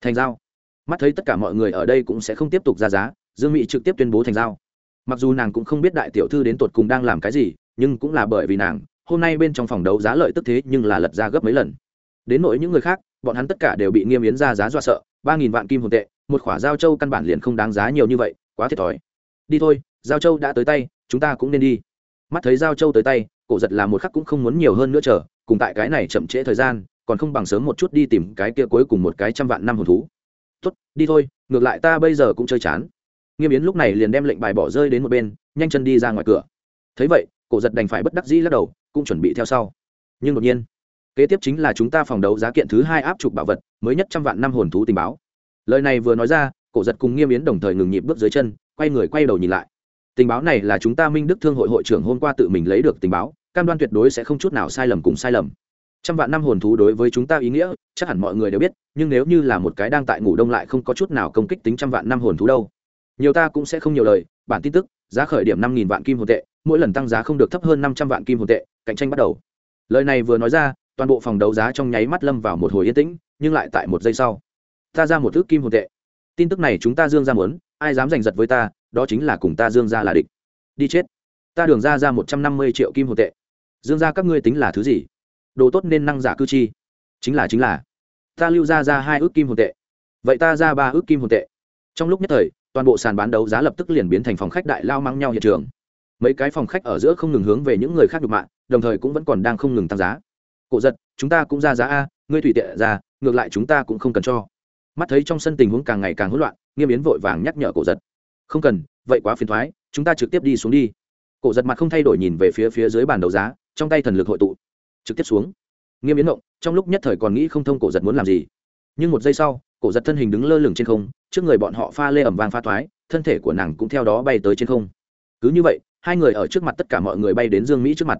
Thành giao. Mắt thấy tất cả mọi người ở đây cũng sẽ không tiếp tục ra giá, dương mỹ trực tiếp tuyên bố thành giao. Mặc dù nàng cũng không biết đại tiểu thư đến tột cùng đang làm cái gì, nhưng cũng là bởi vì nàng, hôm nay bên trong phòng đấu giá lợi tức thế nhưng là lật ra gấp mấy lần. Đến nỗi những người khác, bọn hắn tất cả đều bị nghiêm yến ra giá dọa sợ, ba nghìn vạn kim hồn tệ, một khỏa giao châu căn bản liền không đáng giá nhiều như vậy, quá thiệt thòi. Đi thôi, giao châu đã tới tay, chúng ta cũng nên đi. Mắt thấy giao châu tới tay, cổ giật là một khắc cũng không muốn nhiều hơn nữa chờ cùng tại cái này chậm trễ thời gian, còn không bằng sớm một chút đi tìm cái kia cuối cùng một cái trăm vạn năm hồn thú. Tốt, đi thôi, ngược lại ta bây giờ cũng chơi chán. Nghiêm yến lúc này liền đem lệnh bài bỏ rơi đến một bên, nhanh chân đi ra ngoài cửa. Thấy vậy, cổ giật đành phải bất đắc dĩ lắc đầu, cũng chuẩn bị theo sau. Nhưng đột nhiên, kế tiếp chính là chúng ta phòng đấu giá kiện thứ hai áp trục bảo vật, mới nhất trăm vạn năm hồn thú tình báo. Lời này vừa nói ra, cổ giật cùng nghiêm yến đồng thời ngừng nhịp bước dưới chân, quay người quay đầu nhìn lại. Tình báo này là chúng ta minh đức thương hội hội trưởng hôm qua tự mình lấy được tình báo cam đoan tuyệt đối sẽ không chút nào sai lầm cùng sai lầm. Trăm vạn năm hồn thú đối với chúng ta ý nghĩa, chắc hẳn mọi người đều biết, nhưng nếu như là một cái đang tại ngủ đông lại không có chút nào công kích tính trăm vạn năm hồn thú đâu. Nhiều ta cũng sẽ không nhiều lời, bản tin tức, giá khởi điểm năm nghìn vạn kim hồn tệ, mỗi lần tăng giá không được thấp hơn năm trăm vạn kim hồn tệ, cạnh tranh bắt đầu. Lời này vừa nói ra, toàn bộ phòng đấu giá trong nháy mắt lâm vào một hồi yên tĩnh, nhưng lại tại một giây sau, ta ra một thước kim hồn tệ. Tin tức này chúng ta dương ra muốn, ai dám giành giật với ta, đó chính là cùng ta dương ra là địch. Đi chết. Ta đường ra ra một trăm năm mươi triệu kim hồn tệ dương ra các ngươi tính là thứ gì? Đồ tốt nên năng giả cư chi. Chính là chính là. Ta lưu ra ra hai ước kim hồn tệ. Vậy ta ra ba ước kim hồn tệ. Trong lúc nhất thời, toàn bộ sàn bán đấu giá lập tức liền biến thành phòng khách đại lao mang nhau hiện trường. Mấy cái phòng khách ở giữa không ngừng hướng về những người khác đục mạng đồng thời cũng vẫn còn đang không ngừng tăng giá. Cổ giật, chúng ta cũng ra giá a, ngươi tùy tiện ra, ngược lại chúng ta cũng không cần cho. Mắt thấy trong sân tình huống càng ngày càng hỗn loạn, nghiêm yến vội vàng nhắc nhở cổ giật. Không cần, vậy quá phiền thoái, chúng ta trực tiếp đi xuống đi. Cổ giật mặt không thay đổi nhìn về phía phía dưới bàn đấu giá trong tay thần lực hội tụ, trực tiếp xuống. Nghiêm yến động trong lúc nhất thời còn nghĩ không thông cổ giật muốn làm gì. Nhưng một giây sau, cổ giật thân hình đứng lơ lửng trên không, trước người bọn họ pha lê ẩm vang pha thoái, thân thể của nàng cũng theo đó bay tới trên không. Cứ như vậy, hai người ở trước mặt tất cả mọi người bay đến dương mỹ trước mặt.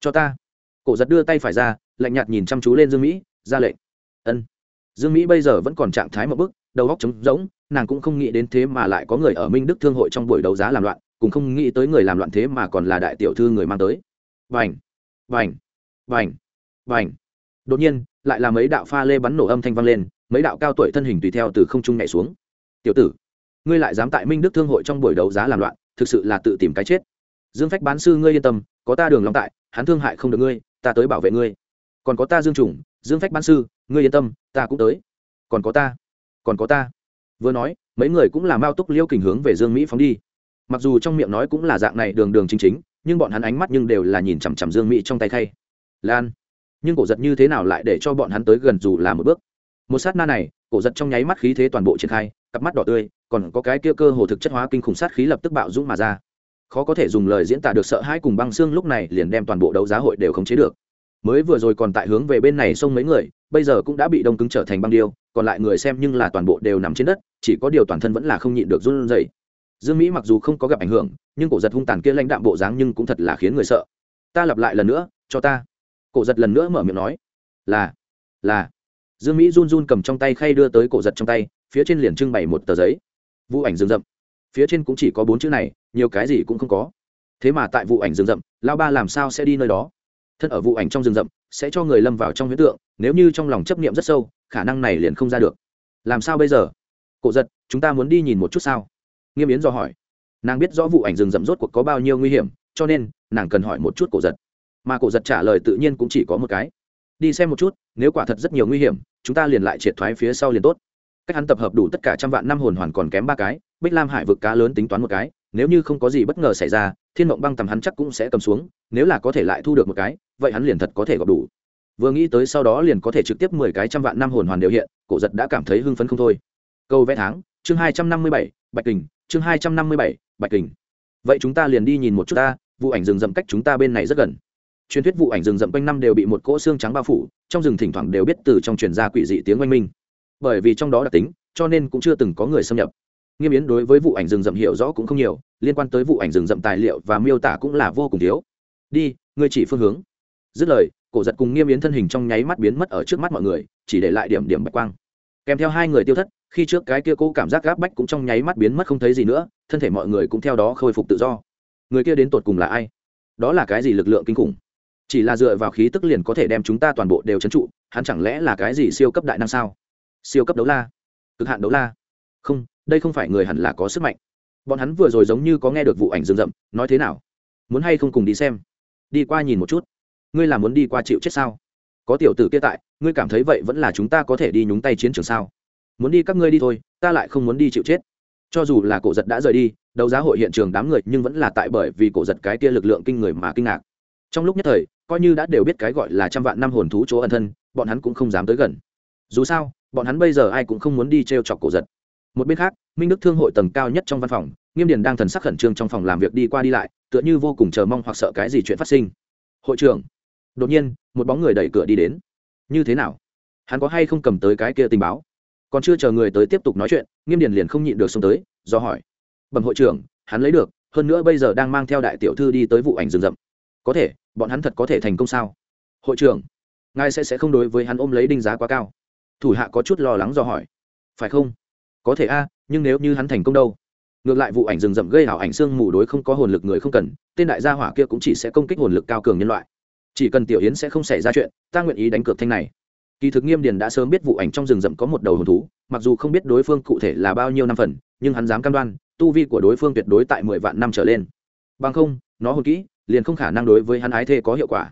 Cho ta. Cổ giật đưa tay phải ra, lạnh nhạt nhìn chăm chú lên dương mỹ, ra lệnh. Ân. Dương mỹ bây giờ vẫn còn trạng thái một bức đầu góc trống rỗng, nàng cũng không nghĩ đến thế mà lại có người ở minh đức thương hội trong buổi đấu giá làm loạn, cũng không nghĩ tới người làm loạn thế mà còn là đại tiểu thư người mang tới. Vành vành vành vành đột nhiên, lại là mấy đạo pha lê bắn nổ âm thanh vang lên, mấy đạo cao tuổi thân hình tùy theo từ không trung nhảy xuống. Tiểu tử, ngươi lại dám tại minh đức thương hội trong buổi đấu giá làm loạn, thực sự là tự tìm cái chết. Dương phách bán sư ngươi yên tâm, có ta đường long tại, hắn thương hại không được ngươi, ta tới bảo vệ ngươi. Còn có ta dương trùng, dương phách bán sư, ngươi yên tâm, ta cũng tới. Còn có ta, còn có ta. Vừa nói, mấy người cũng là mao túc liêu kình hướng về dương mỹ phóng đi. Mặc dù trong miệng nói cũng là dạng này đường đường chính chính nhưng bọn hắn ánh mắt nhưng đều là nhìn chằm chằm dương mỹ trong tay khay. Lan, nhưng cổ giật như thế nào lại để cho bọn hắn tới gần dù là một bước? Một sát na này, cổ giật trong nháy mắt khí thế toàn bộ triển khai, cặp mắt đỏ tươi, còn có cái kia cơ hồ thực chất hóa kinh khủng sát khí lập tức bạo dũng mà ra. Khó có thể dùng lời diễn tả được sợ hãi cùng băng xương lúc này liền đem toàn bộ đấu giá hội đều khống chế được. Mới vừa rồi còn tại hướng về bên này xông mấy người, bây giờ cũng đã bị đông cứng trở thành băng điêu, còn lại người xem nhưng là toàn bộ đều nằm trên đất, chỉ có điều toàn thân vẫn là không nhịn được run rẩy dương mỹ mặc dù không có gặp ảnh hưởng, nhưng cổ giật hung tàn kia lãnh đạm bộ dáng nhưng cũng thật là khiến người sợ. Ta lặp lại lần nữa, cho ta. Cổ giật lần nữa mở miệng nói. Là là. Dương mỹ run run cầm trong tay khay đưa tới cổ giật trong tay, phía trên liền trưng bày một tờ giấy. Vụ ảnh rừng rậm. Phía trên cũng chỉ có bốn chữ này, nhiều cái gì cũng không có. Thế mà tại vụ ảnh rừng rậm lao ba làm sao sẽ đi nơi đó? Thân ở vụ ảnh trong rừng rậm, sẽ cho người lâm vào trong huyết tượng, nếu như trong lòng chấp niệm rất sâu, khả năng này liền không ra được. Làm sao bây giờ? Cổ giật, chúng ta muốn đi nhìn một chút sao? Nghiêm yến do hỏi, nàng biết rõ vụ ảnh rừng rậm rốt cuộc có bao nhiêu nguy hiểm, cho nên nàng cần hỏi một chút cổ giật. Mà cổ giật trả lời tự nhiên cũng chỉ có một cái, đi xem một chút, nếu quả thật rất nhiều nguy hiểm, chúng ta liền lại triệt thoái phía sau liền tốt. Cách hắn tập hợp đủ tất cả trăm vạn năm hồn hoàn còn kém ba cái, bích lam hải vực cá lớn tính toán một cái, nếu như không có gì bất ngờ xảy ra, thiên mộng băng tầm hắn chắc cũng sẽ cầm xuống, nếu là có thể lại thu được một cái, vậy hắn liền thật có thể gặp đủ. Vừa nghĩ tới sau đó liền có thể trực tiếp mười cái trăm vạn năm hồn hoàn đều hiện, cổ giật đã cảm thấy hưng phấn không thôi. Câu vẽ tháng, chương hai trăm năm mươi bảy, bạch kình chương hai trăm năm mươi bảy, bạch kình. Vậy chúng ta liền đi nhìn một chút ta, vụ ảnh rừng rậm cách chúng ta bên này rất gần. Truyền thuyết vụ ảnh rừng rậm quanh năm đều bị một cỗ xương trắng bao phủ, trong rừng thỉnh thoảng đều biết từ trong truyền gia quỷ dị tiếng oanh minh. Bởi vì trong đó đặc tính, cho nên cũng chưa từng có người xâm nhập. Nghiêm yến đối với vụ ảnh rừng rậm hiểu rõ cũng không nhiều, liên quan tới vụ ảnh rừng rậm tài liệu và miêu tả cũng là vô cùng thiếu. Đi, ngươi chỉ phương hướng. Dứt lời, cổ giật cùng nghiêm yến thân hình trong nháy mắt biến mất ở trước mắt mọi người, chỉ để lại điểm điểm bạch quang. Kèm theo hai người tiêu thất khi trước cái kia cố cảm giác gáp bách cũng trong nháy mắt biến mất không thấy gì nữa, thân thể mọi người cũng theo đó khôi phục tự do. Người kia đến tột cùng là ai? Đó là cái gì lực lượng kinh khủng? Chỉ là dựa vào khí tức liền có thể đem chúng ta toàn bộ đều trấn trụ, hắn chẳng lẽ là cái gì siêu cấp đại năng sao? Siêu cấp đấu la? Cực hạn đấu la? Không, đây không phải người hẳn là có sức mạnh. Bọn hắn vừa rồi giống như có nghe được vụ ảnh rừng rậm, nói thế nào? Muốn hay không cùng đi xem? Đi qua nhìn một chút. Ngươi là muốn đi qua chịu chết sao? Có tiểu tử kia tại, ngươi cảm thấy vậy vẫn là chúng ta có thể đi nhúng tay chiến trường sao? Muốn đi các ngươi đi thôi, ta lại không muốn đi chịu chết. Cho dù là cổ giật đã rời đi, đấu giá hội hiện trường đám người nhưng vẫn là tại bởi vì cổ giật cái kia lực lượng kinh người mà kinh ngạc. Trong lúc nhất thời, coi như đã đều biết cái gọi là trăm vạn năm hồn thú chỗ ẩn thân, bọn hắn cũng không dám tới gần. Dù sao, bọn hắn bây giờ ai cũng không muốn đi t r e o chọc cổ giật. Một bên khác, minh đức thương hội tầng cao nhất trong văn phòng, nghiêm điền đang thần sắc khẩn trương trong phòng làm việc đi qua đi lại, tựa như vô cùng chờ mong hoặc sợ cái gì chuyện phát sinh. Hội trưởng, đột nhiên, một bóng người đẩy cửa đi đến. Như thế nào? Hắn có hay không cầm tới cái kia tình báo? Còn chưa chờ người tới tiếp tục nói chuyện, nghiêm điền liền không nhịn được xông tới, do hỏi. Bẩm hội trưởng, hắn lấy được, hơn nữa bây giờ đang mang theo đại tiểu thư đi tới vụ ảnh rừng rậm. Có thể, bọn hắn thật có thể thành công sao? Hội trưởng, ngài sẽ sẽ không đối với hắn ôm lấy đinh giá quá cao. Thủ hạ có chút lo lắng do hỏi. Phải không? Có thể a, nhưng nếu như hắn thành công đâu? Ngược lại vụ ảnh rừng rậm gây ảo ảnh xương mù đối không có hồn lực người không cần, tên đại gia hỏa kia cũng chỉ sẽ công kích hồn lực cao cường nhân loại. Chỉ cần tiểu yến sẽ không xảy ra chuyện, ta nguyện ý đánh cược thanh này kỳ thực nghiêm điền đã sớm biết vụ ảnh trong rừng rậm có một đầu hồn thú, mặc dù không biết đối phương cụ thể là bao nhiêu năm phần, nhưng hắn dám cam đoan, tu vi của đối phương tuyệt đối tại mười vạn năm trở lên. Bằng không, nó hồn kỹ, liền không khả năng đối với hắn ái thê có hiệu quả.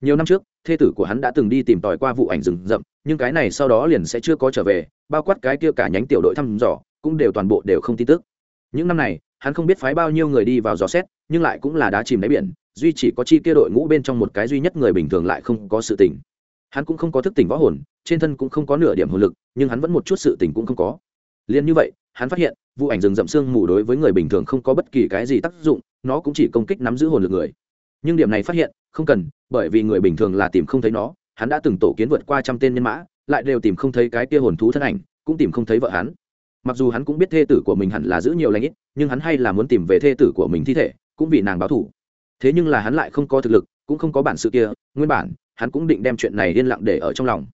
Nhiều năm trước, thê tử của hắn đã từng đi tìm tòi qua vụ ảnh rừng rậm, nhưng cái này sau đó liền sẽ chưa có trở về, bao quát cái kia cả nhánh tiểu đội thăm dò, cũng đều toàn bộ đều không tin tức. Những năm này, hắn không biết phái bao nhiêu người đi vào dò xét, nhưng lại cũng là đá chìm đáy biển, duy chỉ có chi kia đội ngũ bên trong một cái duy nhất người bình thường lại không có sự tỉnh hắn cũng không có thức tỉnh võ hồn, trên thân cũng không có nửa điểm hồn lực, nhưng hắn vẫn một chút sự tỉnh cũng không có. Liền như vậy, hắn phát hiện vụ ảnh rừng rậm xương mù đối với người bình thường không có bất kỳ cái gì tác dụng, nó cũng chỉ công kích nắm giữ hồn lực người. Nhưng điểm này phát hiện, không cần, bởi vì người bình thường là tìm không thấy nó, hắn đã từng tổ kiến vượt qua trăm tên nhân mã, lại đều tìm không thấy cái kia hồn thú thân ảnh, cũng tìm không thấy vợ hắn. Mặc dù hắn cũng biết thê tử của mình hẳn là giữ nhiều lãnh ít, nhưng hắn hay là muốn tìm về thê tử của mình thi thể, cũng vì nàng báo thủ thế nhưng là hắn lại không có thực lực, cũng không có bản sự kia, nguyên bản hắn cũng định đem chuyện này yên lặng để ở trong lòng.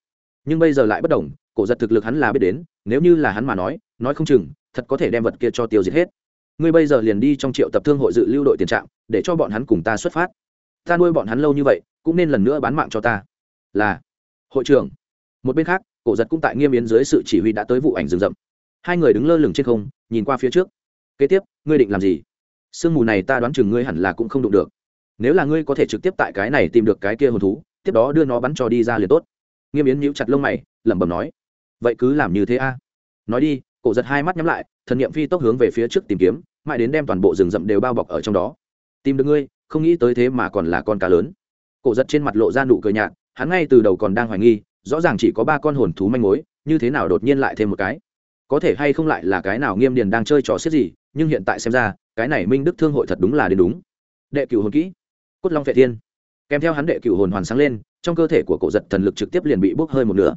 Nhưng bây giờ lại bất đồng, cổ giật thực lực hắn là biết đến, nếu như là hắn mà nói nói không chừng, thật có thể đem vật kia cho tiêu diệt hết. Ngươi bây giờ liền đi trong triệu tập thương hội dự lưu đội tiền trạm, để cho bọn hắn cùng ta xuất phát. Ta nuôi bọn hắn lâu như vậy, cũng nên lần nữa bán mạng cho ta. Là, hội trưởng. Một bên khác, cổ giật cũng tại nghiêm yến dưới sự chỉ huy đã tới vụ ảnh rừng rậm. Hai người đứng lơ lửng trên không, nhìn qua phía trước. Kế tiếp, ngươi định làm gì? Sương mù này ta đoán chừng ngươi hẳn là cũng không đụng được. Nếu là ngươi có thể trực tiếp tại cái này tìm được cái kia hồn thú tiếp đó đưa nó bắn cho đi ra liền tốt. Nghiêm yến nhíu chặt lông mày, lẩm bẩm nói, vậy cứ làm như thế a. Nói đi, cổ giật hai mắt nhắm lại, thần niệm phi tốc hướng về phía trước tìm kiếm, mãi đến đem toàn bộ rừng rậm đều bao bọc ở trong đó. Tìm được ngươi, không nghĩ tới thế mà còn là con cá lớn. Cổ giật trên mặt lộ ra nụ cười nhạt, hắn ngay từ đầu còn đang hoài nghi, rõ ràng chỉ có ba con hồn thú manh mối, như thế nào đột nhiên lại thêm một cái. Có thể hay không lại là cái nào nghiêm điền đang chơi trò xiết gì, nhưng hiện tại xem ra, cái này minh đức thương hội thật đúng là đến đúng. Đệ cửu hồn kỹ, cốt long vệ thiên kèm theo hắn đệ cửu hồn hoàn sáng lên, trong cơ thể của cổ giật thần lực trực tiếp liền bị bốc hơi một nửa.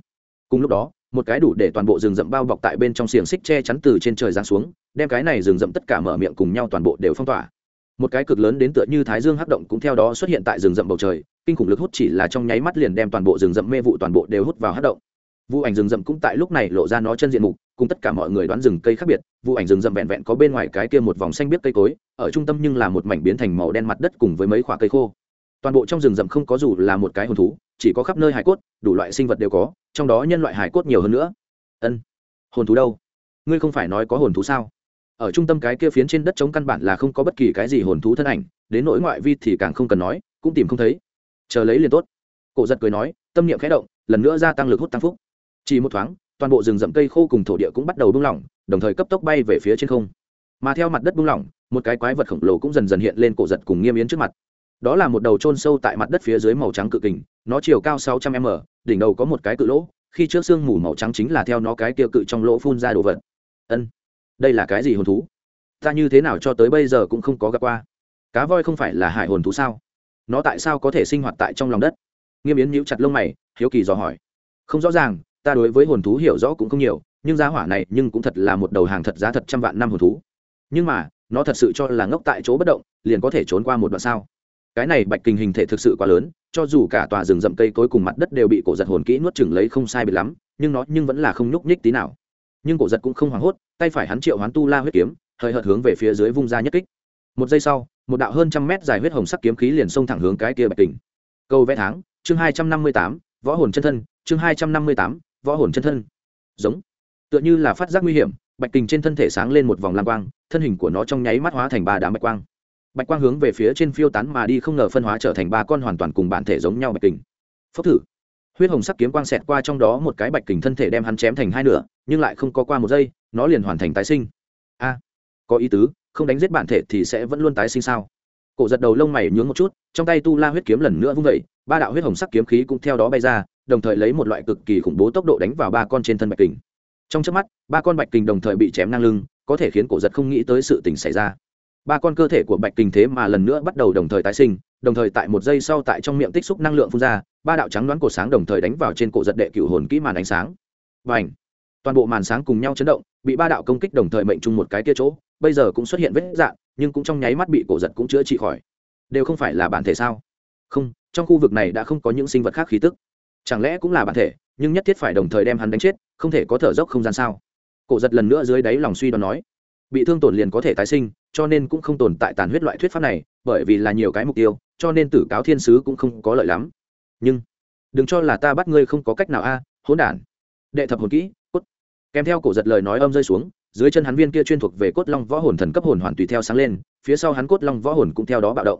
Cùng lúc đó, một cái đủ để toàn bộ rừng rậm bao bọc tại bên trong xiềng xích che chắn từ trên trời giáng xuống, đem cái này rừng rậm tất cả mở miệng cùng nhau toàn bộ đều phong tỏa. Một cái cực lớn đến tựa như thái dương hắc động cũng theo đó xuất hiện tại rừng rậm bầu trời, kinh khủng lực hút chỉ là trong nháy mắt liền đem toàn bộ rừng rậm mê vụ toàn bộ đều hút vào hắc động. Vụ ảnh rừng rậm cũng tại lúc này lộ ra nó chân diện mục, cùng tất cả mọi người đoán rừng cây khác biệt vụ ảnh rừng rậm vẹn vẹn có bên ngoài cái kia một vòng xanh biết cây cối, ở trung tâm nhưng là một mảnh biến thành màu đen mặt đất cùng với mấy khoả cây khô toàn bộ trong rừng rậm không có dù là một cái hồn thú, chỉ có khắp nơi hải cốt, đủ loại sinh vật đều có, trong đó nhân loại hải cốt nhiều hơn nữa. Ân, hồn thú đâu? Ngươi không phải nói có hồn thú sao? Ở trung tâm cái kia phiến trên đất chống căn bản là không có bất kỳ cái gì hồn thú thân ảnh, đến nỗi ngoại vi thì càng không cần nói, cũng tìm không thấy. Chờ lấy liền tốt. Cổ giật cười nói, tâm niệm khẽ động, lần nữa gia tăng lực hút tăng phúc. Chỉ một thoáng, toàn bộ rừng rậm cây khô cùng thổ địa cũng bắt đầu bung lỏng, đồng thời cấp tốc bay về phía trên không. Mà theo mặt đất bung lỏng, một cái quái vật khổng lồ cũng dần dần hiện lên cổ giật cùng nghiêm yến trước mặt đó là một đầu trôn sâu tại mặt đất phía dưới màu trắng cự kình, nó chiều cao sáu trăm m, đỉnh đầu có một cái cự lỗ, khi trước xương mù màu trắng chính là theo nó cái kia cự trong lỗ phun ra đồ vật. Ân, đây là cái gì hồn thú? Ta như thế nào cho tới bây giờ cũng không có gặp qua. Cá voi không phải là hải hồn thú sao? Nó tại sao có thể sinh hoạt tại trong lòng đất? Nghiêm yến nhíu chặt lông mày, hiếu kỳ dò hỏi. Không rõ ràng, ta đối với hồn thú hiểu rõ cũng không nhiều, nhưng giá hỏa này nhưng cũng thật là một đầu hàng thật giá thật trăm vạn năm hồn thú. Nhưng mà, nó thật sự cho là ngốc tại chỗ bất động, liền có thể trốn qua một đoạn sao? Cái này bạch Kình hình thể thực sự quá lớn, cho dù cả tòa rừng rậm cây cối cùng mặt đất đều bị cổ giật hồn kỹ nuốt chừng lấy không sai bị lắm, nhưng nó nhưng vẫn là không nhúc nhích tí nào. Nhưng cổ giật cũng không hoảng hốt, tay phải hắn triệu hoán tu la huyết kiếm, hơi hợt hướng về phía dưới vung ra nhất kích. Một giây sau, một đạo hơn trăm mét dài huyết hồng sắc kiếm khí liền xông thẳng hướng cái kia bạch kình câu vẽ tháng, chương hai trăm năm mươi tám, võ hồn chân thân, chương hai trăm năm mươi tám, võ hồn chân thân. Giống. Tựa như là phát giác nguy hiểm, bạch kình trên thân thể sáng lên một vòng lam quang, thân hình của nó trong nháy mắt hóa thành ba đám bạch quang bạch quang hướng về phía trên phiêu tán mà đi không ngờ phân hóa trở thành ba con hoàn toàn cùng bản thể giống nhau bạch kình. Phốc thử. Huyết hồng sắc kiếm quang xẹt qua trong đó một cái bạch kình thân thể đem hắn chém thành hai nửa, nhưng lại không có qua một giây, nó liền hoàn thành tái sinh. A, có ý tứ, không đánh giết bản thể thì sẽ vẫn luôn tái sinh sao? Cổ giật đầu lông mày nhướng một chút, trong tay tu la huyết kiếm lần nữa vung vẩy ba đạo huyết hồng sắc kiếm khí cũng theo đó bay ra, đồng thời lấy một loại cực kỳ khủng bố tốc độ đánh vào ba con trên thân bạch kình. Trong trước mắt, ba con bạch kình đồng thời bị chém ngang lưng, có thể khiến cổ giật không nghĩ tới sự tình xảy ra ba con cơ thể của bạch kình thế mà lần nữa bắt đầu đồng thời tái sinh, đồng thời tại một giây sau tại trong miệng tích xúc năng lượng phun ra, ba đạo trắng đoán cổ sáng đồng thời đánh vào trên cổ giật đệ cựu hồn kỹ màn ánh sáng. Và ảnh toàn bộ màn sáng cùng nhau chấn động, bị ba đạo công kích đồng thời mệnh chung một cái kia chỗ, bây giờ cũng xuất hiện vết dạn nhưng cũng trong nháy mắt bị cổ giật cũng chữa trị khỏi. Đều không phải là bản thể sao? Không, trong khu vực này đã không có những sinh vật khác khí tức. Chẳng lẽ cũng là bản thể, nhưng nhất thiết phải đồng thời đem hắn đánh chết, không thể có thở dốc không gian sao? Cổ giật lần nữa dưới đáy lòng suy đoán nói, bị thương tổn liền có thể tái sinh cho nên cũng không tồn tại tàn huyết loại thuyết pháp này, bởi vì là nhiều cái mục tiêu, cho nên tử cáo thiên sứ cũng không có lợi lắm. Nhưng, đừng cho là ta bắt ngươi không có cách nào a, hỗn đản. Đệ thập hồn kỹ, cốt. Kèm theo cổ giật lời nói âm rơi xuống, dưới chân hắn viên kia chuyên thuộc về cốt long võ hồn thần cấp hồn hoàn tùy theo sáng lên, phía sau hắn cốt long võ hồn cũng theo đó bạo động.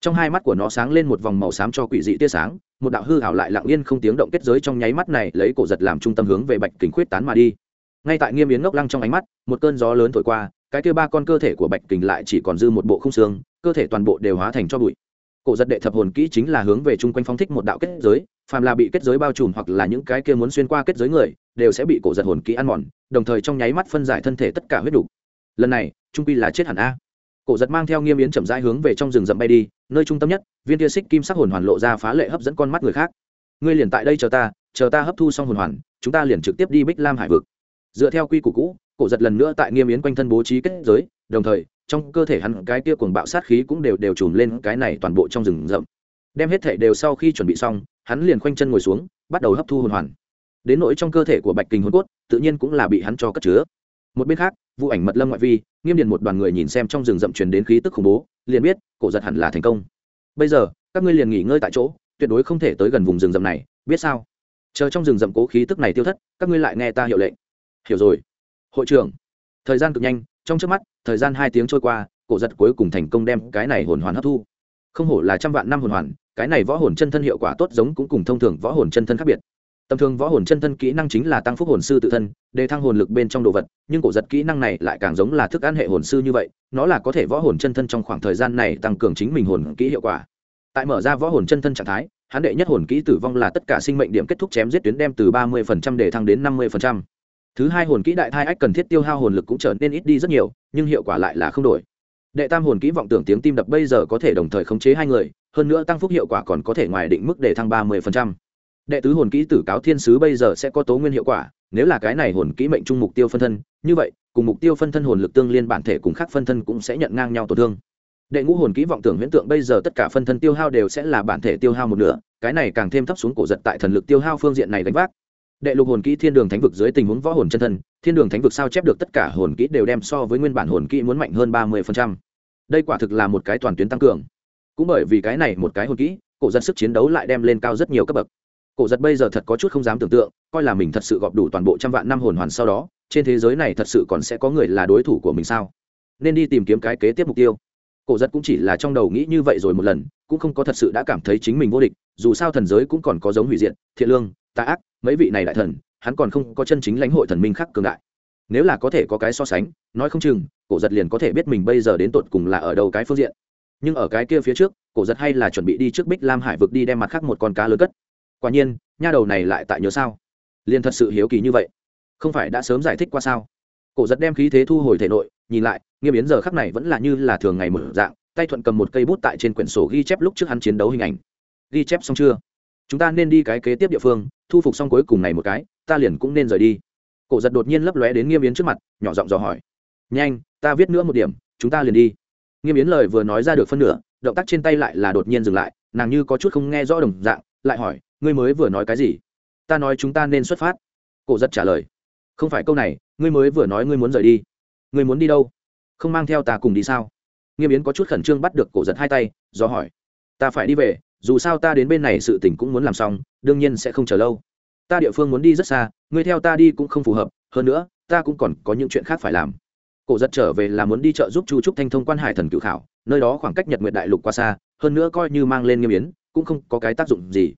Trong hai mắt của nó sáng lên một vòng màu xám cho quỷ dị tia sáng, một đạo hư hảo lại lặng yên không tiếng động kết giới trong nháy mắt này lấy cổ giật làm trung tâm hướng về bạch kính khuyết tán mà đi. Ngay tại nghiêm yến ngốc lăng trong ánh mắt, một cơn gió lớn thổi qua cái kia ba con cơ thể của bạch kình lại chỉ còn dư một bộ không xương, cơ thể toàn bộ đều hóa thành cho bụi. Cổ giật đệ thập hồn kỹ chính là hướng về chung quanh phong thích một đạo kết giới, phàm là bị kết giới bao trùm hoặc là những cái kia muốn xuyên qua kết giới người, đều sẽ bị cổ giật hồn kỹ ăn mòn, đồng thời trong nháy mắt phân giải thân thể tất cả huyết đủ lần này, trung quy là chết hẳn a. Cổ giật mang theo nghiêm yến chậm rãi hướng về trong rừng rậm bay đi, nơi trung tâm nhất, viên tia xích kim sắc hồn hoàn lộ ra phá lệ hấp dẫn con mắt người khác. Ngươi liền tại đây chờ ta chờ ta hấp thu xong hồn hoàn, chúng ta liền trực tiếp đi bích lam hải vực. Dựa theo quy củ cũ cổ giật lần nữa tại nghiêm yến quanh thân bố trí kết giới, đồng thời, trong cơ thể hắn cái kia cuồng bạo sát khí cũng đều đều trùm lên cái này toàn bộ trong rừng rậm. Đem hết thể đều sau khi chuẩn bị xong, hắn liền khoanh chân ngồi xuống, bắt đầu hấp thu hồn hoàn. Đến nỗi trong cơ thể của bạch kình hồn cốt, tự nhiên cũng là bị hắn cho cất chứa. Một bên khác vụ ảnh mật lâm ngoại vi, nghiêm điền một đoàn người nhìn xem trong rừng rậm truyền đến khí tức khủng bố, liền biết, cổ giật hẳn là thành công. Bây giờ, các ngươi liền nghỉ ngơi tại chỗ, tuyệt đối không thể tới gần vùng rừng rậm này, biết sao? Chờ trong rừng rậm cố khí tức này tiêu thất, các ngươi lại nghe ta hiệu lệnh. Hiểu rồi hội trưởng. Thời gian cực nhanh, trong trước mắt, thời gian hai tiếng trôi qua, cổ giật cuối cùng thành công đem cái này hồn hoàn hấp thu. Không hổ là trăm vạn năm hồn hoàn, cái này võ hồn chân thân hiệu quả tốt giống cũng cùng thông thường võ hồn chân thân khác biệt. Tầm thường võ hồn chân thân kỹ năng chính là tăng phúc hồn sư tự thân để thăng hồn lực bên trong đồ vật, nhưng cổ giật kỹ năng này lại càng giống là thức ăn hệ hồn sư như vậy, nó là có thể võ hồn chân thân trong khoảng thời gian này tăng cường chính mình hồn kỹ hiệu quả. Tại mở ra võ hồn chân thân trạng thái, hắn đệ nhất hồn kỹ tử vong là tất cả sinh mệnh điểm kết thúc chém giết tuyến đem từ ba mươi để thăng đến năm mươi thứ hai hồn kỹ đại thai ách cần thiết tiêu hao hồn lực cũng trở nên ít đi rất nhiều, nhưng hiệu quả lại là không đổi. Đệ tam hồn kỹ vọng tưởng tiếng tim đập bây giờ có thể đồng thời khống chế hai người, hơn nữa tăng phúc hiệu quả còn có thể ngoài định mức để thăng ba mươi đệ tứ hồn kỹ tử cáo thiên sứ bây giờ sẽ có tố nguyên hiệu quả, nếu là cái này hồn kỹ mệnh chung mục tiêu phân thân, như vậy, cùng mục tiêu phân thân hồn lực tương liên bản thể cùng khác phân thân cũng sẽ nhận ngang nhau tổn thương. Đệ ngũ hồn kỹ vọng tưởng huyễn tượng bây giờ tất cả phân thân tiêu hao đều sẽ là bản thể tiêu hao một nửa, cái này càng thêm thấp xuống cổ giật tại thần lực tiêu hao phương diện này đánh vác đệ lục hồn kỹ thiên đường thánh vực dưới tình huống võ hồn chân thân, thiên đường thánh vực sao chép được tất cả hồn kỹ đều đem so với nguyên bản hồn kỹ muốn mạnh hơn ba mươi đây quả thực là một cái toàn tuyến tăng cường. Cũng bởi vì cái này một cái hồn kỹ, cổ giật sức chiến đấu lại đem lên cao rất nhiều cấp bậc. Cổ giật bây giờ thật có chút không dám tưởng tượng, coi là mình thật sự gọp đủ toàn bộ trăm vạn năm hồn hoàn sau đó, trên thế giới này thật sự còn sẽ có người là đối thủ của mình sao? Nên đi tìm kiếm cái kế tiếp mục tiêu. Cổ giật cũng chỉ là trong đầu nghĩ như vậy rồi một lần, cũng không có thật sự đã cảm thấy chính mình vô địch, dù sao thần giới cũng còn có giống hủy diệt, thiện lương tà ác, mấy vị này đại thần, hắn còn không có chân chính lãnh hội thần minh khắc cường đại. Nếu là có thể có cái so sánh, nói không chừng, cổ giật liền có thể biết mình bây giờ đến tột cùng là ở đâu cái phương diện. Nhưng ở cái kia phía trước, cổ giật hay là chuẩn bị đi trước bích lam hải vực đi đem mặt khác một con cá lớn cất. Quả nhiên, nha đầu này lại tại nhớ sao? Liền thật sự hiếu kỳ như vậy. Không phải đã sớm giải thích qua sao? Cổ giật đem khí thế thu hồi thể nội, nhìn lại, nghiêm biến giờ khắc này vẫn là như là thường ngày mở dạng, tay thuận cầm một cây bút tại trên quyển sổ ghi chép lúc trước hắn chiến đấu hình ảnh. Ghi chép xong chưa? Chúng ta nên đi cái kế tiếp địa phương, thu phục xong cuối cùng này một cái, ta liền cũng nên rời đi. Cổ giật đột nhiên lấp lóe đến nghiêm yến trước mặt, nhỏ giọng dò hỏi. Nhanh, ta viết nữa một điểm, chúng ta liền đi. Nghiêm yến lời vừa nói ra được phân nửa, động tác trên tay lại là đột nhiên dừng lại, nàng như có chút không nghe rõ đồng dạng, lại hỏi, ngươi mới vừa nói cái gì? Ta nói chúng ta nên xuất phát. Cổ giật trả lời, không phải câu này, ngươi mới vừa nói ngươi muốn rời đi. Ngươi muốn đi đâu? Không mang theo ta cùng đi sao? Nghiêm yến có chút khẩn trương bắt được cổ giật hai tay do hỏi, ta phải đi về dù sao ta đến bên này sự tình cũng muốn làm xong đương nhiên sẽ không chờ lâu. Ta địa phương muốn đi rất xa ngươi theo ta đi cũng không phù hợp hơn nữa ta cũng còn có những chuyện khác phải làm. Cổ giật trở về là muốn đi chợ giúp chu trúc thanh thông quan hải thần cự khảo nơi đó khoảng cách nhật nguyện đại lục qua xa hơn nữa coi như mang lên nghiêm yến cũng không có cái tác dụng gì.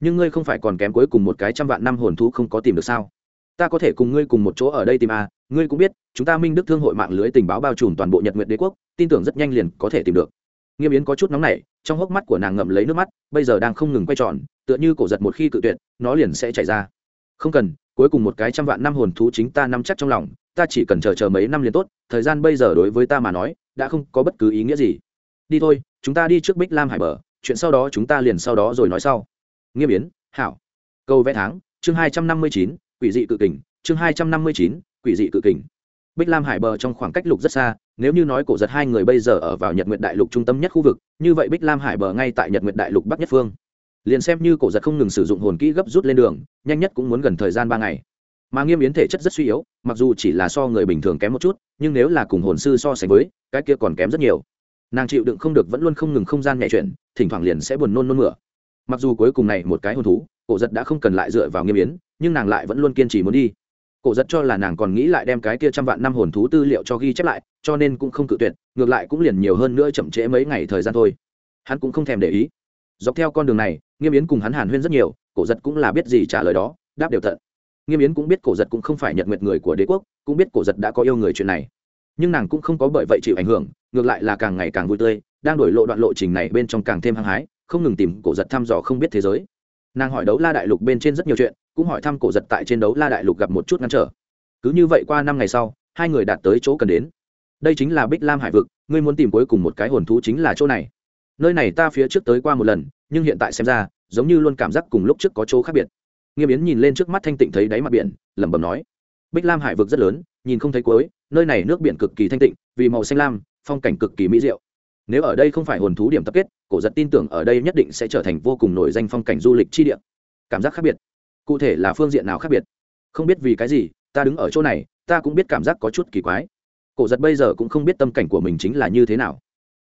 Nhưng ngươi không phải còn kém cuối cùng một cái trăm vạn năm hồn thú không có tìm được sao? Ta có thể cùng ngươi cùng một chỗ ở đây tìm a à, ngươi cũng biết chúng ta minh đức thương hội mạng lưới tình báo bao trùm toàn bộ nhật nguyện đế quốc tin tưởng rất nhanh liền có thể tìm được nghiêm yến có chút nóng nảy, trong hốc mắt của nàng ngậm lấy nước mắt, bây giờ đang không ngừng quay tròn, tựa như cổ giật một khi cự tuyệt, nó liền sẽ chảy ra. Không cần, cuối cùng một cái trăm vạn năm hồn thú chính ta nắm chắc trong lòng, ta chỉ cần chờ chờ mấy năm liền tốt, thời gian bây giờ đối với ta mà nói, đã không có bất cứ ý nghĩa gì. Đi thôi, chúng ta đi trước bích lam hải bờ, chuyện sau đó chúng ta liền sau đó rồi nói sau. Nghiêm yến, hảo. Câu vẽ tháng, chương hai trăm năm mươi chín, quỷ dị cự kình, chương hai trăm năm mươi chín, quỷ dị cự kình. Bích lam hải bờ trong khoảng cách lục rất xa nếu như nói cổ giật hai người bây giờ ở vào nhật nguyện đại lục trung tâm nhất khu vực, như vậy bích lam hải bờ ngay tại nhật nguyện đại lục bắc nhất phương. Liền xem như cổ giật không ngừng sử dụng hồn kỹ gấp rút lên đường, nhanh nhất cũng muốn gần thời gian ba ngày. Mà nghiêm yến thể chất rất suy yếu, mặc dù chỉ là so người bình thường kém một chút, nhưng nếu là cùng hồn sư so sánh với, cái kia còn kém rất nhiều. Nàng chịu đựng không được vẫn luôn không ngừng không gian nhẹ chuyển, thỉnh thoảng liền sẽ buồn nôn nôn mửa. Mặc dù cuối cùng này một cái hồn thú, cổ giật đã không cần lại dựa vào nghiêm yến, nhưng nàng lại vẫn luôn kiên trì muốn đi cổ giật cho là nàng còn nghĩ lại đem cái kia trăm vạn năm hồn thú tư liệu cho ghi chép lại, cho nên cũng không cự tuyệt, ngược lại cũng liền nhiều hơn nữa chậm trễ mấy ngày thời gian thôi. Hắn cũng không thèm để ý. Dọc theo con đường này, nghiêm yến cùng hắn hàn huyên rất nhiều, cổ giật cũng là biết gì trả lời đó, đáp đều tận. Nghiêm yến cũng biết cổ giật cũng không phải nhật nguyện người của đế quốc, cũng biết cổ giật đã có yêu người chuyện này. Nhưng nàng cũng không có bởi vậy chịu ảnh hưởng, ngược lại là càng ngày càng vui tươi, đang đổi lộ đoạn lộ trình này bên trong càng thêm hăng hái, không ngừng tìm cổ giật thăm dò không biết thế giới. Nàng hỏi đấu la đại lục bên trên rất nhiều chuyện cũng hỏi thăm cổ giật tại trên đấu la đại lục gặp một chút ngăn trở. Cứ như vậy qua năm ngày sau, hai người đạt tới chỗ cần đến. Đây chính là bích lam hải vực, ngươi muốn tìm cuối cùng một cái hồn thú chính là chỗ này. Nơi này ta phía trước tới qua một lần, nhưng hiện tại xem ra, giống như luôn cảm giác cùng lúc trước có chỗ khác biệt. Nghiêm yến nhìn lên trước mắt thanh tịnh thấy đáy mặt biển, lẩm bẩm nói, bích lam hải vực rất lớn, nhìn không thấy cuối, nơi này nước biển cực kỳ thanh tịnh, vì màu xanh lam, phong cảnh cực kỳ mỹ diệu. Nếu ở đây không phải hồn thú điểm tập kết, cổ giật tin tưởng ở đây nhất định sẽ trở thành vô cùng nổi danh phong cảnh du lịch chi địa. Cảm giác khác biệt cụ thể là phương diện nào khác biệt? Không biết vì cái gì, ta đứng ở chỗ này, ta cũng biết cảm giác có chút kỳ quái. Cổ giật bây giờ cũng không biết tâm cảnh của mình chính là như thế nào.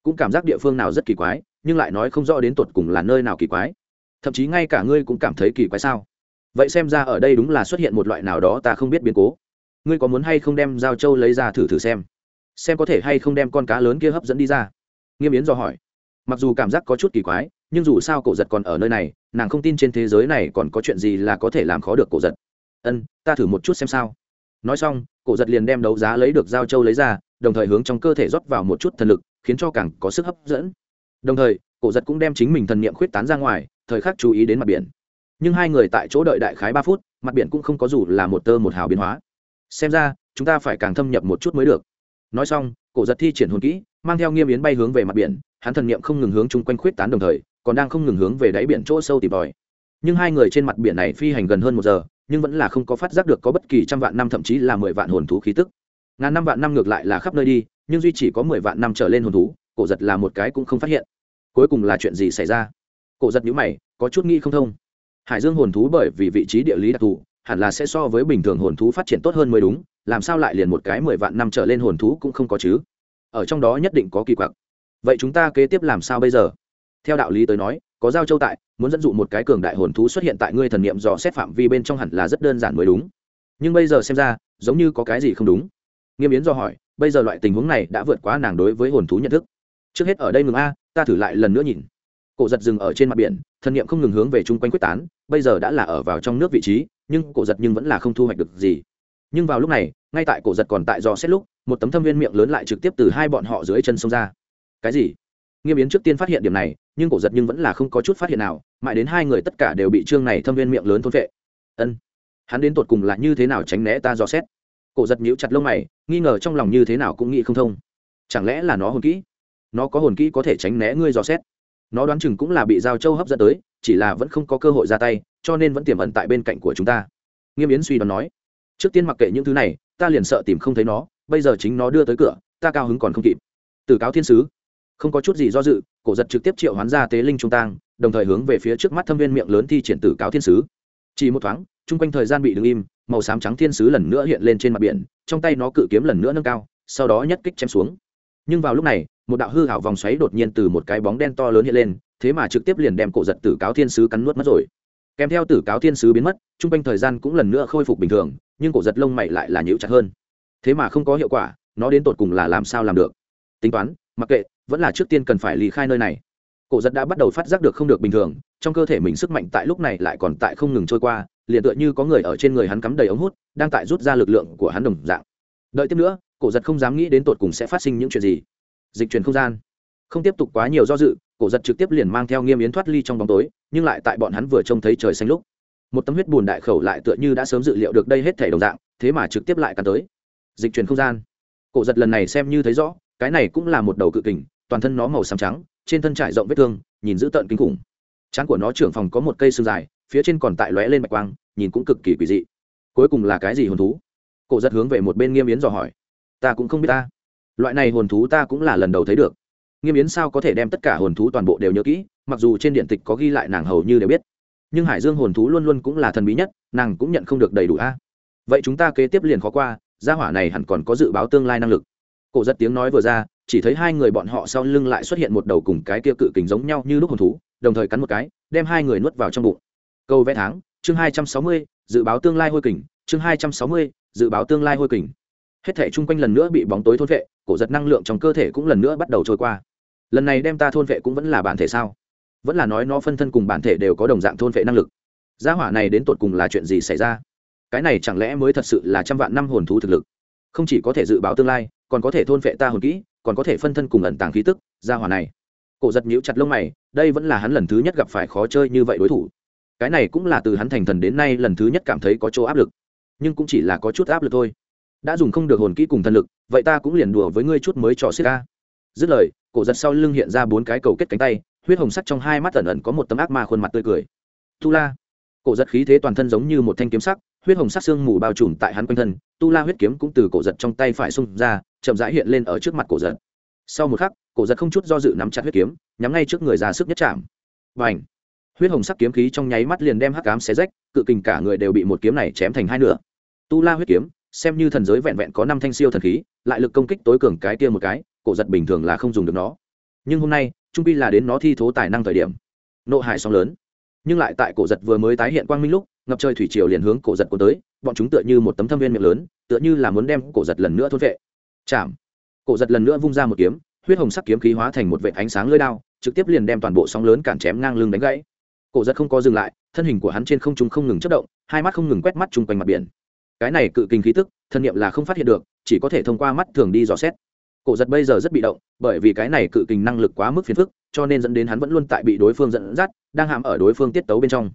Cũng cảm giác địa phương nào rất kỳ quái, nhưng lại nói không rõ đến tột cùng là nơi nào kỳ quái. Thậm chí ngay cả ngươi cũng cảm thấy kỳ quái sao? Vậy xem ra ở đây đúng là xuất hiện một loại nào đó ta không biết biến cố. Ngươi có muốn hay không đem giao châu lấy ra thử thử xem? Xem có thể hay không đem con cá lớn kia hấp dẫn đi ra. Nghiêm yến dò hỏi. Mặc dù cảm giác có chút kỳ quái nhưng dù sao cổ giật còn ở nơi này, nàng không tin trên thế giới này còn có chuyện gì là có thể làm khó được cổ giật. Ân, ta thử một chút xem sao. Nói xong, cổ giật liền đem đấu giá lấy được giao châu lấy ra, đồng thời hướng trong cơ thể rót vào một chút thần lực, khiến cho càng có sức hấp dẫn. Đồng thời, cổ giật cũng đem chính mình thần niệm khuyết tán ra ngoài, thời khắc chú ý đến mặt biển. Nhưng hai người tại chỗ đợi đại khái ba phút, mặt biển cũng không có dù là một tơ một hào biến hóa. Xem ra, chúng ta phải càng thâm nhập một chút mới được. Nói xong, cổ giật thi triển hồn kỹ, mang theo nghiêm yến bay hướng về mặt biển, hắn thần niệm không ngừng hướng chung quanh khuyết tán đồng thời còn đang không ngừng hướng về đáy biển chỗ sâu tìm tòi. Nhưng hai người trên mặt biển này phi hành gần hơn một giờ, nhưng vẫn là không có phát giác được có bất kỳ trăm vạn năm thậm chí là mười vạn hồn thú khí tức. Ngàn năm vạn năm ngược lại là khắp nơi đi, nhưng duy chỉ có mười vạn năm trở lên hồn thú, cổ giật là một cái cũng không phát hiện. Cuối cùng là chuyện gì xảy ra? Cổ giật nhữ mày, có chút nghĩ không thông. Hải dương hồn thú bởi vì vị trí địa lý đặc thù, hẳn là sẽ so với bình thường hồn thú phát triển tốt hơn mới đúng, làm sao lại liền một cái mười vạn năm trở lên hồn thú cũng không có chứ? Ở trong đó nhất định có kỳ quặc. Vậy chúng ta kế tiếp làm sao bây giờ? Theo đạo lý tới nói, có giao châu tại, muốn dẫn dụ một cái cường đại hồn thú xuất hiện tại ngươi thần niệm dò xét phạm vi bên trong hẳn là rất đơn giản mới đúng. Nhưng bây giờ xem ra, giống như có cái gì không đúng. Nghiêm yến do hỏi, bây giờ loại tình huống này đã vượt quá nàng đối với hồn thú nhận thức. Trước hết ở đây ngừng a, ta thử lại lần nữa nhìn. Cổ giật dừng ở trên mặt biển, thần niệm không ngừng hướng về chung quanh quyết tán, bây giờ đã là ở vào trong nước vị trí, nhưng cổ giật nhưng vẫn là không thu hoạch được gì. Nhưng vào lúc này, ngay tại cổ giật còn tại dò xét lúc, một tấm thâm viên miệng lớn lại trực tiếp từ hai bọn họ dưới chân sông ra. Cái gì? Nghiêm yến trước tiên phát hiện điểm này, nhưng cổ giật nhưng vẫn là không có chút phát hiện nào, mãi đến hai người tất cả đều bị trương này thâm viên miệng lớn thôn vệ ân, hắn đến tột cùng là như thế nào tránh né ta dò xét? Cổ giật nhíu chặt lông mày, nghi ngờ trong lòng như thế nào cũng nghĩ không thông. Chẳng lẽ là nó hồn kỹ? Nó có hồn kỹ có thể tránh né ngươi dò xét? Nó đoán chừng cũng là bị giao châu hấp dẫn tới, chỉ là vẫn không có cơ hội ra tay, cho nên vẫn tiềm ẩn tại bên cạnh của chúng ta. Nghiêm yến suy đoán nói, trước tiên mặc kệ những thứ này, ta liền sợ tìm không thấy nó, bây giờ chính nó đưa tới cửa, ta cao hứng còn không kịp. Từ cáo thiên sứ không có chút gì do dự, cổ giật trực tiếp triệu hoán ra tế linh trung tang, đồng thời hướng về phía trước mắt thâm viên miệng lớn thi triển tử cáo thiên sứ. Chỉ một thoáng, chung quanh thời gian bị đứng im, màu xám trắng thiên sứ lần nữa hiện lên trên mặt biển, trong tay nó cự kiếm lần nữa nâng cao, sau đó nhất kích chém xuống. Nhưng vào lúc này, một đạo hư hảo vòng xoáy đột nhiên từ một cái bóng đen to lớn hiện lên, thế mà trực tiếp liền đem cổ giật tử cáo thiên sứ cắn nuốt mất rồi. Kèm theo tử cáo thiên sứ biến mất, chung quanh thời gian cũng lần nữa khôi phục bình thường, nhưng cổ giật lông mày lại là nhịu chặt hơn. Thế mà không có hiệu quả, nó đến tột cùng là làm sao làm được? Tính toán mặc kệ, vẫn là trước tiên cần phải lý khai nơi này. Cổ giật đã bắt đầu phát giác được không được bình thường, trong cơ thể mình sức mạnh tại lúc này lại còn tại không ngừng trôi qua, liền tựa như có người ở trên người hắn cắm đầy ống hút, đang tại rút ra lực lượng của hắn đồng dạng. Đợi tiếp nữa, cổ giật không dám nghĩ đến tột cùng sẽ phát sinh những chuyện gì. Dịch chuyển không gian. Không tiếp tục quá nhiều do dự, cổ giật trực tiếp liền mang theo nghiêm yến thoát ly trong bóng tối, nhưng lại tại bọn hắn vừa trông thấy trời xanh lúc, một tấm huyết bùn đại khẩu lại tựa như đã sớm dự liệu được đây hết thể đồng dạng, thế mà trực tiếp lại cắn tới. Dịch chuyển không gian. Cổ giật lần này xem như thấy rõ cái này cũng là một đầu cự kình, toàn thân nó màu xám trắng, trên thân trải rộng vết thương, nhìn dữ tợn kinh khủng. Trán của nó trưởng phòng có một cây xương dài, phía trên còn tại lóe lên bạch quang, nhìn cũng cực kỳ quỷ dị. Cuối cùng là cái gì hồn thú? Cổ giật hướng về một bên nghiêm yến dò hỏi. Ta cũng không biết ta. Loại này hồn thú ta cũng là lần đầu thấy được. Nghiêm yến sao có thể đem tất cả hồn thú toàn bộ đều nhớ kỹ, mặc dù trên điện tịch có ghi lại nàng hầu như đều biết. Nhưng hải dương hồn thú luôn luôn cũng là thần bí nhất, nàng cũng nhận không được đầy đủ a. Vậy chúng ta kế tiếp liền khó qua, gia hỏa này hẳn còn có dự báo tương lai năng lực cổ giật tiếng nói vừa ra, chỉ thấy hai người bọn họ sau lưng lại xuất hiện một đầu cùng cái kia cự kình giống nhau như lúc hồn thú, đồng thời cắn một cái, đem hai người nuốt vào trong bụng. Câu vẽ tháng, chương hai trăm sáu mươi, dự báo tương lai hôi kình, chương hai trăm sáu mươi, dự báo tương lai hôi kình. Hết thể chung quanh lần nữa bị bóng tối thôn vệ, cổ giật năng lượng trong cơ thể cũng lần nữa bắt đầu trôi qua. Lần này đem ta thôn vệ cũng vẫn là bản thể sao? Vẫn là nói nó phân thân cùng bản thể đều có đồng dạng thôn vệ năng lực. Gia hỏa này đến tột cùng là chuyện gì xảy ra? Cái này chẳng lẽ mới thật sự là trăm vạn năm hồn thú thực lực? Không chỉ có thể dự báo tương lai còn có thể thôn phệ ta hồn kỹ, còn có thể phân thân cùng ẩn tàng khí tức gia hỏa này. Cổ giật nhíu chặt lông mày, đây vẫn là hắn lần thứ nhất gặp phải khó chơi như vậy đối thủ. Cái này cũng là từ hắn thành thần đến nay lần thứ nhất cảm thấy có chỗ áp lực, nhưng cũng chỉ là có chút áp lực thôi. Đã dùng không được hồn kỹ cùng thần lực, vậy ta cũng liền đùa với ngươi chút mới trò xiết ca dứt lời, cổ giật sau lưng hiện ra bốn cái cầu kết cánh tay, huyết hồng sắc trong hai mắt ẩn ẩn có một tấm ác ma khuôn mặt tươi cười. Tu la, cổ giật khí thế toàn thân giống như một thanh kiếm sắc huyết hồng sắc xương mù bao trùm tại hắn quanh thân, tu la huyết kiếm cũng từ cổ giật trong tay phải xung ra, chậm rãi hiện lên ở trước mặt cổ giật. Sau một khắc, cổ giật không chút do dự nắm chặt huyết kiếm, nhắm ngay trước người ra sức nhất chạm. Và ảnh huyết hồng sắc kiếm khí trong nháy mắt liền đem hắc cám xé rách, cự kình cả người đều bị một kiếm này chém thành hai nửa. Tu la huyết kiếm, xem như thần giới vẹn vẹn có năm thanh siêu thần khí, lại lực công kích tối cường cái kia một cái, cổ giật bình thường là không dùng được nó. Nhưng hôm nay, trung pi là đến nó thi thố tài năng thời điểm. Nộ hại sóng lớn nhưng lại tại cổ giật vừa mới tái hiện quang minh lúc, ngập trời thủy triều liền hướng cổ giật của tới, bọn chúng tựa như một tấm thâm viên miệng lớn, tựa như là muốn đem cổ giật lần nữa thôn vệ. Chạm! Cổ giật lần nữa vung ra một kiếm, huyết hồng sắc kiếm khí hóa thành một vệ ánh sáng lơi đao, trực tiếp liền đem toàn bộ sóng lớn cản chém ngang lưng đánh gãy. Cổ giật không có dừng lại, thân hình của hắn trên không trung không ngừng chất động, hai mắt không ngừng quét mắt chung quanh mặt biển. Cái này cự kinh khí tức, thân nhiệm là không phát hiện được, chỉ có thể thông qua mắt thường đi dò xét cổ giật bây giờ rất bị động, bởi vì cái này cự kình năng lực quá mức phiền phức, cho nên dẫn đến hắn vẫn luôn tại bị đối phương dẫn dắt, đang hàm ở đối phương tiết tấu bên trong.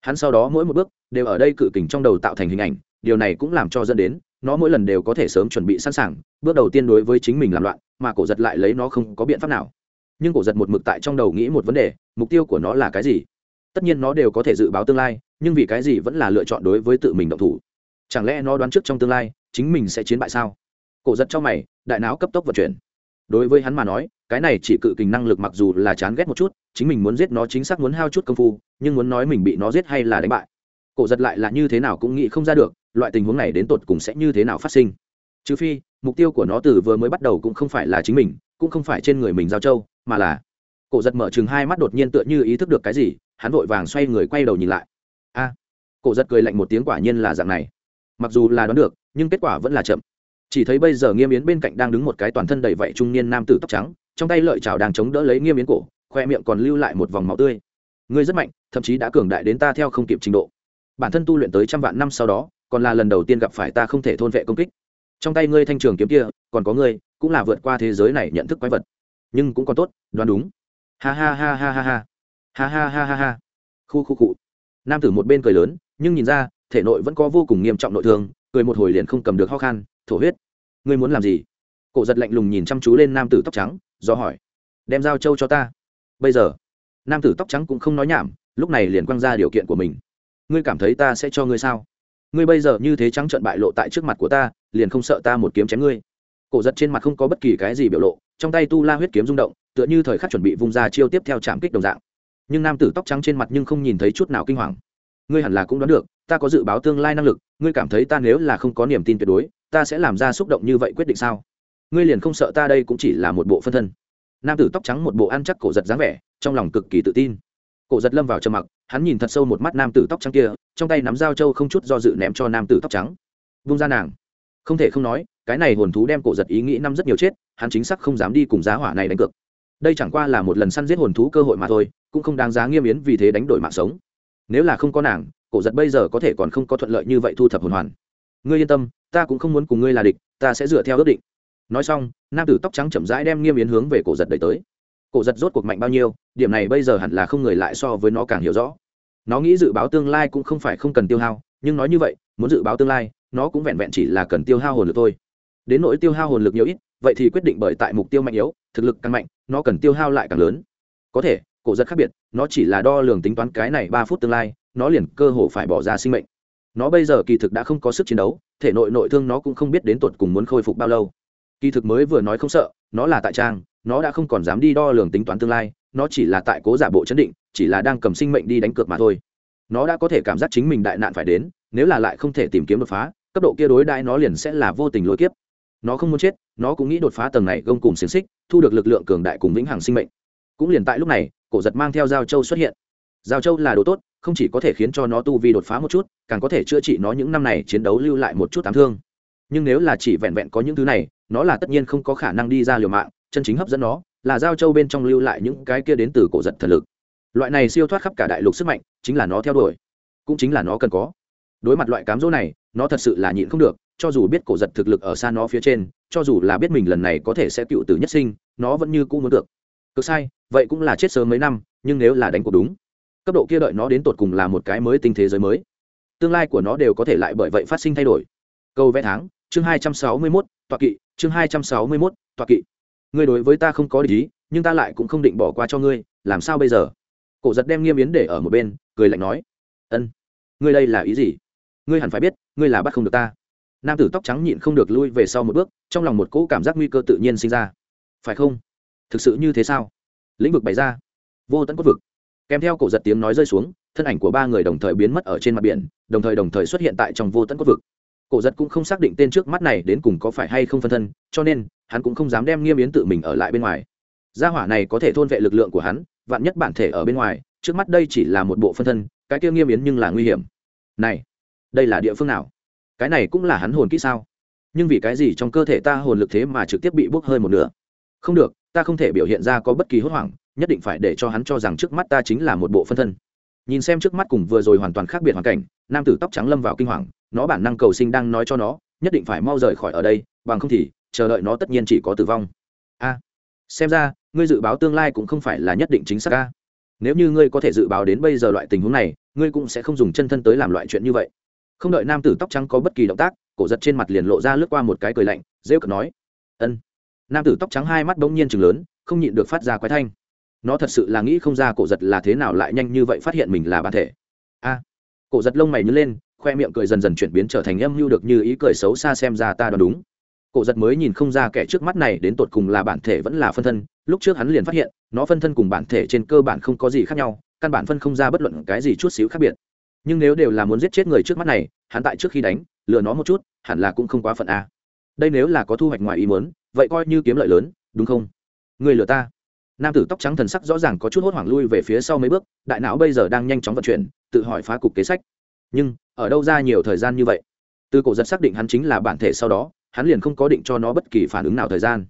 Hắn sau đó mỗi một bước đều ở đây cự kình trong đầu tạo thành hình ảnh, điều này cũng làm cho dẫn đến nó mỗi lần đều có thể sớm chuẩn bị sẵn sàng, bước đầu tiên đối với chính mình làm loạn, mà cổ giật lại lấy nó không có biện pháp nào. Nhưng cổ giật một mực tại trong đầu nghĩ một vấn đề, mục tiêu của nó là cái gì? Tất nhiên nó đều có thể dự báo tương lai, nhưng vì cái gì vẫn là lựa chọn đối với tự mình động thủ? Chẳng lẽ nó đoán trước trong tương lai, chính mình sẽ chiến bại sao? Cổ giật cho mày, đại não cấp tốc vận chuyển. Đối với hắn mà nói, cái này chỉ cự kình năng lực mặc dù là chán ghét một chút, chính mình muốn giết nó chính xác muốn hao chút công phu, nhưng muốn nói mình bị nó giết hay là đánh bại, cổ giật lại là như thế nào cũng nghĩ không ra được, loại tình huống này đến tột cùng sẽ như thế nào phát sinh. Trừ phi, mục tiêu của nó từ vừa mới bắt đầu cũng không phải là chính mình, cũng không phải trên người mình giao châu, mà là cổ giật mở chừng hai mắt đột nhiên tựa như ý thức được cái gì, hắn vội vàng xoay người quay đầu nhìn lại. A, cổ giật cười lạnh một tiếng quả nhiên là dạng này. Mặc dù là đoán được, nhưng kết quả vẫn là chậm chỉ thấy bây giờ nghiêm yến bên cạnh đang đứng một cái toàn thân đầy vạy trung niên nam tử tóc trắng, trong tay lợi chảo đang chống đỡ lấy nghiêm yến cổ, khoe miệng còn lưu lại một vòng máu tươi. Ngươi rất mạnh, thậm chí đã cường đại đến ta theo không kịp trình độ. Bản thân tu luyện tới trăm vạn năm sau đó, còn là lần đầu tiên gặp phải ta không thể thôn vệ công kích. Trong tay ngươi thanh trường kiếm kia, còn có ngươi, cũng là vượt qua thế giới này nhận thức quái vật. Nhưng cũng còn tốt, đoán đúng. Ha ha ha ha ha ha. Ha ha ha ha ha. Khu khu cụ nam tử một bên cười lớn, nhưng nhìn ra, thể nội vẫn có vô cùng nghiêm trọng nội thương, cười một hồi liền không cầm được ho khan thổ huyết. Ngươi muốn làm gì? Cổ giật lạnh lùng nhìn chăm chú lên nam tử tóc trắng, do hỏi. Đem dao châu cho ta. Bây giờ, nam tử tóc trắng cũng không nói nhảm, lúc này liền quăng ra điều kiện của mình. Ngươi cảm thấy ta sẽ cho ngươi sao? Ngươi bây giờ như thế trắng trận bại lộ tại trước mặt của ta, liền không sợ ta một kiếm chém ngươi? Cổ giật trên mặt không có bất kỳ cái gì biểu lộ, trong tay tu la huyết kiếm rung động, tựa như thời khắc chuẩn bị vung ra chiêu tiếp theo chạm kích đồng dạng. Nhưng nam tử tóc trắng trên mặt nhưng không nhìn thấy chút nào kinh hoàng. Ngươi hẳn là cũng đoán được, ta có dự báo tương lai năng lực, ngươi cảm thấy ta nếu là không có niềm tin tuyệt đối ta sẽ làm ra xúc động như vậy quyết định sao? Ngươi liền không sợ ta đây cũng chỉ là một bộ phân thân? Nam tử tóc trắng một bộ ăn chắc cổ giật dáng vẻ, trong lòng cực kỳ tự tin. Cổ giật lâm vào trầm mặc, hắn nhìn thật sâu một mắt nam tử tóc trắng kia, trong tay nắm dao trâu không chút do dự ném cho nam tử tóc trắng. Vung ra nàng. Không thể không nói, cái này hồn thú đem cổ giật ý nghĩ năm rất nhiều chết, hắn chính xác không dám đi cùng giá hỏa này đánh cược. Đây chẳng qua là một lần săn giết hồn thú cơ hội mà thôi, cũng không đáng giá nghiêm yến vì thế đánh đổi mạng sống. Nếu là không có nàng, cổ giật bây giờ có thể còn không có thuận lợi như vậy thu thập hồn hoàn ngươi yên tâm, ta cũng không muốn cùng ngươi là địch, ta sẽ dựa theo ước định. Nói xong, nam tử tóc trắng chậm rãi đem nghiêm yến hướng về cổ giật đẩy tới. Cổ giật rốt cuộc mạnh bao nhiêu, điểm này bây giờ hẳn là không người lại so với nó càng hiểu rõ. Nó nghĩ dự báo tương lai cũng không phải không cần tiêu hao, nhưng nói như vậy, muốn dự báo tương lai, nó cũng vẹn vẹn chỉ là cần tiêu hao hồn lực thôi. Đến nỗi tiêu hao hồn lực nhiều ít, vậy thì quyết định bởi tại mục tiêu mạnh yếu, thực lực càng mạnh, nó cần tiêu hao lại càng lớn. Có thể, cổ giật khác biệt, nó chỉ là đo lường tính toán cái này ba phút tương lai, nó liền cơ hồ phải bỏ ra sinh mệnh nó bây giờ kỳ thực đã không có sức chiến đấu, thể nội nội thương nó cũng không biết đến tột cùng muốn khôi phục bao lâu. Kỳ thực mới vừa nói không sợ, nó là tại trang, nó đã không còn dám đi đo lường tính toán tương lai, nó chỉ là tại cố giả bộ chấn định, chỉ là đang cầm sinh mệnh đi đánh cược mà thôi. Nó đã có thể cảm giác chính mình đại nạn phải đến, nếu là lại không thể tìm kiếm đột phá, cấp độ kia đối đãi nó liền sẽ là vô tình lối kiếp. Nó không muốn chết, nó cũng nghĩ đột phá tầng này gông cùng xiềng xích, thu được lực lượng cường đại cùng vĩnh hằng sinh mệnh. Cũng liền tại lúc này, cổ giật mang theo giao châu xuất hiện. Giao châu là đồ tốt không chỉ có thể khiến cho nó tu vi đột phá một chút, càng có thể chữa trị nó những năm này chiến đấu lưu lại một chút tám thương. Nhưng nếu là chỉ vẹn vẹn có những thứ này, nó là tất nhiên không có khả năng đi ra liều mạng, chân chính hấp dẫn nó, là giao châu bên trong lưu lại những cái kia đến từ cổ giật thần lực. Loại này siêu thoát khắp cả đại lục sức mạnh, chính là nó theo đuổi, cũng chính là nó cần có. Đối mặt loại cám dỗ này, nó thật sự là nhịn không được, cho dù biết cổ giật thực lực ở xa nó phía trên, cho dù là biết mình lần này có thể sẽ cựu tử nhất sinh, nó vẫn như cũ muốn được. Cực sai, vậy cũng là chết sớm mấy năm, nhưng nếu là đánh cuộc đúng cấp độ kia đợi nó đến tột cùng là một cái mới tinh thế giới mới. Tương lai của nó đều có thể lại bởi vậy phát sinh thay đổi. Câu vẽ tháng, chương hai trăm sáu mươi mốt toạ kỵ, chương hai trăm sáu mươi mốt toạ kỵ. Ngươi đối với ta không có lý nhưng ta lại cũng không định bỏ qua cho ngươi, làm sao bây giờ? Cổ giật đem nghiêm yến để ở một bên, cười lạnh nói. Ân, ngươi đây là ý gì? Ngươi hẳn phải biết, ngươi là bắt không được ta. Nam tử tóc trắng nhịn không được lui về sau một bước, trong lòng một cỗ cảm giác nguy cơ tự nhiên sinh ra. Phải không? Thực sự như thế sao? Lĩnh vực bày ra. Vô tận cốt vực kèm theo cổ giật tiếng nói rơi xuống, thân ảnh của ba người đồng thời biến mất ở trên mặt biển, đồng thời đồng thời xuất hiện tại trong vô tận cốt vực. Cổ giật cũng không xác định tên trước mắt này đến cùng có phải hay không phân thân, cho nên, hắn cũng không dám đem nghiêm yến tự mình ở lại bên ngoài. Gia hỏa này có thể thôn vệ lực lượng của hắn, vạn nhất bản thể ở bên ngoài, trước mắt đây chỉ là một bộ phân thân, cái kia nghiêm yến nhưng là nguy hiểm. Này, đây là địa phương nào? Cái này cũng là hắn hồn kỹ sao? Nhưng vì cái gì trong cơ thể ta hồn lực thế mà trực tiếp bị bốc hơi một nửa? Không được, ta không thể biểu hiện ra có bất kỳ hốt hoảng nhất định phải để cho hắn cho rằng trước mắt ta chính là một bộ phân thân. Nhìn xem trước mắt cùng vừa rồi hoàn toàn khác biệt hoàn cảnh, nam tử tóc trắng lâm vào kinh hoàng, nó bản năng cầu sinh đang nói cho nó, nhất định phải mau rời khỏi ở đây, bằng không thì, chờ đợi nó tất nhiên chỉ có tử vong. A, xem ra, ngươi dự báo tương lai cũng không phải là nhất định chính xác a. Nếu như ngươi có thể dự báo đến bây giờ loại tình huống này, ngươi cũng sẽ không dùng chân thân tới làm loại chuyện như vậy. Không đợi nam tử tóc trắng có bất kỳ động tác, cổ giật trên mặt liền lộ ra lướt qua một cái cười lạnh, rêu cực nói, ân. Nam tử tóc trắng hai mắt bỗng nhiên chừng lớn, không nhịn được phát ra quái thanh nó thật sự là nghĩ không ra cổ giật là thế nào lại nhanh như vậy phát hiện mình là bản thể. A, cổ giật lông mày nhớ lên, khoe miệng cười dần dần chuyển biến trở thành âm mưu được như ý cười xấu xa xem ra ta đoán đúng. Cổ giật mới nhìn không ra kẻ trước mắt này đến tột cùng là bản thể vẫn là phân thân, lúc trước hắn liền phát hiện, nó phân thân cùng bản thể trên cơ bản không có gì khác nhau, căn bản phân không ra bất luận cái gì chút xíu khác biệt. Nhưng nếu đều là muốn giết chết người trước mắt này, hắn tại trước khi đánh, lừa nó một chút, hẳn là cũng không quá phận a. Đây nếu là có thu hoạch ngoài ý muốn, vậy coi như kiếm lợi lớn, đúng không? Người lừa ta nam tử tóc trắng thần sắc rõ ràng có chút hốt hoảng lui về phía sau mấy bước, đại não bây giờ đang nhanh chóng vận chuyển, tự hỏi phá cục kế sách. Nhưng, ở đâu ra nhiều thời gian như vậy? Từ cổ giật xác định hắn chính là bản thể sau đó, hắn liền không có định cho nó bất kỳ phản ứng nào thời gian.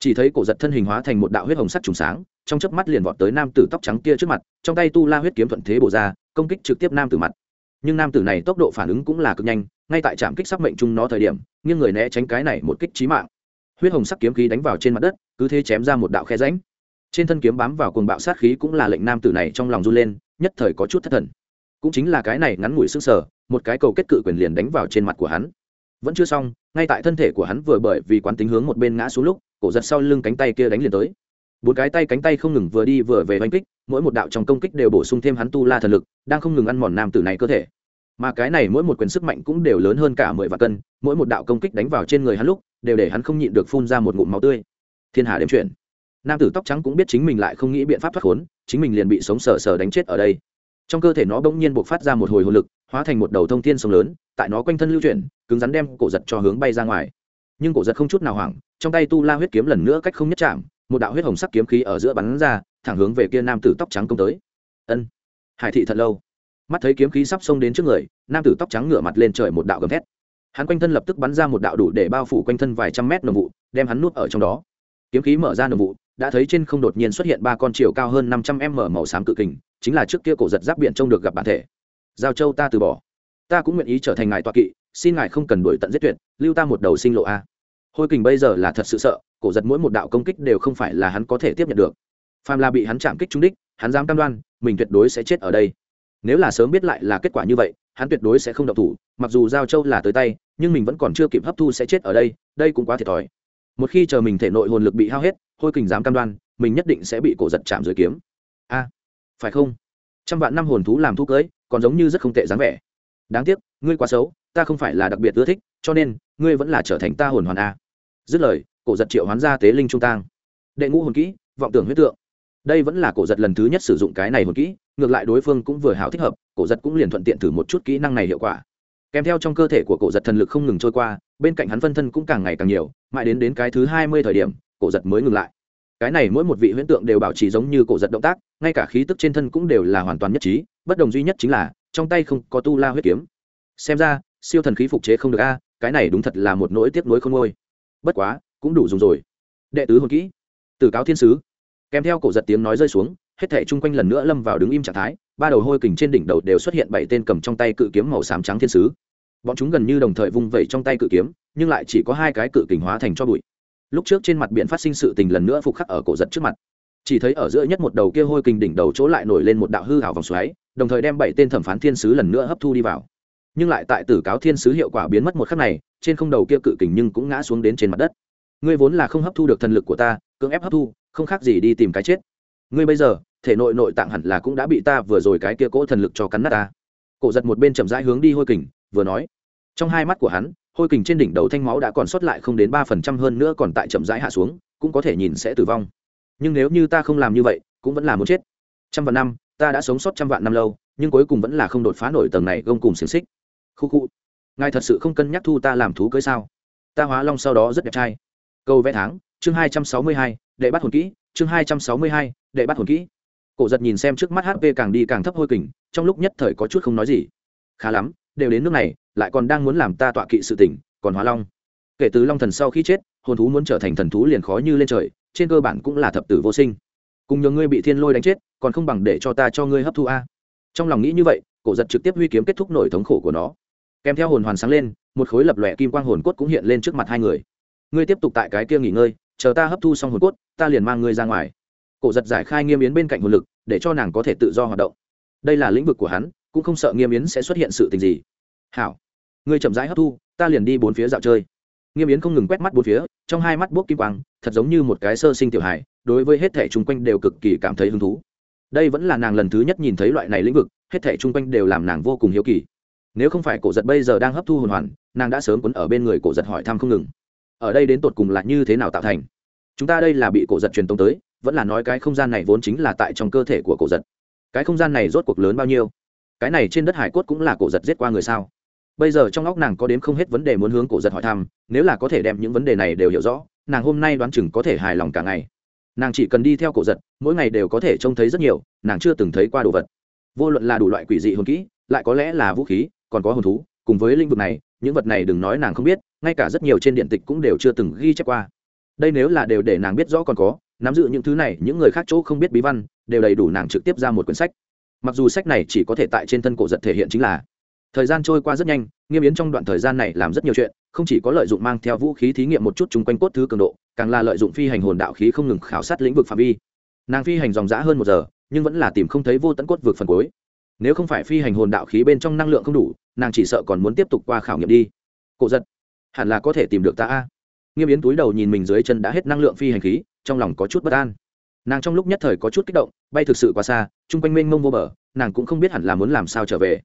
Chỉ thấy cổ giật thân hình hóa thành một đạo huyết hồng sắc trùng sáng, trong chớp mắt liền vọt tới nam tử tóc trắng kia trước mặt, trong tay tu la huyết kiếm thuận thế bổ ra, công kích trực tiếp nam tử mặt. Nhưng nam tử này tốc độ phản ứng cũng là cực nhanh, ngay tại trạm kích sắc mệnh chung nó thời điểm, nghiêng người né tránh cái này một kích trí mạng. Huyết hồng sắc kiếm khí đánh vào trên mặt đất, cứ thế chém ra một đạo khe ránh trên thân kiếm bám vào cuồng bạo sát khí cũng là lệnh nam tử này trong lòng run lên, nhất thời có chút thất thần. Cũng chính là cái này ngắn ngủi sức sở một cái cầu kết cự quyền liền đánh vào trên mặt của hắn. Vẫn chưa xong, ngay tại thân thể của hắn vừa bởi vì quán tính hướng một bên ngã xuống lúc, cổ giật sau lưng cánh tay kia đánh liền tới. Bốn cái tay cánh tay không ngừng vừa đi vừa về oanh kích, mỗi một đạo trong công kích đều bổ sung thêm hắn tu la thần lực, đang không ngừng ăn mòn nam tử này cơ thể. Mà cái này mỗi một quyền sức mạnh cũng đều lớn hơn cả mười vạn cân, mỗi một đạo công kích đánh vào trên người hắn lúc, đều để hắn không nhịn được phun ra một ngụm máu tươi. Thiên hà đếm chuyển nam tử tóc trắng cũng biết chính mình lại không nghĩ biện pháp thoát khốn, chính mình liền bị sống sờ sờ đánh chết ở đây. Trong cơ thể nó bỗng nhiên buộc phát ra một hồi hồn lực, hóa thành một đầu thông thiên sông lớn, tại nó quanh thân lưu chuyển, cứng rắn đem cổ giật cho hướng bay ra ngoài. Nhưng cổ giật không chút nào hoảng, trong tay tu la huyết kiếm lần nữa cách không nhất chạm, một đạo huyết hồng sắc kiếm khí ở giữa bắn ra, thẳng hướng về kia nam tử tóc trắng công tới. Ân, hải thị thật lâu. Mắt thấy kiếm khí sắp xông đến trước người, nam tử tóc trắng ngửa mặt lên trời một đạo gầm thét. Hắn quanh thân lập tức bắn ra một đạo đủ để bao phủ quanh thân vài trăm mét nồng vụ, đem hắn nuốt ở trong đó. Kiếm khí mở ra nồng vụ đã thấy trên không đột nhiên xuất hiện ba con chiều cao hơn năm trăm m màu xám cự kình, chính là trước kia cổ giật giáp biển trông được gặp bản thể. Giao châu ta từ bỏ. Ta cũng nguyện ý trở thành ngài toa kỵ, xin ngài không cần đuổi tận giết tuyệt, lưu ta một đầu sinh lộ a. Hôi kình bây giờ là thật sự sợ, cổ giật mỗi một đạo công kích đều không phải là hắn có thể tiếp nhận được. Phàm là bị hắn chạm kích trúng đích, hắn dám cam đoan, mình tuyệt đối sẽ chết ở đây. Nếu là sớm biết lại là kết quả như vậy, hắn tuyệt đối sẽ không động thủ, mặc dù giao châu là tới tay, nhưng mình vẫn còn chưa kịp hấp thu sẽ chết ở đây đây cũng quá thiệt thòi. Một khi chờ mình thể nội hồn lực bị hao hết hôi kình dám cam đoan, mình nhất định sẽ bị cổ giật chạm dưới kiếm. A, phải không? Trăm vạn năm hồn thú làm thú cưới, còn giống như rất không tệ dáng vẻ. Đáng tiếc, ngươi quá xấu, ta không phải là đặc biệt ưa thích, cho nên, ngươi vẫn là trở thành ta hồn hoàn a. Dứt lời, cổ giật triệu hoán ra tế linh trung tang. Đệ ngũ hồn kỹ, vọng tưởng huyết tượng. Đây vẫn là cổ giật lần thứ nhất sử dụng cái này hồn kỹ, ngược lại đối phương cũng vừa hào thích hợp, cổ giật cũng liền thuận tiện thử một chút kỹ năng này hiệu quả. Kèm theo trong cơ thể của cổ giật thần lực không ngừng trôi qua, bên cạnh hắn phân thân cũng càng ngày càng nhiều, mãi đến đến cái thứ hai mươi thời điểm cổ giật mới ngừng lại. Cái này mỗi một vị huyễn tượng đều bảo trì giống như cổ giật động tác, ngay cả khí tức trên thân cũng đều là hoàn toàn nhất trí, bất đồng duy nhất chính là, trong tay không có tu la huyết kiếm. Xem ra, siêu thần khí phục chế không được a à, cái này đúng thật là một nỗi tiếc nuối không ngôi bất quá, cũng đủ dùng rồi. Đệ tứ hồn kỹ. Từ cáo thiên sứ. Kèm theo cổ giật tiếng nói rơi xuống, hết thảy chung quanh lần nữa lâm vào đứng im trạng thái, ba đầu hôi kình trên đỉnh đầu đều xuất hiện bảy tên cầm trong tay cự kiếm màu xám trắng thiên sứ. Bọn chúng gần như đồng thời vung vẩy trong tay cự kiếm, nhưng lại chỉ có hai cái cự kình hóa thành cho bụi lúc trước trên mặt biển phát sinh sự tình lần nữa phục khắc ở cổ giật trước mặt. Chỉ thấy ở giữa nhất một đầu kia hôi kình đỉnh đầu chỗ lại nổi lên một đạo hư hảo vòng xoáy, đồng thời đem bảy tên thẩm phán thiên sứ lần nữa hấp thu đi vào. Nhưng lại tại tử cáo thiên sứ hiệu quả biến mất một khắc này, trên không đầu kia cự kình nhưng cũng ngã xuống đến trên mặt đất. Ngươi vốn là không hấp thu được thần lực của ta, cưỡng ép hấp thu, không khác gì đi tìm cái chết. Ngươi bây giờ, thể nội nội tạng hẳn là cũng đã bị ta vừa rồi cái kia cỗ thần lực cho cắn nát ta. Cổ giật một bên chậm rãi hướng đi hôi kình, vừa nói. Trong hai mắt của hắn hôi kình trên đỉnh đầu thanh máu đã còn sót lại không đến ba phần trăm hơn nữa còn tại chậm rãi hạ xuống, cũng có thể nhìn sẽ tử vong. Nhưng nếu như ta không làm như vậy, cũng vẫn là muốn chết. Trăm vạn năm, ta đã sống sót trăm vạn năm lâu, nhưng cuối cùng vẫn là không đột phá nổi tầng này gông cùng xiềng xích. Khu khu. Ngài thật sự không cân nhắc thu ta làm thú cưới sao? Ta hóa long sau đó rất đẹp trai. Câu vẽ tháng, chương hai trăm sáu mươi hai, đệ bắt hồn kỹ, chương hai trăm sáu mươi hai, đệ bắt hồn kỹ. Cổ giật nhìn xem trước mắt hp càng đi càng thấp hôi kình, trong lúc nhất thời có chút không nói gì. Khá lắm, đều đến nước này lại còn đang muốn làm ta tọa kỵ sự tỉnh còn hóa long. Kể từ long thần sau khi chết, hồn thú muốn trở thành thần thú liền khó như lên trời, trên cơ bản cũng là thập tử vô sinh. Cùng nhờ ngươi bị thiên lôi đánh chết, còn không bằng để cho ta cho ngươi hấp thu a. Trong lòng nghĩ như vậy, cổ giật trực tiếp huy kiếm kết thúc nổi thống khổ của nó. Kèm theo hồn hoàn sáng lên, một khối lập lòe kim quang hồn cốt cũng hiện lên trước mặt hai người. Ngươi tiếp tục tại cái kia nghỉ ngơi, chờ ta hấp thu xong hồn cốt, ta liền mang ngươi ra ngoài. Cổ giật giải khai nghiêm yến bên cạnh hồn lực, để cho nàng có thể tự do hoạt động. Đây là lĩnh vực của hắn, cũng không sợ nghiêm yến sẽ xuất hiện sự tình gì. Hảo ngươi chậm rãi hấp thu, ta liền đi bốn phía dạo chơi. Nghiêm yến không ngừng quét mắt bốn phía, trong hai mắt buốc kim quang, thật giống như một cái sơ sinh tiểu hài, đối với hết thể chung quanh đều cực kỳ cảm thấy hứng thú. Đây vẫn là nàng lần thứ nhất nhìn thấy loại này lĩnh vực, hết thể chung quanh đều làm nàng vô cùng hiếu kỳ. Nếu không phải cổ giật bây giờ đang hấp thu hồn hoàn, nàng đã sớm quấn ở bên người cổ giật hỏi thăm không ngừng. Ở đây đến tột cùng là như thế nào tạo thành? Chúng ta đây là bị cổ giật truyền tống tới, vẫn là nói cái không gian này vốn chính là tại trong cơ thể của cổ giật. Cái không gian này rốt cuộc lớn bao nhiêu? Cái này trên đất hải cốt cũng là cổ giật giết qua người sao? Bây giờ trong óc nàng có đến không hết vấn đề muốn hướng cổ giật hỏi thăm, nếu là có thể đem những vấn đề này đều hiểu rõ, nàng hôm nay đoán chừng có thể hài lòng cả ngày. Nàng chỉ cần đi theo cổ giật, mỗi ngày đều có thể trông thấy rất nhiều, nàng chưa từng thấy qua đồ vật. Vô luận là đủ loại quỷ dị hồn kỹ, lại có lẽ là vũ khí, còn có hồn thú, cùng với lĩnh vực này, những vật này đừng nói nàng không biết, ngay cả rất nhiều trên điện tịch cũng đều chưa từng ghi chép qua. Đây nếu là đều để nàng biết rõ còn có, nắm giữ những thứ này, những người khác chỗ không biết bí văn, đều đầy đủ nàng trực tiếp ra một quyển sách. Mặc dù sách này chỉ có thể tại trên thân cổ giật thể hiện chính là thời gian trôi qua rất nhanh, nghiêm yến trong đoạn thời gian này làm rất nhiều chuyện, không chỉ có lợi dụng mang theo vũ khí thí nghiệm một chút chung quanh cốt thứ cường độ, càng là lợi dụng phi hành hồn đạo khí không ngừng khảo sát lĩnh vực phạm vi. Nàng phi hành dòng g hơn một giờ, nhưng vẫn là tìm không thấy vô tận cốt vực phần cuối. Nếu không phải phi hành hồn đạo khí bên trong năng lượng không đủ, nàng chỉ sợ còn muốn tiếp tục qua khảo nghiệm đi. Cổ giật, hẳn là có thể tìm được ta a. Nghiêm yến túi đầu nhìn mình dưới chân đã hết năng lượng phi hành khí, trong lòng có chút bất an. Nàng trong lúc nhất thời có chút kích động, bay thực sự quá xa, chung quanh mênh mông vô bờ, nàng cũng không biết hẳn là muốn làm sao trở về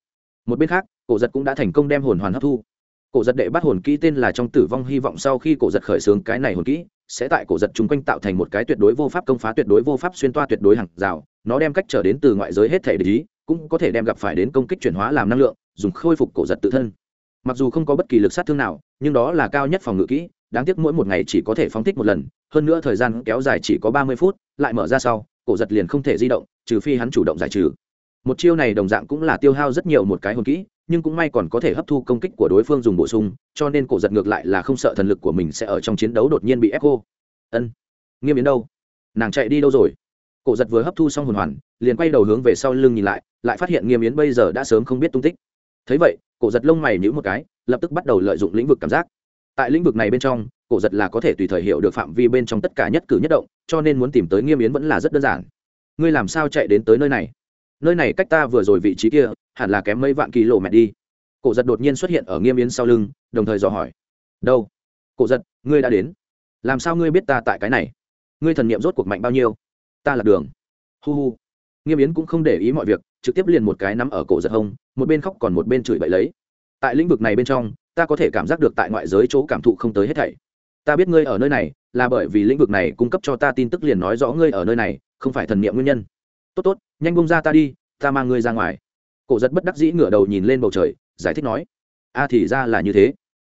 một bên khác cổ giật cũng đã thành công đem hồn hoàn hấp thu. Cổ giật đệ bắt hồn kỹ tên là trong tử vong hy vọng sau khi cổ giật khởi xướng cái này hồn kỹ sẽ tại cổ giật chung quanh tạo thành một cái tuyệt đối vô pháp công phá tuyệt đối vô pháp xuyên toa tuyệt đối hàng rào. Nó đem cách trở đến từ ngoại giới hết thể ý, cũng có thể đem gặp phải đến công kích chuyển hóa làm năng lượng dùng khôi phục cổ giật tự thân. Mặc dù không có bất kỳ lực sát thương nào nhưng đó là cao nhất phòng ngự kỹ đáng tiếc mỗi một ngày chỉ có thể phóng thích một lần hơn nữa thời gian kéo dài chỉ có ba mươi phút lại mở ra sau cổ giật liền không thể di động trừ phi hắn chủ động giải trừ một chiêu này đồng dạng cũng là tiêu hao rất nhiều một cái hồn kỹ, nhưng cũng may còn có thể hấp thu công kích của đối phương dùng bổ sung, cho nên cổ giật ngược lại là không sợ thần lực của mình sẽ ở trong chiến đấu đột nhiên bị ép cô ân, nghiêm yến đâu? Nàng chạy đi đâu rồi? Cổ giật vừa hấp thu xong hồn hoàn, liền quay đầu hướng về sau lưng nhìn lại lại phát hiện nghiêm yến bây giờ đã sớm không biết tung tích. Thấy vậy, cổ giật lông mày nhữ một cái, lập tức bắt đầu lợi dụng lĩnh vực cảm giác. Tại lĩnh vực này bên trong, cổ giật là có thể tùy thời hiểu được phạm vi bên trong tất cả nhất cử nhất động, cho nên muốn tìm tới nghiêm yến vẫn là rất đơn giản. Ngươi làm sao chạy đến tới nơi này? Nơi này cách ta vừa rồi vị trí kia, hẳn là kém mấy vạn km đi. Cổ giật đột nhiên xuất hiện ở nghiêm yến sau lưng, đồng thời dò hỏi. Đâu? Cổ giật, ngươi đã đến. Làm sao ngươi biết ta tại cái này? Ngươi thần n i ệ m rốt cuộc mạnh bao nhiêu? Ta là đường. Hu hu. Nghiêm yến cũng không để ý mọi việc, trực tiếp liền một cái nắm ở cổ giật hông, một bên khóc còn một bên chửi bậy lấy. Tại lĩnh vực này bên trong, ta có thể cảm giác được tại ngoại giới chỗ cảm thụ không tới hết thảy. Ta biết ngươi ở nơi này, là bởi vì lĩnh vực này cung cấp cho ta tin tức liền nói rõ ngươi ở nơi này, không phải thần niệm nguyên nhân tốt tốt, nhanh bông ra ta đi, ta mang ngươi ra ngoài. Cổ giật bất đắc dĩ ngửa đầu nhìn lên bầu trời, giải thích nói, a thì ra là như thế.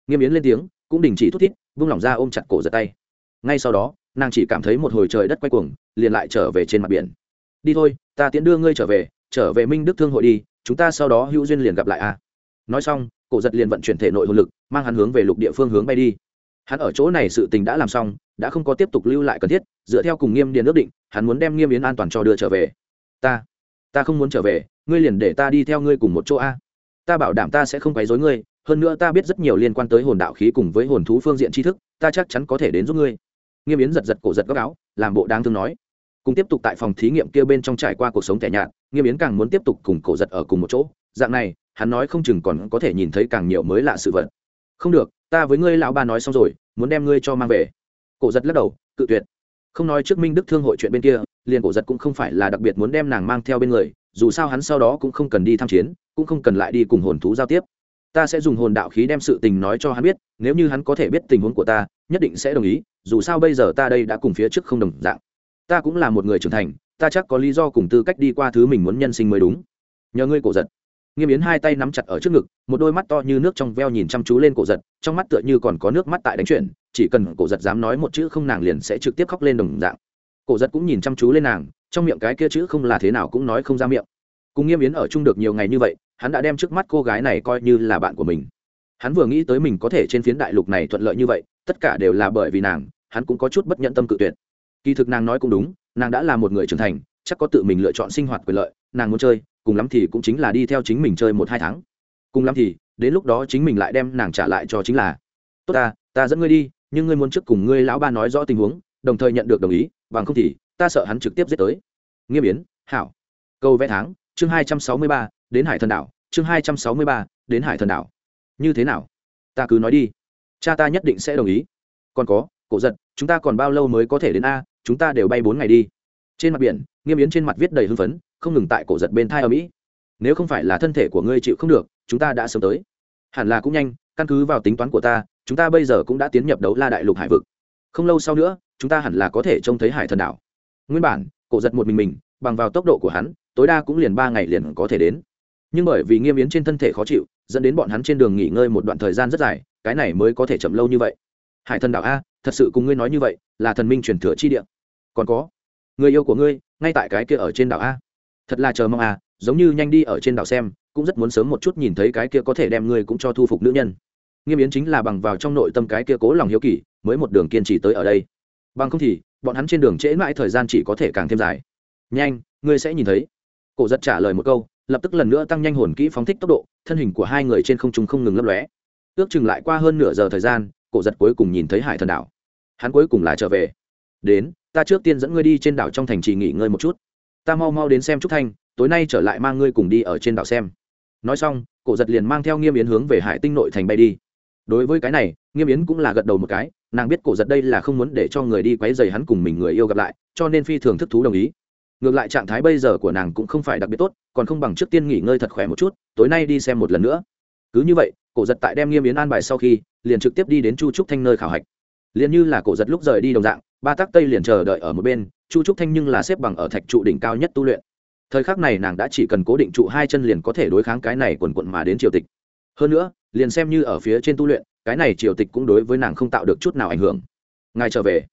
Nghiêm yến lên tiếng, cũng đình chỉ thút thít vung lỏng ra ôm chặt cổ giật tay. Ngay sau đó, nàng chỉ cảm thấy một hồi trời đất quay cuồng, liền lại trở về trên mặt biển. Đi thôi, ta tiễn đưa ngươi trở về trở về minh đức thương hội đi, chúng ta sau đó hữu duyên liền gặp lại a. Nói xong, cổ giật liền vận chuyển thể nội hồn lực, mang hắn hướng về lục địa phương hướng bay đi. Hắn ở chỗ này sự tình đã làm xong, đã không có tiếp tục lưu lại cần thiết, dựa theo cùng nghiêm điền ước định, hắn muốn đem nghiêm yến an toàn cho đưa trở về ta ta không muốn trở về, ngươi liền để ta đi theo ngươi cùng một chỗ a. Ta bảo đảm ta sẽ không quấy dối ngươi, hơn nữa ta biết rất nhiều liên quan tới hồn đạo khí cùng với hồn thú phương diện tri thức, ta chắc chắn có thể đến giúp ngươi. Nghiêm yến giật giật cổ giật góc áo, làm bộ đáng thương nói. Cùng tiếp tục tại phòng thí nghiệm kia bên trong trải qua cuộc sống tẻ nhạt, nghiêm yến càng muốn tiếp tục cùng cổ giật ở cùng một chỗ. Dạng này, hắn nói không chừng còn có thể nhìn thấy càng nhiều mới lạ sự vật. Không được, ta với ngươi lão ba nói xong rồi, muốn đem ngươi cho mang về. Cổ giật lắc đầu, cự tuyệt. Không nói trước minh đức thương hội chuyện bên kia liền cổ giật cũng không phải là đặc biệt muốn đem nàng mang theo bên người, dù sao hắn sau đó cũng không cần đi tham chiến, cũng không cần lại đi cùng hồn thú giao tiếp. Ta sẽ dùng hồn đạo khí đem sự tình nói cho hắn biết, nếu như hắn có thể biết tình huống của ta, nhất định sẽ đồng ý, dù sao bây giờ ta đây đã cùng phía trước không đồng dạng. Ta cũng là một người trưởng thành, ta chắc có lý do cùng tư cách đi qua thứ mình muốn nhân sinh mới đúng. Nhờ ngươi, cổ giật. Nghiêm yến hai tay nắm chặt ở trước ngực, một đôi mắt to như nước trong veo nhìn chăm chú lên cổ giật, trong mắt tựa như còn có nước mắt tại đánh chuyển, chỉ cần cổ giật dám nói một chữ không nàng liền sẽ trực tiếp khóc lên đồng dạng cổ giật cũng nhìn chăm chú lên nàng, trong miệng cái kia chữ không là thế nào cũng nói không ra miệng. Cùng nghiêm yến ở chung được nhiều ngày như vậy, hắn đã đem trước mắt cô gái này coi như là bạn của mình. Hắn vừa nghĩ tới mình có thể trên phiến đại lục này thuận lợi như vậy, tất cả đều là bởi vì nàng, hắn cũng có chút bất nhận tâm cự tuyệt. Kỳ thực nàng nói cũng đúng, nàng đã là một người trưởng thành, chắc có tự mình lựa chọn sinh hoạt quyền lợi, nàng muốn chơi, cùng lắm thì cũng chính là đi theo chính mình chơi một hai tháng. Cùng lắm thì, đến lúc đó chính mình lại đem nàng trả lại cho chính là, tốt ta ta dẫn ngươi đi, nhưng ngươi muốn trước cùng ngươi lão ba nói rõ tình huống đồng thời nhận được đồng ý, bằng không thì ta sợ hắn trực tiếp giết tới. Nghiêm yến, hảo. Câu vẽ tháng, chương hai trăm sáu mươi ba, đến hải thần đảo, chương hai trăm sáu mươi ba, đến hải thần đảo. Như thế nào? Ta cứ nói đi. Cha ta nhất định sẽ đồng ý. Còn có, cổ giật, chúng ta còn bao lâu mới có thể đến a, chúng ta đều bay bốn ngày đi. Trên mặt biển, nghiêm yến trên mặt viết đầy hưng phấn, không ngừng tại cổ giật bên thai ở mỹ. Nếu không phải là thân thể của ngươi chịu không được, chúng ta đã sớm tới. Hẳn là cũng nhanh, căn cứ vào tính toán của ta, chúng ta bây giờ cũng đã tiến nhập đấu la đại lục hải vực. Không lâu sau nữa chúng ta hẳn là có thể trông thấy hải thần đảo. Nguyên bản, cổ giật một mình mình, bằng vào tốc độ của hắn, tối đa cũng liền ba ngày liền có thể đến. Nhưng bởi vì nghiêm yến trên thân thể khó chịu, dẫn đến bọn hắn trên đường nghỉ ngơi một đoạn thời gian rất dài, cái này mới có thể chậm lâu như vậy. Hải thần đảo a, thật sự cùng ngươi nói như vậy, là thần minh truyền thừa chi địa. Còn có, người yêu của ngươi, ngay tại cái kia ở trên đảo a. Thật là chờ mong a, giống như nhanh đi ở trên đảo xem, cũng rất muốn sớm một chút nhìn thấy cái kia có thể đem ngươi cũng cho thu phục nữ nhân. Nghiêm yến chính là bằng vào trong nội tâm cái kia cố lòng hiếu kỳ, mới một đường kiên trì tới ở đây bằng không thì, bọn hắn trên đường trễ mãi thời gian chỉ có thể càng thêm dài. Nhanh, ngươi sẽ nhìn thấy. Cổ giật trả lời một câu, lập tức lần nữa tăng nhanh hồn kỹ phóng thích tốc độ, thân hình của hai người trên không trung không ngừng lấp lóe. Ước chừng lại qua hơn nửa giờ thời gian, cổ giật cuối cùng nhìn thấy hải thần đảo. Hắn cuối cùng là trở về. Đến, ta trước tiên dẫn ngươi đi trên đảo trong thành trì nghỉ ngơi một chút. Ta mau mau đến xem trúc thanh, tối nay trở lại mang ngươi cùng đi ở trên đảo xem. Nói xong, cổ giật liền mang theo nghiêm yến hướng về hải tinh nội thành bay đi đối với cái này, nghiêm yến cũng là gật đầu một cái, nàng biết cổ giật đây là không muốn để cho người đi quấy dày hắn cùng mình người yêu gặp lại, cho nên phi thường thức thú đồng ý. Ngược lại trạng thái bây giờ của nàng cũng không phải đặc biệt tốt, còn không bằng trước tiên nghỉ ngơi thật khỏe một chút, tối nay đi xem một lần nữa. Cứ như vậy, cổ giật tại đem nghiêm yến an bài sau khi, liền trực tiếp đi đến chu trúc thanh nơi khảo hạch. Liền như là cổ giật lúc rời đi đồng dạng, ba tác tây liền chờ đợi ở một bên, chu trúc thanh nhưng là xếp bằng ở thạch trụ đỉnh cao nhất tu luyện. Thời khắc này nàng đã chỉ cần cố định trụ hai chân liền có thể đối kháng cái này quần quận mà đến triều tịch hơn nữa, liền xem như ở phía trên tu luyện, cái này triều tịch cũng đối với nàng không tạo được chút nào ảnh hưởng. Ngài trở về.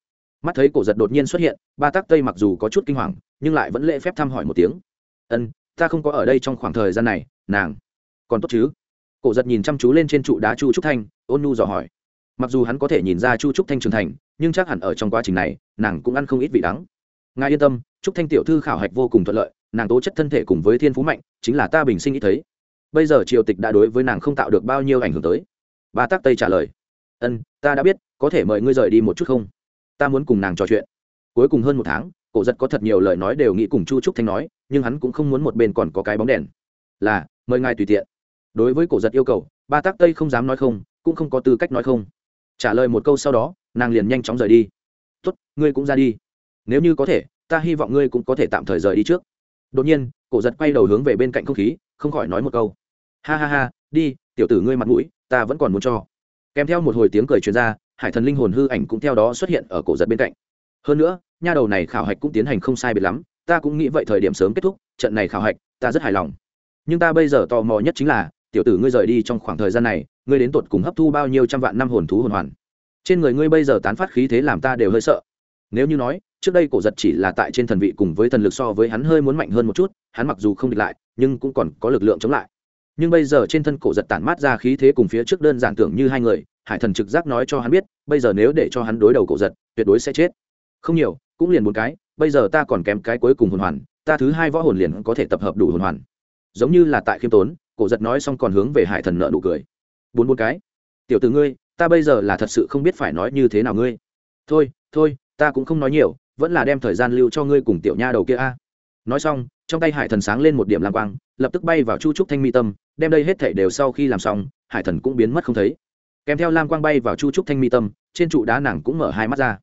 Mắt thấy cổ giật đột nhiên xuất hiện, ba tác tây mặc dù có chút kinh hoàng, nhưng lại vẫn lễ phép thăm hỏi một tiếng. Ân, ta không có ở đây trong khoảng thời gian này, nàng. Còn tốt chứ? Cổ giật nhìn chăm chú lên trên trụ đá chu trúc thanh, ôn nhu dò hỏi. Mặc dù hắn có thể nhìn ra chu trúc thanh trưởng thành, nhưng chắc hẳn ở trong quá trình này, nàng cũng ăn không ít vị đắng. Ngài yên tâm, trúc thanh tiểu thư khảo hạch vô cùng thuận lợi, nàng tố chất thân thể cùng với thiên phú mạnh, chính là ta bình sinh ý thấy bây giờ triều tịch đã đối với nàng không tạo được bao nhiêu ảnh hưởng tới. Bà tắc tây trả lời, ân, ta đã biết, có thể mời ngươi rời đi một chút không? Ta muốn cùng nàng trò chuyện. Cuối cùng hơn một tháng, cổ giật có thật nhiều lời nói đều nghĩ cùng chu trúc thanh nói, nhưng hắn cũng không muốn một bên còn có cái bóng đèn. Là, mời ngài tùy tiện. Đối với cổ giật yêu cầu, ba tác tây không dám nói không, cũng không có tư cách nói không. Trả lời một câu sau đó, nàng liền nhanh chóng rời đi. Tốt, ngươi cũng ra đi. Nếu như có thể, ta hy vọng ngươi cũng có thể tạm thời rời đi trước. Đột nhiên, cổ giật quay đầu hướng về bên cạnh không khí, không khỏi nói một câu ha ha ha, đi, tiểu tử ngươi mặt mũi, ta vẫn còn muốn cho. Kèm theo một hồi tiếng cười truyền ra, hải thần linh hồn hư ảnh cũng theo đó xuất hiện ở cổ giật bên cạnh. Hơn nữa, nha đầu này khảo hạch cũng tiến hành không sai biệt lắm, ta cũng nghĩ vậy thời điểm sớm kết thúc, trận này khảo hạch, ta rất hài lòng. Nhưng ta bây giờ tò mò nhất chính là, tiểu tử ngươi rời đi trong khoảng thời gian này, ngươi đến tột cùng hấp thu bao nhiêu trăm vạn năm hồn thú hồn hoàn? Trên người ngươi bây giờ tán phát khí thế làm ta đều hơi sợ. Nếu như nói, trước đây cổ giật chỉ là tại trên thần vị cùng với thần lực so với hắn hơi muốn mạnh hơn một chút, hắn mặc dù không địch lại, nhưng cũng còn có lực lượng chống lại nhưng bây giờ trên thân cổ giật tản mát ra khí thế cùng phía trước đơn giản tưởng như hai người, hải thần trực giác nói cho hắn biết, bây giờ nếu để cho hắn đối đầu cổ giật, tuyệt đối sẽ chết. Không nhiều, cũng liền một cái, bây giờ ta còn kém cái cuối cùng hồn hoàn, ta thứ hai võ hồn liền có thể tập hợp đủ hồn hoàn. Giống như là tại khiêm tốn, cổ giật nói xong còn hướng về hải thần nợ nụ cười. Bốn bốn cái. Tiểu từ ngươi, ta bây giờ là thật sự không biết phải nói như thế nào ngươi. Thôi thôi, ta cũng không nói nhiều, vẫn là đem thời gian lưu cho ngươi cùng tiểu nha đầu kia a. Nói xong, trong tay hải thần sáng lên một điểm lam quang, lập tức bay vào chu trúc thanh mi tâm đem đây hết thảy đều sau khi làm xong, hải thần cũng biến mất không thấy. Kèm theo lam quang bay vào chu trúc thanh mi tâm, trên trụ đá nàng cũng mở hai mắt ra.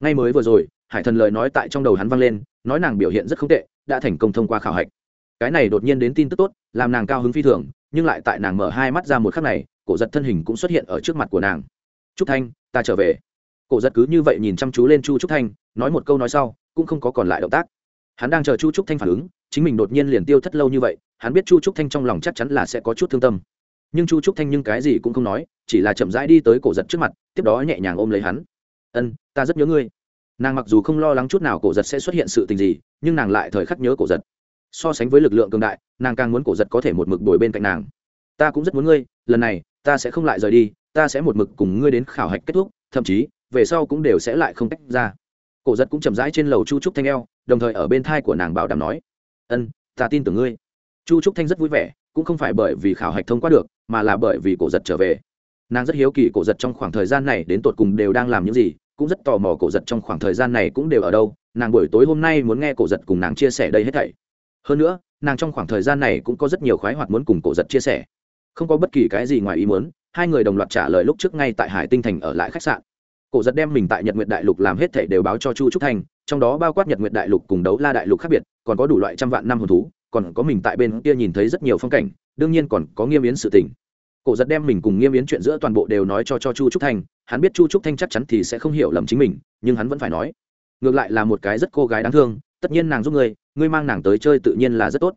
Ngay mới vừa rồi, hải thần lời nói tại trong đầu hắn vang lên, nói nàng biểu hiện rất không tệ, đã thành công thông qua khảo hạch. Cái này đột nhiên đến tin tức tốt, làm nàng cao hứng phi thường, nhưng lại tại nàng mở hai mắt ra một khắc này, cổ giật thân hình cũng xuất hiện ở trước mặt của nàng. Trúc thanh, ta trở về. Cổ giật cứ như vậy nhìn chăm chú lên chu trúc thanh, nói một câu nói sau, cũng không có còn lại động tác. Hắn đang chờ chu trúc thanh phản ứng, chính mình đột nhiên liền tiêu thất lâu như vậy hắn biết chu trúc thanh trong lòng chắc chắn là sẽ có chút thương tâm. Nhưng chu trúc thanh nhưng cái gì cũng không nói, chỉ là chậm rãi đi tới cổ giật trước mặt, tiếp đó nhẹ nhàng ôm lấy hắn. Ân, ta rất nhớ ngươi. Nàng mặc dù không lo lắng chút nào cổ giật sẽ xuất hiện sự tình gì, nhưng nàng lại thời khắc nhớ cổ giật. So sánh với lực lượng cường đại, nàng càng muốn cổ giật có thể một mực đổi bên cạnh nàng. Ta cũng rất muốn ngươi, lần này, ta sẽ không lại rời đi, ta sẽ một mực cùng ngươi đến khảo hạch kết thúc, thậm chí, về sau cũng đều sẽ lại không tách ra. Cổ giật cũng chậm rãi trên lầu chu trúc thanh eo, đồng thời ở bên thai của nàng bảo đảm nói, ân, ta tin tưởng ngươi chu trúc thanh rất vui vẻ, cũng không phải bởi vì khảo hạch thông qua được, mà là bởi vì cổ giật trở về. Nàng rất hiếu kỳ cổ giật trong khoảng thời gian này đến tột cùng đều đang làm những gì, cũng rất tò mò cổ giật trong khoảng thời gian này cũng đều ở đâu. Nàng buổi tối hôm nay muốn nghe cổ giật cùng nàng chia sẻ đây hết thảy. Hơn nữa, nàng trong khoảng thời gian này cũng có rất nhiều khoái hoạt muốn cùng cổ giật chia sẻ. Không có bất kỳ cái gì ngoài ý muốn, hai người đồng loạt trả lời lúc trước ngay tại hải tinh thành ở lại khách sạn. Cổ giật đem mình tại nhật nguyệt đại lục làm hết thảy đều báo cho chu trúc thanh, trong đó bao quát nhật nguyệt đại lục cùng đấu la đại lục khác biệt, còn có đủ loại trăm vạn năm hồn thú còn có mình tại bên kia nhìn thấy rất nhiều phong cảnh, đương nhiên còn có nghiêm yến sự tình. Cổ giật đem mình cùng nghiêm yến chuyện giữa toàn bộ đều nói cho cho chu trúc thanh, hắn biết chu trúc thanh chắc chắn thì sẽ không hiểu lầm chính mình, nhưng hắn vẫn phải nói. Ngược lại là một cái rất cô gái đáng thương, tất nhiên nàng giúp ngươi ngươi mang nàng tới chơi tự nhiên là rất tốt.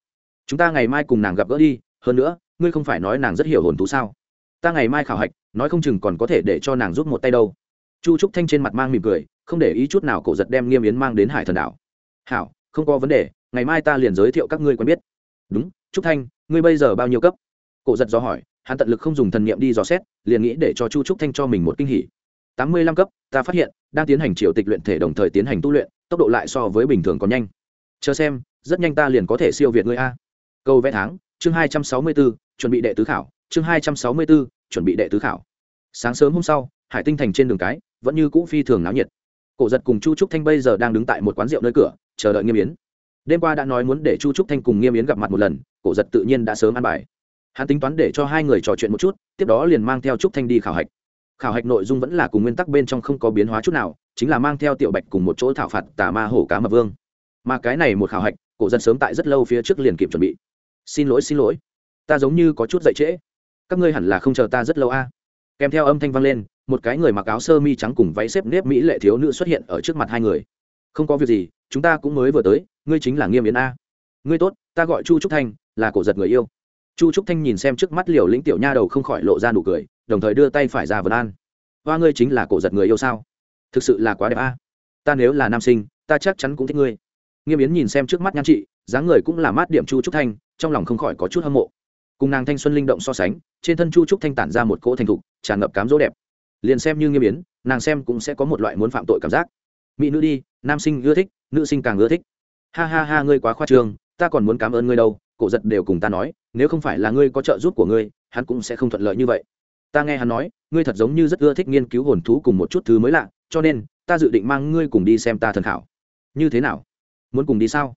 Chúng ta ngày mai cùng nàng gặp gỡ đi, hơn nữa, ngươi không phải nói nàng rất hiểu hồn thú sao? Ta ngày mai khảo hạch, nói không chừng còn có thể để cho nàng giúp một tay đâu. Chu trúc thanh trên mặt mang mỉm cười, không để ý chút nào cổ giật đem nghiêm yến mang đến hải thần đảo. Hảo, không có vấn đề ngày mai ta liền giới thiệu các ngươi quen biết. Đúng, trúc thanh, ngươi bây giờ bao nhiêu cấp? Cổ giật do hỏi, hắn tận lực không dùng thần niệm đi dò xét, liền nghĩ để cho chu trúc thanh cho mình một kinh hỉ. Tám mươi lăm cấp, ta phát hiện, đang tiến hành triều tịch luyện thể đồng thời tiến hành tu luyện, tốc độ lại so với bình thường còn nhanh. Chờ xem, rất nhanh ta liền có thể siêu việt ngươi a. Câu vẽ tháng, chương hai trăm sáu mươi bốn chuẩn bị đệ tứ khảo, chương hai trăm sáu mươi bốn chuẩn bị đệ tứ khảo. Sáng sớm hôm sau, hải tinh thành trên đường cái, vẫn như cũ phi thường náo nhiệt. Cổ giật cùng chu trúc thanh bây giờ đang đứng tại một quán rượu nơi cửa, chờ đợi nghiêm yến đêm qua đã nói muốn để chu trúc thanh cùng nghiêm yến gặp mặt một lần, cổ giật tự nhiên đã sớm ăn bài. Hắn tính toán để cho hai người trò chuyện một chút, tiếp đó liền mang theo trúc thanh đi khảo hạch. Khảo hạch nội dung vẫn là cùng nguyên tắc bên trong không có biến hóa chút nào, chính là mang theo tiểu bạch cùng một chỗ thảo phạt tà ma hổ cá mập vương. Mà cái này một khảo hạch, cổ dân sớm tại rất lâu phía trước liền kịp chuẩn bị. Xin lỗi xin lỗi. Ta giống như có chút dậy trễ. Các ngươi hẳn là không chờ ta rất lâu a. Kèm theo âm thanh vang lên, một cái người mặc áo sơ mi trắng cùng váy xếp nếp mỹ lệ thiếu nữ xuất hiện ở trước mặt hai người. Không có việc gì chúng ta cũng mới vừa tới, ngươi chính là nghiêm yến a. Ngươi tốt, ta gọi chu trúc thanh, là cổ giật người yêu. Chu trúc thanh nhìn xem trước mắt liều lĩnh tiểu nha đầu không khỏi lộ ra nụ cười, đồng thời đưa tay phải ra vân an. Hoa ngươi chính là cổ giật người yêu sao? Thực sự là quá đẹp a. Ta nếu là nam sinh, ta chắc chắn cũng thích ngươi. Nghiêm yến nhìn xem trước mắt nhan chị dáng người cũng là mát điểm chu trúc thanh, trong lòng không khỏi có chút hâm mộ. Cùng nàng thanh xuân linh động so sánh, trên thân chu trúc thanh tản ra một cỗ thành thục, tràn ngập cám dỗ đẹp. Liền xem như nghiêm yến, nàng xem cũng sẽ có một loại muốn phạm tội cảm giác. Mỹ nữ đi, nam sinh ưa thích nữ sinh càng ưa thích. Ha ha ha, ngươi quá khoa trương, ta còn muốn cảm ơn ngươi đâu, cổ giật đều cùng ta nói, nếu không phải là ngươi có trợ giúp của ngươi, hắn cũng sẽ không thuận lợi như vậy. Ta nghe hắn nói, ngươi thật giống như rất ưa thích nghiên cứu hồn thú cùng một chút thứ mới lạ, cho nên, ta dự định mang ngươi cùng đi xem ta thần khảo. Như thế nào? Muốn cùng đi sao?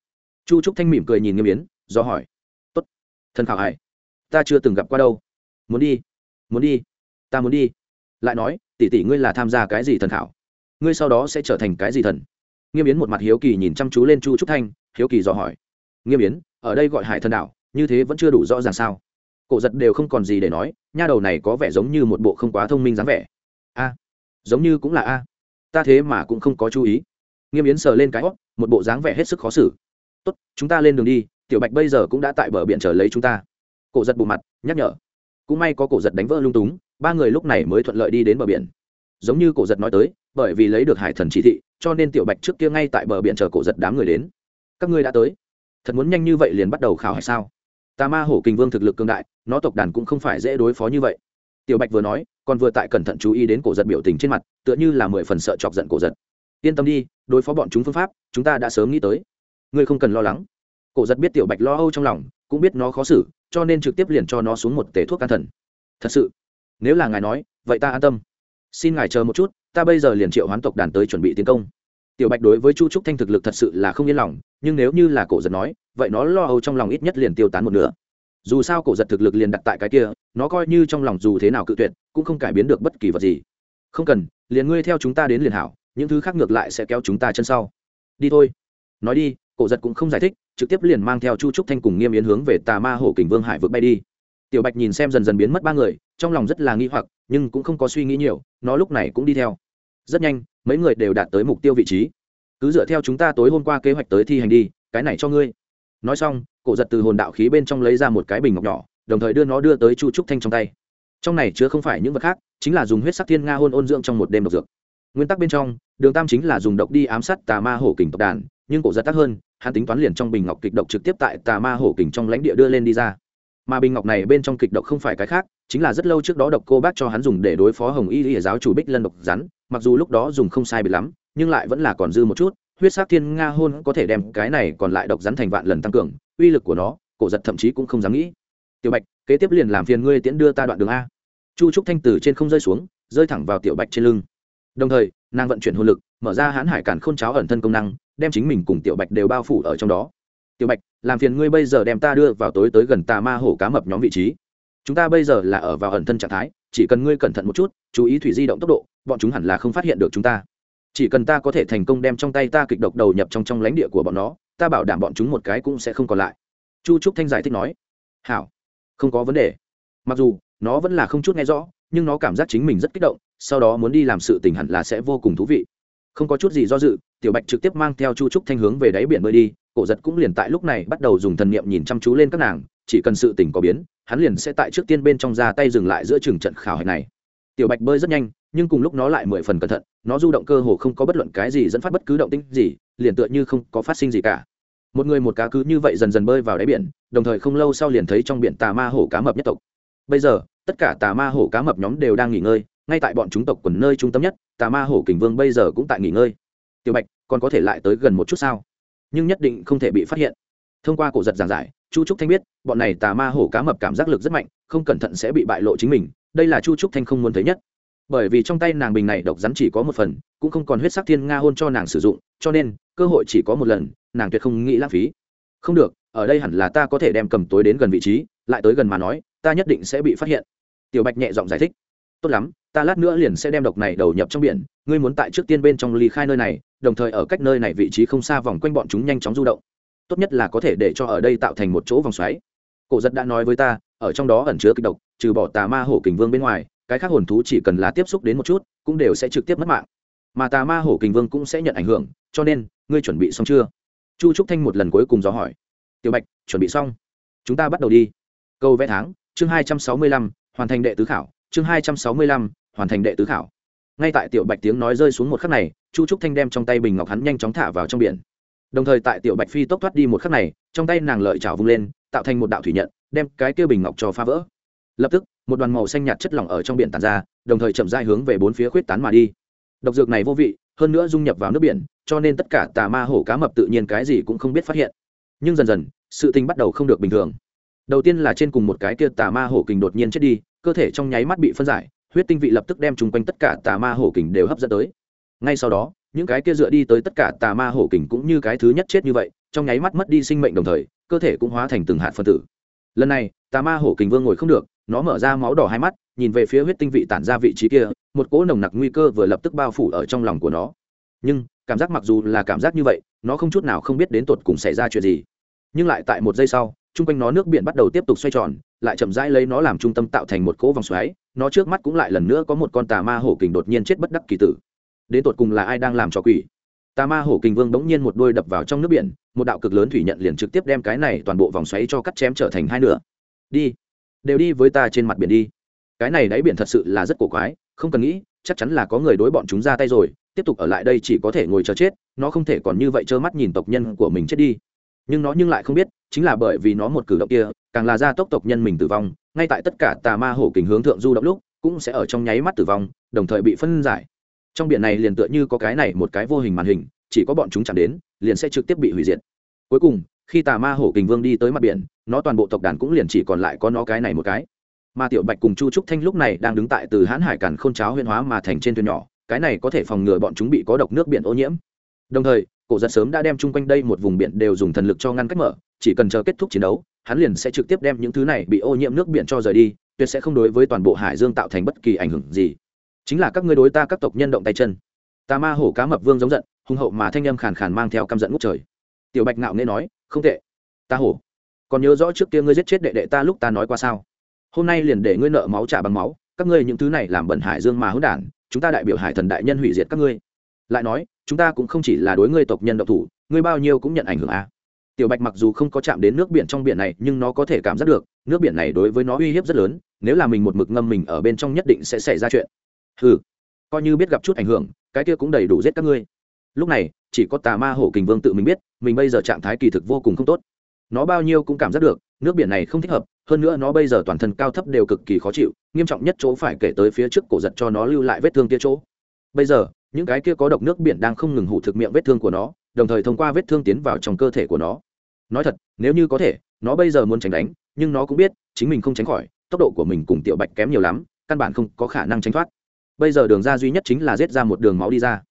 Chu trúc thanh mỉm cười nhìn nghiêm yến, do hỏi. Tốt. Thần khảo hải ta chưa từng gặp qua đâu. Muốn đi. Muốn đi. Ta muốn đi. Lại nói, tỷ tỷ ngươi là tham gia cái gì thần khảo? Ngươi sau đó sẽ trở thành cái gì thần? Nghiêm yến một mặt hiếu kỳ nhìn chăm chú lên chu trúc thanh, hiếu kỳ dò hỏi. Nghiêm yến, ở đây gọi hải thần đảo, như thế vẫn chưa đủ rõ ràng sao? Cổ giật đều không còn gì để nói, nha đầu này có vẻ giống như một bộ không quá thông minh dáng vẻ. A, giống như cũng là a. Ta thế mà cũng không có chú ý. Nghiêm yến sờ lên cái hót một bộ dáng vẻ hết sức khó xử. Tốt, chúng ta lên đường đi, tiểu bạch bây giờ cũng đã tại bờ biển chờ lấy chúng ta. Cổ giật bù mặt, nhắc nhở. Cũng may có cổ giật đánh vỡ lung túng, ba người lúc này mới thuận lợi đi đến bờ biển. Giống như cổ giật nói tới bởi vì lấy được hải thần chỉ thị, cho nên tiểu bạch trước kia ngay tại bờ biển chờ cổ giật đám người đến. Các ngươi đã tới. Thật muốn nhanh như vậy liền bắt đầu khảo hải sao? Tà ma hổ kinh vương thực lực cương đại, nó tộc đàn cũng không phải dễ đối phó như vậy. Tiểu bạch vừa nói, còn vừa tại cẩn thận chú ý đến cổ giật biểu tình trên mặt, tựa như là mười phần sợ chọc giận cổ giật. Yên tâm đi, đối phó bọn chúng phương pháp, chúng ta đã sớm nghĩ tới. Ngươi không cần lo lắng. Cổ giật biết tiểu bạch lo âu trong lòng, cũng biết nó khó xử, cho nên trực tiếp liền cho nó xuống một tể thuốc can thần. Thật sự, nếu là ngài nói, vậy ta an tâm xin ngài chờ một chút, ta bây giờ liền triệu hoán tộc đàn tới chuẩn bị tiến công. Tiểu bạch đối với chu trúc thanh thực lực thật sự là không yên lòng, nhưng nếu như là cổ giật nói, vậy nó lo âu trong lòng ít nhất liền tiêu tán một nửa. Dù sao cổ giật thực lực liền đặt tại cái kia, nó coi như trong lòng dù thế nào cự tuyệt, cũng không cải biến được bất kỳ vật gì. Không cần, liền ngươi theo chúng ta đến liền hảo, những thứ khác ngược lại sẽ kéo chúng ta chân sau. Đi thôi. Nói đi, cổ giật cũng không giải thích, trực tiếp liền mang theo chu trúc thanh cùng nghiêm yến hướng về tà ma hổ kình vương hải vượt bay đi. Tiểu bạch nhìn xem dần dần biến mất ba người trong lòng rất là nghi hoặc, nhưng cũng không có suy nghĩ nhiều, nó lúc này cũng đi theo. Rất nhanh, mấy người đều đạt tới mục tiêu vị trí. Cứ dựa theo chúng ta tối hôm qua kế hoạch tới thi hành đi, cái này cho ngươi. Nói xong, cổ giật từ hồn đạo khí bên trong lấy ra một cái bình ngọc nhỏ, đồng thời đưa nó đưa tới chu trúc thanh trong tay. Trong này chứa không phải những vật khác, chính là dùng huyết sắc thiên nga hôn ôn dưỡng trong một đêm độc dược. Nguyên tắc bên trong, đường tam chính là dùng độc đi ám sát tà ma hổ kình tộc đàn, nhưng cổ giật tắc hơn, hắn tính toán liền trong bình ngọc kịch độc trực tiếp tại tà ma hổ kình trong lãnh địa đưa lên đi ra mà bình ngọc này bên trong kịch độc không phải cái khác, chính là rất lâu trước đó độc cô bác cho hắn dùng để đối phó hồng y y giáo chủ bích lân độc rắn, mặc dù lúc đó dùng không sai bị lắm, nhưng lại vẫn là còn dư một chút, huyết sắc thiên nga hôn có thể đem cái này còn lại độc rắn thành vạn lần tăng cường, uy lực của nó, cổ giật thậm chí cũng không dám nghĩ. Tiểu bạch, kế tiếp liền làm phiền ngươi tiễn đưa ta đoạn đường a. Chu trúc thanh từ trên không rơi xuống, rơi thẳng vào tiểu bạch trên lưng. Đồng thời, nàng vận chuyển hồn lực, mở ra hãn hải cản k h ô n cháo ẩn thân công năng, đem chính mình cùng tiểu bạch đều bao phủ ở trong đó tiểu bạch, làm phiền ngươi bây giờ đem ta đưa vào tối tới gần tà ma hổ cá mập nhóm vị trí. Chúng ta bây giờ là ở vào ẩn thân trạng thái, chỉ cần ngươi cẩn thận một chút, chú ý thủy di động tốc độ, bọn chúng hẳn là không phát hiện được chúng ta. Chỉ cần ta có thể thành công đem trong tay ta kịch độc đầu nhập trong trong lãnh địa của bọn nó, ta bảo đảm bọn chúng một cái cũng sẽ không còn lại. Chu trúc thanh giải thích nói. Hảo, không có vấn đề. Mặc dù, nó vẫn là không chút nghe rõ, nhưng nó cảm giác chính mình rất kích động, sau đó muốn đi làm sự tình hẳn là sẽ vô cùng thú vị. Không có chút gì do dự, tiểu bạch trực tiếp mang theo chu trúc thanh hướng về đáy biển bơi đi cổ giật cũng liền tại lúc này bắt đầu dùng thần niệm nhìn chăm chú lên các nàng, chỉ cần sự tình có biến, hắn liền sẽ tại trước tiên bên trong ra tay dừng lại giữa trường trận khảo hạch này. Tiểu bạch bơi rất nhanh, nhưng cùng lúc nó lại mười phần cẩn thận, nó du động cơ hồ không có bất luận cái gì dẫn phát bất cứ động tĩnh gì, liền tựa như không có phát sinh gì cả. Một người một cá cứ như vậy dần dần bơi vào đáy biển, đồng thời không lâu sau liền thấy trong biển tà ma hổ cá mập nhất tộc. Bây giờ, tất cả tà ma hổ cá mập nhóm đều đang nghỉ ngơi, ngay tại bọn chúng tộc quần nơi trung tâm nhất, tà ma hổ kình vương bây giờ cũng tại nghỉ ngơi. Tiểu bạch, còn có thể lại tới gần một chút sao? Nhưng nhất định không thể bị phát hiện. Thông qua cổ giật giảng giải, chu trúc thanh biết, bọn này tà ma hổ cá mập cảm giác lực rất mạnh, không cẩn thận sẽ bị bại lộ chính mình, đây là chu trúc thanh không muốn thấy nhất. Bởi vì trong tay nàng bình này độc rắn chỉ có một phần, cũng không còn huyết sắc thiên nga hôn cho nàng sử dụng, cho nên, cơ hội chỉ có một lần, nàng tuyệt không nghĩ lãng phí. Không được, ở đây hẳn là ta có thể đem cầm tối đến gần vị trí, lại tới gần mà nói, ta nhất định sẽ bị phát hiện. Tiểu bạch nhẹ giọng giải thích tốt lắm, ta lát nữa liền sẽ đem độc này đầu nhập trong biển, ngươi muốn tại trước tiên bên trong ly khai nơi này, đồng thời ở cách nơi này vị trí không xa vòng quanh bọn chúng nhanh chóng du động. Tốt nhất là có thể để cho ở đây tạo thành một chỗ vòng xoáy. Cổ giật đã nói với ta, ở trong đó ẩn chứa kịch độc, trừ bỏ tà ma hổ kình vương bên ngoài, cái khác hồn thú chỉ cần là tiếp xúc đến một chút, cũng đều sẽ trực tiếp mất mạng. Mà tà ma hổ kình vương cũng sẽ nhận ảnh hưởng, cho nên, ngươi chuẩn bị xong chưa? Chu trúc thanh một lần cuối cùng dò hỏi. Tiểu bạch, chuẩn bị xong. Chúng ta bắt đầu đi. Câu vẽ tháng, chương hai trăm sáu mươi lăm, hoàn thành đệ tứ khảo chương hai trăm sáu mươi lăm, hoàn thành đệ tứ khảo. Ngay tại tiểu bạch tiếng nói rơi xuống một khắc này, chu trúc thanh đem trong tay bình ngọc hắn nhanh chóng thả vào trong biển. Đồng thời tại tiểu bạch phi tốc thoát đi một khắc này, trong tay nàng lợi trào vung lên, tạo thành một đạo thủy nhận, đem cái kia bình ngọc cho phá vỡ. Lập tức, một đoàn màu xanh nhạt chất lỏng ở trong biển tàn ra, đồng thời chậm dai hướng về bốn phía khuyết tán mà đi. Độc dược này vô vị, hơn nữa dung nhập vào nước biển, cho nên tất cả tà ma hổ cá mập tự nhiên cái gì cũng không biết phát hiện. Nhưng dần dần, sự tình bắt đầu không được bình thường. Đầu tiên là trên cùng một cái kia tà ma hổ kình đột nhiên chết đi cơ thể trong nháy mắt bị phân giải, huyết tinh vị lập tức đem chung quanh tất cả tà ma hổ kình đều hấp dẫn tới. Ngay sau đó, những cái kia dựa đi tới tất cả tà ma hổ kình cũng như cái thứ nhất chết như vậy, trong nháy mắt mất đi sinh mệnh đồng thời, cơ thể cũng hóa thành từng hạt phân tử. Lần này, tà ma hổ kình vương ngồi không được, nó mở ra máu đỏ hai mắt, nhìn về phía huyết tinh vị tản ra vị trí kia, một cỗ nồng nặc nguy cơ vừa lập tức bao phủ ở trong lòng của nó. Nhưng, cảm giác mặc dù là cảm giác như vậy, nó không chút nào không biết đến tột cùng xảy ra chuyện gì. Nhưng lại tại một giây sau, chung quanh nó nước biển bắt đầu tiếp tục xoay tròn lại chậm rãi lấy nó làm trung tâm tạo thành một cỗ vòng xoáy, nó trước mắt cũng lại lần nữa có một con tà ma hổ kình đột nhiên chết bất đắc kỳ tử. Đến tột cùng là ai đang làm cho quỷ? Tà ma hổ kình vương bỗng nhiên một đôi đập vào trong nước biển, một đạo cực lớn thủy nhận liền trực tiếp đem cái này toàn bộ vòng xoáy cho cắt chém trở thành hai nửa. Đi, đều đi với ta trên mặt biển đi. Cái này đáy biển thật sự là rất cổ quái, không cần nghĩ, chắc chắn là có người đối bọn chúng ra tay rồi, tiếp tục ở lại đây chỉ có thể ngồi chờ chết, nó không thể còn như vậy trơ mắt nhìn tộc nhân của mình chết đi. Nhưng nó nhưng lại không biết, chính là bởi vì nó một cử động kia càng là gia tốc tộc nhân mình tử vong, ngay tại tất cả tà ma hổ kình hướng thượng du động lúc, cũng sẽ ở trong nháy mắt tử vong, đồng thời bị phân giải. Trong biển này liền tựa như có cái này một cái vô hình màn hình, chỉ có bọn chúng chạm đến, liền sẽ trực tiếp bị hủy diệt. Cuối cùng, khi tà ma hổ kình vương đi tới mặt biển, nó toàn bộ tộc đàn cũng liền chỉ còn lại có nó cái này một cái. Mà tiểu bạch cùng chu trúc thanh lúc này đang đứng tại từ hãn hải càn k h ô n cháo huyên hóa mà thành trên thuyền nhỏ, cái này có thể phòng ngừa bọn chúng bị có độc nước biển ô nhiễm. Đồng thời, cổ giật sớm đã đem chung quanh đây một vùng biển đều dùng thần lực cho ngăn cách mở, chỉ cần chờ kết thúc chiến đấu hắn liền sẽ trực tiếp đem những thứ này bị ô nhiễm nước biển cho rời đi, tuyệt sẽ không đối với toàn bộ hải dương tạo thành bất kỳ ảnh hưởng gì. Chính là các ngươi đối ta các tộc nhân động tay chân. Tà ma hổ cá mập vương giống giận hùng hậu mà thanh âm khàn khàn mang theo căm giận ngút trời. Tiểu bạch ngạo nghe nói, không tệ. Ta hổ. Còn nhớ rõ trước kia ngươi giết chết đệ đệ ta lúc ta nói qua sao? Hôm nay liền để ngươi nợ máu trả bằng máu, các ngươi những thứ này làm bẩn hải dương mà hữu đản, chúng ta đại biểu hải thần đại nhân hủy diệt các ngươi. Lại nói, chúng ta cũng không chỉ là đối ngươi tộc nhân độc thủ, ngươi bao nhiêu cũng nhận ảnh hưởng à tiểu bạch mặc dù không có chạm đến nước biển trong biển này, nhưng nó có thể cảm giác được, nước biển này đối với nó uy hiếp rất lớn, nếu là mình một mực ngâm mình ở bên trong nhất định sẽ xảy ra chuyện. Ừ coi như biết gặp chút ảnh hưởng, cái kia cũng đầy đủ giết các ngươi. Lúc này, chỉ có tà ma hổ kình vương tự mình biết, mình bây giờ trạng thái kỳ thực vô cùng không tốt. Nó bao nhiêu cũng cảm giác được, nước biển này không thích hợp, hơn nữa nó bây giờ toàn thân cao thấp đều cực kỳ khó chịu, nghiêm trọng nhất chỗ phải kể tới phía trước cổ giật cho nó lưu lại vết thương kia chỗ. Bây giờ, những cái kia có độc nước biển đang không ngừng hủ thực miệng vết thương của nó đồng thời thông qua vết thương tiến vào trong cơ thể của nó. Nói thật, nếu như có thể, nó bây giờ muốn tránh đánh, nhưng nó cũng biết, chính mình không tránh khỏi, tốc độ của mình cùng tiểu bạch kém nhiều lắm, căn bản không có khả năng tránh thoát. Bây giờ đường ra duy nhất chính là rết ra một đường máu đi ra.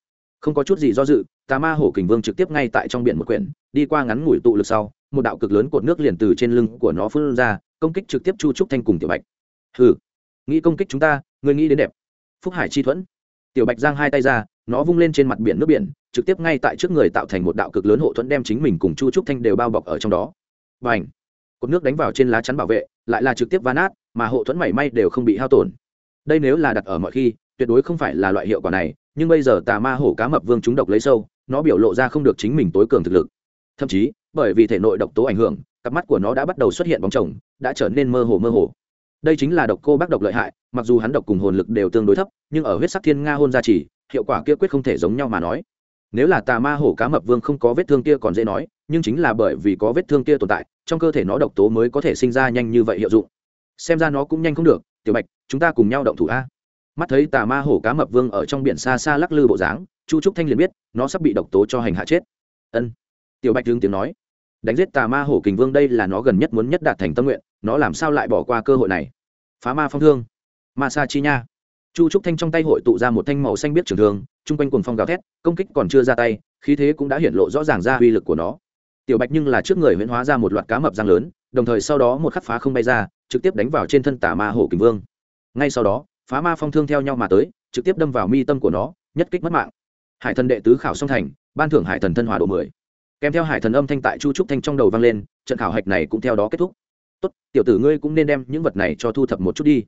Không có chút gì do dự, tà ma hổ kình vương trực tiếp ngay tại trong biển một quyển, đi qua ngắn ngủi tụ lực sau, một đạo cực lớn cột nước liền từ trên lưng của nó phun ra, công kích trực tiếp chu trúc thanh cùng tiểu bạch. Hừ, nghĩ công kích chúng ta người nghĩ đến đẹp. Phúc hải chi thuẫn. Tiểu bạch giang hai tay ra, nó vung lên trên mặt biển nước biển trực tiếp ngay tại trước người tạo thành một đạo cực lớn hộ thuẫn đem chính mình cùng chu trúc thanh đều bao bọc ở trong đó. B à n h cột nước đánh vào trên lá chắn bảo vệ, lại là trực tiếp ván át mà hộ thuẫn mảy may đều không bị hao tổn. Đây nếu là đặt ở mọi khi, tuyệt đối không phải là loại hiệu quả này, nhưng bây giờ tà ma hổ cá mập vương chúng độc lấy sâu, nó biểu lộ ra không được chính mình tối cường thực lực. Thậm chí, bởi vì thể nội độc tố ảnh hưởng, cặp mắt của nó đã bắt đầu xuất hiện bóng chồng, đã trở nên mơ hồ mơ hồ. Đây chính là độc cô bác độc lợi hại, mặc dù hắn độc cùng hồn lực đều tương đối thấp, nhưng ở huyết sắc thiên nga hôn gia trì hiệu quả kia quyết không thể giống nhau mà nói nếu là tà ma hổ cá mập vương không có vết thương kia còn dễ nói, nhưng chính là bởi vì có vết thương kia tồn tại, trong cơ thể nó độc tố mới có thể sinh ra nhanh như vậy hiệu dụng. Xem ra nó cũng nhanh không được, tiểu bạch, chúng ta cùng nhau động thủ a. Mắt thấy tà ma hổ cá mập vương ở trong biển xa xa lắc lư bộ dáng, chu trúc thanh liền biết, nó sắp bị độc tố cho hành hạ chết. Ân. Tiểu bạch đương tiếng nói. Đánh giết tà ma hổ kình vương đây là nó gần nhất muốn nhất đạt thành tâm nguyện, nó làm sao lại bỏ qua cơ hội này? Phá ma phong thương. Ma sa chi nha. Chu trúc thanh trong tay hội tụ ra một thanh màu xanh biết trường thương chung quanh cuồng phong gào thét, công kích còn chưa ra tay, khí thế cũng đã hiện lộ rõ ràng ra uy lực của nó. Tiểu bạch nhưng là trước người huyễn hóa ra một loạt cá mập răng lớn, đồng thời sau đó một khắc phá không bay ra, trực tiếp đánh vào trên thân tà ma hổ kình vương. Ngay sau đó, phá ma phong thương theo nhau mà tới, trực tiếp đâm vào mi tâm của nó, nhất kích mất mạng. Hải thần đệ tứ khảo song thành, ban thưởng hải thần thân hòa độ mười. Kèm theo hải thần âm thanh tại chu trúc thanh trong đầu vang lên, trận khảo hạch này cũng theo đó kết thúc. Tốt, tiểu tử ngươi cũng nên đem những vật này cho thu thập một chút đi.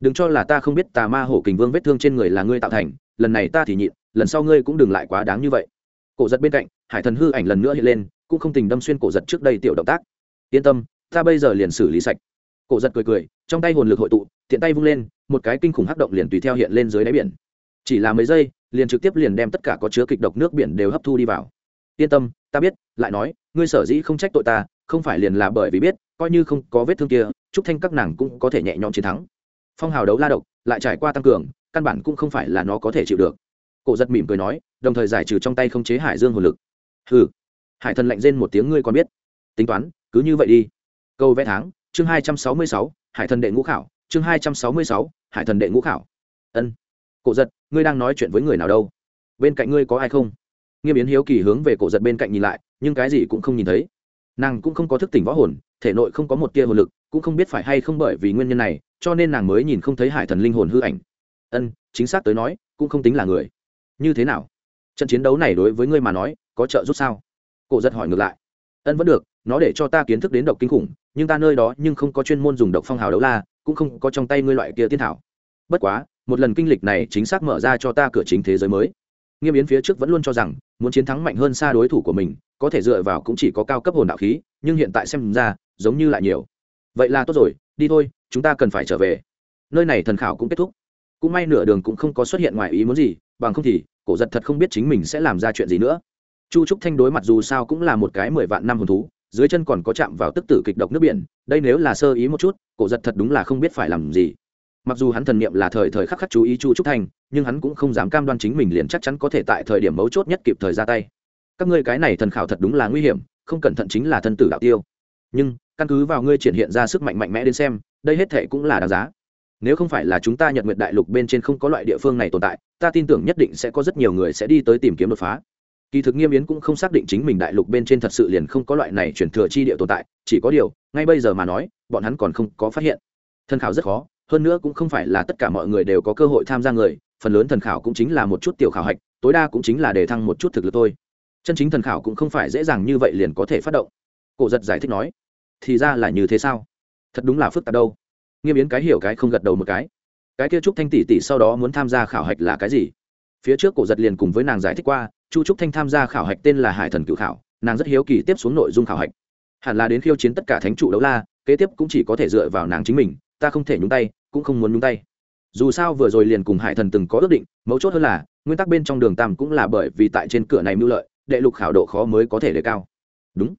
Đừng cho là ta không biết tà ma hổ kình vương vết thương trên người là ngươi tạo thành lần này ta thì nhịn, lần sau ngươi cũng đừng lại quá đáng như vậy. Cổ giật bên cạnh, hải thần hư ảnh lần nữa hiện lên, cũng không tình đâm xuyên cổ giật trước đây tiểu động tác. Yên tâm, ta bây giờ liền xử lý sạch. Cổ giật cười cười, trong tay hồn lực hội tụ, tiện tay vung lên, một cái kinh khủng hắc động liền tùy theo hiện lên dưới đáy biển. Chỉ là mấy giây, liền trực tiếp liền đem tất cả có chứa kịch độc nước biển đều hấp thu đi vào. Yên tâm, ta biết, lại nói, ngươi sở dĩ không trách tội ta, không phải liền là bởi vì biết, coi như không có vết thương kia trúc thanh các nàng cũng có thể nhẹ nhõm chiến thắng. Phong hào đấu la độc, lại trải qua tăng cường căn bản cũng không phải là nó có thể chịu được. Cổ giật mỉm cười nói, đồng thời giải trừ trong tay không chế hải dương hồn lực. Hừ. Hải thần lạnh rên một tiếng, ngươi còn biết. Tính toán, cứ như vậy đi. Câu vẽ tháng, chương hai trăm sáu mươi sáu, hải thần đệ ngũ khảo, chương hai trăm sáu mươi sáu, hải thần đệ ngũ khảo. Ân. Cổ giật, ngươi đang nói chuyện với người nào đâu? Bên cạnh ngươi có ai không? Nghiêm biến hiếu kỳ hướng về cổ giật bên cạnh nhìn lại, nhưng cái gì cũng không nhìn thấy. Nàng cũng không có thức tỉnh võ hồn, thể nội không có một tia hồn lực, cũng không biết phải hay không bởi vì nguyên nhân này, cho nên nàng mới nhìn không thấy hải thần linh hồn hư ảnh ân, chính xác tới nói, cũng không tính là người. Như thế nào? Trận chiến đấu này đối với ngươi mà nói, có trợ giúp sao? Cổ giật hỏi ngược lại. Ân vẫn được, nó để cho ta kiến thức đến độc kinh khủng, nhưng ta nơi đó nhưng không có chuyên môn dùng độc phong hào đấu la, cũng không có trong tay ngươi loại kia tiên thảo. Bất quá, một lần kinh lịch này chính xác mở ra cho ta cửa chính thế giới mới. Nghiêm yến phía trước vẫn luôn cho rằng, muốn chiến thắng mạnh hơn xa đối thủ của mình, có thể dựa vào cũng chỉ có cao cấp hồn đạo khí, nhưng hiện tại xem ra, giống như lại nhiều. Vậy là tốt rồi, đi thôi, chúng ta cần phải trở về. Nơi này thần khảo cũng kết thúc cũng may nửa đường cũng không có xuất hiện ngoài ý muốn gì, bằng không thì cổ giật thật không biết chính mình sẽ làm ra chuyện gì nữa. Chu trúc thanh đối mặt dù sao cũng là một cái mười vạn năm hồn thú, dưới chân còn có chạm vào tức tử kịch độc nước biển, đây nếu là sơ ý một chút, cổ giật thật đúng là không biết phải làm gì. Mặc dù hắn thần niệm là thời thời khắc khắc chú ý chu trúc thanh, nhưng hắn cũng không dám cam đoan chính mình liền chắc chắn có thể tại thời điểm mấu chốt nhất kịp thời ra tay. Các ngươi cái này thần khảo thật đúng là nguy hiểm, không cẩn thận chính là thân tử đạo tiêu. Nhưng, căn cứ vào ngươi triển hiện ra sức mạnh mạnh mẽ đến xem, đây hết thệ cũng là đáng giá nếu không phải là chúng ta nhật nguyệt đại lục bên trên không có loại địa phương này tồn tại, ta tin tưởng nhất định sẽ có rất nhiều người sẽ đi tới tìm kiếm đột phá. Kỳ thực nghiêm yến cũng không xác định chính mình đại lục bên trên thật sự liền không có loại này chuyển thừa chi địa tồn tại, chỉ có điều, ngay bây giờ mà nói, bọn hắn còn không có phát hiện. Thần khảo rất khó, hơn nữa cũng không phải là tất cả mọi người đều có cơ hội tham gia người, phần lớn thần khảo cũng chính là một chút tiểu khảo hạch, tối đa cũng chính là để thăng một chút thực lực thôi. Chân chính thần khảo cũng không phải dễ dàng như vậy liền có thể phát động. Cổ giật giải thích nói, thì ra là như thế sao? Thật đúng là phức tạp đâu nghiêm yến cái hiểu cái không gật đầu một cái. Cái kia trúc thanh tỷ tỷ sau đó muốn tham gia khảo hạch là cái gì? Phía trước cổ giật liền cùng với nàng giải thích qua, chu trúc thanh tham gia khảo hạch tên là hải thần cự khảo, nàng rất hiếu kỳ tiếp xuống nội dung khảo hạch. Hẳn là đến khiêu chiến tất cả thánh trụ đấu la, kế tiếp cũng chỉ có thể dựa vào nàng chính mình, ta không thể nhúng tay, cũng không muốn nhúng tay. Dù sao vừa rồi liền cùng hải thần từng có ước định, mấu chốt hơn là, nguyên tắc bên trong đường tam cũng là bởi vì tại trên cửa này mưu lợi, đệ lục khảo độ khó mới có thể đề cao. Đúng.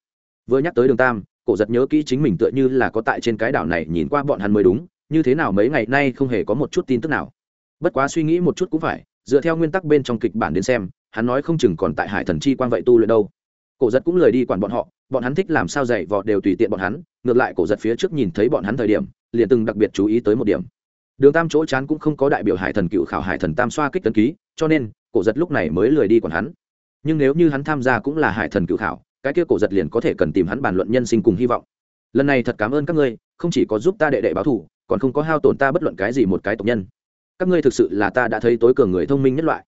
Vừa nhắc tới đường tam cổ giật nhớ kỹ chính mình tựa như là có tại trên cái đảo này nhìn qua bọn hắn mới đúng, như thế nào mấy ngày nay không hề có một chút tin tức nào. Bất quá suy nghĩ một chút cũng phải, dựa theo nguyên tắc bên trong kịch bản đến xem, hắn nói không chừng còn tại hải thần chi quan vậy tu luyện đâu. Cổ giật cũng lời đi quản bọn họ, bọn hắn thích làm sao dạy vọt đều tùy tiện bọn hắn, ngược lại cổ giật phía trước nhìn thấy bọn hắn thời điểm, liền từng đặc biệt chú ý tới một điểm. Đường tam chỗ chán cũng không có đại biểu hải thần cựu khảo hải thần tam xoa kích tấn ký, cho nên, cổ giật lúc này mới lười đi quản hắn. Nhưng nếu như hắn tham gia cũng là hải thần cựu khảo cái kia cổ giật liền có thể cần tìm hắn bàn luận nhân sinh cùng hy vọng. Lần này thật cảm ơn các ngươi không chỉ có giúp ta đệ đệ báo thù còn không có hao tổn ta bất luận cái gì một cái tộc nhân. Các ngươi thực sự là ta đã thấy tối cường người thông minh nhất loại.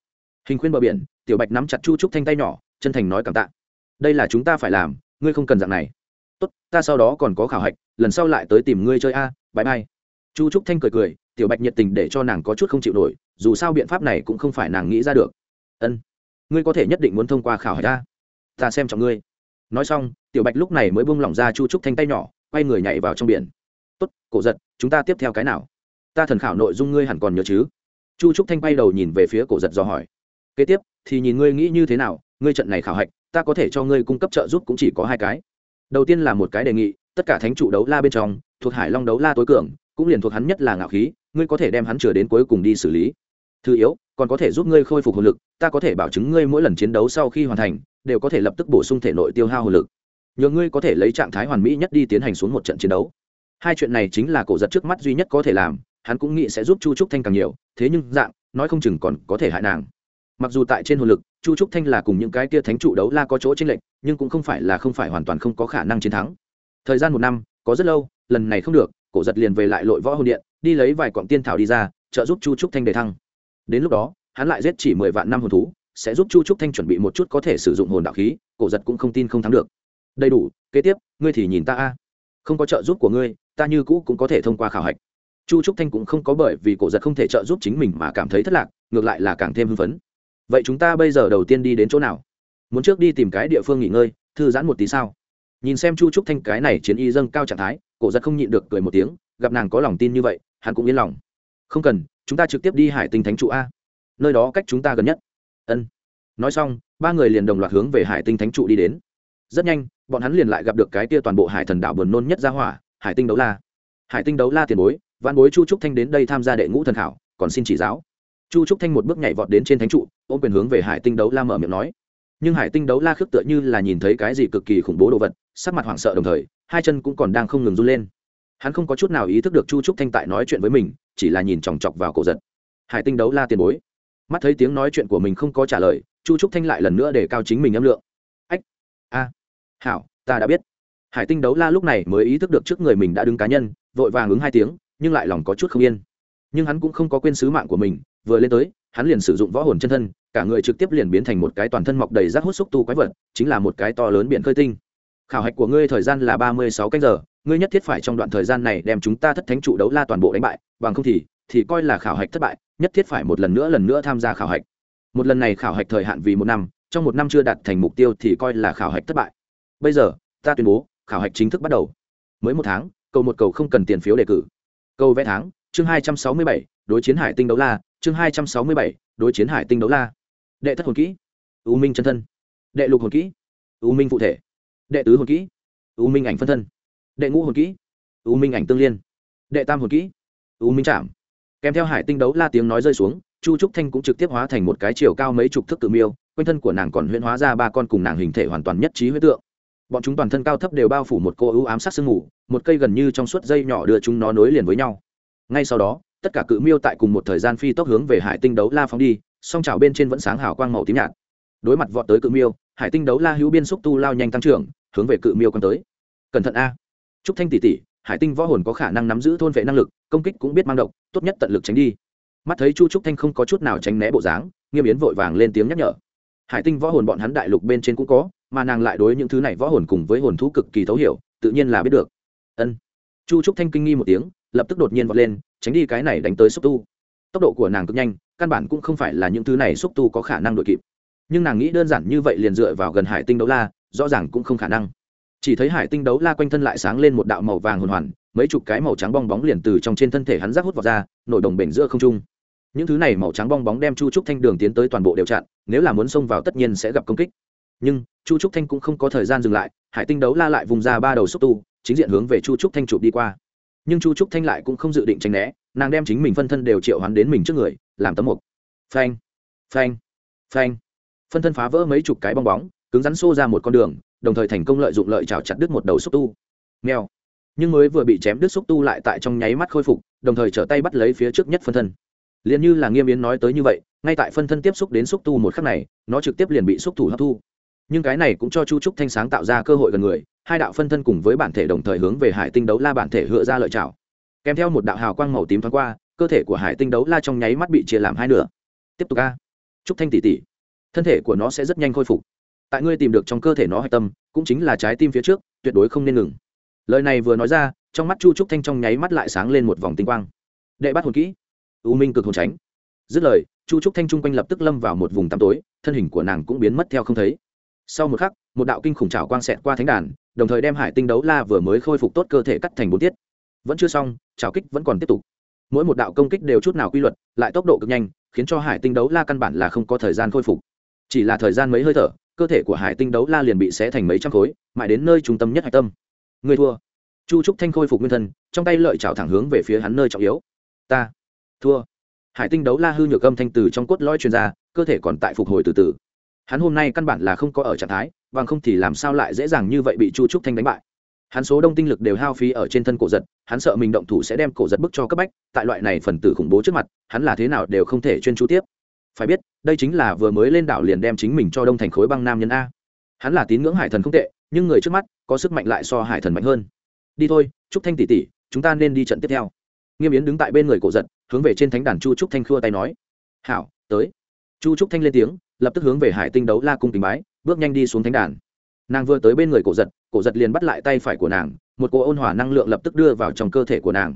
Hình khuyên bờ biển tiểu bạch nắm chặt chu trúc thanh tay nhỏ chân thành nói cảm tạ. Đây là chúng ta phải làm ngươi không cần dạng này. Tốt ta sau đó còn có khảo hạch lần sau lại tới tìm ngươi chơi a à, bãi bay chu trúc thanh cười cười tiểu bạch nhiệt tình để cho nàng có chút không chịu nổi dù sao biện pháp này cũng không phải nàng nghĩ ra được. Ân ngươi có thể nhất định muốn thông qua khảo hạch ta ta xem trọng ngươi nói xong, tiểu bạch lúc này mới buông lỏng ra chu trúc thanh tay nhỏ, quay người nhảy vào trong biển. Tốt, cổ giật, chúng ta tiếp theo cái nào? Ta thần khảo nội dung ngươi hẳn còn nhớ chứ? Chu trúc thanh bay đầu nhìn về phía cổ giật do hỏi. Kế tiếp, thì nhìn ngươi nghĩ như thế nào, ngươi trận này khảo hạch, ta có thể cho ngươi cung cấp trợ giúp cũng chỉ có hai cái. Đầu tiên là một cái đề nghị, tất cả thánh trụ đấu la bên trong, thuộc hải long đấu la tối cường, cũng liền thuộc hắn nhất là ngạo khí, ngươi có thể đem hắn chừa đến cuối cùng đi xử lý. Thứ yếu, còn có thể giúp ngươi khôi phục hồn lực, ta có thể bảo chứng ngươi mỗi lần chiến đấu sau khi hoàn thành đều có thể lập tức bổ sung thể nội tiêu hao hồn lực. Nhờ ngươi có thể lấy trạng thái hoàn mỹ nhất đi tiến hành xuống một trận chiến đấu. Hai chuyện này chính là cổ giật trước mắt duy nhất có thể làm, hắn cũng nghĩ sẽ giúp chu trúc thanh càng nhiều, thế nhưng dạng, nói không chừng còn có thể hại nàng. Mặc dù tại trên hồn lực, chu trúc thanh là cùng những cái kia thánh trụ đấu la có chỗ tranh lệch, nhưng cũng không phải là không phải hoàn toàn không có khả năng chiến thắng. Thời gian một năm, có rất lâu, lần này không được, cổ giật liền về lại lội võ hồn điện, đi lấy vài quặng tiên thảo đi ra, trợ giúp chu trúc thanh đề thăng. Đến lúc đó, hắn lại giết chỉ mười vạn năm hồn thú sẽ giúp chu trúc thanh chuẩn bị một chút có thể sử dụng hồn đạo khí, cổ giật cũng không tin không thắng được. Đầy đủ, kế tiếp, ngươi thì nhìn ta a. Không có trợ giúp của ngươi, ta như cũ cũng có thể thông qua khảo hạch. Chu trúc thanh cũng không có bởi vì cổ giật không thể trợ giúp chính mình mà cảm thấy thất lạc, ngược lại là càng thêm hưng phấn. Vậy chúng ta bây giờ đầu tiên đi đến chỗ nào? Muốn trước đi tìm cái địa phương nghỉ ngơi, thư giãn một tí sao? Nhìn xem chu trúc thanh cái này chiến y dâng cao trạng thái, cổ giật không nhịn được cười một tiếng, gặp nàng có lòng tin như vậy, hắn cũng yên lòng. Không cần, chúng ta trực tiếp đi hải tinh thánh trụ a. Nơi đó cách chúng ta gần nhất ân. Nói xong, ba người liền đồng loạt hướng về hải tinh thánh trụ đi đến. Rất nhanh, bọn hắn liền lại gặp được cái kia toàn bộ hải thần đảo buồn nôn nhất ra hỏa, hải tinh đấu la. Hải tinh đấu la tiền bối văn bối chu trúc thanh đến đây tham gia đệ ngũ thần thảo còn xin chỉ giáo. Chu trúc thanh một bước nhảy vọt đến trên thánh trụ, ôm quyền hướng về hải tinh đấu la mở miệng nói. Nhưng hải tinh đấu la khước tựa như là nhìn thấy cái gì cực kỳ khủng bố đồ vật, sắc mặt hoảng sợ đồng thời, hai chân cũng còn đang không ngừng run lên. Hắn không có chút nào ý thức được chu trúc thanh tại nói chuyện với mình, chỉ là nhìn chòng chọc vào cổ giật. Hải tinh đấu la tiền bối mắt thấy tiếng nói chuyện của mình không có trả lời, chu trúc thanh lại lần nữa để cao chính mình âm lượng. Ách, a, hảo, ta đã biết. Hải tinh đấu la lúc này mới ý thức được trước người mình đã đứng cá nhân, vội vàng ứng hai tiếng, nhưng lại lòng có chút không yên. Nhưng hắn cũng không có quên sứ mạng của mình, vừa lên tới, hắn liền sử dụng võ hồn chân thân, cả người trực tiếp liền biến thành một cái toàn thân mọc đầy rác hút xúc tu quái vật, chính là một cái to lớn biển khơi tinh. Khảo hạch của ngươi thời gian là ba mươi sáu canh giờ, ngươi nhất thiết phải trong đoạn thời gian này đem chúng ta thất thánh trụ đấu la toàn bộ đánh bại, bằng không thì thì coi là khảo hạch thất bại, nhất thiết phải một lần nữa lần nữa tham gia khảo hạch. Một lần này khảo hạch thời hạn vì một năm, trong một năm chưa đạt thành mục tiêu thì coi là khảo hạch thất bại. Bây giờ, ta tuyên bố, khảo hạch chính thức bắt đầu. Mới một tháng cầu một cầu không cần tiền phiếu đề cử. Câu vẽ tháng, chương hai trăm sáu mươi bảy, đối chiến hải tinh đấu la, chương hai trăm sáu mươi bảy, đối chiến hải tinh đấu la. Đệ thất hồn kỹ, u minh chân thân. Đệ lục hồn kỹ, u minh phụ thể. Đệ tứ hồn kỹ, u minh ảnh phân thân. Đệ ngũ hồn kỹ, u minh ảnh tương liên. Đệ tam hồn kỹ, u minh chạm kèm theo hải tinh đấu la tiếng nói rơi xuống, chu trúc thanh cũng trực tiếp hóa thành một cái chiều cao mấy chục thước tự miêu, quanh thân của nàng còn huyễn hóa ra ba con cùng nàng hình thể hoàn toàn nhất trí huyết tượng. Bọn chúng toàn thân cao thấp đều bao phủ một cô ưu ám sắc sương mù, một cây gần như trong suốt dây nhỏ đưa chúng nó nối liền với nhau. Ngay sau đó, tất cả cự miêu tại cùng một thời gian phi tốc hướng về hải tinh đấu la phóng đi, song trào bên trên vẫn sáng hào quang màu tím nhạt. Đối mặt vọt tới cự miêu, hải tinh đấu la hữu biên xúc tu lao nhanh tăng trưởng, hướng về cự miêu quăng tới. Cẩn thận a. Trúc thanh tỷ tỷ hải tinh võ hồn có khả năng nắm giữ thôn vệ năng lực, công kích cũng biết mang độc, tốt nhất tận lực tránh đi. Mắt thấy chu trúc thanh không có chút nào tránh né bộ dáng, nghiêm yến vội vàng lên tiếng nhắc nhở. Hải tinh võ hồn bọn hắn đại lục bên trên cũng có, mà nàng lại đối những thứ này võ hồn cùng với hồn thú cực kỳ thấu hiểu, tự nhiên là biết được. Ân. Chu trúc thanh kinh nghi một tiếng, lập tức đột nhiên vọt lên, tránh đi cái này đánh tới xúc tu. Tốc độ của nàng cực nhanh, căn bản cũng không phải là những thứ này xúc tu có khả năng đội kịp. Nhưng nàng nghĩ đơn giản như vậy liền dựa vào gần hải tinh đấu la, rõ ràng cũng không khả năng chỉ thấy hải tinh đấu la quanh thân lại sáng lên một đạo màu vàng hồn hoàn, mấy chục cái màu trắng bong bóng liền từ trong trên thân thể hắn rác hút vào ra nổi đồng bể giữa không trung. Những thứ này màu trắng bong bóng đem chu trúc thanh đường tiến tới toàn bộ đều chặn, nếu là muốn xông vào tất nhiên sẽ gặp công kích. Nhưng, chu trúc thanh cũng không có thời gian dừng lại, hải tinh đấu la lại vùng ra ba đầu xúc tu, chính diện hướng về chu trúc thanh chụp đi qua. Nhưng chu trúc thanh lại cũng không dự định tránh né, nàng đem chính mình phân thân đều triệu hắn đến mình trước người, làm tấm mục. Phanh phanh phanh. Phân thân phá vỡ mấy chục cái bong bóng, cứng rắn xô ra một con đường đồng thời thành công lợi dụng lợi chảo chặt đứt một đầu xúc tu. Nghèo nhưng mới vừa bị chém đứt xúc tu lại tại trong nháy mắt khôi phục, đồng thời trở tay bắt lấy phía trước nhất phân thân. Liền như là nghiêm yến nói tới như vậy, ngay tại phân thân tiếp xúc đến xúc tu một khắc này, nó trực tiếp liền bị xúc thủ hấp thu. Nhưng cái này cũng cho chu trúc thanh sáng tạo ra cơ hội gần người, hai đạo phân thân cùng với bản thể đồng thời hướng về hải tinh đấu la bản thể hựa ra lợi chảo. Kèm theo một đạo hào quang màu tím thoáng qua, cơ thể của hải tinh đấu la trong nháy mắt bị chia làm hai nửa. Tiếp tục a. Trúc thanh tỷ tỷ thân thể của nó sẽ rất nhanh khôi phục tại ngươi tìm được trong cơ thể nó hạch tâm, cũng chính là trái tim phía trước, tuyệt đối không nên ngừng. Lời này vừa nói ra, trong mắt chu trúc thanh trong nháy mắt lại sáng lên một vòng tinh quang. Đệ bắt hồn kỹ. U minh cực hồn tránh. Dứt lời, chu trúc thanh trung quanh lập tức lâm vào một vùng tăm tối, thân hình của nàng cũng biến mất theo không thấy. Sau một khắc, một đạo kinh khủng trào quang xẹt qua thánh đàn, đồng thời đem hải tinh đấu la vừa mới khôi phục tốt cơ thể cắt thành bốn tiết. Vẫn chưa xong trào kích vẫn còn tiếp tục. Mỗi một đạo công kích đều chút nào quy luật, lại tốc độ cực nhanh, khiến cho hải tinh đấu la căn bản là không có thời gian khôi phục. Chỉ là thời gian mấy hơi thở cơ thể của hải tinh đấu la liền bị xé thành mấy trăm khối, mãi đến nơi trung tâm nhất hạch tâm. Người thua. Chu trúc thanh khôi phục nguyên thân, trong tay lợi chảo thẳng hướng về phía hắn nơi trọng yếu. Ta. Thua. Hải tinh đấu la hư nhược âm thanh từ trong cốt lõi chuyên gia cơ thể còn tại phục hồi từ từ. Hắn hôm nay căn bản là không có ở trạng thái, bằng không thì làm sao lại dễ dàng như vậy bị chu trúc thanh đánh bại. Hắn số đông tinh lực đều hao phí ở trên thân cổ giật, hắn sợ mình động thủ sẽ đem cổ giật bức cho cấp bách, tại loại này phần tử khủng bố trước mặt, hắn là thế nào đều không thể chuyên chú tiếp phải biết, đây chính là vừa mới lên đảo liền đem chính mình cho đông thành khối băng nam nhân a. Hắn là tín ngưỡng hải thần không tệ, nhưng người trước mắt, có sức mạnh lại so hải thần mạnh hơn. Đi thôi, trúc thanh tỷ tỷ, chúng ta nên đi trận tiếp theo. Nghiêm yến đứng tại bên người cổ giật, hướng về trên thánh đàn chu trúc thanh khua tay nói. Hảo, tới. Chu trúc thanh lên tiếng, lập tức hướng về hải tinh đấu la cung tình bái, bước nhanh đi xuống thánh đàn. Nàng vừa tới bên người cổ giật cổ giật liền bắt lại tay phải của nàng, một cỗ ôn hòa năng lượng lập tức đưa vào trong cơ thể của nàng.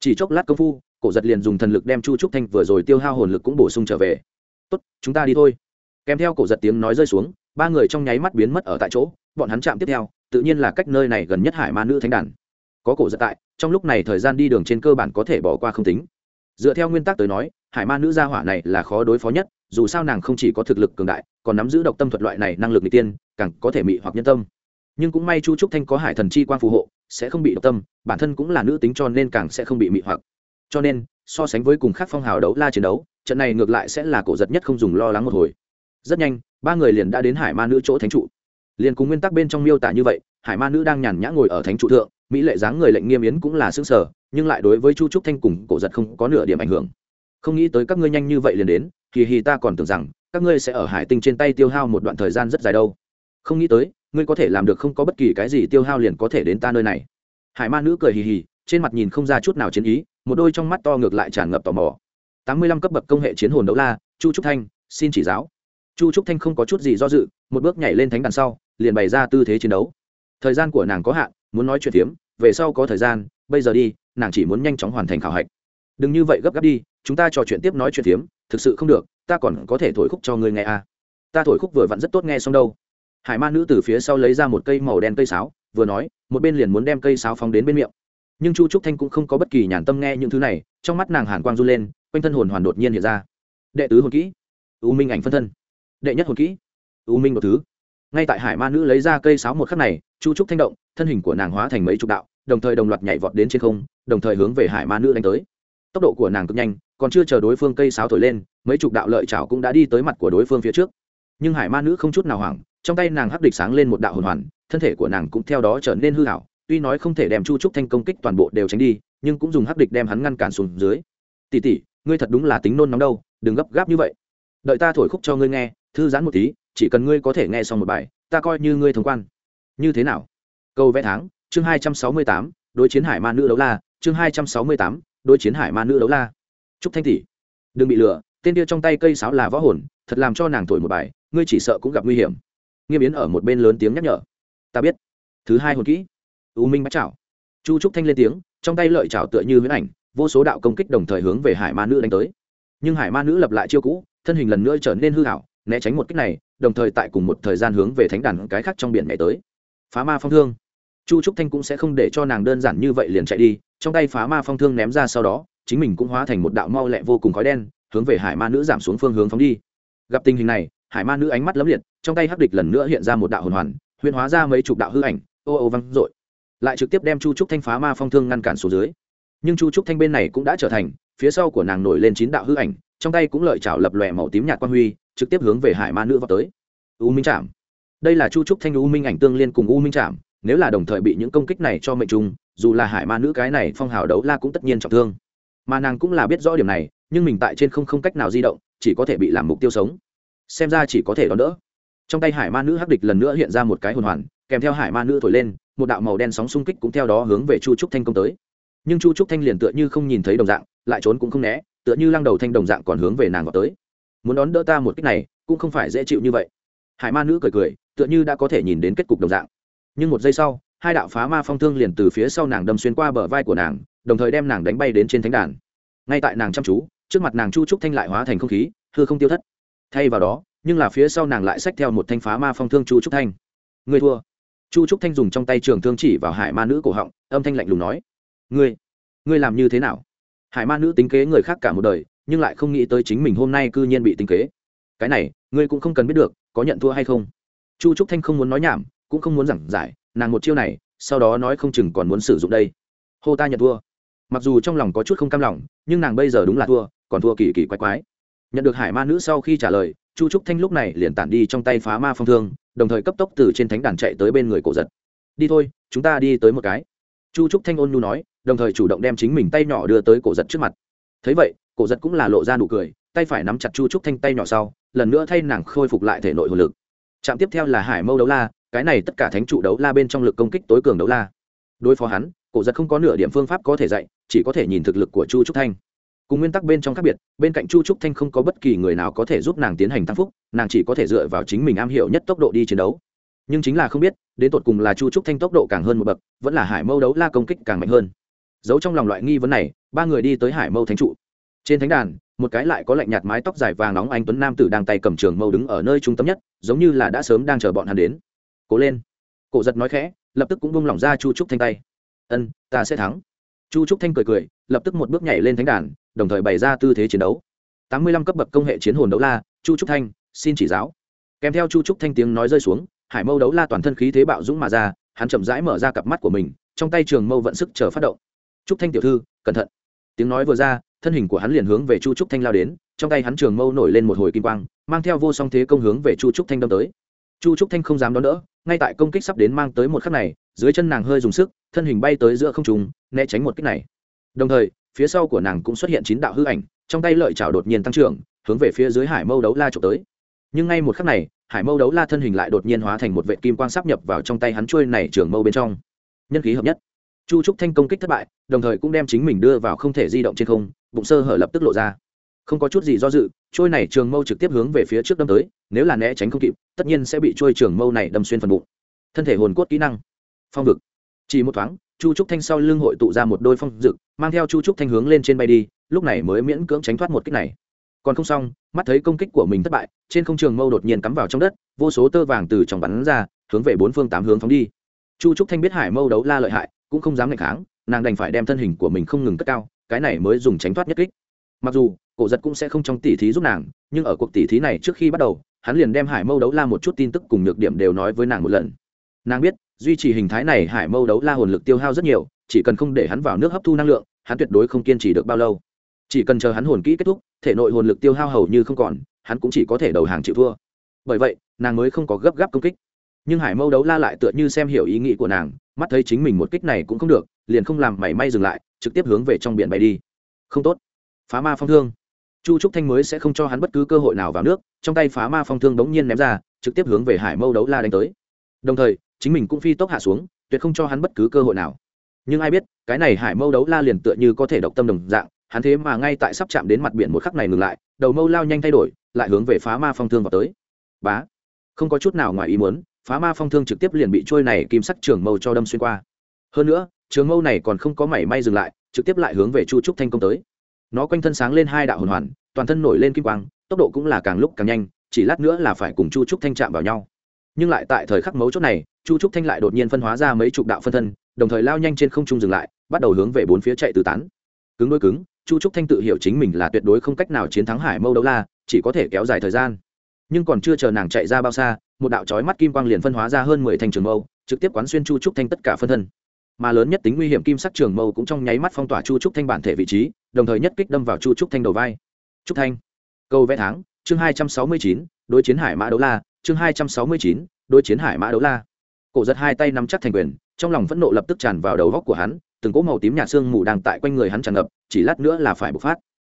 Chỉ chốc lát công phu, cổ giật liền dùng thần lực đem chu trúc thanh vừa rồi tiêu hao hồn lực cũng bổ sung trở về tốt, chúng ta đi thôi. Kèm theo cổ giật tiếng nói rơi xuống, ba người trong nháy mắt biến mất ở tại chỗ, bọn hắn chạm tiếp theo, tự nhiên là cách nơi này gần nhất hải ma nữ thánh đàn. Có cổ giật tại, trong lúc này thời gian đi đường trên cơ bản có thể bỏ qua không tính. Dựa theo nguyên tắc tới nói, hải ma nữ gia hỏa này là khó đối phó nhất, dù sao nàng không chỉ có thực lực cường đại, còn nắm giữ độc tâm thuật loại này năng lực n g tiên, càng có thể mị hoặc nhân tâm. Nhưng cũng may chu trúc thanh có hải thần chi quan phù hộ, sẽ không bị độc tâm, bản thân cũng là nữ tính cho nên càng sẽ không bị mị hoặc cho nên, so sánh với cùng khác phong hào đấu la chiến đấu, trận này ngược lại sẽ là cổ giật nhất không dùng lo lắng một hồi. Rất nhanh, ba người liền đã đến hải ma nữ chỗ thánh trụ. Liền cùng nguyên tắc bên trong miêu tả như vậy, hải ma nữ đang nhàn nhã ngồi ở thánh trụ thượng, mỹ lệ dáng người lệnh nghiêm yến cũng là xứng sở nhưng lại đối với chu trúc thanh cùng cổ giật không có nửa điểm ảnh hưởng. Không nghĩ tới các ngươi nhanh như vậy liền đến thì hì ta còn tưởng rằng, các ngươi sẽ ở hải tinh trên tay tiêu hao một đoạn thời gian rất dài đâu. Không nghĩ tới, ngươi có thể làm được không có bất kỳ cái gì tiêu hao liền có thể đến ta nơi này. Hải ma nữ cười hì hì, trên mặt nhìn không ra chút nào chiến ý một đôi trong mắt to ngược lại tràn ngập tò mò. Tám mươi lăm cấp bậc công hệ chiến hồn đấu la, chu trúc thanh, xin chỉ giáo. Chu trúc thanh không có chút gì do dự, một bước nhảy lên thánh đàn sau, liền bày ra tư thế chiến đấu. Thời gian của nàng có hạn, muốn nói chuyện phiếm, về sau có thời gian, bây giờ đi, nàng chỉ muốn nhanh chóng hoàn thành khảo hạch. Đừng như vậy gấp gáp đi, chúng ta trò chuyện tiếp nói chuyện phiếm, thực sự không được, ta còn có thể thổi khúc cho ngươi nghe à. ta thổi khúc vừa vặn rất tốt nghe xong đâu. Hải ma nữ từ phía sau lấy ra một cây màu đen cây sáo, vừa nói, một bên liền muốn đem cây sáo phóng đến bên miệng nhưng chu trúc thanh cũng không có bất kỳ nhàn tâm nghe những thứ này trong mắt nàng hàn quang run lên quanh thân hồn hoàn đột nhiên hiện ra đệ tứ hồn kỹ u minh ảnh phân thân đệ nhất hồn kỹ u minh một thứ ngay tại hải ma nữ lấy ra cây sáo một khắc này chu trúc thanh động thân hình của nàng hóa thành mấy chục đạo đồng thời đồng loạt nhảy vọt đến trên không đồng thời hướng về hải ma nữ đánh tới tốc độ của nàng cực nhanh còn chưa chờ đối phương cây sáo thổi lên mấy chục đạo lợi chảo cũng đã đi tới mặt của đối phương phía trước nhưng hải ma nữ không chút nào hoảng trong tay nàng hắc địch sáng lên một đạo hồn hoàn thân thể của nàng cũng theo đó trở nên hư hảo tuy nói không thể đem chu trúc thanh công kích toàn bộ đều tránh đi, nhưng cũng dùng hắc địch đem hắn ngăn cản xuống dưới. Tỉ tỉ ngươi thật đúng là tính nôn nóng đâu, đừng gấp gáp như vậy. Đợi ta thổi khúc cho ngươi nghe, thư giãn một tí, chỉ cần ngươi có thể nghe xong một bài, ta coi như ngươi thông quan. Như thế nào? Câu vẽ tháng, chương hai trăm sáu mươi tám, đối chiến hải ma nữ đấu la, chương hai trăm sáu mươi tám, đối chiến hải ma nữ đấu la. Trúc thanh tỷ, đừng bị lừa, tên kia trong tay cây sáo là võ hồn, thật làm cho nàng thổi một bài, ngươi chỉ sợ cũng gặp nguy hiểm. Nghiêm biến ở một bên lớn tiếng nhắc nhở. Ta biết. Thứ hai hồn kỹ u minh bắt chảo. Chu trúc thanh lên tiếng, trong tay lợi chảo tựa như huyễn ảnh, vô số đạo công kích đồng thời hướng về hải ma nữ đánh tới. Nhưng hải ma nữ lập lại chiêu cũ, thân hình lần nữa trở nên hư hảo né tránh một kích này, đồng thời tại cùng một thời gian hướng về thánh đàn cái khác trong biển nhảy tới. Phá ma phong thương. Chu trúc thanh cũng sẽ không để cho nàng đơn giản như vậy liền chạy đi, trong tay phá ma phong thương ném ra sau đó, chính mình cũng hóa thành một đạo mau lẹ vô cùng khói đen, hướng về hải ma nữ giảm xuống phương hướng phóng đi. Gặp tình hình này, hải ma nữ ánh mắt lấm liệt, trong tay hắc địch lần nữa hiện ra một đạo hồn hoàn huyền hóa ra mấy chục đạo hư ảnh, ô ô văng dội lại trực tiếp đem chu trúc thanh phá ma phong thương ngăn cản xuống dưới. Nhưng chu trúc thanh bên này cũng đã trở thành, phía sau của nàng nổi lên chín đạo hư ảnh, trong tay cũng lợi chảo lập lòe màu tím nhạt quan huy, trực tiếp hướng về hải ma nữ vào tới. U minh chạm đây là chu trúc thanh u minh ảnh tương liên cùng u minh chạm nếu là đồng thời bị những công kích này cho mệnh trung dù là hải ma nữ cái này phong hào đấu la cũng tất nhiên trọng thương. Mà nàng cũng là biết rõ điểm này, nhưng mình tại trên không không cách nào di động, chỉ có thể bị làm mục tiêu sống. Xem ra chỉ có thể đón đỡ. Trong tay hải ma nữ hắc địch lần nữa hiện ra một cái hồn hoàn kèm theo hải ma nữ thổi lên, một đạo màu đen sóng xung kích cũng theo đó hướng về chu trúc thanh công tới. Nhưng chu trúc thanh liền tựa như không nhìn thấy đồng dạng, lại trốn cũng không né, tựa như lăng đầu thanh đồng dạng còn hướng về nàng vào tới. Muốn đón đỡ ta một kích này, cũng không phải dễ chịu như vậy. Hải ma nữ cười cười, tựa như đã có thể nhìn đến kết cục đồng dạng. Nhưng một giây sau, hai đạo phá ma phong thương liền từ phía sau nàng đâm xuyên qua bờ vai của nàng, đồng thời đem nàng đánh bay đến trên thánh đàn. Ngay tại nàng chăm chú, trước mặt nàng chu trúc thanh lại hóa thành không khí, hư không tiêu thất. Thay vào đó, nhưng là phía sau nàng lại xách theo một thanh phá ma phong thương chu trúc thanh. Người thua chu trúc thanh dùng trong tay trường thương chỉ vào hải ma nữ cổ họng, âm thanh lạnh lùng nói, ngươi ngươi làm như thế nào? Hải ma nữ tính kế người khác cả một đời, nhưng lại không nghĩ tới chính mình hôm nay cư nhiên bị tính kế. Cái này, ngươi cũng không cần biết được, có nhận thua hay không? Chu trúc thanh không muốn nói nhảm, cũng không muốn giảng giải, nàng một chiêu này, sau đó nói không chừng còn muốn sử dụng đây. Hô ta nhận thua. Mặc dù trong lòng có chút không cam lòng, nhưng nàng bây giờ đúng là thua, còn thua kỳ kỳ quái quái. Nhận được hải ma nữ sau khi trả lời, chu trúc thanh lúc này liền tản đi trong tay phá ma phong thương đồng thời cấp tốc từ trên thánh đàn chạy tới bên người cổ giật. Đi thôi, chúng ta đi tới một cái. Chu trúc thanh ôn nhu nói, đồng thời chủ động đem chính mình tay nhỏ đưa tới cổ giật trước mặt. Thấy vậy, cổ giật cũng là lộ ra nụ cười, tay phải nắm chặt chu trúc thanh tay nhỏ sau, lần nữa thay nàng khôi phục lại thể nội hồn lực. Trạm tiếp theo là hải mâu đấu la, cái này tất cả thánh trụ đấu la bên trong lực công kích tối cường đấu la. Đối phó hắn, cổ giật không có nửa điểm phương pháp có thể dạy, chỉ có thể nhìn thực lực của chu trúc thanh cùng nguyên tắc bên trong khác biệt, bên cạnh chu trúc thanh không có bất kỳ người nào có thể giúp nàng tiến hành tăng phúc, nàng chỉ có thể dựa vào chính mình am hiểu nhất tốc độ đi chiến đấu. Nhưng chính là không biết, đến tột cùng là chu trúc thanh tốc độ càng hơn một bậc, vẫn là hải mâu đấu la công kích càng mạnh hơn. Giấu trong lòng loại nghi vấn này, ba người đi tới hải mâu thánh trụ. Trên thánh đàn, một cái lại có lạnh nhạt mái tóc dài vàng nóng anh tuấn nam tử đang tay cầm trường mâu đứng ở nơi trung tâm nhất, giống như là đã sớm đang chờ bọn hắn đến. Cố lên. Cổ giật nói khẽ, lập tức cũng bung lỏng ra chu trúc thanh tay. Ân, ta sẽ thắng. Chu trúc thanh cười cười, lập tức một bước nhảy lên thánh đàn đồng thời bày ra tư thế chiến đấu. Tám mươi lăm cấp bậc công hệ chiến hồn đấu la, chu trúc thanh, xin chỉ giáo. Kèm theo chu trúc thanh tiếng nói rơi xuống, hải mâu đấu la toàn thân khí thế bạo dũng mà ra, hắn chậm rãi mở ra cặp mắt của mình, trong tay trường mâu vận sức chờ phát động. Trúc thanh tiểu thư, cẩn thận. Tiếng nói vừa ra, thân hình của hắn liền hướng về chu trúc thanh lao đến, trong tay hắn trường mâu nổi lên một hồi kim quang, mang theo vô song thế công hướng về chu trúc thanh đâm tới. Chu trúc thanh không dám đón đỡ, ngay tại công kích sắp đến mang tới một khắc này, dưới chân nàng hơi dùng sức, thân hình bay tới giữa không trùng né tránh một kích này. Đồng thời phía sau của nàng cũng xuất hiện chín đạo hư ảnh, trong tay lợi chảo đột nhiên tăng trưởng, hướng về phía dưới hải mâu đấu la trộm tới. Nhưng ngay một khắc này, hải mâu đấu la thân hình lại đột nhiên hóa thành một vệ kim quang sắp nhập vào trong tay hắn trôi này trường mâu bên trong. Nhân khí hợp nhất. Chu trúc thanh công kích thất bại, đồng thời cũng đem chính mình đưa vào không thể di động trên không, bụng sơ hở lập tức lộ ra. Không có chút gì do dự, trôi này trường mâu trực tiếp hướng về phía trước đâm tới, nếu là né tránh không kịp, tất nhiên sẽ bị trôi trường mâu này đâm xuyên phần bụng. Thân thể hồn cốt kỹ năng. Phong vực. Chỉ một thoáng chu trúc thanh sau lưng hội tụ ra một đôi phong dực, mang theo chu trúc thanh hướng lên trên bay đi, lúc này mới miễn cưỡng tránh thoát một kích này. Còn không xong, mắt thấy công kích của mình thất bại, trên không trường mâu đột nhiên cắm vào trong đất, vô số tơ vàng từ trong bắn ra, hướng về bốn phương tám hướng phóng đi. Chu trúc thanh biết hải mâu đấu la lợi hại, cũng không dám ngày kháng, nàng đành phải đem thân hình của mình không ngừng cất cao, cái này mới dùng tránh thoát nhất kích. Mặc dù, cổ giật cũng sẽ không trong tỉ thí giúp nàng, nhưng ở cuộc tỉ thí này trước khi bắt đầu, hắn liền đem hải mâu đấu la một chút tin tức cùng nhược điểm đều nói với nàng một lần. Nàng biết duy trì hình thái này hải mâu đấu la hồn lực tiêu hao rất nhiều, chỉ cần không để hắn vào nước hấp thu năng lượng, hắn tuyệt đối không kiên trì được bao lâu. Chỉ cần chờ hắn hồn kỹ kết thúc, thể nội hồn lực tiêu hao hầu như không còn, hắn cũng chỉ có thể đầu hàng chịu thua. Bởi vậy, nàng mới không có gấp gáp công kích. Nhưng hải mâu đấu la lại tựa như xem hiểu ý nghĩ của nàng, mắt thấy chính mình một kích này cũng không được, liền không làm mảy may dừng lại, trực tiếp hướng về trong biển bay đi. Không tốt. Phá ma phong thương. Chu trúc thanh mới sẽ không cho hắn bất cứ cơ hội nào vào nước, trong tay phá ma phong thương đống nhiên ném ra, trực tiếp hướng về hải mâu đấu la đánh tới. Đồng thời chính mình cũng phi tốc hạ xuống, tuyệt không cho hắn bất cứ cơ hội nào. Nhưng ai biết, cái này hải mâu đấu la liền tựa như có thể độc tâm đồng dạng, hắn thế mà ngay tại sắp chạm đến mặt biển một khắc này ngừng lại, đầu mâu lao nhanh thay đổi, lại hướng về phá ma phong thương vào tới. Bá! Không có chút nào ngoài ý muốn, phá ma phong thương trực tiếp liền bị trôi này kim sắc trường mâu cho đâm xuyên qua. Hơn nữa, trường mâu này còn không có mảy may dừng lại, trực tiếp lại hướng về chu trúc thanh công tới. Nó quanh thân sáng lên hai đạo hồn hoàn, toàn thân nổi lên kim quang, tốc độ cũng là càng lúc càng nhanh, chỉ lát nữa là phải cùng chu trúc thanh chạm vào nhau nhưng lại tại thời khắc mấu chốt này, chu trúc thanh lại đột nhiên phân hóa ra mấy chục đạo phân thân, đồng thời lao nhanh trên không trung dừng lại, bắt đầu hướng về bốn phía chạy tứ tán. Cứng đôi cứng, chu trúc thanh tự hiểu chính mình là tuyệt đối không cách nào chiến thắng hải mâu đấu la, chỉ có thể kéo dài thời gian. Nhưng còn chưa chờ nàng chạy ra bao xa, một đạo trói mắt kim quang liền phân hóa ra hơn mười thanh trường mâu, trực tiếp quán xuyên chu trúc thanh tất cả phân thân. Mà lớn nhất tính nguy hiểm kim sắc trường mâu cũng trong nháy mắt phong tỏa chu trúc thanh bản thể vị trí, đồng thời nhất kích đâm vào chu trúc thanh đầu vai. Trúc thanh, câu vẽ tháng, chương hai trăm sáu mươi chín, đối chiến hải mã đấu la chương hai trăm sáu mươi chín, đối chiến hải mã đấu la. Cổ giật hai tay nắm chắc thành quyền, trong lòng phẫn nộ lập tức tràn vào đầu góc của hắn, từng cỗ màu tím nhạt xương mù đang tại quanh người hắn tràn ngập, chỉ lát nữa là phải bộc phát.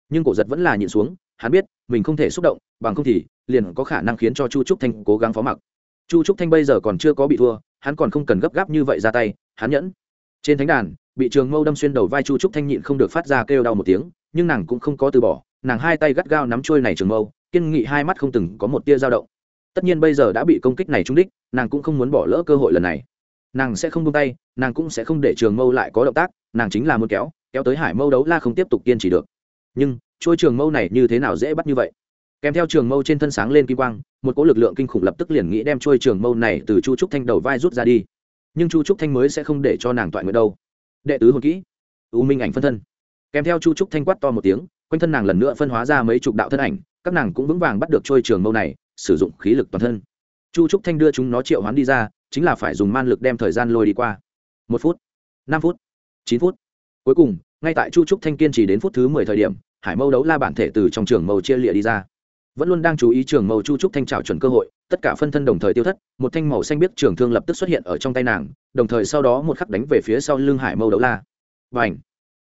Nhưng cổ giật vẫn là nhịn xuống, hắn biết, mình không thể xúc động, bằng không thì liền có khả năng khiến cho chu trúc thanh cố gắng phó mặc. Chu trúc thanh bây giờ còn chưa có bị thua, hắn còn không cần gấp gáp như vậy ra tay, hắn nhẫn. Trên thánh đàn, bị trường mâu đâm xuyên đầu vai chu trúc thanh nhịn không được phát ra kêu đau một tiếng, nhưng nàng cũng không có từ bỏ, nàng hai tay gắt gao nắm trôi này trường mâu, kiên nghị hai mắt không từng có một tia dao động tất nhiên bây giờ đã bị công kích này trúng đích, nàng cũng không muốn bỏ lỡ cơ hội lần này. Nàng sẽ không buông tay, nàng cũng sẽ không để trường mâu lại có động tác, nàng chính là muốn kéo kéo tới hải mâu đấu la không tiếp tục kiên trì được. Nhưng trôi trường mâu này như thế nào dễ bắt như vậy? Kèm theo trường mâu trên thân sáng lên kim quang, một cỗ lực lượng kinh khủng lập tức liền nghĩ đem trôi trường mâu này từ chu trúc thanh đầu vai rút ra đi. Nhưng chu trúc thanh mới sẽ không để cho nàng toại nguyện đâu. Đệ tứ hồn kỹ, u minh ảnh phân thân. Kèm theo chu trúc thanh quát to một tiếng, quanh thân nàng lần nữa phân hóa ra mấy chục đạo thân ảnh, các nàng cũng vững vàng bắt được trôi trường mâu này sử dụng khí lực toàn thân. Chu trúc thanh đưa chúng nó triệu hoán đi ra, chính là phải dùng man lực đem thời gian lôi đi qua. Một phút, năm phút, chín phút. Cuối cùng, ngay tại chu trúc thanh kiên trì đến phút thứ mười thời điểm, hải mâu đấu la bản thể từ trong trường màu chia lịa đi ra. Vẫn luôn đang chú ý trường màu chu trúc thanh trào chuẩn cơ hội, tất cả phân thân đồng thời tiêu thất, một thanh màu xanh biết trường thương lập tức xuất hiện ở trong tay nàng, đồng thời sau đó một khắc đánh về phía sau lưng hải mâu đấu la. Và ảnh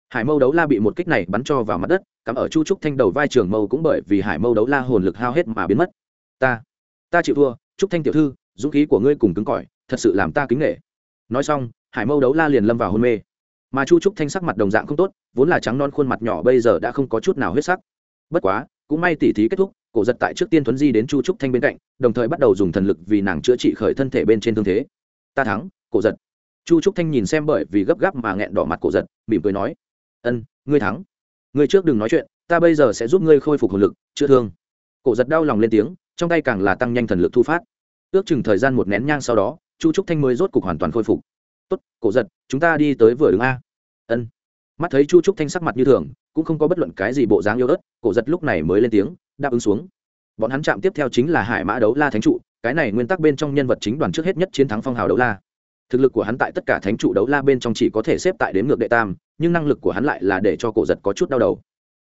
hải mâu đấu la bị một kích này bắn cho vào mặt đất, cắm ở chu trúc thanh đầu vai trường mâu cũng bởi vì hải mâu đấu la hồn lực hao hết mà biến mất ta ta chịu thua, chúc thanh tiểu thư, dũng khí của ngươi cùng cứng cỏi, thật sự làm ta kính nghệ nói xong, hải mâu đấu la liền lâm vào hôn mê. Mà chu trúc thanh sắc mặt đồng dạng không tốt, vốn là trắng non khuôn mặt nhỏ bây giờ đã không có chút nào huyết sắc. Bất quá, cũng may tỉ thí kết thúc, cổ giật tại trước tiên thuấn di đến chu trúc thanh bên cạnh, đồng thời bắt đầu dùng thần lực vì nàng chữa trị khởi thân thể bên trên thương thế. Ta thắng, cổ giật. Chu trúc thanh nhìn xem bởi vì gấp gáp mà nghẹn đỏ mặt cổ giật, mỉm cười nói, ân, ngươi thắng. Ngươi trước đừng nói chuyện, ta bây giờ sẽ giúp ngươi khôi phục hồn lực, chữa thương. Cổ giật đau lòng lên tiếng trong tay càng là tăng nhanh thần lực thu phát. Ước chừng thời gian một nén nhang sau đó, chu trúc thanh mới rốt cục hoàn toàn khôi phục. Tốt, cổ giật, chúng ta đi tới vừa đứng a. Ân. Mắt thấy chu trúc thanh sắc mặt như thường, cũng không có bất luận cái gì bộ dáng yêu ớt, cổ giật lúc này mới lên tiếng, đáp ứng xuống. Bọn hắn chạm tiếp theo chính là hải mã đấu la thánh trụ, cái này nguyên tắc bên trong nhân vật chính đoàn trước hết nhất chiến thắng phong hào đấu la. Thực lực của hắn tại tất cả thánh trụ đấu la bên trong chỉ có thể xếp tại đếm ngược đệ tam, nhưng năng lực của hắn lại là để cho cổ giật có chút đau đầu.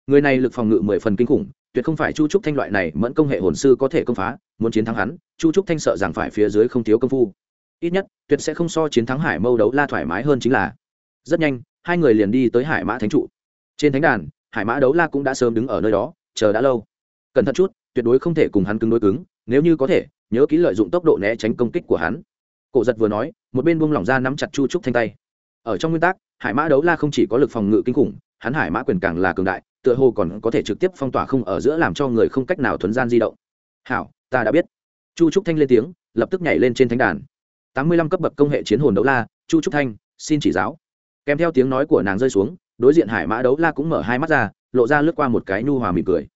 Người này lực phòng ngự mười phần kinh khủng tuyệt không phải chu trúc thanh loại này mẫn công hệ hồn sư có thể công phá, muốn chiến thắng hắn, chu trúc thanh sợ rằng phải phía dưới không thiếu công phu. Ít nhất, tuyệt sẽ không so chiến thắng hải mâu đấu la thoải mái hơn chính là, rất nhanh, hai người liền đi tới hải mã thánh trụ. Trên thánh đàn, hải mã đấu la cũng đã sớm đứng ở nơi đó, chờ đã lâu. Cẩn thận chút, tuyệt đối không thể cùng hắn cứng đối cứng, nếu như có thể, nhớ kỹ lợi dụng tốc độ né tránh công kích của hắn. Cổ giật vừa nói, một bên buông lỏng ra nắm chặt chu trúc thanh tay. Ở trong nguyên tắc, hải mã đấu la không chỉ có lực phòng ngự kinh khủng, hắn hải mã quyền càng là cường đại tựa hồ còn có thể trực tiếp phong tỏa không ở giữa làm cho người không cách nào thuấn gian di động. Hảo, ta đã biết. Chu trúc thanh lên tiếng, lập tức nhảy lên trên thánh đàn. Tám mươi lăm cấp bậc công hệ chiến hồn đấu la, chu trúc thanh, xin chỉ giáo. Kèm theo tiếng nói của nàng rơi xuống, đối diện hải mã đấu la cũng mở hai mắt ra, lộ ra lướt qua một cái nhu hòa mỉm cười.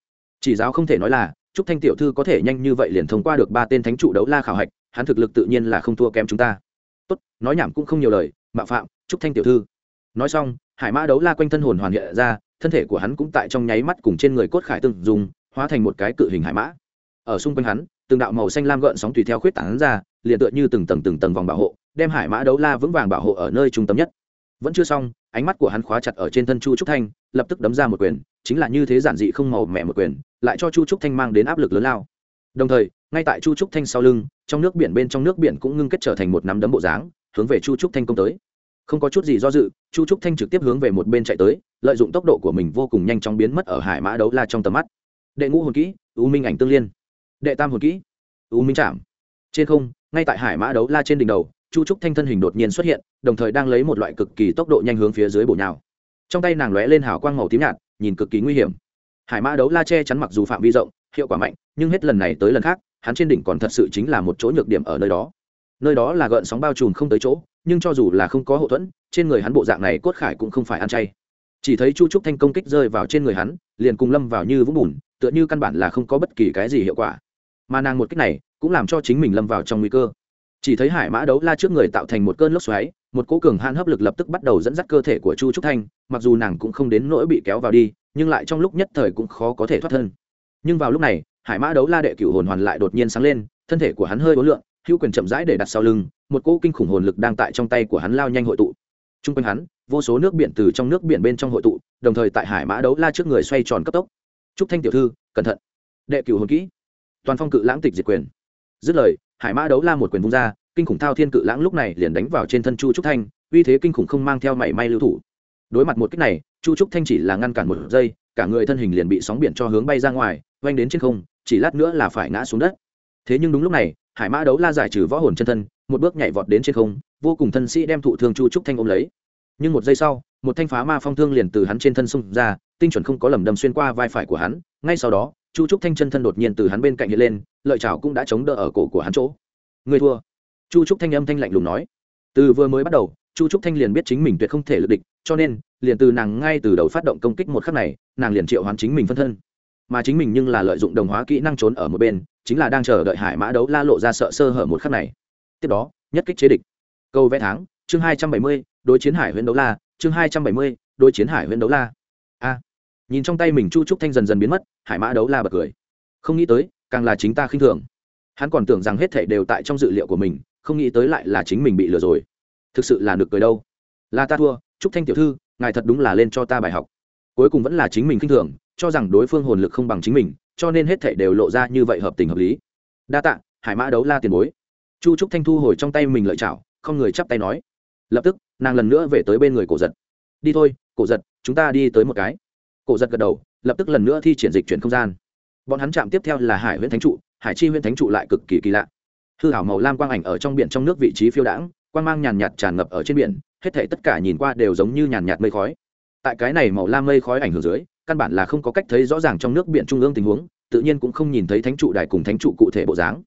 Chỉ giáo không thể nói là, trúc thanh tiểu thư có thể nhanh như vậy liền thông qua được ba tên thánh trụ đấu la khảo hạch, hắn thực lực tự nhiên là không thua kém chúng ta. Tốt, nói nhảm cũng không nhiều lời, mạo phạm, trúc thanh tiểu thư. Nói xong, hải mã đấu la quanh thân hồn hoàn hiện ra thân thể của hắn cũng tại trong nháy mắt cùng trên người cốt khải từng dùng hóa thành một cái cự hình hải mã. Ở xung quanh hắn, từng đạo màu xanh lam gợn sóng tùy theo khuyết tảng ra, liền tựa như từng tầng từng tầng vòng bảo hộ, đem hải mã đấu la vững vàng bảo hộ ở nơi trung tâm nhất. Vẫn chưa xong, ánh mắt của hắn khóa chặt ở trên thân chu trúc thanh, lập tức đấm ra một quyền, chính là như thế giản dị không màu mẹ một quyền, lại cho chu trúc thanh mang đến áp lực lớn lao. Đồng thời, ngay tại chu trúc thanh sau lưng, trong nước biển bên trong nước biển cũng ngưng kết trở thành một nắm đấm bộ dáng, hướng về chu trúc thanh công tới không có chút gì do dự, chu trúc thanh trực tiếp hướng về một bên chạy tới, lợi dụng tốc độ của mình vô cùng nhanh chóng biến mất ở hải mã đấu la trong tầm mắt. Đệ ngũ hồn kỹ, u minh ảnh tương liên. Đệ tam hồn kỹ, u minh chạm. Trên không, ngay tại hải mã đấu la trên đỉnh đầu, chu trúc thanh thân hình đột nhiên xuất hiện, đồng thời đang lấy một loại cực kỳ tốc độ nhanh hướng phía dưới bổ nhào. Trong tay nàng lóe lên hào quang màu tím nhạt, nhìn cực kỳ nguy hiểm. Hải mã đấu la che chắn mặc dù phạm vi rộng, hiệu quả mạnh, nhưng hết lần này tới lần khác, hắn trên đỉnh còn thật sự chính là một chỗ nhược điểm ở nơi đó nơi đó là gợn sóng bao trùm không tới chỗ, nhưng cho dù là không có hậu thuẫn, trên người hắn bộ dạng này cốt khải cũng không phải ăn chay. Chỉ thấy chu trúc thanh công kích rơi vào trên người hắn, liền cùng lâm vào như vũng bùn, tựa như căn bản là không có bất kỳ cái gì hiệu quả. Mà nàng một cách này, cũng làm cho chính mình lâm vào trong nguy cơ. Chỉ thấy hải mã đấu la trước người tạo thành một cơn lốc xoáy, một cỗ cường han hấp lực lập tức bắt đầu dẫn dắt cơ thể của chu trúc thanh, mặc dù nàng cũng không đến nỗi bị kéo vào đi, nhưng lại trong lúc nhất thời cũng khó có thể thoát thân. Nhưng vào lúc này, hải mã đấu la đệ cửu hồn hoàn lại đột nhiên sáng lên, thân thể của hắn hơi ối lượng hữu quyền chậm rãi để đặt sau lưng, một cỗ kinh khủng hồn lực đang tại trong tay của hắn lao nhanh hội tụ. T r u n g quanh hắn, vô số nước biển từ trong nước biển bên trong hội tụ, đồng thời tại hải mã đấu la trước người xoay tròn cấp tốc. Trúc thanh tiểu thư, cẩn thận. Đệ cửu hồn kỹ. Toàn phong cự lãng tịch diệt quyền. Dứt lời, hải mã đấu la một quyền vung ra, kinh khủng thao thiên cự lãng lúc này liền đánh vào trên thân chu trúc thanh, uy thế kinh khủng không mang theo mảy may lưu thủ. Đối mặt một cách này, chu trúc thanh chỉ là ngăn cản một giây, cả người thân hình liền bị sóng biển cho hướng bay ra ngoài oanh đến trên không, chỉ lát nữa là phải ngã xuống đất. Thế nhưng đúng lúc này hải mã đấu la giải trừ võ hồn chân thân, một bước nhảy vọt đến trên không, vô cùng thân sĩ đem thụ thương chu trúc thanh ôm lấy. Nhưng một giây sau, một thanh phá ma phong thương liền từ hắn trên thân xung ra, tinh chuẩn không có lầm đâm xuyên qua vai phải của hắn. Ngay sau đó, chu trúc thanh chân thân đột nhiên từ hắn bên cạnh hiện lên, lợi chảo cũng đã chống đỡ ở cổ của hắn chỗ. Người thua. Chu trúc thanh âm thanh lạnh lùng nói. Từ vừa mới bắt đầu, chu trúc thanh liền biết chính mình tuyệt không thể lực địch, cho nên, liền từ nàng ngay từ đầu phát động công kích một khắc này, nàng liền triệu hoán chính mình phân thân mà chính mình nhưng là lợi dụng đồng hóa kỹ năng trốn ở một bên, chính là đang chờ đợi hải mã đấu la lộ ra sợ sơ hở một khắc này. Tiếp đó, nhất kích chế địch. Câu vẽ tháng, chương hai trăm bảy mươi, đối chiến hải huyện đấu la, chương hai trăm bảy mươi, đối chiến hải huyện đấu la. A. Nhìn trong tay mình chu trúc thanh dần dần biến mất, hải mã đấu la bật cười. Không nghĩ tới, càng là chính ta khinh thường. Hắn còn tưởng rằng hết thể đều tại trong dự liệu của mình, không nghĩ tới lại là chính mình bị lừa rồi. Thực sự là được cười đâu. Là ta thua, trúc thanh tiểu thư, ngài thật đúng là lên cho ta bài học. Cuối cùng vẫn là chính mình khinh thường cho rằng đối phương hồn lực không bằng chính mình, cho nên hết thể đều lộ ra như vậy hợp tình hợp lý. Đa tạ, hải mã đấu la tiền bối. Chu trúc thanh thu hồi trong tay mình lợi chảo, không người chắp tay nói. Lập tức, nàng lần nữa về tới bên người cổ giật. Đi thôi, cổ giật, chúng ta đi tới một cái. Cổ giật gật đầu, lập tức lần nữa thi triển dịch chuyển không gian. Bọn hắn chạm tiếp theo là hải huyện thánh trụ, hải chi huyện thánh trụ lại cực kỳ kỳ lạ. Hư hảo màu lam quang ảnh ở trong biển trong nước vị trí phiêu đãng, quang mang nhàn nhạt tràn ngập ở trên biển, hết thể tất cả nhìn qua đều giống như nhàn nhạt mây khói. Tại cái này màu lam mây khói ảnh hưởng dưới căn bản là không có cách thấy rõ ràng trong nước biển trung ương tình huống, tự nhiên cũng không nhìn thấy thánh trụ đài cùng thánh trụ cụ thể bộ dáng.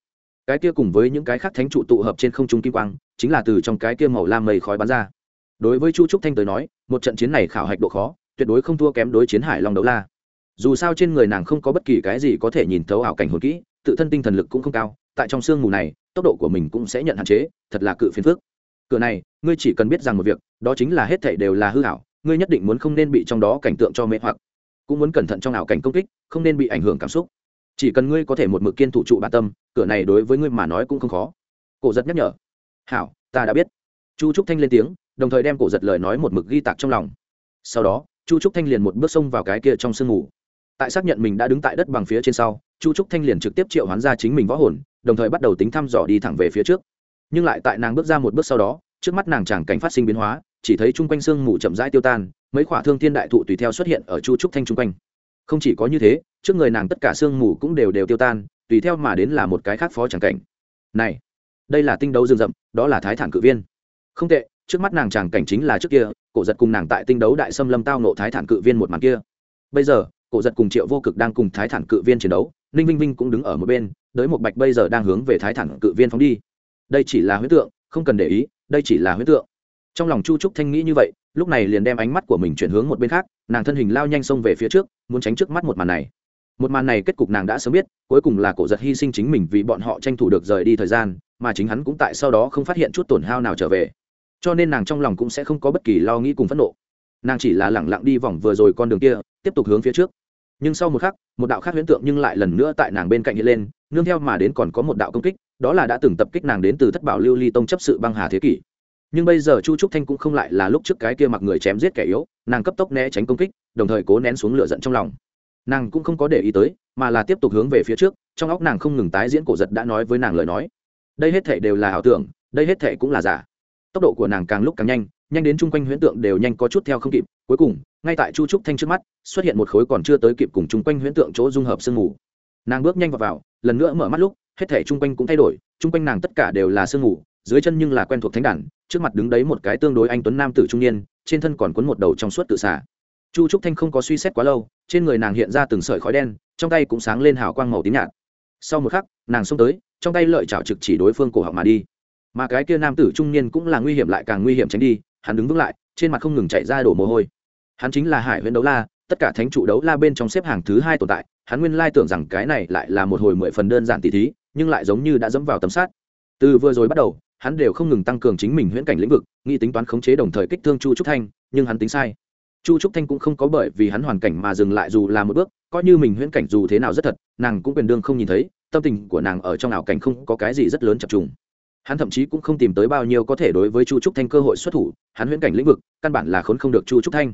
Cái kia cùng với những cái khác thánh trụ tụ hợp trên không trung kim quang, chính là từ trong cái kia màu lam mây khói bắn ra. Đối với chu trúc thanh tới nói, một trận chiến này khảo hạch độ khó, tuyệt đối không thua kém đối chiến hải long đấu la. Dù sao trên người nàng không có bất kỳ cái gì có thể nhìn thấu ảo cảnh hồn kỹ, tự thân tinh thần lực cũng không cao, tại trong sương mù này, tốc độ của mình cũng sẽ nhận hạn chế, thật là cự phiền phước cửa này, ngươi chỉ cần biết rằng một việc, đó chính là hết thảy đều là hư ảo, ngươi nhất định muốn không nên bị trong đó cảnh tượng cho mê hoặc cũng muốn cẩn thận trong ảo cảnh công kích, không nên bị ảnh hưởng cảm xúc. Chỉ cần ngươi có thể một mực kiên thủ trụ bản tâm, cửa này đối với ngươi mà nói cũng không khó. Cổ giật nhắc nhở. Hảo, ta đã biết. Chu trúc thanh lên tiếng, đồng thời đem cổ giật lời nói một mực ghi tạc trong lòng. Sau đó, chu trúc thanh liền một bước xông vào cái kia trong sương mù. Tại xác nhận mình đã đứng tại đất bằng phía trên sau, chu trúc thanh liền trực tiếp triệu hoán ra chính mình võ hồn, đồng thời bắt đầu tính thăm dò đi thẳng về phía trước. Nhưng lại tại nàng bước ra một bước sau đó, trước mắt nàng chẳng cảnh phát sinh biến hóa chỉ thấy chung quanh sương mù chậm rãi tiêu tan, mấy khỏa thương thiên đại thụ tùy theo xuất hiện ở chu trúc thanh chung quanh. Không chỉ có như thế, trước người nàng tất cả sương mù cũng đều đều tiêu tan, tùy theo mà đến là một cái khác phó chẳng cảnh. Này, đây là tinh đấu rừng rậm, đó là thái thản cự viên. Không tệ, trước mắt nàng tràng cảnh chính là trước kia, cổ giật cùng nàng tại tinh đấu đại xâm lâm tao nộ thái thản cự viên một màn kia. Bây giờ, cổ giật cùng triệu vô cực đang cùng thái thản cự viên chiến đấu, ninh vinh vinh cũng đứng ở một bên, đới một bạch bây giờ đang hướng về thái thản cự viên phóng đi. Đây chỉ là huyết tượng, không cần để ý, đây chỉ là huyết tượng trong lòng chu trúc thanh nghĩ như vậy, lúc này liền đem ánh mắt của mình chuyển hướng một bên khác, nàng thân hình lao nhanh xông về phía trước, muốn tránh trước mắt một màn này. Một màn này kết cục nàng đã sớm biết, cuối cùng là cổ giật hy sinh chính mình vì bọn họ tranh thủ được rời đi thời gian, mà chính hắn cũng tại sau đó không phát hiện chút tổn hao nào trở về. Cho nên nàng trong lòng cũng sẽ không có bất kỳ lo nghĩ cùng phẫn nộ. Nàng chỉ là lẳng lặng đi vòng vừa rồi con đường kia, tiếp tục hướng phía trước. Nhưng sau một khắc, một đạo khác huyễn tượng nhưng lại lần nữa tại nàng bên cạnh hiện lên, nương theo mà đến còn có một đạo công kích, đó là đã từng tập kích nàng đến từ thất bảo lưu ly tông chấp sự băng hà thế kỷ nhưng bây giờ chu trúc thanh cũng không lại là lúc trước cái kia mặc người chém giết kẻ yếu nàng cấp tốc né tránh công kích đồng thời cố nén xuống lửa giận trong lòng. Nàng cũng không có để ý tới mà là tiếp tục hướng về phía trước trong óc nàng không ngừng tái diễn cổ giật đã nói với nàng lời nói. Đây hết thể đều là ảo tưởng đây hết thể cũng là giả. Tốc độ của nàng càng lúc càng nhanh nhanh đến chung quanh huyễn tượng đều nhanh có chút theo không kịp cuối cùng ngay tại chu trúc thanh trước mắt xuất hiện một khối còn chưa tới kịp cùng chung quanh huyễn tượng chỗ dung hợp sương mù. Nàng bước nhanh vào, vào lần nữa mở mắt lúc hết thể chung quanh cũng thay đổi chung quanh nàng tất cả đều là sương mù dưới chân nhưng là quen thuộc thánh đản trước mặt đứng đấy một cái tương đối anh tuấn nam tử trung niên, trên thân còn cuốn một đầu trong suốt tự xả. Chu trúc thanh không có suy xét quá lâu, trên người nàng hiện ra từng sợi khói đen, trong tay cũng sáng lên hào quang màu tím nhạt. Sau một khắc, nàng xông tới, trong tay lợi chảo trực chỉ đối phương cổ họng mà đi. Mà cái kia nam tử trung niên cũng là nguy hiểm lại càng nguy hiểm tránh đi, hắn đứng vững lại, trên mặt không ngừng chạy ra đổ mồ hôi. Hắn chính là hải huyên đấu la, tất cả thánh trụ đấu la bên trong xếp hàng thứ hai tồn tại, hắn nguyên lai tưởng rằng cái này lại là một hồi mười phần đơn giản tỉ thí, nhưng lại giống như đã dẫm vào tấm sát từ vừa rồi bắt đầu hắn đều không ngừng tăng cường chính mình huyễn cảnh lĩnh vực, nghĩ tính toán khống chế đồng thời kích thương chu trúc thanh, nhưng hắn tính sai. Chu trúc thanh cũng không có bởi vì hắn hoàn cảnh mà dừng lại dù là một bước, coi như mình huyễn cảnh dù thế nào rất thật, nàng cũng quyền đương không nhìn thấy, tâm tình của nàng ở trong ảo cảnh không có cái gì rất lớn chập trùng. Hắn thậm chí cũng không tìm tới bao nhiêu có thể đối với chu trúc thanh cơ hội xuất thủ, hắn huyễn cảnh lĩnh vực, căn bản là khốn không được chu trúc thanh.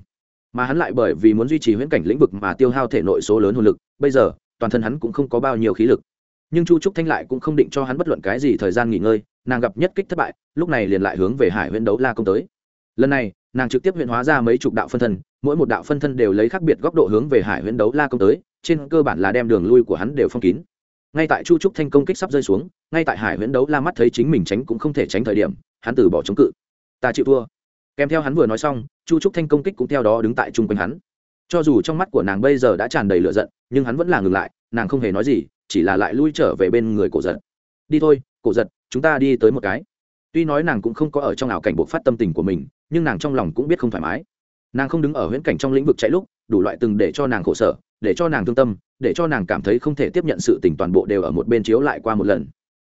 Mà hắn lại bởi vì muốn duy trì huyễn cảnh lĩnh vực mà tiêu hao thể nội số lớn hồn lực, bây giờ, toàn thân hắn cũng không có bao nhiêu khí lực nhưng chu trúc thanh lại cũng không định cho hắn bất luận cái gì thời gian nghỉ ngơi, nàng gặp nhất kích thất bại, lúc này liền lại hướng về hải huyện đấu la công tới. Lần này, nàng trực tiếp huyễn hóa ra mấy chục đạo phân thân, mỗi một đạo phân thân đều lấy khác biệt góc độ hướng về hải huyện đấu la công tới, trên cơ bản là đem đường lui của hắn đều phong kín. Ngay tại chu trúc thanh công kích sắp rơi xuống, ngay tại hải huyện đấu la mắt thấy chính mình tránh cũng không thể tránh thời điểm, hắn từ bỏ chống cự. Ta chịu thua. Kèm theo hắn vừa nói xong, chu trúc thanh công kích cũng theo đó đứng tại chung quanh hắn. Cho dù trong mắt của nàng bây giờ đã tràn đầy lửa giận, nhưng hắn vẫn là ngừng lại, nàng không hề nói gì chỉ là lại lui trở về bên người cổ giật. Đi thôi, cổ giật, chúng ta đi tới một cái. Tuy nói nàng cũng không có ở trong ảo cảnh buộc phát tâm tình của mình, nhưng nàng trong lòng cũng biết không thoải mái. Nàng không đứng ở huyễn cảnh trong lĩnh vực chạy lúc, đủ loại từng để cho nàng khổ sở, để cho nàng thương tâm, để cho nàng cảm thấy không thể tiếp nhận sự tình toàn bộ đều ở một bên chiếu lại qua một lần.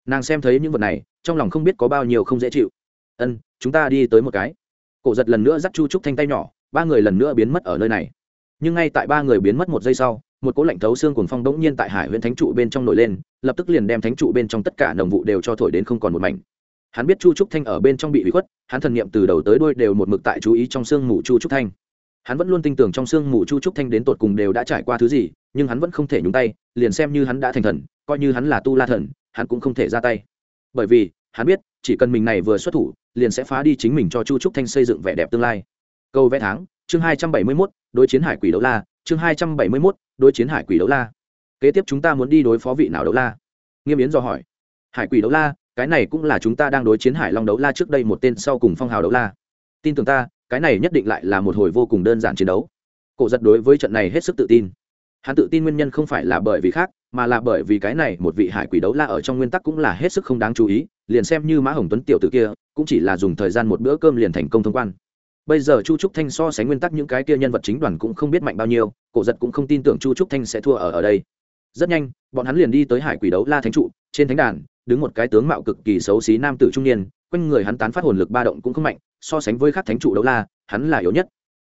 Nàng xem thấy những vật này, trong lòng không biết có bao nhiêu không dễ chịu. Ân, chúng ta đi tới một cái. Cổ giật lần nữa dắt chu trúc thanh tay nhỏ, ba người lần nữa biến mất ở nơi này. Nhưng ngay tại ba người biến mất một giây sau một cỗ lạnh thấu xương cuồng phong đống nhiên tại hải huyện thánh trụ bên trong nổi lên, lập tức liền đem thánh trụ bên trong tất cả đồng vụ đều cho thổi đến không còn một mảnh. Hắn biết chu trúc thanh ở bên trong bị bị khuất, hắn thần niệm từ đầu tới đuôi đều một mực tại chú ý trong xương mù chu trúc thanh. Hắn vẫn luôn tin tưởng trong xương mù chu trúc thanh đến tột cùng đều đã trải qua thứ gì, nhưng hắn vẫn không thể nhúng tay, liền xem như hắn đã thành thần, coi như hắn là tu la thần, hắn cũng không thể ra tay. Bởi vì, hắn biết, chỉ cần mình này vừa xuất thủ, liền sẽ phá đi chính mình cho chu trúc thanh xây dựng vẻ đẹp tương lai. Câu vẽ tháng, chương hai trăm bảy mươi mốt, đối chiến hải quỷ đấu la chương hai trăm bảy mươi mốt, đối chiến hải quỷ đấu la. Kế tiếp chúng ta muốn đi đối phó vị nào đấu la? Nghiêm yến do hỏi. Hải quỷ đấu la, cái này cũng là chúng ta đang đối chiến hải long đấu la trước đây một tên sau cùng phong hào đấu la. Tin tưởng ta, cái này nhất định lại là một hồi vô cùng đơn giản chiến đấu. Cổ giật đối với trận này hết sức tự tin. Hắn tự tin nguyên nhân không phải là bởi vì khác, mà là bởi vì cái này một vị hải quỷ đấu la ở trong nguyên tắc cũng là hết sức không đáng chú ý, liền xem như mã hồng tuấn tiểu t ử kia, cũng chỉ là dùng thời gian một bữa cơm liền thành công thông quan bây giờ chu trúc thanh so sánh nguyên tắc những cái kia nhân vật chính đoàn cũng không biết mạnh bao nhiêu, cổ giật cũng không tin tưởng chu trúc thanh sẽ thua ở ở đây. Rất nhanh, bọn hắn liền đi tới hải quỷ đấu la thánh trụ, trên thánh đàn, đứng một cái tướng mạo cực kỳ xấu xí nam tử trung niên, quanh người hắn tán phát hồn lực ba động cũng không mạnh, so sánh với các thánh trụ đấu la, hắn là yếu nhất.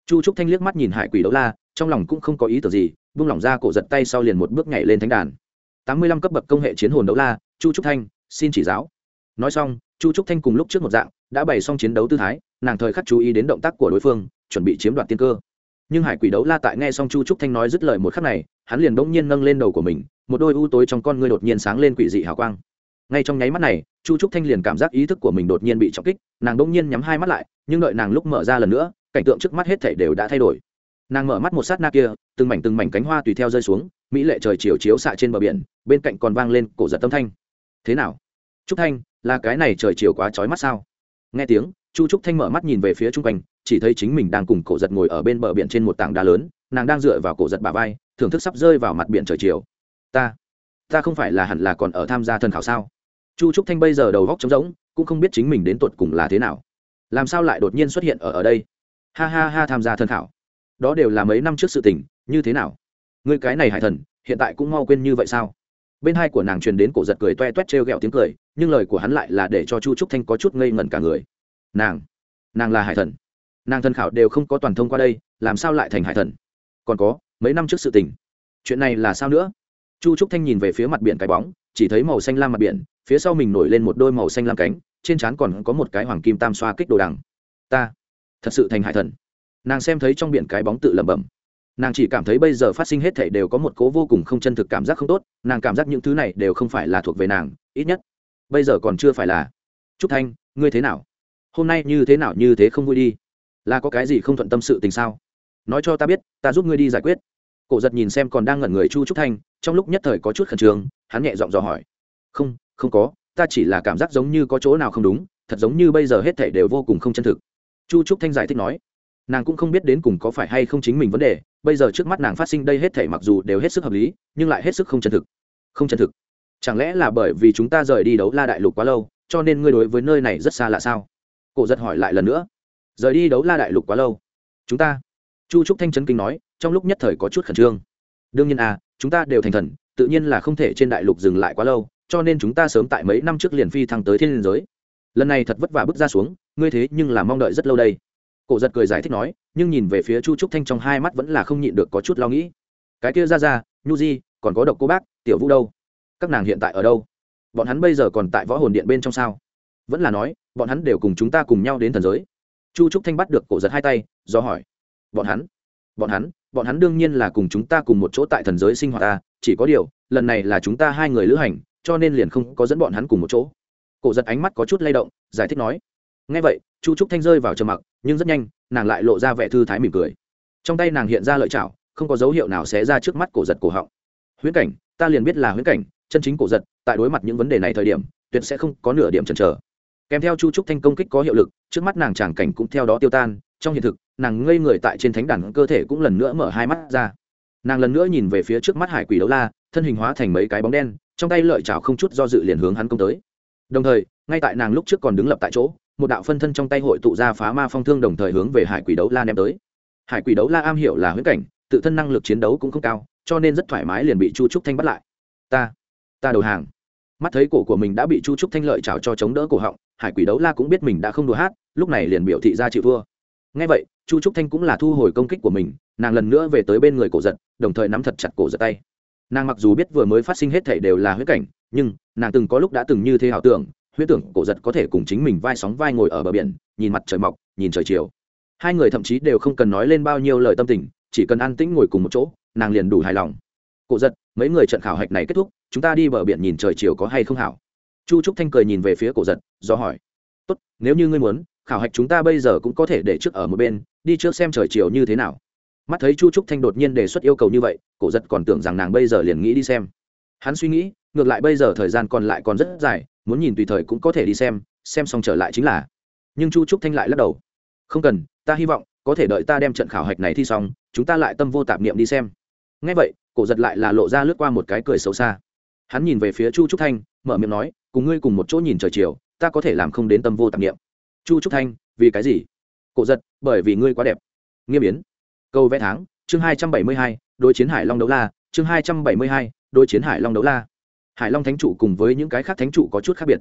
Chu trúc thanh liếc mắt nhìn hải quỷ đấu la, trong lòng cũng không có ý tưởng gì, buông lỏng ra cổ giật tay sau liền một bước nhảy lên thánh đàn. Tám mươi lăm cấp bậc công hệ chiến hồn đấu la, chu trúc thanh, xin chỉ giáo. Nói xong, chu trúc thanh cùng lúc trước một dạng, đã bày xong chiến đấu tư thái nàng thời khắc chú ý đến động tác của đối phương, chuẩn bị chiếm đoạt tiên cơ. Nhưng hải quỷ đấu la tại nghe xong chu trúc thanh nói dứt lời một khắc này, hắn liền bỗng nhiên nâng lên đầu của mình, một đôi u tối trong con ngươi đột nhiên sáng lên quỷ dị hào quang. Ngay trong nháy mắt này, chu trúc thanh liền cảm giác ý thức của mình đột nhiên bị trọng kích, nàng bỗng nhiên nhắm hai mắt lại, nhưng đợi nàng lúc mở ra lần nữa, cảnh tượng trước mắt hết thảy đều đã thay đổi. Nàng mở mắt một sát na kia, từng mảnh từng mảnh cánh hoa tùy theo rơi xuống, mỹ lệ trời chiều chiếu xạ trên bờ biển, bên cạnh còn vang lên cổ giật tâm thanh. Thế nào? Trúc thanh, là cái này trời chiều quá trói mắt sao? Nghe tiếng chu trúc thanh mở mắt nhìn về phía chung quanh, chỉ thấy chính mình đang cùng cổ giật ngồi ở bên bờ biển trên một tảng đá lớn, nàng đang dựa vào cổ giật bà vai, thưởng thức sắp rơi vào mặt biển trời chiều. Ta ta không phải là hẳn là còn ở tham gia thần khảo sao? Chu trúc thanh bây giờ đầu góc trống rỗng, cũng không biết chính mình đến tột cùng là thế nào. Làm sao lại đột nhiên xuất hiện ở ở đây? Ha ha ha, tham gia thân khảo. Đó đều là mấy năm trước sự tình, như thế nào? Người cái này hải thần, hiện tại cũng mau quên như vậy sao? Bên hai của nàng truyền đến cổ giật cười toe toét t r e o g ẹ o tiếng cười, nhưng lời của hắn lại là để cho chu trúc thanh có chút ngây ngẩn cả người nàng nàng là hải thần. Nàng thân khảo đều không có toàn thông qua đây, làm sao lại thành hải thần? Còn có, mấy năm trước sự tình. Chuyện này là sao nữa? Chu trúc thanh nhìn về phía mặt biển cái bóng, chỉ thấy màu xanh lam mặt biển, phía sau mình nổi lên một đôi màu xanh lam cánh, trên trán còn có một cái hoàng kim tam xoa kích đồ đằng. Ta, thật sự thành hải thần. Nàng xem thấy trong biển cái bóng tự lẩm bẩm. Nàng chỉ cảm thấy bây giờ phát sinh hết thể đều có một cố vô cùng không chân thực cảm giác không tốt, nàng cảm giác những thứ này đều không phải là thuộc về nàng, ít nhất, bây giờ còn chưa phải là. Trúc thanh, ngươi thế nào? Hôm nay như thế nào như thế không vui đi. Là có cái gì không thuận tâm sự tình sao? Nói cho ta biết, ta giúp ngươi đi giải quyết. Cổ giật nhìn xem còn đang ngẩn người chu trúc thanh, trong lúc nhất thời có chút khẩn trương, hắn nhẹ giọng dò hỏi. Không không có, ta chỉ là cảm giác giống như có chỗ nào không đúng, thật giống như bây giờ hết thảy đều vô cùng không chân thực. Chu trúc thanh giải thích nói. Nàng cũng không biết đến cùng có phải hay không chính mình vấn đề, bây giờ trước mắt nàng phát sinh đây hết thảy mặc dù đều hết sức hợp lý, nhưng lại hết sức không chân thực. Không chân thực. Chẳng lẽ là bởi vì chúng ta rời đi đấu la đại lục quá lâu, cho nên ngươi đối với nơi này rất xa lạ sao? Cổ giật hỏi lại lần nữa. Rời đi đấu la đại lục quá lâu. Chúng ta. Chu trúc thanh trấn kinh nói, trong lúc nhất thời có chút khẩn trương. Đương nhiên à chúng ta đều thành thần, tự nhiên là không thể trên đại lục dừng lại quá lâu, cho nên chúng ta sớm tại mấy năm trước liền phi thăng tới thiên liên giới. Lần này thật vất vả bước ra xuống, ngươi thế nhưng là mong đợi rất lâu đây. Cổ giật cười giải thích nói, nhưng nhìn về phía chu trúc thanh trong hai mắt vẫn là không nhịn được có chút lo nghĩ. Cái kia ra ra, nhu di, còn có độc cô bác, tiểu vũ đâu? Các nàng hiện tại ở đâu? Bọn hắn bây giờ còn tại võ hồn điện bên trong sao? Vẫn là nói, bọn hắn đều cùng chúng ta cùng nhau đến thần giới. Chu trúc thanh bắt được cổ giật hai tay, do hỏi, bọn hắn? Bọn hắn? Bọn hắn đương nhiên là cùng chúng ta cùng một chỗ tại thần giới sinh hoạt ta chỉ có điều, lần này là chúng ta hai người lữ hành, cho nên liền không có dẫn bọn hắn cùng một chỗ. Cổ giật ánh mắt có chút lay động, giải thích nói ngay vậy, chu trúc thanh rơi vào trầm mặc, nhưng rất nhanh, nàng lại lộ ra vẻ thư thái mỉm cười. Trong tay nàng hiện ra lợi chảo, không có dấu hiệu nào xé ra trước mắt cổ giật cổ họng. Huyễn cảnh, ta liền biết là huyễn cảnh, chân chính cổ giật, tại đối mặt những vấn đề này thời điểm, tuyệt sẽ không có nửa điểm chần chờ kèm theo chu trúc thanh công kích có hiệu lực, trước mắt nàng tràng cảnh cũng theo đó tiêu tan, trong hiện thực, nàng ngây người tại trên thánh đàn cơ thể cũng lần nữa mở hai mắt ra. Nàng lần nữa nhìn về phía trước mắt hải quỷ đấu la, thân hình hóa thành mấy cái bóng đen, trong tay lợi chảo không chút do dự liền hướng hắn công tới. Đồng thời, ngay tại nàng lúc trước còn đứng lập tại chỗ, một đạo phân thân trong tay hội tụ ra phá ma phong thương đồng thời hướng về hải quỷ đấu la ném tới. Hải quỷ đấu la am hiểu là huyễn cảnh, tự thân năng lực chiến đấu cũng không cao, cho nên rất thoải mái liền bị chu trúc thanh bắt lại. Ta ta đầu hàng. Mắt thấy cổ của mình đã bị chu trúc thanh lợi chảo cho chống đỡ cổ họng hải quỷ đấu la cũng biết mình đã không đùa hát, lúc này liền biểu thị ra chịu thua. Ngay vậy, chu trúc thanh cũng là thu hồi công kích của mình, nàng lần nữa về tới bên người cổ giật, đồng thời nắm thật chặt cổ giật tay. Nàng mặc dù biết vừa mới phát sinh hết thể đều là huyết cảnh, nhưng nàng từng có lúc đã từng như thế ảo tưởng, huyết tưởng cổ giật có thể cùng chính mình vai sóng vai ngồi ở bờ biển, nhìn mặt trời mọc, nhìn trời chiều. Hai người thậm chí đều không cần nói lên bao nhiêu lời tâm tình, chỉ cần an tĩnh ngồi cùng một chỗ, nàng liền đủ hài lòng. Cổ giật, mấy người trận khảo hạch này kết thúc, chúng ta đi bờ biển nhìn trời chiều có hay không hảo chu trúc thanh cười nhìn về phía cổ giật, do hỏi, tốt, nếu như ngươi muốn, khảo hạch chúng ta bây giờ cũng có thể để trước ở một bên, đi trước xem trời chiều như thế nào. Mắt thấy chu trúc thanh đột nhiên đề xuất yêu cầu như vậy, cổ giật còn tưởng rằng nàng bây giờ liền nghĩ đi xem. Hắn suy nghĩ, ngược lại bây giờ thời gian còn lại còn rất dài, muốn nhìn tùy thời cũng có thể đi xem xem xong trở lại chính là. Nhưng chu trúc thanh lại lắc đầu, không cần, ta hy vọng, có thể đợi ta đem trận khảo hạch này thi xong, chúng ta lại tâm vô tạp niệm đi xem. Ngay vậy, cổ giật lại là lộ ra lướt qua một cái cười xấu xa. Hắn nhìn về phía chu trúc thanh, mở miệng nói cùng ngươi cùng một chỗ nhìn trời chiều, ta có thể làm không đến tâm vô tạp niệm. Chu trúc thanh, vì cái gì? Cổ giật, bởi vì ngươi quá đẹp. Nghiêm biến câu vẽ tháng, chương hai trăm bảy mươi hai, đối chiến hải long đấu la, chương hai trăm bảy mươi hai, đối chiến hải long đấu la. Hải long thánh trụ cùng với những cái khác thánh trụ có chút khác biệt.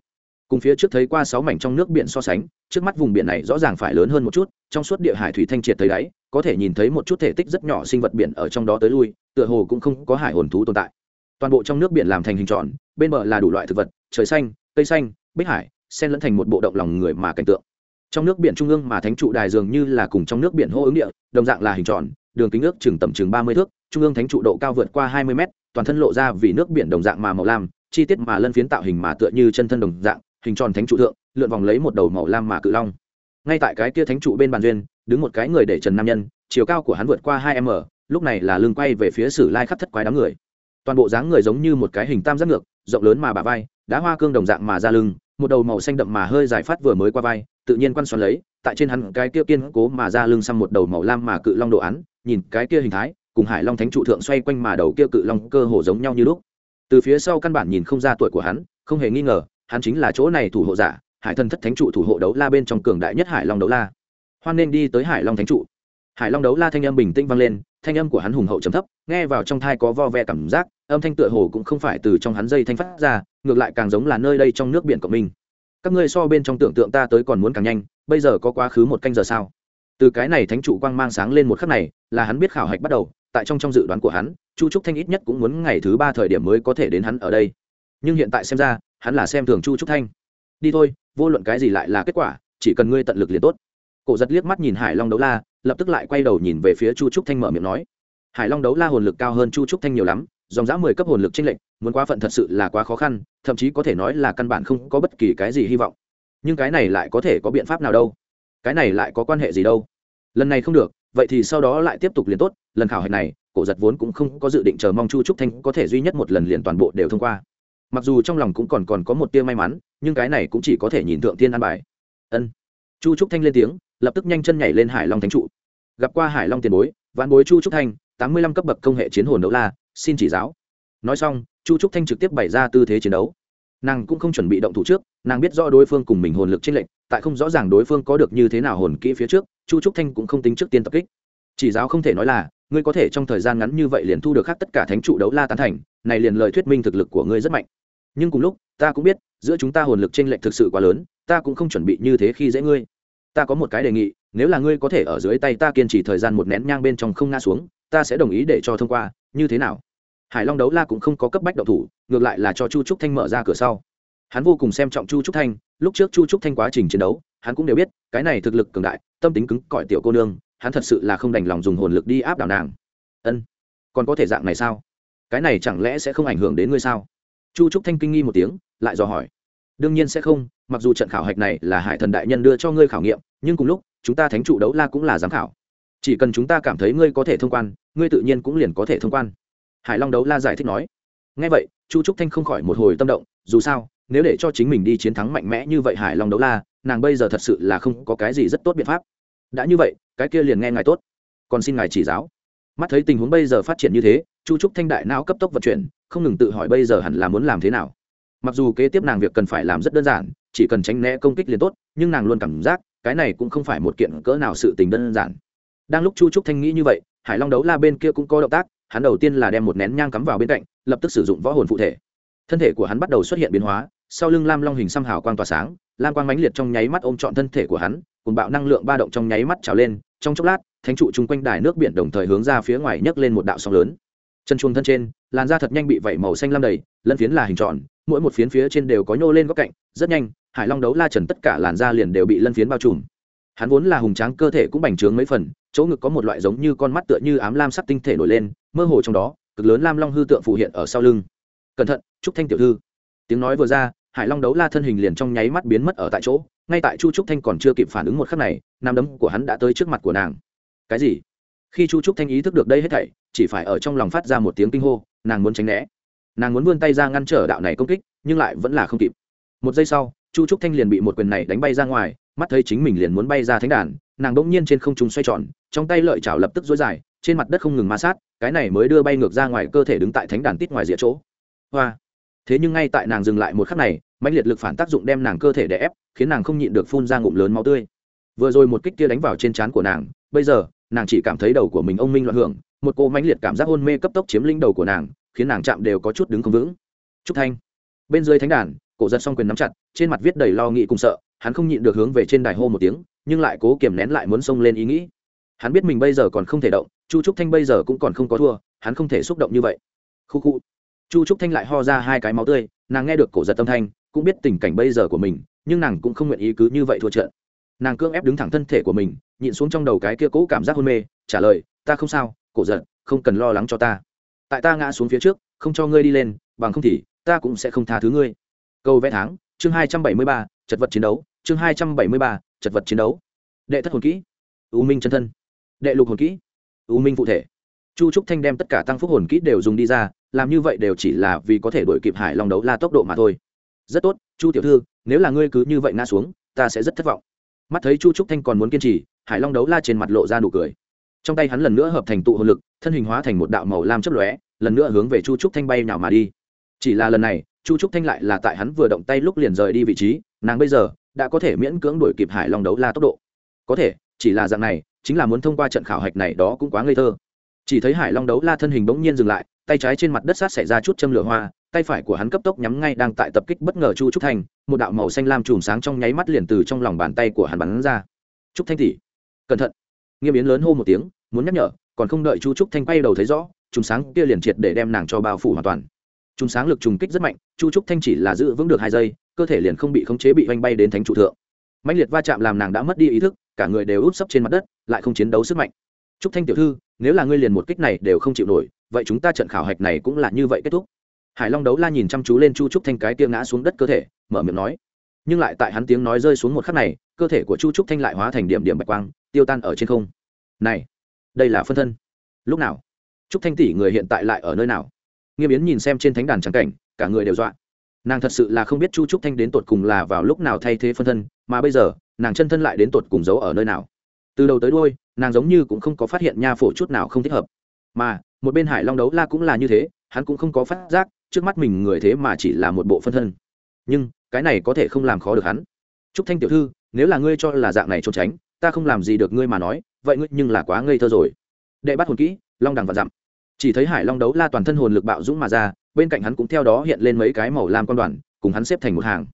Cùng phía trước thấy qua sáu mảnh trong nước biển so sánh, trước mắt vùng biển này rõ ràng phải lớn hơn một chút, trong suốt địa hải thủy thanh triệt thấy đáy, có thể nhìn thấy một chút thể tích rất nhỏ sinh vật biển ở trong đó tới lui, tựa hồ cũng không có hải hồn thú tồn tại toàn bộ trong nước biển làm thành hình tròn, bên bờ là đủ loại thực vật, trời xanh, cây xanh, bích hải xen lẫn thành một bộ động lòng người mà cảnh tượng. Trong nước biển trung ương mà thánh trụ đài dường như là cùng trong nước biển hô ứng địa, đồng dạng là hình tròn, đường kính ước chừng tầm chừng ba mươi thước, trung ương thánh trụ độ cao vượt qua hai mươi mét, toàn thân lộ ra vì nước biển đồng dạng mà màu lam, chi tiết mà lân phiến tạo hình mà tựa như chân thân đồng dạng, hình tròn thánh trụ thượng, lượn vòng lấy một đầu màu lam mà cự long. Ngay tại cái kia thánh trụ bên bàn duyên, đứng một cái người để trần nam nhân, chiều cao của hắn vượt qua hai m, lúc này là lưng quay về phía sử lai khắp thất quái đám người toàn bộ dáng người giống như một cái hình tam giác ngược, rộng lớn mà bà vai, đá hoa cương đồng dạng mà ra lưng, một đầu màu xanh đậm mà hơi dài phát vừa mới qua vai, tự nhiên quan xoắn lấy, tại trên hắn cái kia kiên cố mà ra lưng xăm một đầu màu lam mà cự long đồ án, nhìn cái kia hình thái, cùng hải long thánh trụ thượng xoay quanh mà đầu kia cự long cơ hồ giống nhau như lúc. Từ phía sau căn bản nhìn không ra tuổi của hắn, không hề nghi ngờ, hắn chính là chỗ này thủ hộ giả, hải thần thất thánh trụ thủ hộ đấu la bên trong cường đại nhất hải long đấu la. Hoan nên đi tới hải long thánh trụ. Hải long đấu la thanh âm bình tĩnh vang lên thanh âm của hắn hùng hậu trầm thấp, nghe vào trong thai có vo ve cảm giác, âm thanh tựa hồ cũng không phải từ trong hắn dây thanh phát ra, ngược lại càng giống là nơi đây trong nước biển của mình các ngươi so bên trong tưởng tượng ta tới còn muốn càng nhanh, bây giờ có quá khứ một canh giờ sao? Từ cái này thánh trụ quang mang sáng lên một khắc này, là hắn biết khảo hạch bắt đầu, tại trong trong dự đoán của hắn, chu trúc thanh ít nhất cũng muốn ngày thứ ba thời điểm mới có thể đến hắn ở đây. Nhưng hiện tại xem ra, hắn là xem thường chu trúc thanh. Đi thôi, vô luận cái gì lại là kết quả, chỉ cần ngươi tận lực liền tốt. Cổ giật liếc mắt nhìn hải long đấu la lập tức lại quay đầu nhìn về phía chu trúc thanh mở miệng nói, hải long đấu la hồn lực cao hơn chu trúc thanh nhiều lắm, dòng dã mười cấp hồn lực tranh lệch, muốn quá phận thật sự là quá khó khăn, thậm chí có thể nói là căn bản không có bất kỳ cái gì hy vọng. Nhưng cái này lại có thể có biện pháp nào đâu? Cái này lại có quan hệ gì đâu? Lần này không được, vậy thì sau đó lại tiếp tục liền tốt, lần khảo hạch này, cổ giật vốn cũng không có dự định chờ mong chu trúc thanh có thể duy nhất một lần liền toàn bộ đều thông qua. Mặc dù trong lòng cũng còn còn có một tia may mắn, nhưng cái này cũng chỉ có thể nhìn thượng tiên an bài. Ân. Chu trúc thanh lên tiếng lập tức nhanh chân nhảy lên hải long thánh trụ. Gặp qua hải long tiền bối vạn bối chu trúc thanh, tám mươi lăm cấp bậc công hệ chiến hồn đấu la, xin chỉ giáo. Nói xong, chu trúc thanh trực tiếp bày ra tư thế chiến đấu. Nàng cũng không chuẩn bị động thủ trước, nàng biết rõ đối phương cùng mình hồn lực t r ê n lệch, tại không rõ ràng đối phương có được như thế nào hồn kỹ phía trước, chu trúc thanh cũng không tính trước tiên tập kích. Chỉ giáo không thể nói là, ngươi có thể trong thời gian ngắn như vậy liền thu được khác tất cả thánh trụ đấu la tán thành, này liền lời thuyết minh thực lực của ngươi rất mạnh. Nhưng cùng lúc, ta cũng biết, giữa chúng ta hồn lực t r ê n lệch thực sự quá lớn, ta cũng không chuẩn bị như thế khi dễ ngươi ta có một cái đề nghị, nếu là ngươi có thể ở dưới tay ta kiên trì thời gian một nén nhang bên trong không ngã xuống, ta sẽ đồng ý để cho thông qua, như thế nào? Hải long đấu la cũng không có cấp bách đậu thủ, ngược lại là cho chu trúc thanh mở ra cửa sau. Hắn vô cùng xem trọng chu trúc thanh, lúc trước chu trúc thanh quá trình chiến đấu, hắn cũng đều biết, cái này thực lực cường đại, tâm tính cứng cỏi tiểu cô nương, hắn thật sự là không đành lòng dùng hồn lực đi áp đảo nàng. Ân, còn có thể dạng này sao? Cái này chẳng lẽ sẽ không ảnh hưởng đến ngươi sao? Chu trúc thanh kinh nghi một tiếng, lại dò hỏi đương nhiên sẽ không, mặc dù trận khảo hạch này là hải thần đại nhân đưa cho ngươi khảo nghiệm, nhưng cùng lúc, chúng ta thánh trụ đấu la cũng là giám khảo. Chỉ cần chúng ta cảm thấy ngươi có thể thông quan, ngươi tự nhiên cũng liền có thể thông quan. Hải long đấu la giải thích nói. Ngay vậy, chu trúc thanh không khỏi một hồi tâm động, dù sao, nếu để cho chính mình đi chiến thắng mạnh mẽ như vậy hải long đấu la, nàng bây giờ thật sự là không có cái gì rất tốt biện pháp. Đã như vậy, cái kia liền nghe ngài tốt. Còn xin ngài chỉ giáo. Mắt thấy tình huống bây giờ phát triển như thế, chu trúc thanh đại não cấp tốc vận chuyển, không ngừng tự hỏi bây giờ hẳn là muốn làm thế nào mặc dù kế tiếp nàng việc cần phải làm rất đơn giản, chỉ cần tránh né công kích liền tốt, nhưng nàng luôn cảm giác, cái này cũng không phải một kiện cỡ nào sự tình đơn giản. Đang lúc chu trúc thanh nghĩ như vậy, hải long đấu la bên kia cũng có động tác, hắn đầu tiên là đem một nén nhang cắm vào bên cạnh, lập tức sử dụng võ hồn phụ thể. Thân thể của hắn bắt đầu xuất hiện biến hóa, sau lưng lam long hình xăm hào quang tỏa sáng, lam quang mãnh liệt trong nháy mắt ôm trọn thân thể của hắn cùng bạo năng lượng ba động trong nháy mắt trào lên, trong chốc lát, thánh trụ chung quanh đài nước biển đồng thời hướng ra phía ngoài nhấc lên một đạo sóng lớn. Chân chuông thân trên, làn da thật nhanh bị vẩy màu xanh lam đầy, lân phiến là hình tròn mỗi một phiến phía trên đều có nhô lên góc cạnh, rất nhanh, hải long đấu la trần tất cả làn da liền đều bị lân phiến bao trùm. Hắn vốn là hùng tráng, cơ thể cũng bành trướng mấy phần, chỗ ngực có một loại giống như con mắt tựa như ám lam sắc tinh thể nổi lên, mơ hồ trong đó, cực lớn lam long hư tượng phụ hiện ở sau lưng. Cẩn thận, trúc thanh tiểu thư. Tiếng nói vừa ra, hải long đấu la thân hình liền trong nháy mắt biến mất ở tại chỗ, ngay tại chu trúc thanh còn chưa kịp phản ứng một khắc này, nam đấm của hắn đã tới trước mặt của nàng. Cái gì? Khi chu trúc thanh ý thức được đây hết thảy, chỉ phải ở trong lòng phát ra một tiếng kinh hô, nàng muốn tránh né nàng muốn vươn tay ra ngăn trở đạo này công kích, nhưng lại vẫn là không kịp. Một giây sau, chu trúc thanh liền bị một quyền này đánh bay ra ngoài, mắt thấy chính mình liền muốn bay ra thánh đàn, nàng đỗng nhiên trên không trung xoay tròn, trong tay lợi chảo lập tức dối dài, trên mặt đất không ngừng ma sát, cái này mới đưa bay ngược ra ngoài cơ thể đứng tại thánh đàn tít ngoài rìa chỗ. Hoa! Thế nhưng ngay tại nàng dừng lại một khắc này mạnh liệt lực phản tác dụng đem nàng cơ thể đè ép, khiến nàng không nhịn được phun ra ngụm lớn máu tươi. Vừa rồi một kích kia đánh vào trên trán của nàng, bây giờ, nàng chỉ cảm thấy đầu của mình ông minh loạn hưởng, một cô mãnh liệt cảm giác hôn mê cấp tốc chiếm lĩnh đầu của nàng khiến nàng chạm đều có chút đứng không vững. Trúc thanh. Bên dưới thánh đàn, cổ giật song quyền nắm chặt, trên mặt viết đầy lo nghĩ cùng sợ, hắn không nhịn được hướng về trên đài hô một tiếng, nhưng lại cố kiềm nén lại muốn xông lên ý nghĩ. Hắn biết mình bây giờ còn không thể động, chu trúc thanh bây giờ cũng còn không có thua, hắn không thể xúc động như vậy. Khu khu. Chu trúc thanh lại ho ra hai cái máu tươi, nàng nghe được cổ giật tâm thanh, cũng biết tình cảnh bây giờ của mình, nhưng nàng cũng không nguyện ý cứ như vậy thua trận. Nàng cưỡng ép đứng thẳng thân thể của mình, nhịn xuống trong đầu cái kia cố cảm giác hôn mê, trả lời, ta không sao, cổ giật, không cần lo lắng cho ta tại ta ngã xuống phía trước, không cho ngươi đi lên, bằng không thì ta cũng sẽ không tha thứ ngươi. Câu vẽ tháng, chương hai trăm bảy mươi ba, chật vật chiến đấu, chương hai trăm bảy mươi ba, chật vật chiến đấu. Đệ thất hồn kỹ, u minh chân thân. Đệ lục hồn kỹ, u minh phụ thể. Chu trúc thanh đem tất cả tăng phúc hồn kỹ đều dùng đi ra, làm như vậy đều chỉ là vì có thể đổi kịp hải long đấu la tốc độ mà thôi. Rất tốt, chu tiểu thư, nếu là ngươi cứ như vậy ngã xuống, ta sẽ rất thất vọng. Mắt thấy chu trúc thanh còn muốn kiên trì, hải long đấu la trên mặt lộ ra nụ cười trong tay hắn lần nữa hợp thành tụ hồn lực, thân hình hóa thành một đạo màu lam chấp lóe, lần nữa hướng về chu trúc thanh bay nào mà đi. Chỉ là lần này, chu trúc thanh lại là tại hắn vừa động tay lúc liền rời đi vị trí, nàng bây giờ đã có thể miễn cưỡng đuổi kịp hải long đấu la tốc độ. Có thể, chỉ là dạng này, chính là muốn thông qua trận khảo hạch này đó cũng quá ngây thơ. Chỉ thấy hải long đấu la thân hình bỗng nhiên dừng lại, tay trái trên mặt đất sát xảy ra chút châm lửa hoa, tay phải của hắn cấp tốc nhắm ngay đang tại tập kích bất ngờ chu trúc thanh, một đạo màu xanh lam chùm sáng trong nháy mắt liền từ trong lòng bàn tay của hắn bắn ra. Trúc thanh tỷ, cẩn thận. Nghiêm yến lớn hô một tiếng muốn nhắc nhở, còn không đợi chu trúc thanh quay đầu thấy rõ chúng sáng kia liền triệt để đem nàng cho bao phủ hoàn toàn. Chúng sáng lực trùng kích rất mạnh, chu trúc thanh chỉ là giữ vững được hai giây, cơ thể liền không bị khống chế bị oanh bay đến thánh trụ thượng. Mạnh liệt va chạm làm nàng đã mất đi ý thức, cả người đều úp sấp trên mặt đất, lại không chiến đấu sức mạnh. Trúc thanh tiểu thư, nếu là ngươi liền một kích này đều không chịu nổi, vậy chúng ta trận khảo hạch này cũng là như vậy kết thúc. Hải long đấu la nhìn chăm chú lên chu trúc thanh cái tiếng ngã xuống đất cơ thể, mở miệng nói. Nhưng lại tại hắn tiếng nói rơi xuống một khắc này, cơ thể của chu trúc thanh lại hóa thành điểm điểm bạch quang, tiêu tan ở trên không. Này đây là phân thân. Lúc nào? Trúc thanh tỷ người hiện tại lại ở nơi nào? Nghiêm yến nhìn xem trên thánh đàn trắng cảnh, cả người đều dọa. Nàng thật sự là không biết chu trúc thanh đến tột cùng là vào lúc nào thay thế phân thân, mà bây giờ, nàng chân thân lại đến tột cùng giấu ở nơi nào? Từ đầu tới đôi nàng giống như cũng không có phát hiện nha phổ chút nào không thích hợp. Mà, một bên hải long đấu la cũng là như thế, hắn cũng không có phát giác, trước mắt mình người thế mà chỉ là một bộ phân thân. Nhưng, cái này có thể không làm khó được hắn. Trúc thanh tiểu thư, nếu là ngươi cho là dạng này trốn tránh ta không làm gì được ngươi mà nói, vậy ngươi nhưng là quá ngây thơ rồi. Đệ bắt hồn kỹ, long đằng và dặm. Chỉ thấy hải long đấu la toàn thân hồn lực bạo dũng mà ra, bên cạnh hắn cũng theo đó hiện lên mấy cái màu lam quan đoàn, cùng hắn xếp thành một hàng.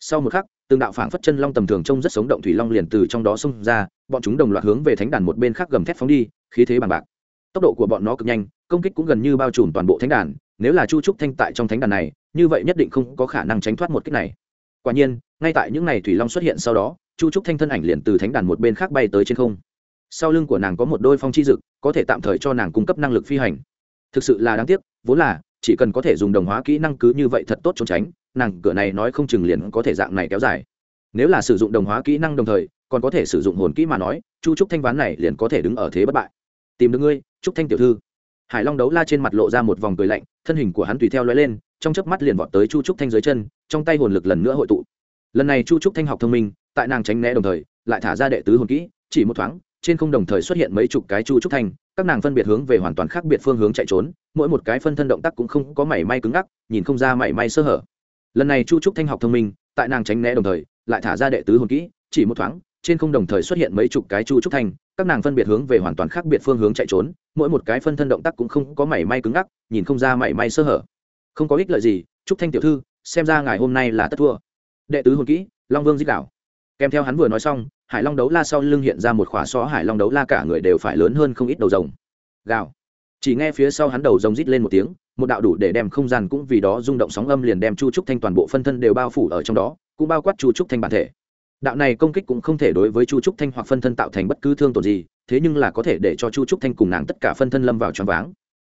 Sau một khắc, từng đạo phảng phất chân long tầm thường trông rất sống động thủy long liền từ trong đó xông ra, bọn chúng đồng loạt hướng về thánh đàn một bên khác gầm thét phóng đi, khí thế bằng bạc. Tốc độ của bọn nó cực nhanh, công kích cũng gần như bao trùm toàn bộ thánh đàn, nếu là chu trúc thanh tại trong thánh đàn này, như vậy nhất định không có khả năng tránh thoát một kích này. Quả nhiên, ngay tại những ngày thủy long xuất hiện sau đó chu trúc thanh thân ảnh liền từ thánh đàn một bên khác bay tới trên không. Sau lưng của nàng có một đôi phong chi dực, có thể tạm thời cho nàng cung cấp năng lực phi hành. Thực sự là đáng tiếc, vốn là, chỉ cần có thể dùng đồng hóa kỹ năng cứ như vậy thật tốt trốn tránh, nàng cửa này nói không chừng liền có thể dạng này kéo dài. Nếu là sử dụng đồng hóa kỹ năng đồng thời, còn có thể sử dụng hồn kỹ mà nói, chu trúc thanh ván này liền có thể đứng ở thế bất bại. Tìm được ngươi, trúc thanh tiểu thư. Hải long đấu la trên mặt lộ ra một vòng cười lạnh, thân hình của hắn tùy theo lóe lên, trong chớp mắt liền vọt tới chu trúc thanh dưới chân, trong tay hồn lực lần nữa hội tụ. Lần này chu trúc thanh học thông minh tại nàng tránh né đồng thời, lại thả ra đệ tứ hồn kỹ, chỉ một thoáng, trên không đồng thời xuất hiện mấy chục cái chu trúc thanh các nàng phân biệt hướng về hoàn toàn khác biệt phương hướng chạy trốn, mỗi một cái phân thân động tác cũng không có mảy may cứng ngắc, nhìn không ra mảy may sơ hở. Lần này chu trúc thanh học thông minh, tại nàng tránh né đồng thời, lại thả ra đệ tứ hồn kỹ, chỉ một thoáng, trên không đồng thời xuất hiện mấy chục cái chu trúc thanh các nàng phân biệt hướng về hoàn toàn khác biệt phương hướng chạy trốn, mỗi một cái phân thân động tác cũng không có mảy may cứng ngắc, nhìn không ra mảy may sơ hở. Không có ích lợi gì, trúc thanh tiểu thư, xem ra ngài hôm nay là tất thua. Đệ tứ hồn kỹ, long vương dích đảo kèm theo hắn vừa nói xong, hải long đấu la sau lưng hiện ra một khỏa xó hải long đấu la cả người đều phải lớn hơn không ít đầu rồng. Gào. Chỉ nghe phía sau hắn đầu rồng rít lên một tiếng, một đạo đủ để đem không gian cũng vì đó rung động sóng âm liền đem chu trúc thanh toàn bộ phân thân đều bao phủ ở trong đó, cũng bao quát chu trúc thanh bản thể. Đạo này công kích cũng không thể đối với chu trúc thanh hoặc phân thân tạo thành bất cứ thương tổn gì, thế nhưng là có thể để cho chu trúc thanh cùng nàng tất cả phân thân lâm vào choáng váng.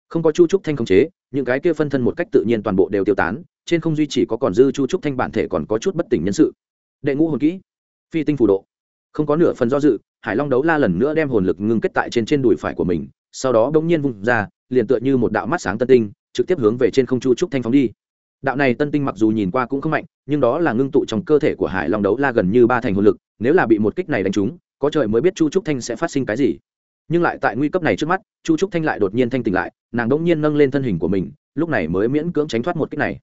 Không có chu trúc thanh khống chế, những cái kia phân thân một cách tự nhiên toàn bộ đều tiêu tán, trên không duy chỉ có còn dư chu trúc thanh bản thể còn có chút bất tỉnh nhân sự. Đệ ngũ hồn kỹ phi tinh phù độ. Không có nửa phần do dự, hải long đấu la lần nữa đem hồn lực ngưng kết tại trên trên đùi phải của mình, sau đó bỗng nhiên vung ra, liền tựa như một đạo mắt sáng tân tinh, trực tiếp hướng về trên không chu trúc thanh phóng đi. Đạo này tân tinh mặc dù nhìn qua cũng không mạnh, nhưng đó là ngưng tụ trong cơ thể của hải long đấu la gần như ba thành hồn lực, nếu là bị một kích này đánh trúng, có trời mới biết chu trúc thanh sẽ phát sinh cái gì. Nhưng lại tại nguy cấp này trước mắt, chu trúc thanh lại đột nhiên thanh tỉnh lại, nàng đ ỗ n g nhiên nâng lên thân hình của mình, lúc này mới miễn cưỡng tránh thoát một kích này.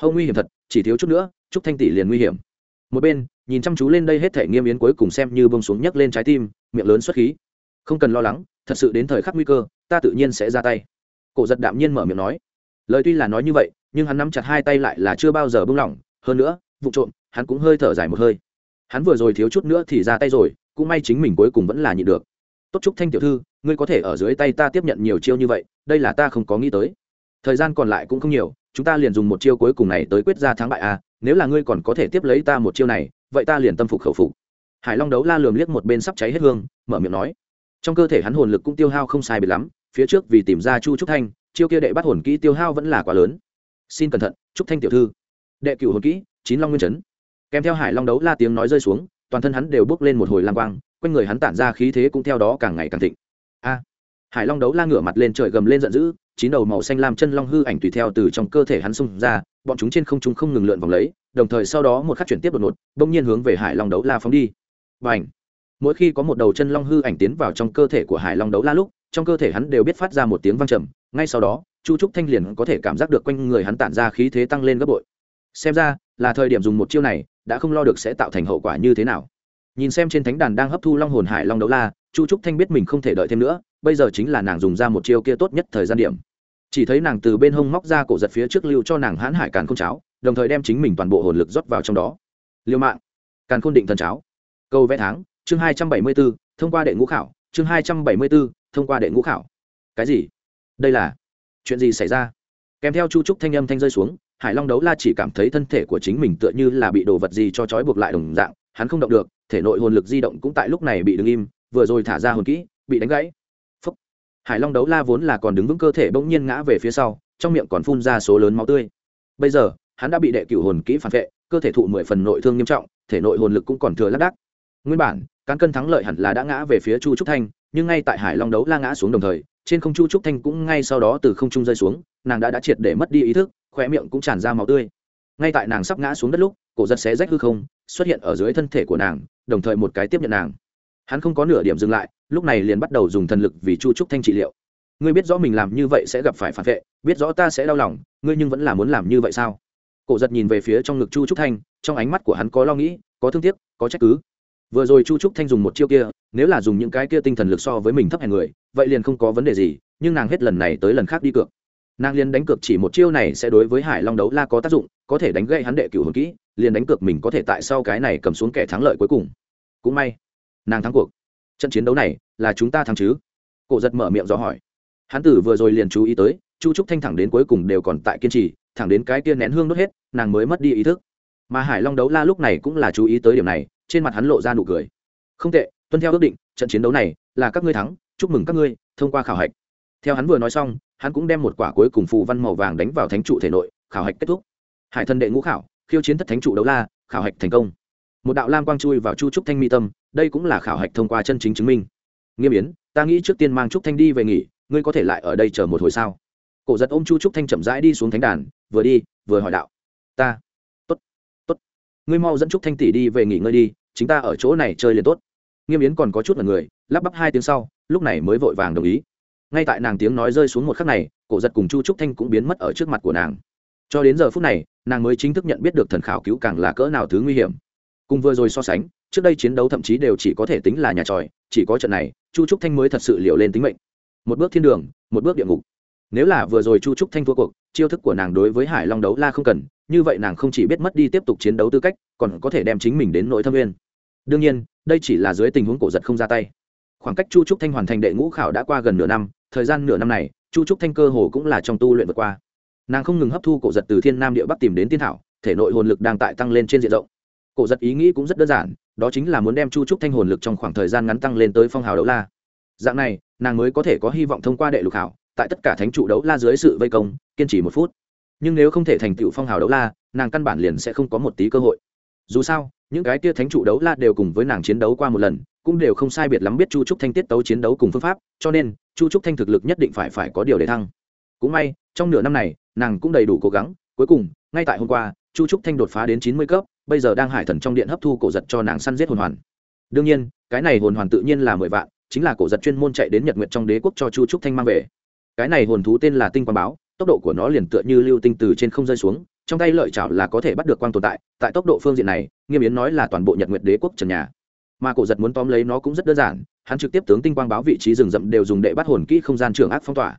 Hâu nguy hiểm thật, chỉ thiếu chút nữa, trúc thanh tỷ liền nguy hiểm một bên, nhìn chăm chú lên đây hết thể nghiêm yến cuối cùng xem như bông xuống nhấc lên trái tim, miệng lớn xuất khí. Không cần lo lắng, thật sự đến thời khắc nguy cơ, ta tự nhiên sẽ ra tay. Cổ giật đạm nhiên mở miệng nói. Lời tuy là nói như vậy, nhưng hắn nắm chặt hai tay lại là chưa bao giờ bung lỏng, hơn nữa, vụ trộm, hắn cũng hơi thở dài một hơi. Hắn vừa rồi thiếu chút nữa thì ra tay rồi, cũng may chính mình cuối cùng vẫn là nhịn được. Tốt chúc thanh tiểu thư, ngươi có thể ở dưới tay ta tiếp nhận nhiều chiêu như vậy, đây là ta không có nghĩ tới. Thời gian còn lại cũng không nhiều, chúng ta liền dùng một chiêu cuối cùng này tới quyết ra thắng bại a à nếu là ngươi còn có thể tiếp lấy ta một chiêu này, vậy ta liền tâm phục khẩu phục. Hải long đấu la lườm liếc một bên sắp cháy hết hương, mở miệng nói. Trong cơ thể hắn hồn lực cũng tiêu hao không sai biệt lắm, phía trước vì tìm ra chu trúc thanh, chiêu kia đệ bắt hồn kỹ tiêu hao vẫn là quá lớn. Xin cẩn thận chúc thanh tiểu thư. Đệ cửu hồn kỹ, chín long nguyên chấn. Kèm theo hải long đấu la tiếng nói rơi xuống, toàn thân hắn đều bước lên một hồi lang quang, quanh người hắn tản ra khí thế cũng theo đó càng ngày càng thịnh. A! Hải long đấu la ngửa mặt lên trời gầm lên giận dữ, chín đầu màu xanh lam chân long hư ảnh tùy theo từ trong cơ thể hắn xung ra bọn chúng trên không trung không ngừng lượn vòng lấy, đồng thời sau đó một khắc chuyển tiếp đột ngột, bỗng nhiên hướng về hải long đấu la phóng đi. Và ảnh mỗi khi có một đầu chân long hư ảnh tiến vào trong cơ thể của hải long đấu la lúc, trong cơ thể hắn đều biết phát ra một tiếng vang trầm. Ngay sau đó, chu trúc thanh liền có thể cảm giác được quanh người hắn tản ra khí thế tăng lên gấp bội. Xem ra, là thời điểm dùng một chiêu này, đã không lo được sẽ tạo thành hậu quả như thế nào. Nhìn xem trên thánh đàn đang hấp thu long hồn hải long đấu la, chu trúc thanh biết mình không thể đợi thêm nữa, bây giờ chính là nàng dùng ra một chiêu kia tốt nhất thời gian điểm chỉ thấy nàng từ bên hông móc ra cổ giật phía trước lưu cho nàng hãn hải càn không cháo, đồng thời đem chính mình toàn bộ hồn lực rót vào trong đó. Liêu mạng. Càn khôn định thần cháo. Câu vẽ tháng, chương hai trăm bảy mươi b ố thông qua đệ ngũ khảo, chương hai trăm bảy mươi b ố thông qua đệ ngũ khảo. Cái gì? Đây là chuyện gì xảy ra? Kèm theo chu trúc thanh âm thanh rơi xuống, hải long đấu la chỉ cảm thấy thân thể của chính mình tựa như là bị đồ vật gì cho trói buộc lại đồng dạng, hắn không động được, thể nội hồn lực di động cũng tại lúc này bị đứng im, vừa rồi thả ra hồn kỹ, bị đánh gãy hải long đấu la vốn là còn đứng vững cơ thể bỗng nhiên ngã về phía sau, trong miệng còn phun ra số lớn máu tươi. Bây giờ, hắn đã bị đệ cửu hồn kỹ phản vệ, cơ thể thụ mười phần nội thương nghiêm trọng, thể nội hồn lực cũng còn thừa lác đác. Nguyên bản, cán cân thắng lợi hẳn là đã ngã về phía chu trúc thanh, nhưng ngay tại hải long đấu la ngã xuống đồng thời, trên không chu trúc thanh cũng ngay sau đó từ không trung rơi xuống, nàng đã đã triệt để mất đi ý thức khoe miệng cũng tràn ra máu tươi. Ngay tại nàng sắp ngã xuống đất lúc, cổ giật xé rách hư không, xuất hiện ở dưới thân thể của nàng, đồng thời một cái tiếp nhận nàng. Hắn không có nửa điểm dừng lại lúc này liền bắt đầu dùng thần lực vì chu trúc thanh trị liệu. Ngươi biết rõ mình làm như vậy sẽ gặp phải phản vệ, biết rõ ta sẽ đau lòng, ngươi nhưng vẫn là muốn làm như vậy sao? Cổ giật nhìn về phía trong ngực chu trúc thanh, trong ánh mắt của hắn có lo nghĩ, có thương tiếc, có trách cứ. Vừa rồi chu trúc thanh dùng một chiêu kia, nếu là dùng những cái kia tinh thần lực so với mình thấp hèn người, vậy liền không có vấn đề gì, nhưng nàng hết lần này tới lần khác đi cược. Nàng liền đánh cược chỉ một chiêu này sẽ đối với hải long đấu la có tác dụng, có thể đánh gây hắn đệ cửu hồn kỹ, liền đánh cược mình có thể tại sau cái này cầm xuống kẻ thắng lợi cuối cùng. Cũng may, nàng thắng cuộc trận chiến đấu này là chúng ta thắng chứ? Cổ giật mở miệng do hỏi. Hán tử vừa rồi liền chú ý tới, chu trúc thanh thẳng đến cuối cùng đều còn tại kiên trì, thẳng đến cái kia nén hương đốt hết, nàng mới mất đi ý thức. Mà hải long đấu la lúc này cũng là chú ý tới điểm này, trên mặt hắn lộ ra nụ cười. Không tệ, tuân theo ước định, trận chiến đấu này là các ngươi thắng, chúc mừng các ngươi, thông qua khảo hạch. Theo hắn vừa nói xong, hắn cũng đem một quả cuối cùng phù văn màu vàng đánh vào thánh trụ thể nội, khảo hạch kết thúc. Hải thần đệ ngũ khảo, khiêu chiến thất thánh trụ đấu la, khảo hạch thành công. Một đạo lam quang chui vào chu trúc thanh mi tâm đây cũng là khảo hạch thông qua chân chính chứng minh. Nghiêm yến, ta nghĩ trước tiên mang trúc thanh đi về nghỉ, ngươi có thể lại ở đây chờ một hồi sao? Cổ giật ôm chu trúc thanh chậm rãi đi xuống thánh đàn, vừa đi, vừa hỏi đạo. Ta. Tốt tốt. Ngươi mau dẫn trúc thanh tỷ đi về nghỉ ngơi đi, chính ta ở chỗ này chơi liền tốt. Nghiêm yến còn có chút là người, lắp bắp hai tiếng sau, lúc này mới vội vàng đồng ý. Ngay tại nàng tiếng nói rơi xuống một khắc này, cổ giật cùng chu trúc thanh cũng biến mất ở trước mặt của nàng. Cho đến giờ phút này, nàng mới chính thức nhận biết được thần khảo cứu càng là cỡ nào thứ nguy hiểm cùng vừa rồi so sánh, trước đây chiến đấu thậm chí đều chỉ có thể tính là nhà tròi, chỉ có trận này, chu trúc thanh mới thật sự liệu lên tính mệnh. Một bước thiên đường, một bước địa ngục. Nếu là vừa rồi chu trúc thanh thua cuộc, chiêu thức của nàng đối với hải long đấu la không cần, như vậy nàng không chỉ biết mất đi tiếp tục chiến đấu tư cách, còn có thể đem chính mình đến nội thâm uyên đương nhiên, đây chỉ là dưới tình huống cổ giật không ra tay. Khoảng cách chu trúc thanh hoàn thành đệ ngũ khảo đã qua gần nửa năm, thời gian nửa năm này, chu trúc thanh cơ hồ cũng là trong tu luyện vượt qua. Nàng không ngừng hấp thu cổ giật từ thiên nam địa bắc tìm đến tiên thảo, thể nội hồn lực đang tại tăng lên trên diện rộng cổ giật ý nghĩ cũng rất đơn giản, đó chính là muốn đem chu trúc thanh hồn lực trong khoảng thời gian ngắn tăng lên tới phong hào đấu la. Dạng này, nàng mới có thể có hy vọng thông qua đệ lục hảo, tại tất cả thánh trụ đấu la dưới sự vây công, kiên trì một phút. Nhưng nếu không thể thành tựu phong hào đấu la, nàng căn bản liền sẽ không có một tí cơ hội. Dù sao, những cái tia thánh trụ đấu la đều cùng với nàng chiến đấu qua một lần, cũng đều không sai biệt lắm biết chu trúc thanh tiết tấu chiến đấu cùng phương pháp, cho nên, chu trúc thanh thực lực nhất định phải phải có điều để thăng. Cũng may, trong nửa năm này, nàng cũng đầy đủ cố gắng, cuối cùng, ngay tại hôm qua chu trúc thanh đột phá đến chín mươi cấp, bây giờ đang hải thần trong điện hấp thu cổ giật cho nàng săn giết hồn hoàn. Đương nhiên, cái này hồn hoàn tự nhiên là mười vạn, chính là cổ giật chuyên môn chạy đến nhật nguyện trong đế quốc cho chu trúc thanh mang về. Cái này hồn thú tên là tinh quang báo, tốc độ của nó liền tựa như lưu tinh từ trên không rơi xuống, trong tay lợi chảo là có thể bắt được quang tồn tại tại tốc độ phương diện này, nghiêm yến nói là toàn bộ nhật nguyện đế quốc trần nhà. Mà cổ giật muốn tóm lấy nó cũng rất đơn giản, hắn trực tiếp tướng tinh quang báo vị trí rừng rậm đều dùng để bắt hồn kỹ không gian trường ác phong tỏa.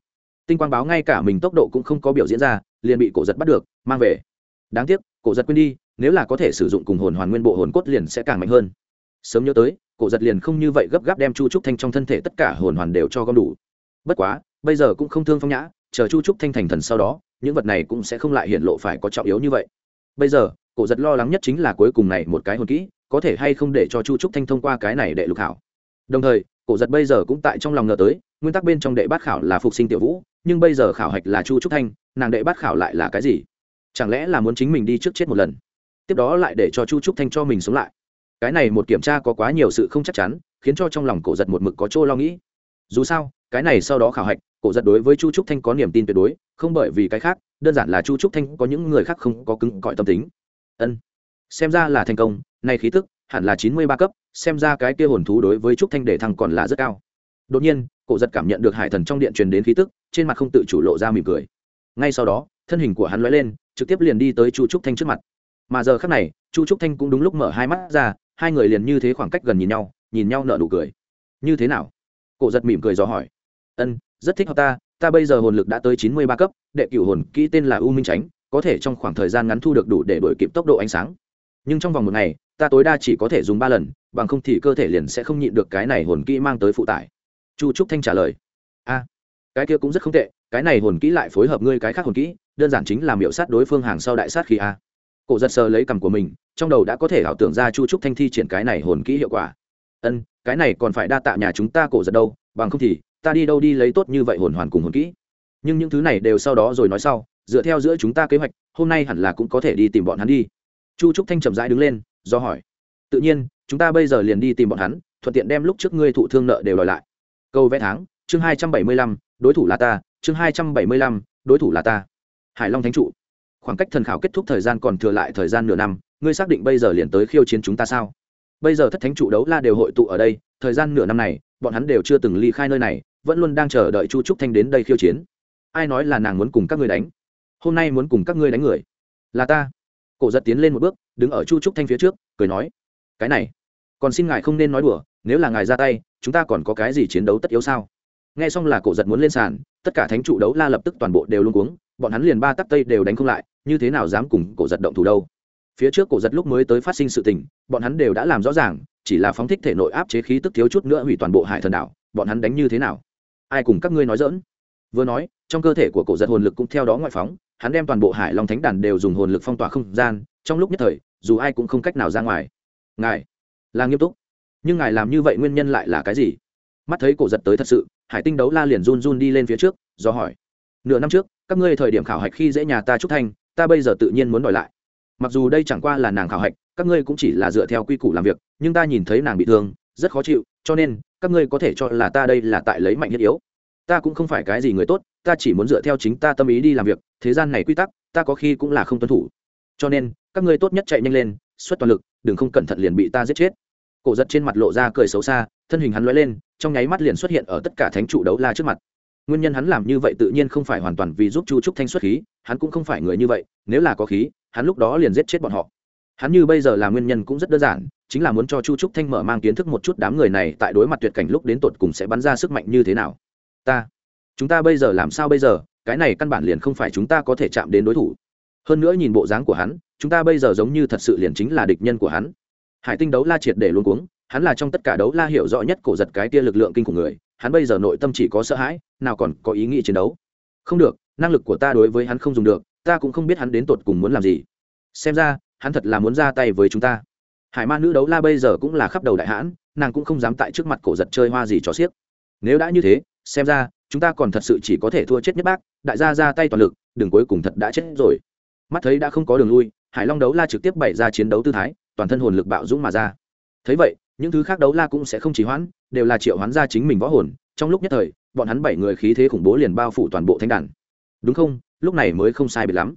Tinh quang báo ngay cả mình tốc độ cũng không có biểu diễn ra, liền bị cổ giật bắt được, mang về đáng tiếc, cổ giật quên đi, nếu là có thể sử dụng cùng hồn hoàn nguyên bộ hồn cốt liền sẽ càng mạnh hơn. Sớm nhớ tới, cổ giật liền không như vậy gấp gáp đem chu trúc thanh trong thân thể tất cả hồn hoàn đều cho gom đủ. Bất quá, bây giờ cũng không thương phong nhã, chờ chu trúc thanh thành thần sau đó, những vật này cũng sẽ không lại hiện lộ phải có trọng yếu như vậy. Bây giờ, cổ giật lo lắng nhất chính là cuối cùng này một cái hồn kỹ, có thể hay không để cho chu trúc thanh thông qua cái này để lục hảo. Đồng thời, cổ giật bây giờ cũng tại trong lòng ngờ tới, nguyên tắc bên trong đệ bát khảo là phục sinh tiểu vũ, nhưng bây giờ khảo hạch là chu trúc thanh, nàng đệ bát khảo lại là cái gì? Chẳng lẽ là muốn chính mình đi trước chết một lần? Tiếp đó lại để cho chu trúc thanh cho mình sống lại. Cái này một kiểm tra có quá nhiều sự không chắc chắn, khiến cho trong lòng cổ giật một mực có chỗ lo nghĩ. Dù sao, cái này sau đó khảo hạch, cổ giật đối với chu trúc thanh có niềm tin tuyệt đối, không bởi vì cái khác, đơn giản là chu trúc thanh có những người khác không có cứng cõi tâm tính. Ân. Xem ra là thành công, nay khí tức, hẳn là chín mươi ba cấp, xem ra cái kia hồn thú đối với trúc thanh để thăng còn là rất cao. Đột nhiên, cổ giật cảm nhận được hải thần trong điện truyền đến khí tức, trên mặt không tự chủ lộ ra mỉm cười. Ngay sau đó, thân hình của hắn lóe lên trực tiếp liền đi tới chu trúc thanh trước mặt. Mà giờ khác này, chu trúc thanh cũng đúng lúc mở hai mắt ra, hai người liền như thế khoảng cách gần nhìn nhau nhìn nhau nở nụ cười. Như thế nào? Cổ giật mỉm cười dò hỏi. Ân, rất thích hợp ta ta bây giờ hồn lực đã tới chín mươi ba cấp, đệ cửu hồn kỹ tên là u minh tránh có thể trong khoảng thời gian ngắn thu được đủ để đổi kịp tốc độ ánh sáng. Nhưng trong vòng một ngày, ta tối đa chỉ có thể dùng ba lần, bằng không thì cơ thể liền sẽ không nhịn được cái này hồn kỹ mang tới phụ tải. Chu trúc thanh trả lời. A, cái kia cũng rất không tệ, cái này hồn kỹ lại phối hợp ngươi cái khác hồn kỹ đơn giản chính là miểu sát đối phương hàng sau đại sát khi a. Cổ giật sờ lấy cằm của mình, trong đầu đã có thể ảo tưởng ra chu trúc thanh thi triển cái này hồn kỹ hiệu quả. Ân, cái này còn phải đa tạ nhà chúng ta cổ giật đâu, bằng không thì ta đi đâu đi lấy tốt như vậy hồn hoàn cùng hồn kỹ. Nhưng những thứ này đều sau đó rồi nói sau, dựa theo giữa chúng ta kế hoạch, hôm nay hẳn là cũng có thể đi tìm bọn hắn đi. Chu trúc thanh chậm rãi đứng lên, do hỏi. Tự nhiên, chúng ta bây giờ liền đi tìm bọn hắn, thuận tiện đem lúc trước ngươi thụ thương nợ đều đòi lại. Câu vẽ tháng, chương hai trăm bảy mươi lăm, đối thủ là ta, chương hai trăm bảy mươi lăm, đối thủ là ta hải long thánh trụ. Khoảng cách thần khảo kết thúc thời gian còn thừa lại thời gian nửa năm, ngươi xác định bây giờ liền tới khiêu chiến chúng ta sao? Bây giờ thất thánh trụ đấu la đều hội tụ ở đây, thời gian nửa năm này, bọn hắn đều chưa từng ly khai nơi này, vẫn luôn đang chờ đợi chu trúc thanh đến đây khiêu chiến. Ai nói là nàng muốn cùng các ngươi đánh? Hôm nay muốn cùng các ngươi đánh người. Là ta. Cổ giật tiến lên một bước, đứng ở chu trúc thanh phía trước, cười nói, cái này, còn xin ngài không nên nói đùa, nếu là ngài ra tay, chúng ta còn có cái gì chiến đấu tất yếu sao? Nghe xong là cổ giật muốn lên sàn, tất cả thánh trụ đấu la lập tức toàn bộ đều luôn cuống bọn hắn liền ba tắc tây đều đánh không lại, như thế nào dám cùng cổ giật động thủ đâu? Phía trước cổ giật lúc mới tới phát sinh sự tình, bọn hắn đều đã làm rõ ràng, chỉ là phóng thích thể nội áp chế khí tức thiếu chút nữa hủy toàn bộ hải thần đảo, bọn hắn đánh như thế nào? Ai cùng các ngươi nói dỡn vừa nói, trong cơ thể của cổ giật hồn lực cũng theo đó ngoại phóng, hắn đem toàn bộ hải long thánh đàn đều dùng hồn lực phong tỏa không gian, trong lúc nhất thời, dù ai cũng không cách nào ra ngoài. Ngài, là nghiêm túc. Nhưng ngài làm như vậy nguyên nhân lại là cái gì? Mắt thấy cổ giật tới thật sự, hải tinh đấu la liền run run đi lên phía trước, do hỏi. Nửa năm trước các ngươi thời điểm khảo hạch khi dễ nhà ta trúc thanh, ta bây giờ tự nhiên muốn đòi lại. Mặc dù đây chẳng qua là nàng khảo hạch, các ngươi cũng chỉ là dựa theo quy củ làm việc, nhưng ta nhìn thấy nàng bị thương, rất khó chịu, cho nên, các ngươi có thể cho là ta đây là tại lấy mạnh nhất yếu. Ta cũng không phải cái gì người tốt, ta chỉ muốn dựa theo chính ta tâm ý đi làm việc, thế gian này quy tắc, ta có khi cũng là không tuân thủ. Cho nên, các ngươi tốt nhất chạy nhanh lên, xuất toàn lực, đừng không cẩn thận liền bị ta giết chết. Cổ giật trên mặt lộ ra cười xấu xa, thân hình hắn lóe lên, trong nháy mắt liền xuất hiện ở tất cả thánh trụ đấu la trước mặt nguyên nhân hắn làm như vậy tự nhiên không phải hoàn toàn vì giúp chu trúc thanh xuất khí, hắn cũng không phải người như vậy, nếu là có khí, hắn lúc đó liền giết chết bọn họ. Hắn như bây giờ là nguyên nhân cũng rất đơn giản, chính là muốn cho chu trúc thanh mở mang kiến thức một chút đám người này tại đối mặt tuyệt cảnh lúc đến tột cùng sẽ bắn ra sức mạnh như thế nào. Ta, chúng ta bây giờ làm sao bây giờ? Cái này căn bản liền không phải chúng ta có thể chạm đến đối thủ. Hơn nữa nhìn bộ dáng của hắn, chúng ta bây giờ giống như thật sự liền chính là địch nhân của hắn. Hải tinh đấu la triệt để luôn cuống, hắn là trong tất cả đấu la hiểu rõ nhất cổ giật cái tia lực lượng kinh của người hắn bây giờ nội tâm chỉ có sợ hãi, nào còn có ý nghĩ chiến đấu. Không được, năng lực của ta đối với hắn không dùng được, ta cũng không biết hắn đến tột cùng muốn làm gì. Xem ra, hắn thật là muốn ra tay với chúng ta. Hải ma nữ đấu la bây giờ cũng là khắp đầu đại hãn, nàng cũng không dám tại trước mặt cổ giật chơi hoa gì cho xiếc. Nếu đã như thế, xem ra, chúng ta còn thật sự chỉ có thể thua chết nhất bác, đại gia ra tay toàn lực đừng cuối cùng thật đã chết rồi. Mắt thấy đã không có đường lui, hải long đấu la trực tiếp bày ra chiến đấu tư thái, toàn thân hồn lực bạo dũng mà ra. Thấy vậy, những thứ khác đấu la cũng sẽ không chỉ hoãn đều là triệu hoán ra chính mình võ hồn, trong lúc nhất thời, bọn hắn bảy người khí thế khủng bố liền bao phủ toàn bộ thanh đàn. Đúng không? Lúc này mới không sai biệt lắm.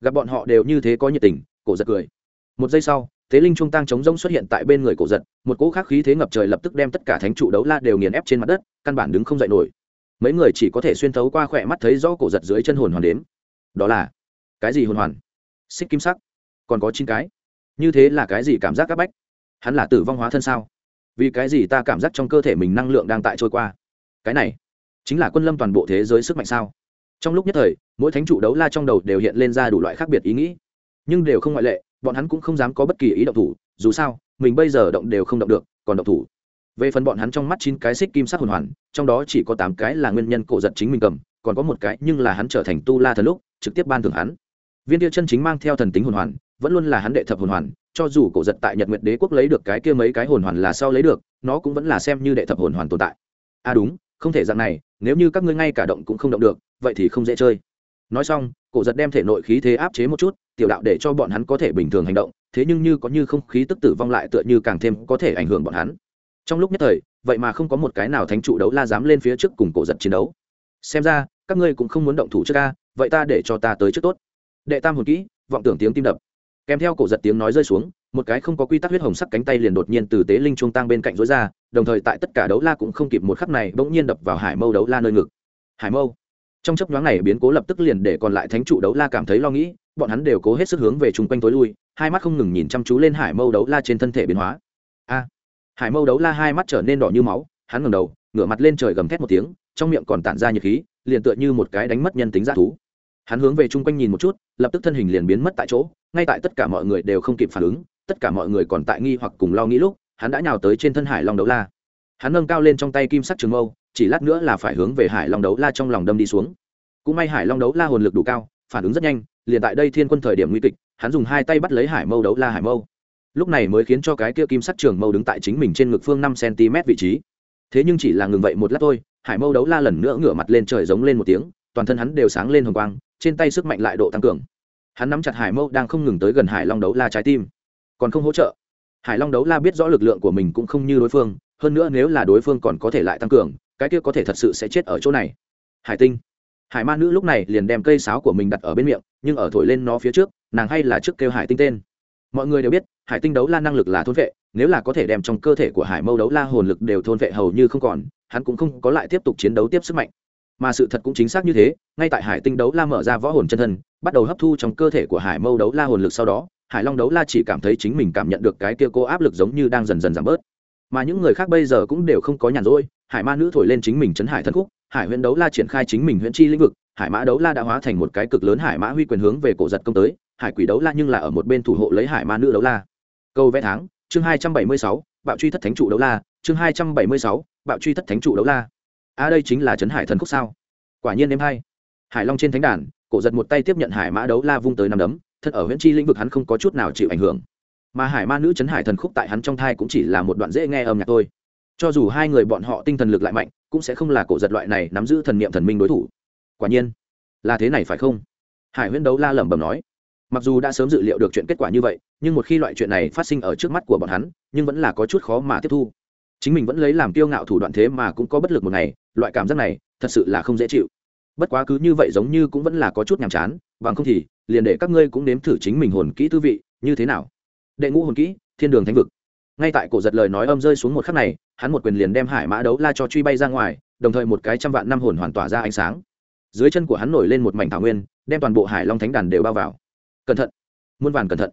Gặp bọn họ đều như thế có nhiệt tình, cổ giật cười. Một giây sau, thế linh trung tăng chống rông xuất hiện tại bên người cổ giật, một cỗ khác khí thế ngập trời lập tức đem tất cả thánh trụ đấu la đều nghiền ép trên mặt đất, căn bản đứng không dậy nổi. Mấy người chỉ có thể xuyên thấu qua khỏe mắt thấy rõ cổ giật dưới chân hồn hoàn đếm. Đó là, cái gì hồn hoàn? Xích kim sắc. Còn có chín cái. Như thế là cái gì cảm giác áp bách? Hắn là tử vong hóa thân sao? Vì cái gì ta cảm giác trong cơ thể mình năng lượng đang tại trôi qua? Cái này chính là quân lâm toàn bộ thế giới sức mạnh sao? Trong lúc nhất thời, mỗi thánh trụ đấu la trong đầu đều hiện lên ra đủ loại khác biệt ý nghĩ. Nhưng đều không ngoại lệ, bọn hắn cũng không dám có bất kỳ ý động thủ, dù sao, mình bây giờ động đều không động được, còn động thủ. Về phần bọn hắn trong mắt chín cái xích kim sắc hồn hoàn, trong đó chỉ có tám cái là nguyên nhân cổ giật chính mình cầm, còn có một cái nhưng là hắn trở thành tu la thần lúc, trực tiếp ban thưởng hắn. Viên tiêu chân chính mang theo thần tính hồn hoàn, vẫn luôn là hắn đệ thập hồn hoàn cho dù cổ giật tại nhật nguyệt đế quốc lấy được cái kia mấy cái hồn hoàn là sau lấy được, nó cũng vẫn là xem như đệ thập hồn hoàn tồn tại. À đúng, không thể dạng này, nếu như các ngươi ngay cả động cũng không động được, vậy thì không dễ chơi. Nói xong, cổ giật đem thể nội khí thế áp chế một chút, tiểu đạo để cho bọn hắn có thể bình thường hành động, thế nhưng như có như không khí tức tử vong lại tựa như càng thêm có thể ảnh hưởng bọn hắn. Trong lúc nhất thời, vậy mà không có một cái nào thánh trụ đấu la dám lên phía trước cùng cổ giật chiến đấu. Xem ra, các ngươi cũng không muốn động thủ trước ca vậy ta để cho ta tới trước tốt. Đệ tam hồn kỹ, vọng tưởng tiếng tim đập kèm theo cổ giật tiếng nói rơi xuống, một cái không có quy tắc huyết hồng sắc cánh tay liền đột nhiên từ tế linh trung tăng bên cạnh rối ra, đồng thời tại tất cả đấu la cũng không kịp một khắc này bỗng nhiên đập vào hải mâu đấu la nơi ngực. Hải mâu. Trong chấp nhoáng này biến cố lập tức liền để còn lại thánh trụ đấu la cảm thấy lo nghĩ, bọn hắn đều cố hết sức hướng về chung quanh tối lui, hai mắt không ngừng nhìn chăm chú lên hải mâu đấu la trên thân thể biến hóa. A. Hải mâu đấu la hai mắt trở nên đỏ như máu, hắn ngẩng đầu, ngửa mặt lên trời gầm thét một tiếng, trong miệng còn tản ra nhiệt khí, liền tựa như một cái đánh mất nhân tính g thú. Hắn hướng về chung quanh nhìn một chút, lập tức thân hình liền biến mất tại chỗ ngay tại tất cả mọi người đều không kịp phản ứng, tất cả mọi người còn tại nghi hoặc cùng lo nghĩ lúc, hắn đã nhào tới trên thân hải long đấu la. Hắn nâng cao lên trong tay kim sắc trường mâu, chỉ lát nữa là phải hướng về hải long đấu la trong lòng đâm đi xuống. Cũng may hải long đấu la hồn lực đủ cao, phản ứng rất nhanh, liền tại đây thiên quân thời điểm nguy kịch, hắn dùng hai tay bắt lấy hải mâu đấu la hải mâu. Lúc này mới khiến cho cái kia kim sắc trường mâu đứng tại chính mình trên ngực phương năm cm vị trí. Thế nhưng chỉ là ngừng vậy một lát thôi, hải mâu đấu la lần nữa ngửa mặt lên trời giống lên một tiếng, toàn thân hắn đều sáng lên hồng quang, trên tay sức mạnh lại độ tăng cường hắn nắm chặt hải mâu đang không ngừng tới gần hải long đấu la trái tim. Còn không hỗ trợ. Hải long đấu la biết rõ lực lượng của mình cũng không như đối phương, hơn nữa nếu là đối phương còn có thể lại tăng cường, cái kia có thể thật sự sẽ chết ở chỗ này. Hải tinh. Hải ma nữ lúc này liền đem cây sáo của mình đặt ở bên miệng, nhưng ở thổi lên nó phía trước, nàng hay là trước kêu hải tinh tên. Mọi người đều biết, hải tinh đấu la năng lực là thôn vệ, nếu là có thể đem trong cơ thể của hải mâu đấu la hồn lực đều thôn vệ hầu như không còn, hắn cũng không có lại tiếp tục chiến đấu tiếp sức mạnh mà sự thật cũng chính xác như thế, ngay tại hải tinh đấu la mở ra võ hồn chân thân, bắt đầu hấp thu trong cơ thể của hải mâu đấu la hồn lực sau đó, hải long đấu la chỉ cảm thấy chính mình cảm nhận được cái kia cô áp lực giống như đang dần dần giảm bớt. Mà những người khác bây giờ cũng đều không có nhàn rỗi, hải ma nữ thổi lên chính mình chấn hải thân khúc, hải huyện đấu la triển khai chính mình huyện chi lĩnh vực, hải mã đấu la đã hóa thành một cái cực lớn hải mã huy quyền hướng về cổ giật công tới, hải quỷ đấu la nhưng là ở một bên thủ hộ lấy hải ma nữ đấu la. Câu vẽ tháng, chương hai trăm bảy mươi sáu, bạo truy thất thánh trụ đấu la, chương hai trăm bảy mươi sáu, bạo truy thất thánh trụ đấu la a à, đây chính là trấn hải thần khúc sao? Quả nhiên em hay. Hải long trên thánh đàn cổ giật một tay tiếp nhận hải mã đấu la vung tới năm đấm thật ở huyện chi lĩnh vực hắn không có chút nào chịu ảnh hưởng. Mà hải ma nữ trấn hải thần khúc tại hắn trong thai cũng chỉ là một đoạn dễ nghe âm nhạc thôi. Cho dù hai người bọn họ tinh thần lực lại mạnh cũng sẽ không là cổ giật loại này nắm giữ thần niệm thần minh đối thủ. Quả nhiên là thế này phải không? Hải huyễn đấu la lẩm bẩm nói. Mặc dù đã sớm dự liệu được chuyện kết quả như vậy nhưng một khi loại chuyện này phát sinh ở trước mắt của bọn hắn nhưng vẫn là có chút khó mà tiếp thu. Chính mình vẫn lấy làm kiêu ngạo thủ đoạn thế mà cũng có bất lực một ngày loại cảm giác này thật sự là không dễ chịu. Bất quá cứ như vậy giống như cũng vẫn là có chút nhàm chán, bằng không thì liền để các ngươi cũng nếm thử chính mình hồn kỹ tư vị, như thế nào? Đệ ngũ hồn kỹ, thiên đường thánh vực. Ngay tại cổ giật lời nói âm rơi xuống một khắc này, hắn một quyền liền đem hải mã đấu la cho truy bay ra ngoài, đồng thời một cái trăm vạn năm hồn hoàn tỏa ra ánh sáng. Dưới chân của hắn nổi lên một mảnh thảo nguyên, đem toàn bộ hải long thánh đàn đều bao vào. Cẩn thận, muôn vàn cẩn thận.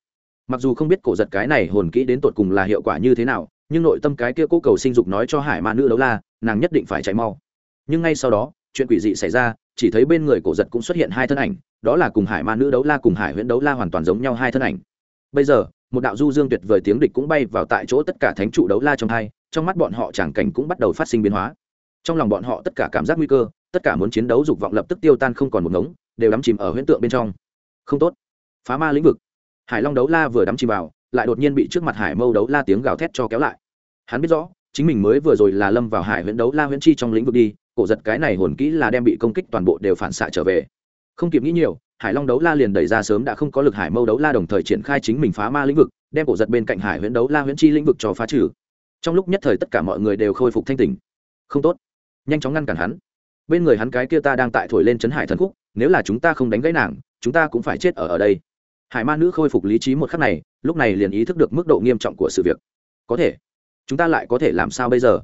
Mặc dù không biết cổ giật cái này hồn kỹ đến tột cùng là hiệu quả như thế nào, nhưng nội tâm cái kia cố cầu sinh dục nói cho hải ma nữ đấu la, nàng nhất định phải chạy mau nhưng ngay sau đó, chuyện quỷ dị xảy ra, chỉ thấy bên người cổ giật cũng xuất hiện hai thân ảnh, đó là cùng hải ma nữ đấu la cùng hải huyễn đấu la hoàn toàn giống nhau hai thân ảnh. Bây giờ, một đạo du dương tuyệt vời tiếng địch cũng bay vào tại chỗ tất cả thánh trụ đấu la trong hai, trong mắt bọn họ tràng cảnh cũng bắt đầu phát sinh biến hóa. Trong lòng bọn họ tất cả cảm giác nguy cơ, tất cả muốn chiến đấu dục vọng lập tức tiêu tan không còn một ngống, đều đắm chìm ở huyễn tượng bên trong. Không tốt. Phá ma lĩnh vực. Hải long đấu la vừa đắm chìm vào, lại đột nhiên bị trước mặt hải mâu đấu la tiếng gào thét cho kéo lại. Hắn biết rõ chính mình mới vừa rồi là lâm vào hải huyễn đấu la huyễn chi trong lĩnh vực đi, cổ giật cái này hồn kỹ là đem bị công kích toàn bộ đều phản xạ trở về. Không kịp nghĩ nhiều, hải long đấu la liền đẩy ra sớm đã không có lực hải mâu đấu la đồng thời triển khai chính mình phá ma lĩnh vực, đem cổ giật bên cạnh hải huyễn đấu la huyễn chi lĩnh vực cho phá trừ. Trong lúc nhất thời tất cả mọi người đều khôi phục thanh tình không tốt. Nhanh chóng ngăn cản hắn. Bên người hắn cái kia ta đang tại thổi lên chấn hải thần khúc, nếu là chúng ta không đánh gãy nàng, chúng ta cũng phải chết ở ở đây. Hải ma nữ khôi phục lý trí một khắc này, lúc này liền ý thức được mức độ nghiêm trọng của sự việc. Có thể chúng ta lại có thể làm sao bây giờ?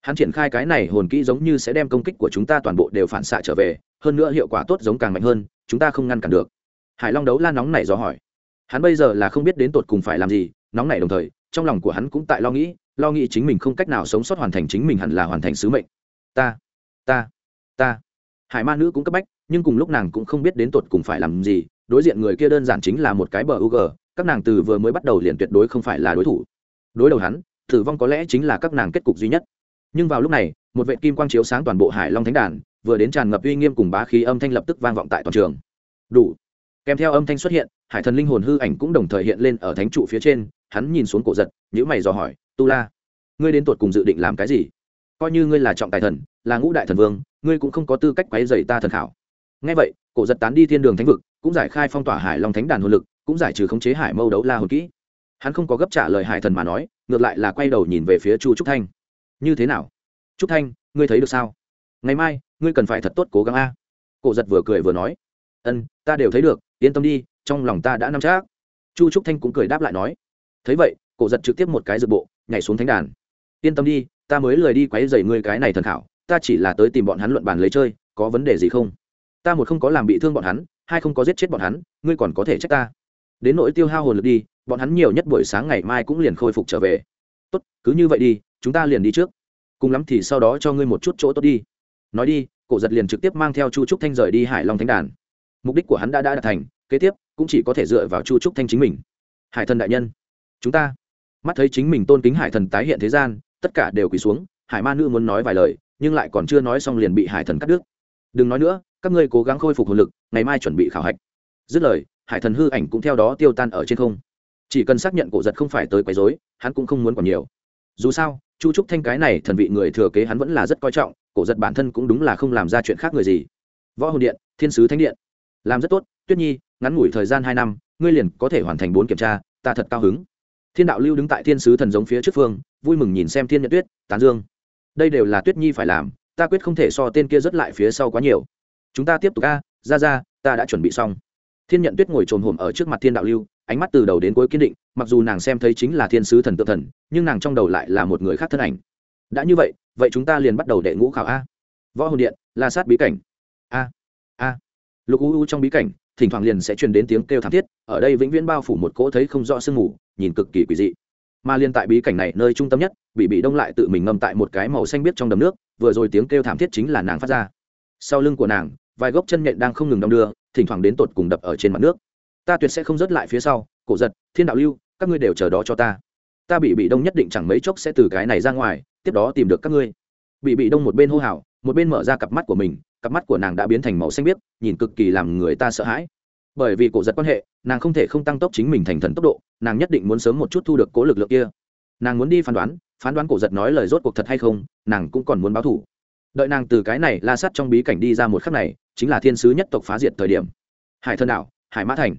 Hắn triển khai cái này hồn kỹ giống như sẽ đem công kích của chúng ta toàn bộ đều phản xạ trở về, hơn nữa hiệu quả tốt giống càng mạnh hơn, chúng ta không ngăn cản được. Hải long đấu la nóng này do hỏi. Hắn bây giờ là không biết đến tột cùng phải làm gì, nóng này đồng thời, trong lòng của hắn cũng tại lo nghĩ lo nghĩ chính mình không cách nào sống sót hoàn thành chính mình hẳn là hoàn thành sứ mệnh. Ta ta ta. Hải ma nữ cũng cấp bách, nhưng cùng lúc nàng cũng không biết đến tột cùng phải làm gì, đối diện người kia đơn giản chính là một cái bờ u g các nàng từ vừa mới bắt đầu liền tuyệt đối không phải là đối thủ. Đối đầu hắn tử vong có lẽ chính là các nàng kết cục duy nhất. Nhưng vào lúc này, một vệ kim quang chiếu sáng toàn bộ hải long thánh đàn, vừa đến tràn ngập uy nghiêm cùng bá khí âm thanh lập tức vang vọng tại toàn trường. Đủ. Kèm theo âm thanh xuất hiện, hải thần linh hồn hư ảnh cũng đồng thời hiện lên ở thánh trụ phía trên, hắn nhìn xuống cổ giật nhữ mày dò hỏi, tu la, ngươi đến tột cùng dự định làm cái gì? Coi như ngươi là trọng tài thần, là ngũ đại thần vương, ngươi cũng không có tư cách quấy dày ta thần khảo. Ngay vậy, cổ giật tán đi thiên đường thánh vực, cũng giải khai phong tỏa hải long thánh đàn hồn lực, cũng giải trừ khống chế hải mâu đấu la hồn kỹ. Hắn không có gấp trả lời hải thần mà nói ngược lại là quay đầu nhìn về phía chu trúc thanh. Như thế nào? Trúc thanh, ngươi thấy được sao? Ngày mai, ngươi cần phải thật tốt cố gắng a. Cổ giật vừa cười vừa nói. Ân, ta đều thấy được, yên tâm đi, trong lòng ta đã nắm chắc. Chu trúc thanh cũng cười đáp lại nói. Thấy vậy, cổ giật trực tiếp một cái dược bộ, nhảy xuống thánh đàn. Yên tâm đi, ta mới lười đi quấy dày ngươi cái này thần khảo, ta chỉ là tới tìm bọn hắn luận bàn lấy chơi, có vấn đề gì không? Ta một không có làm bị thương bọn hắn, hai không có giết chết bọn hắn, ngươi còn có thể trách ta đến nỗi tiêu hao hồn lực đi, bọn hắn nhiều nhất buổi sáng ngày mai cũng liền khôi phục trở về. Tốt, cứ như vậy đi, chúng ta liền đi trước. Cùng lắm thì sau đó cho ngươi một chút chỗ tốt đi. Nói đi, cổ giật liền trực tiếp mang theo chu trúc thanh rời đi hải long thánh đàn. Mục đích của hắn đã đã đạt thành, kế tiếp cũng chỉ có thể dựa vào chu trúc thanh chính mình. Hải thần đại nhân, chúng ta mắt thấy chính mình tôn kính hải thần tái hiện thế gian, tất cả đều quỳ xuống, hải ma nữ muốn nói vài lời, nhưng lại còn chưa nói xong liền bị hải thần cắt đứt. Đừng nói nữa, các ngươi cố gắng khôi phục hồn lực, ngày mai chuẩn bị khảo hạch dứt lời, hải thần hư ảnh cũng theo đó tiêu tan ở trên không. Chỉ cần xác nhận cổ giật không phải tới quấy dối hắn cũng không muốn còn nhiều. Dù sao, chu trúc thanh cái này thần vị người thừa kế hắn vẫn là rất coi trọng, cổ giật bản thân cũng đúng là không làm ra chuyện khác người gì. Võ hồn điện, thiên sứ thánh điện. Làm rất tốt, tuyết nhi, ngắn ngủi thời gian hai năm, ngươi liền có thể hoàn thành bốn kiểm tra, ta thật cao hứng. Thiên đạo lưu đứng tại thiên sứ thần giống phía trước phương, vui mừng nhìn xem thiên nhật tuyết, tán dương. Đây đều là tuyết nhi phải làm, ta quyết không thể so tên kia rất lại phía sau quá nhiều. Chúng ta tiếp tục ca ra ra, ta đã chuẩn bị xong thiên nhận tuyết ngồi trồn hồm ở trước mặt thiên đạo lưu, ánh mắt từ đầu đến cuối kiên định, mặc dù nàng xem thấy chính là thiên sứ thần tự thần, nhưng nàng trong đầu lại là một người khác thân ảnh. Đã như vậy vậy chúng ta liền bắt đầu đệ ngũ khảo a. Võ hồn điện, la sát bí cảnh. A a. Lục u u trong bí cảnh, thỉnh thoảng liền sẽ truyền đến tiếng kêu thảm thiết, ở đây vĩnh viễn bao phủ một cỗ thấy không rõ sương mù, nhìn cực kỳ quỷ dị. Mà liên tại bí cảnh này nơi trung tâm nhất, bị bị đông lại tự mình ngâm tại một cái màu xanh biếc trong đầm nước, vừa rồi tiếng kêu thảm thiết chính là nàng phát ra. Sau lưng của nàng vài gốc chân nhện đang không ngừng đong đưa, thỉnh thoảng đến tột cùng đập ở trên mặt nước. Ta tuyệt sẽ không rớt lại phía sau, cổ giật, thiên đạo lưu, các ngươi đều chờ đó cho ta. Ta bị bị đông nhất định chẳng mấy chốc sẽ từ cái này ra ngoài, tiếp đó tìm được các ngươi. Bị bị đông một bên hô hào, một bên mở ra cặp mắt của mình, cặp mắt của nàng đã biến thành màu xanh biếc, nhìn cực kỳ làm người ta sợ hãi. Bởi vì cổ giật quan hệ, nàng không thể không tăng tốc chính mình thành thần tốc độ, nàng nhất định muốn sớm một chút thu được cố lực lượng kia. Nàng muốn đi phán đoán phán đoán cổ giật nói lời rốt cuộc thật hay không, nàng cũng còn muốn báo thủ đợi nàng từ cái này la sắt trong bí cảnh đi ra một khắc này, chính là thiên sứ nhất tộc phá diệt thời điểm. Hải thân đảo, hải mã thành.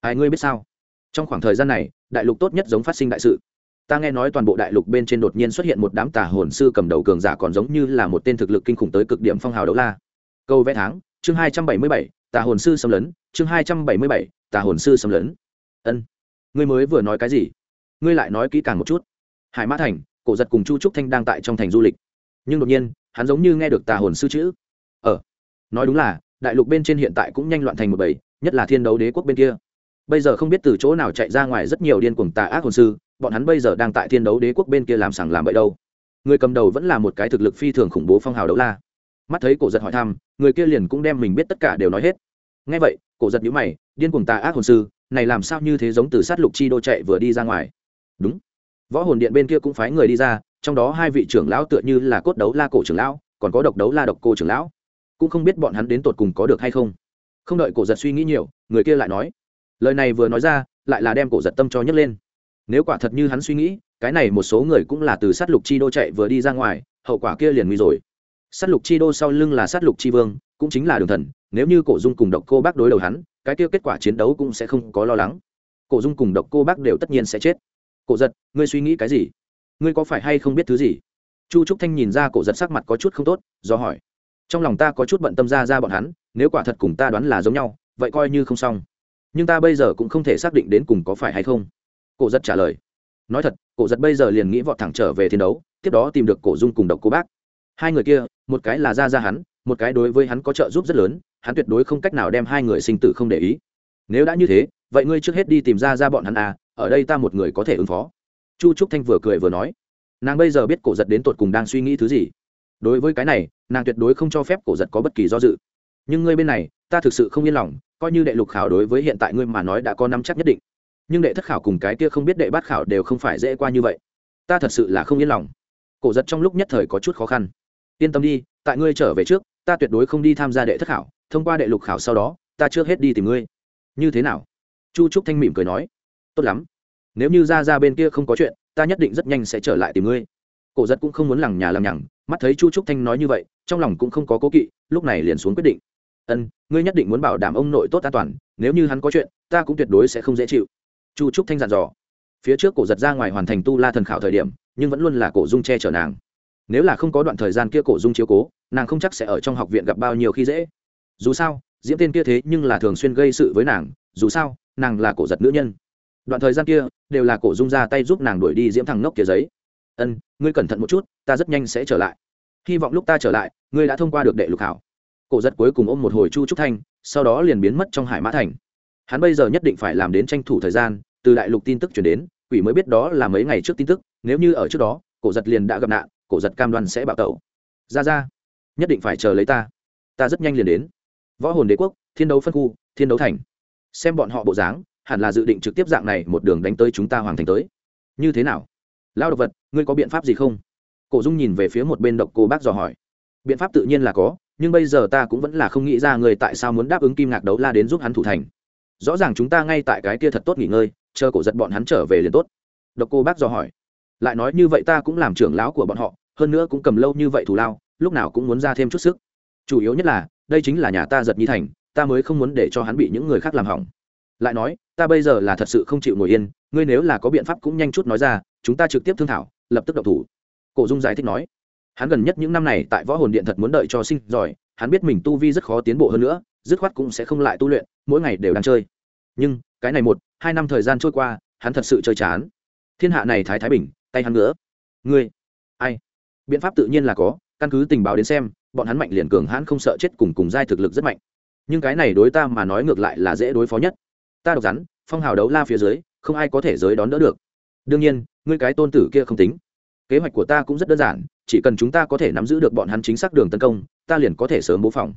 Ai, ngươi biết sao? Trong khoảng thời gian này, đại lục tốt nhất giống phát sinh đại sự. Ta nghe nói toàn bộ đại lục bên trên đột nhiên xuất hiện một đám tà hồn sư cầm đầu cường giả còn giống như là một tên thực lực kinh khủng tới cực điểm phong hào đấu la. Câu vẽ tháng, chương hai trăm bảy mươi bảy, tà hồn sư xâm lấn, chương hai trăm bảy mươi bảy, tà hồn sư xâm lấn. Ân. Ngươi mới vừa nói cái gì? Ngươi lại nói kỹ càng một chút. Hải mã thành, cổ giật cùng chu trúc thanh đang tại trong thành du lịch. Nhưng đột nhiên hắn giống như nghe được tà hồn sư chữ. Ờ nói đúng là, đại lục bên trên hiện tại cũng nhanh loạn thành một bầy, nhất là thiên đấu đế quốc bên kia. Bây giờ không biết từ chỗ nào chạy ra ngoài rất nhiều điên cuồng tà ác hồn sư, bọn hắn bây giờ đang tại thiên đấu đế quốc bên kia làm sảng làm bậy đâu. Người cầm đầu vẫn là một cái thực lực phi thường khủng bố phong hào đấu la. Mắt thấy cổ giật hỏi thăm, người kia liền cũng đem mình biết tất cả đều nói hết. Ngay vậy, cổ giật nhữ mày, điên cuồng tà ác hồn sư, này làm sao như thế giống từ sát lục chi đô chạy vừa đi ra ngoài. Đúng. Võ hồn điện bên kia cũng phái người đi ra trong đó hai vị trưởng lão tựa như là cốt đấu la cổ trưởng lão, còn có độc đấu la độc cô trưởng lão. Cũng không biết bọn hắn đến tột cùng có được hay không. Không đợi cổ giật suy nghĩ nhiều, người kia lại nói, lời này vừa nói ra, lại là đem cổ giật tâm cho nhấc lên. Nếu quả thật như hắn suy nghĩ, cái này một số người cũng là từ sát lục chi đô chạy vừa đi ra ngoài, hậu quả kia liền nguy rồi. Sát lục chi đô sau lưng là sát lục chi vương, cũng chính là đường thần, nếu như cổ dung cùng độc cô bác đối đầu hắn, cái kia kết quả chiến đấu cũng sẽ không có lo lắng. Cổ dung cùng độc cô bác đều tất nhiên sẽ chết. Cổ giật, ngươi suy nghĩ cái gì? Ngươi có phải hay không biết thứ gì? Chu trúc thanh nhìn ra cổ giật sắc mặt có chút không tốt, do hỏi. Trong lòng ta có chút bận tâm ra ra bọn hắn, nếu quả thật cùng ta đoán là giống nhau, vậy coi như không xong. Nhưng ta bây giờ cũng không thể xác định đến cùng có phải hay không. Cổ giật trả lời. Nói thật, cổ giật bây giờ liền nghĩ vọt thẳng trở về thi đấu, tiếp đó tìm được cổ dung cùng độc cô bác. Hai người kia, một cái là ra ra hắn, một cái đối với hắn có trợ giúp rất lớn, hắn tuyệt đối không cách nào đem hai người sinh tử không để ý. Nếu đã như thế, vậy ngươi trước hết đi tìm ra ra bọn hắn à ở đây ta một người có thể ứng phó chu trúc thanh vừa cười vừa nói, nàng bây giờ biết cổ giật đến tột cùng đang suy nghĩ thứ gì. Đối với cái này, nàng tuyệt đối không cho phép cổ giật có bất kỳ do dự. Nhưng ngươi bên này, ta thực sự không yên lòng, coi như đệ lục khảo đối với hiện tại ngươi mà nói đã có năm chắc nhất định. Nhưng đệ thất khảo cùng cái kia không biết đệ bát khảo đều không phải dễ qua như vậy. Ta thật sự là không yên lòng. Cổ giật trong lúc nhất thời có chút khó khăn. Yên tâm đi, tại ngươi trở về trước, ta tuyệt đối không đi tham gia đệ thất khảo, thông qua đệ lục khảo sau đó, ta trước hết đi tìm ngươi. Như thế nào? Chu trúc thanh mỉm cười nói. Tốt lắm nếu như ra ra bên kia không có chuyện, ta nhất định rất nhanh sẽ trở lại tìm ngươi. Cổ giật cũng không muốn lằng nhà lằng nhằng, mắt thấy chu trúc thanh nói như vậy, trong lòng cũng không có cố kỵ, lúc này liền xuống quyết định. Ân, ngươi nhất định muốn bảo đảm ông nội tốt an toàn, nếu như hắn có chuyện, ta cũng tuyệt đối sẽ không dễ chịu. Chu trúc thanh dặn dò. Phía trước cổ giật ra ngoài hoàn thành tu la thần khảo thời điểm, nhưng vẫn luôn là cổ dung che chở nàng. Nếu là không có đoạn thời gian kia cổ dung chiếu cố, nàng không chắc sẽ ở trong học viện gặp bao nhiêu khi dễ. Dù sao, diễm tên kia thế nhưng là thường xuyên gây sự với nàng, dù sao, nàng là cổ giật nữ nhân đoạn thời gian kia, đều là cổ dung ra tay giúp nàng đuổi đi diễm thằng ngốc kia giấy. Ân, ngươi cẩn thận một chút, ta rất nhanh sẽ trở lại. Hy vọng lúc ta trở lại, ngươi đã thông qua được đệ lục hảo. cổ giật cuối cùng ôm một hồi chu trúc thanh, sau đó liền biến mất trong hải mã thành. Hắn bây giờ nhất định phải làm đến tranh thủ thời gian, từ đại lục tin tức chuyển đến, quỷ mới biết đó là mấy ngày trước tin tức, nếu như ở trước đó, cổ giật liền đã gặp nạn, cổ giật cam đoan sẽ bạo tẩu. Ra ra, nhất định phải chờ lấy ta. Ta rất nhanh liền đến. Võ hồn đế quốc, thiên đấu phân khu, thiên đấu thành. Xem bọn họ bộ dáng hẳn là dự định trực tiếp dạng này một đường đánh tới chúng ta hoàng thành tới. Như thế nào? Lao đ ộ c vật, ngươi có biện pháp gì không? Cổ dung nhìn về phía một bên độc cô bác dò hỏi. Biện pháp tự nhiên là có, nhưng bây giờ ta cũng vẫn là không nghĩ ra người tại sao muốn đáp ứng kim ngạc đấu la đến giúp hắn thủ thành. Rõ ràng chúng ta ngay tại cái kia thật tốt nghỉ ngơi, chờ cổ giật bọn hắn trở về liền tốt. Độc cô bác dò hỏi. Lại nói như vậy ta cũng làm trưởng lão của bọn họ, hơn nữa cũng cầm lâu như vậy thù lao, lúc nào cũng muốn ra thêm chút sức. Chủ yếu nhất là, đây chính là nhà ta giật nhi thành, ta mới không muốn để cho hắn bị những người khác làm hỏng lại nói, ta bây giờ là thật sự không chịu ngồi yên, ngươi nếu là có biện pháp cũng nhanh chút nói ra, chúng ta trực tiếp thương thảo, lập tức độc thủ. Cổ dung giải thích nói. Hắn gần nhất những năm này tại võ hồn điện thật muốn đợi cho sinh giỏi, hắn biết mình tu vi rất khó tiến bộ hơn nữa, dứt khoát cũng sẽ không lại tu luyện, mỗi ngày đều đang chơi. Nhưng, cái này một, hai năm thời gian trôi qua, hắn thật sự chơi chán. Thiên hạ này thái thái bình, tay hắn nữa ngươi, ai? Biện pháp tự nhiên là có, căn cứ tình báo đến xem, bọn hắn mạnh liền cường hãn không sợ chết cùng cùng giai thực lực rất mạnh. Nhưng cái này đối ta mà nói ngược lại là dễ đối phó nhất ta độc rắn, phong hào đấu la phía dưới, không ai có thể giới đón đỡ được. Đương nhiên, ngươi cái tôn tử kia không tính. Kế hoạch của ta cũng rất đơn giản, chỉ cần chúng ta có thể nắm giữ được bọn hắn chính xác đường tấn công, ta liền có thể sớm bố phòng.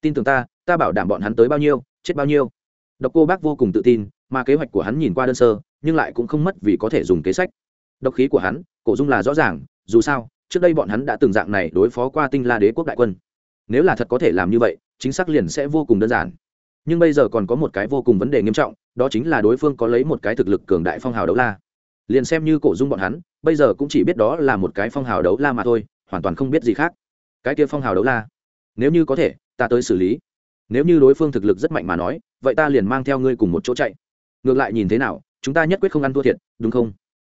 Tin tưởng ta ta bảo đảm bọn hắn tới bao nhiêu, chết bao nhiêu. Độc cô bác vô cùng tự tin, mà kế hoạch của hắn nhìn qua đơn sơ, nhưng lại cũng không mất vì có thể dùng kế sách. Độc khí của hắn, cổ dung là rõ ràng, dù sao, trước đây bọn hắn đã từng dạng này đối phó qua tinh la đế quốc đại quân. Nếu là thật có thể làm như vậy, chính xác liền sẽ vô cùng đơn giản nhưng bây giờ còn có một cái vô cùng vấn đề nghiêm trọng, đó chính là đối phương có lấy một cái thực lực cường đại phong hào đấu la. Liền xem như cổ dung bọn hắn, bây giờ cũng chỉ biết đó là một cái phong hào đấu la mà thôi, hoàn toàn không biết gì khác. Cái kia phong hào đấu la, nếu như có thể, ta tới xử lý. Nếu như đối phương thực lực rất mạnh mà nói, vậy ta liền mang theo ngươi cùng một chỗ chạy. Ngược lại nhìn thế nào, chúng ta nhất quyết không ăn thua thiệt, đúng không?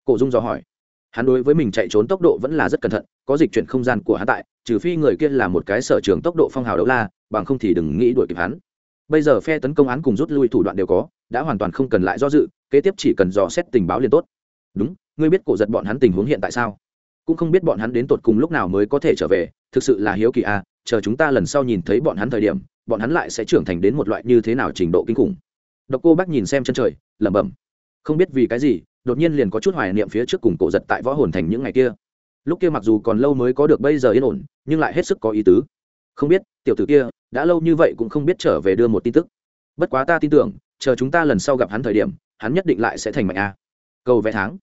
Cổ dung dò hỏi. Hắn đối với mình chạy trốn tốc độ vẫn là rất cẩn thận, có dịch chuyển không gian của hắn tại, trừ phi người kia là một cái sở trường tốc độ phong hào đấu la, bằng không thì đừng nghĩ đuổi kịp hắn bây giờ phe tấn công án cùng rút lui thủ đoạn đều có, đã hoàn toàn không cần lại do dự, kế tiếp chỉ cần dò xét tình báo liền tốt. Đúng, ngươi biết cổ giật bọn hắn tình huống hiện tại sao? Cũng không biết bọn hắn đến tột cùng lúc nào mới có thể trở về, thực sự là hiếu kỳ à chờ chúng ta lần sau nhìn thấy bọn hắn thời điểm, bọn hắn lại sẽ trưởng thành đến một loại như thế nào trình độ kinh khủng. Độc cô bác nhìn xem chân trời, lẩm bẩm. Không biết vì cái gì, đột nhiên liền có chút hoài niệm phía trước cùng cổ giật tại võ hồn thành những ngày kia. Lúc kia mặc dù còn lâu mới có được bây giờ yên ổn, nhưng lại hết sức có ý tứ không biết, tiểu tử kia, đã lâu như vậy cũng không biết trở về đưa một tin tức. Bất quá ta tin tưởng, chờ chúng ta lần sau gặp hắn thời điểm, hắn nhất định lại sẽ thành mạnh a. Cầu vẽ tháng.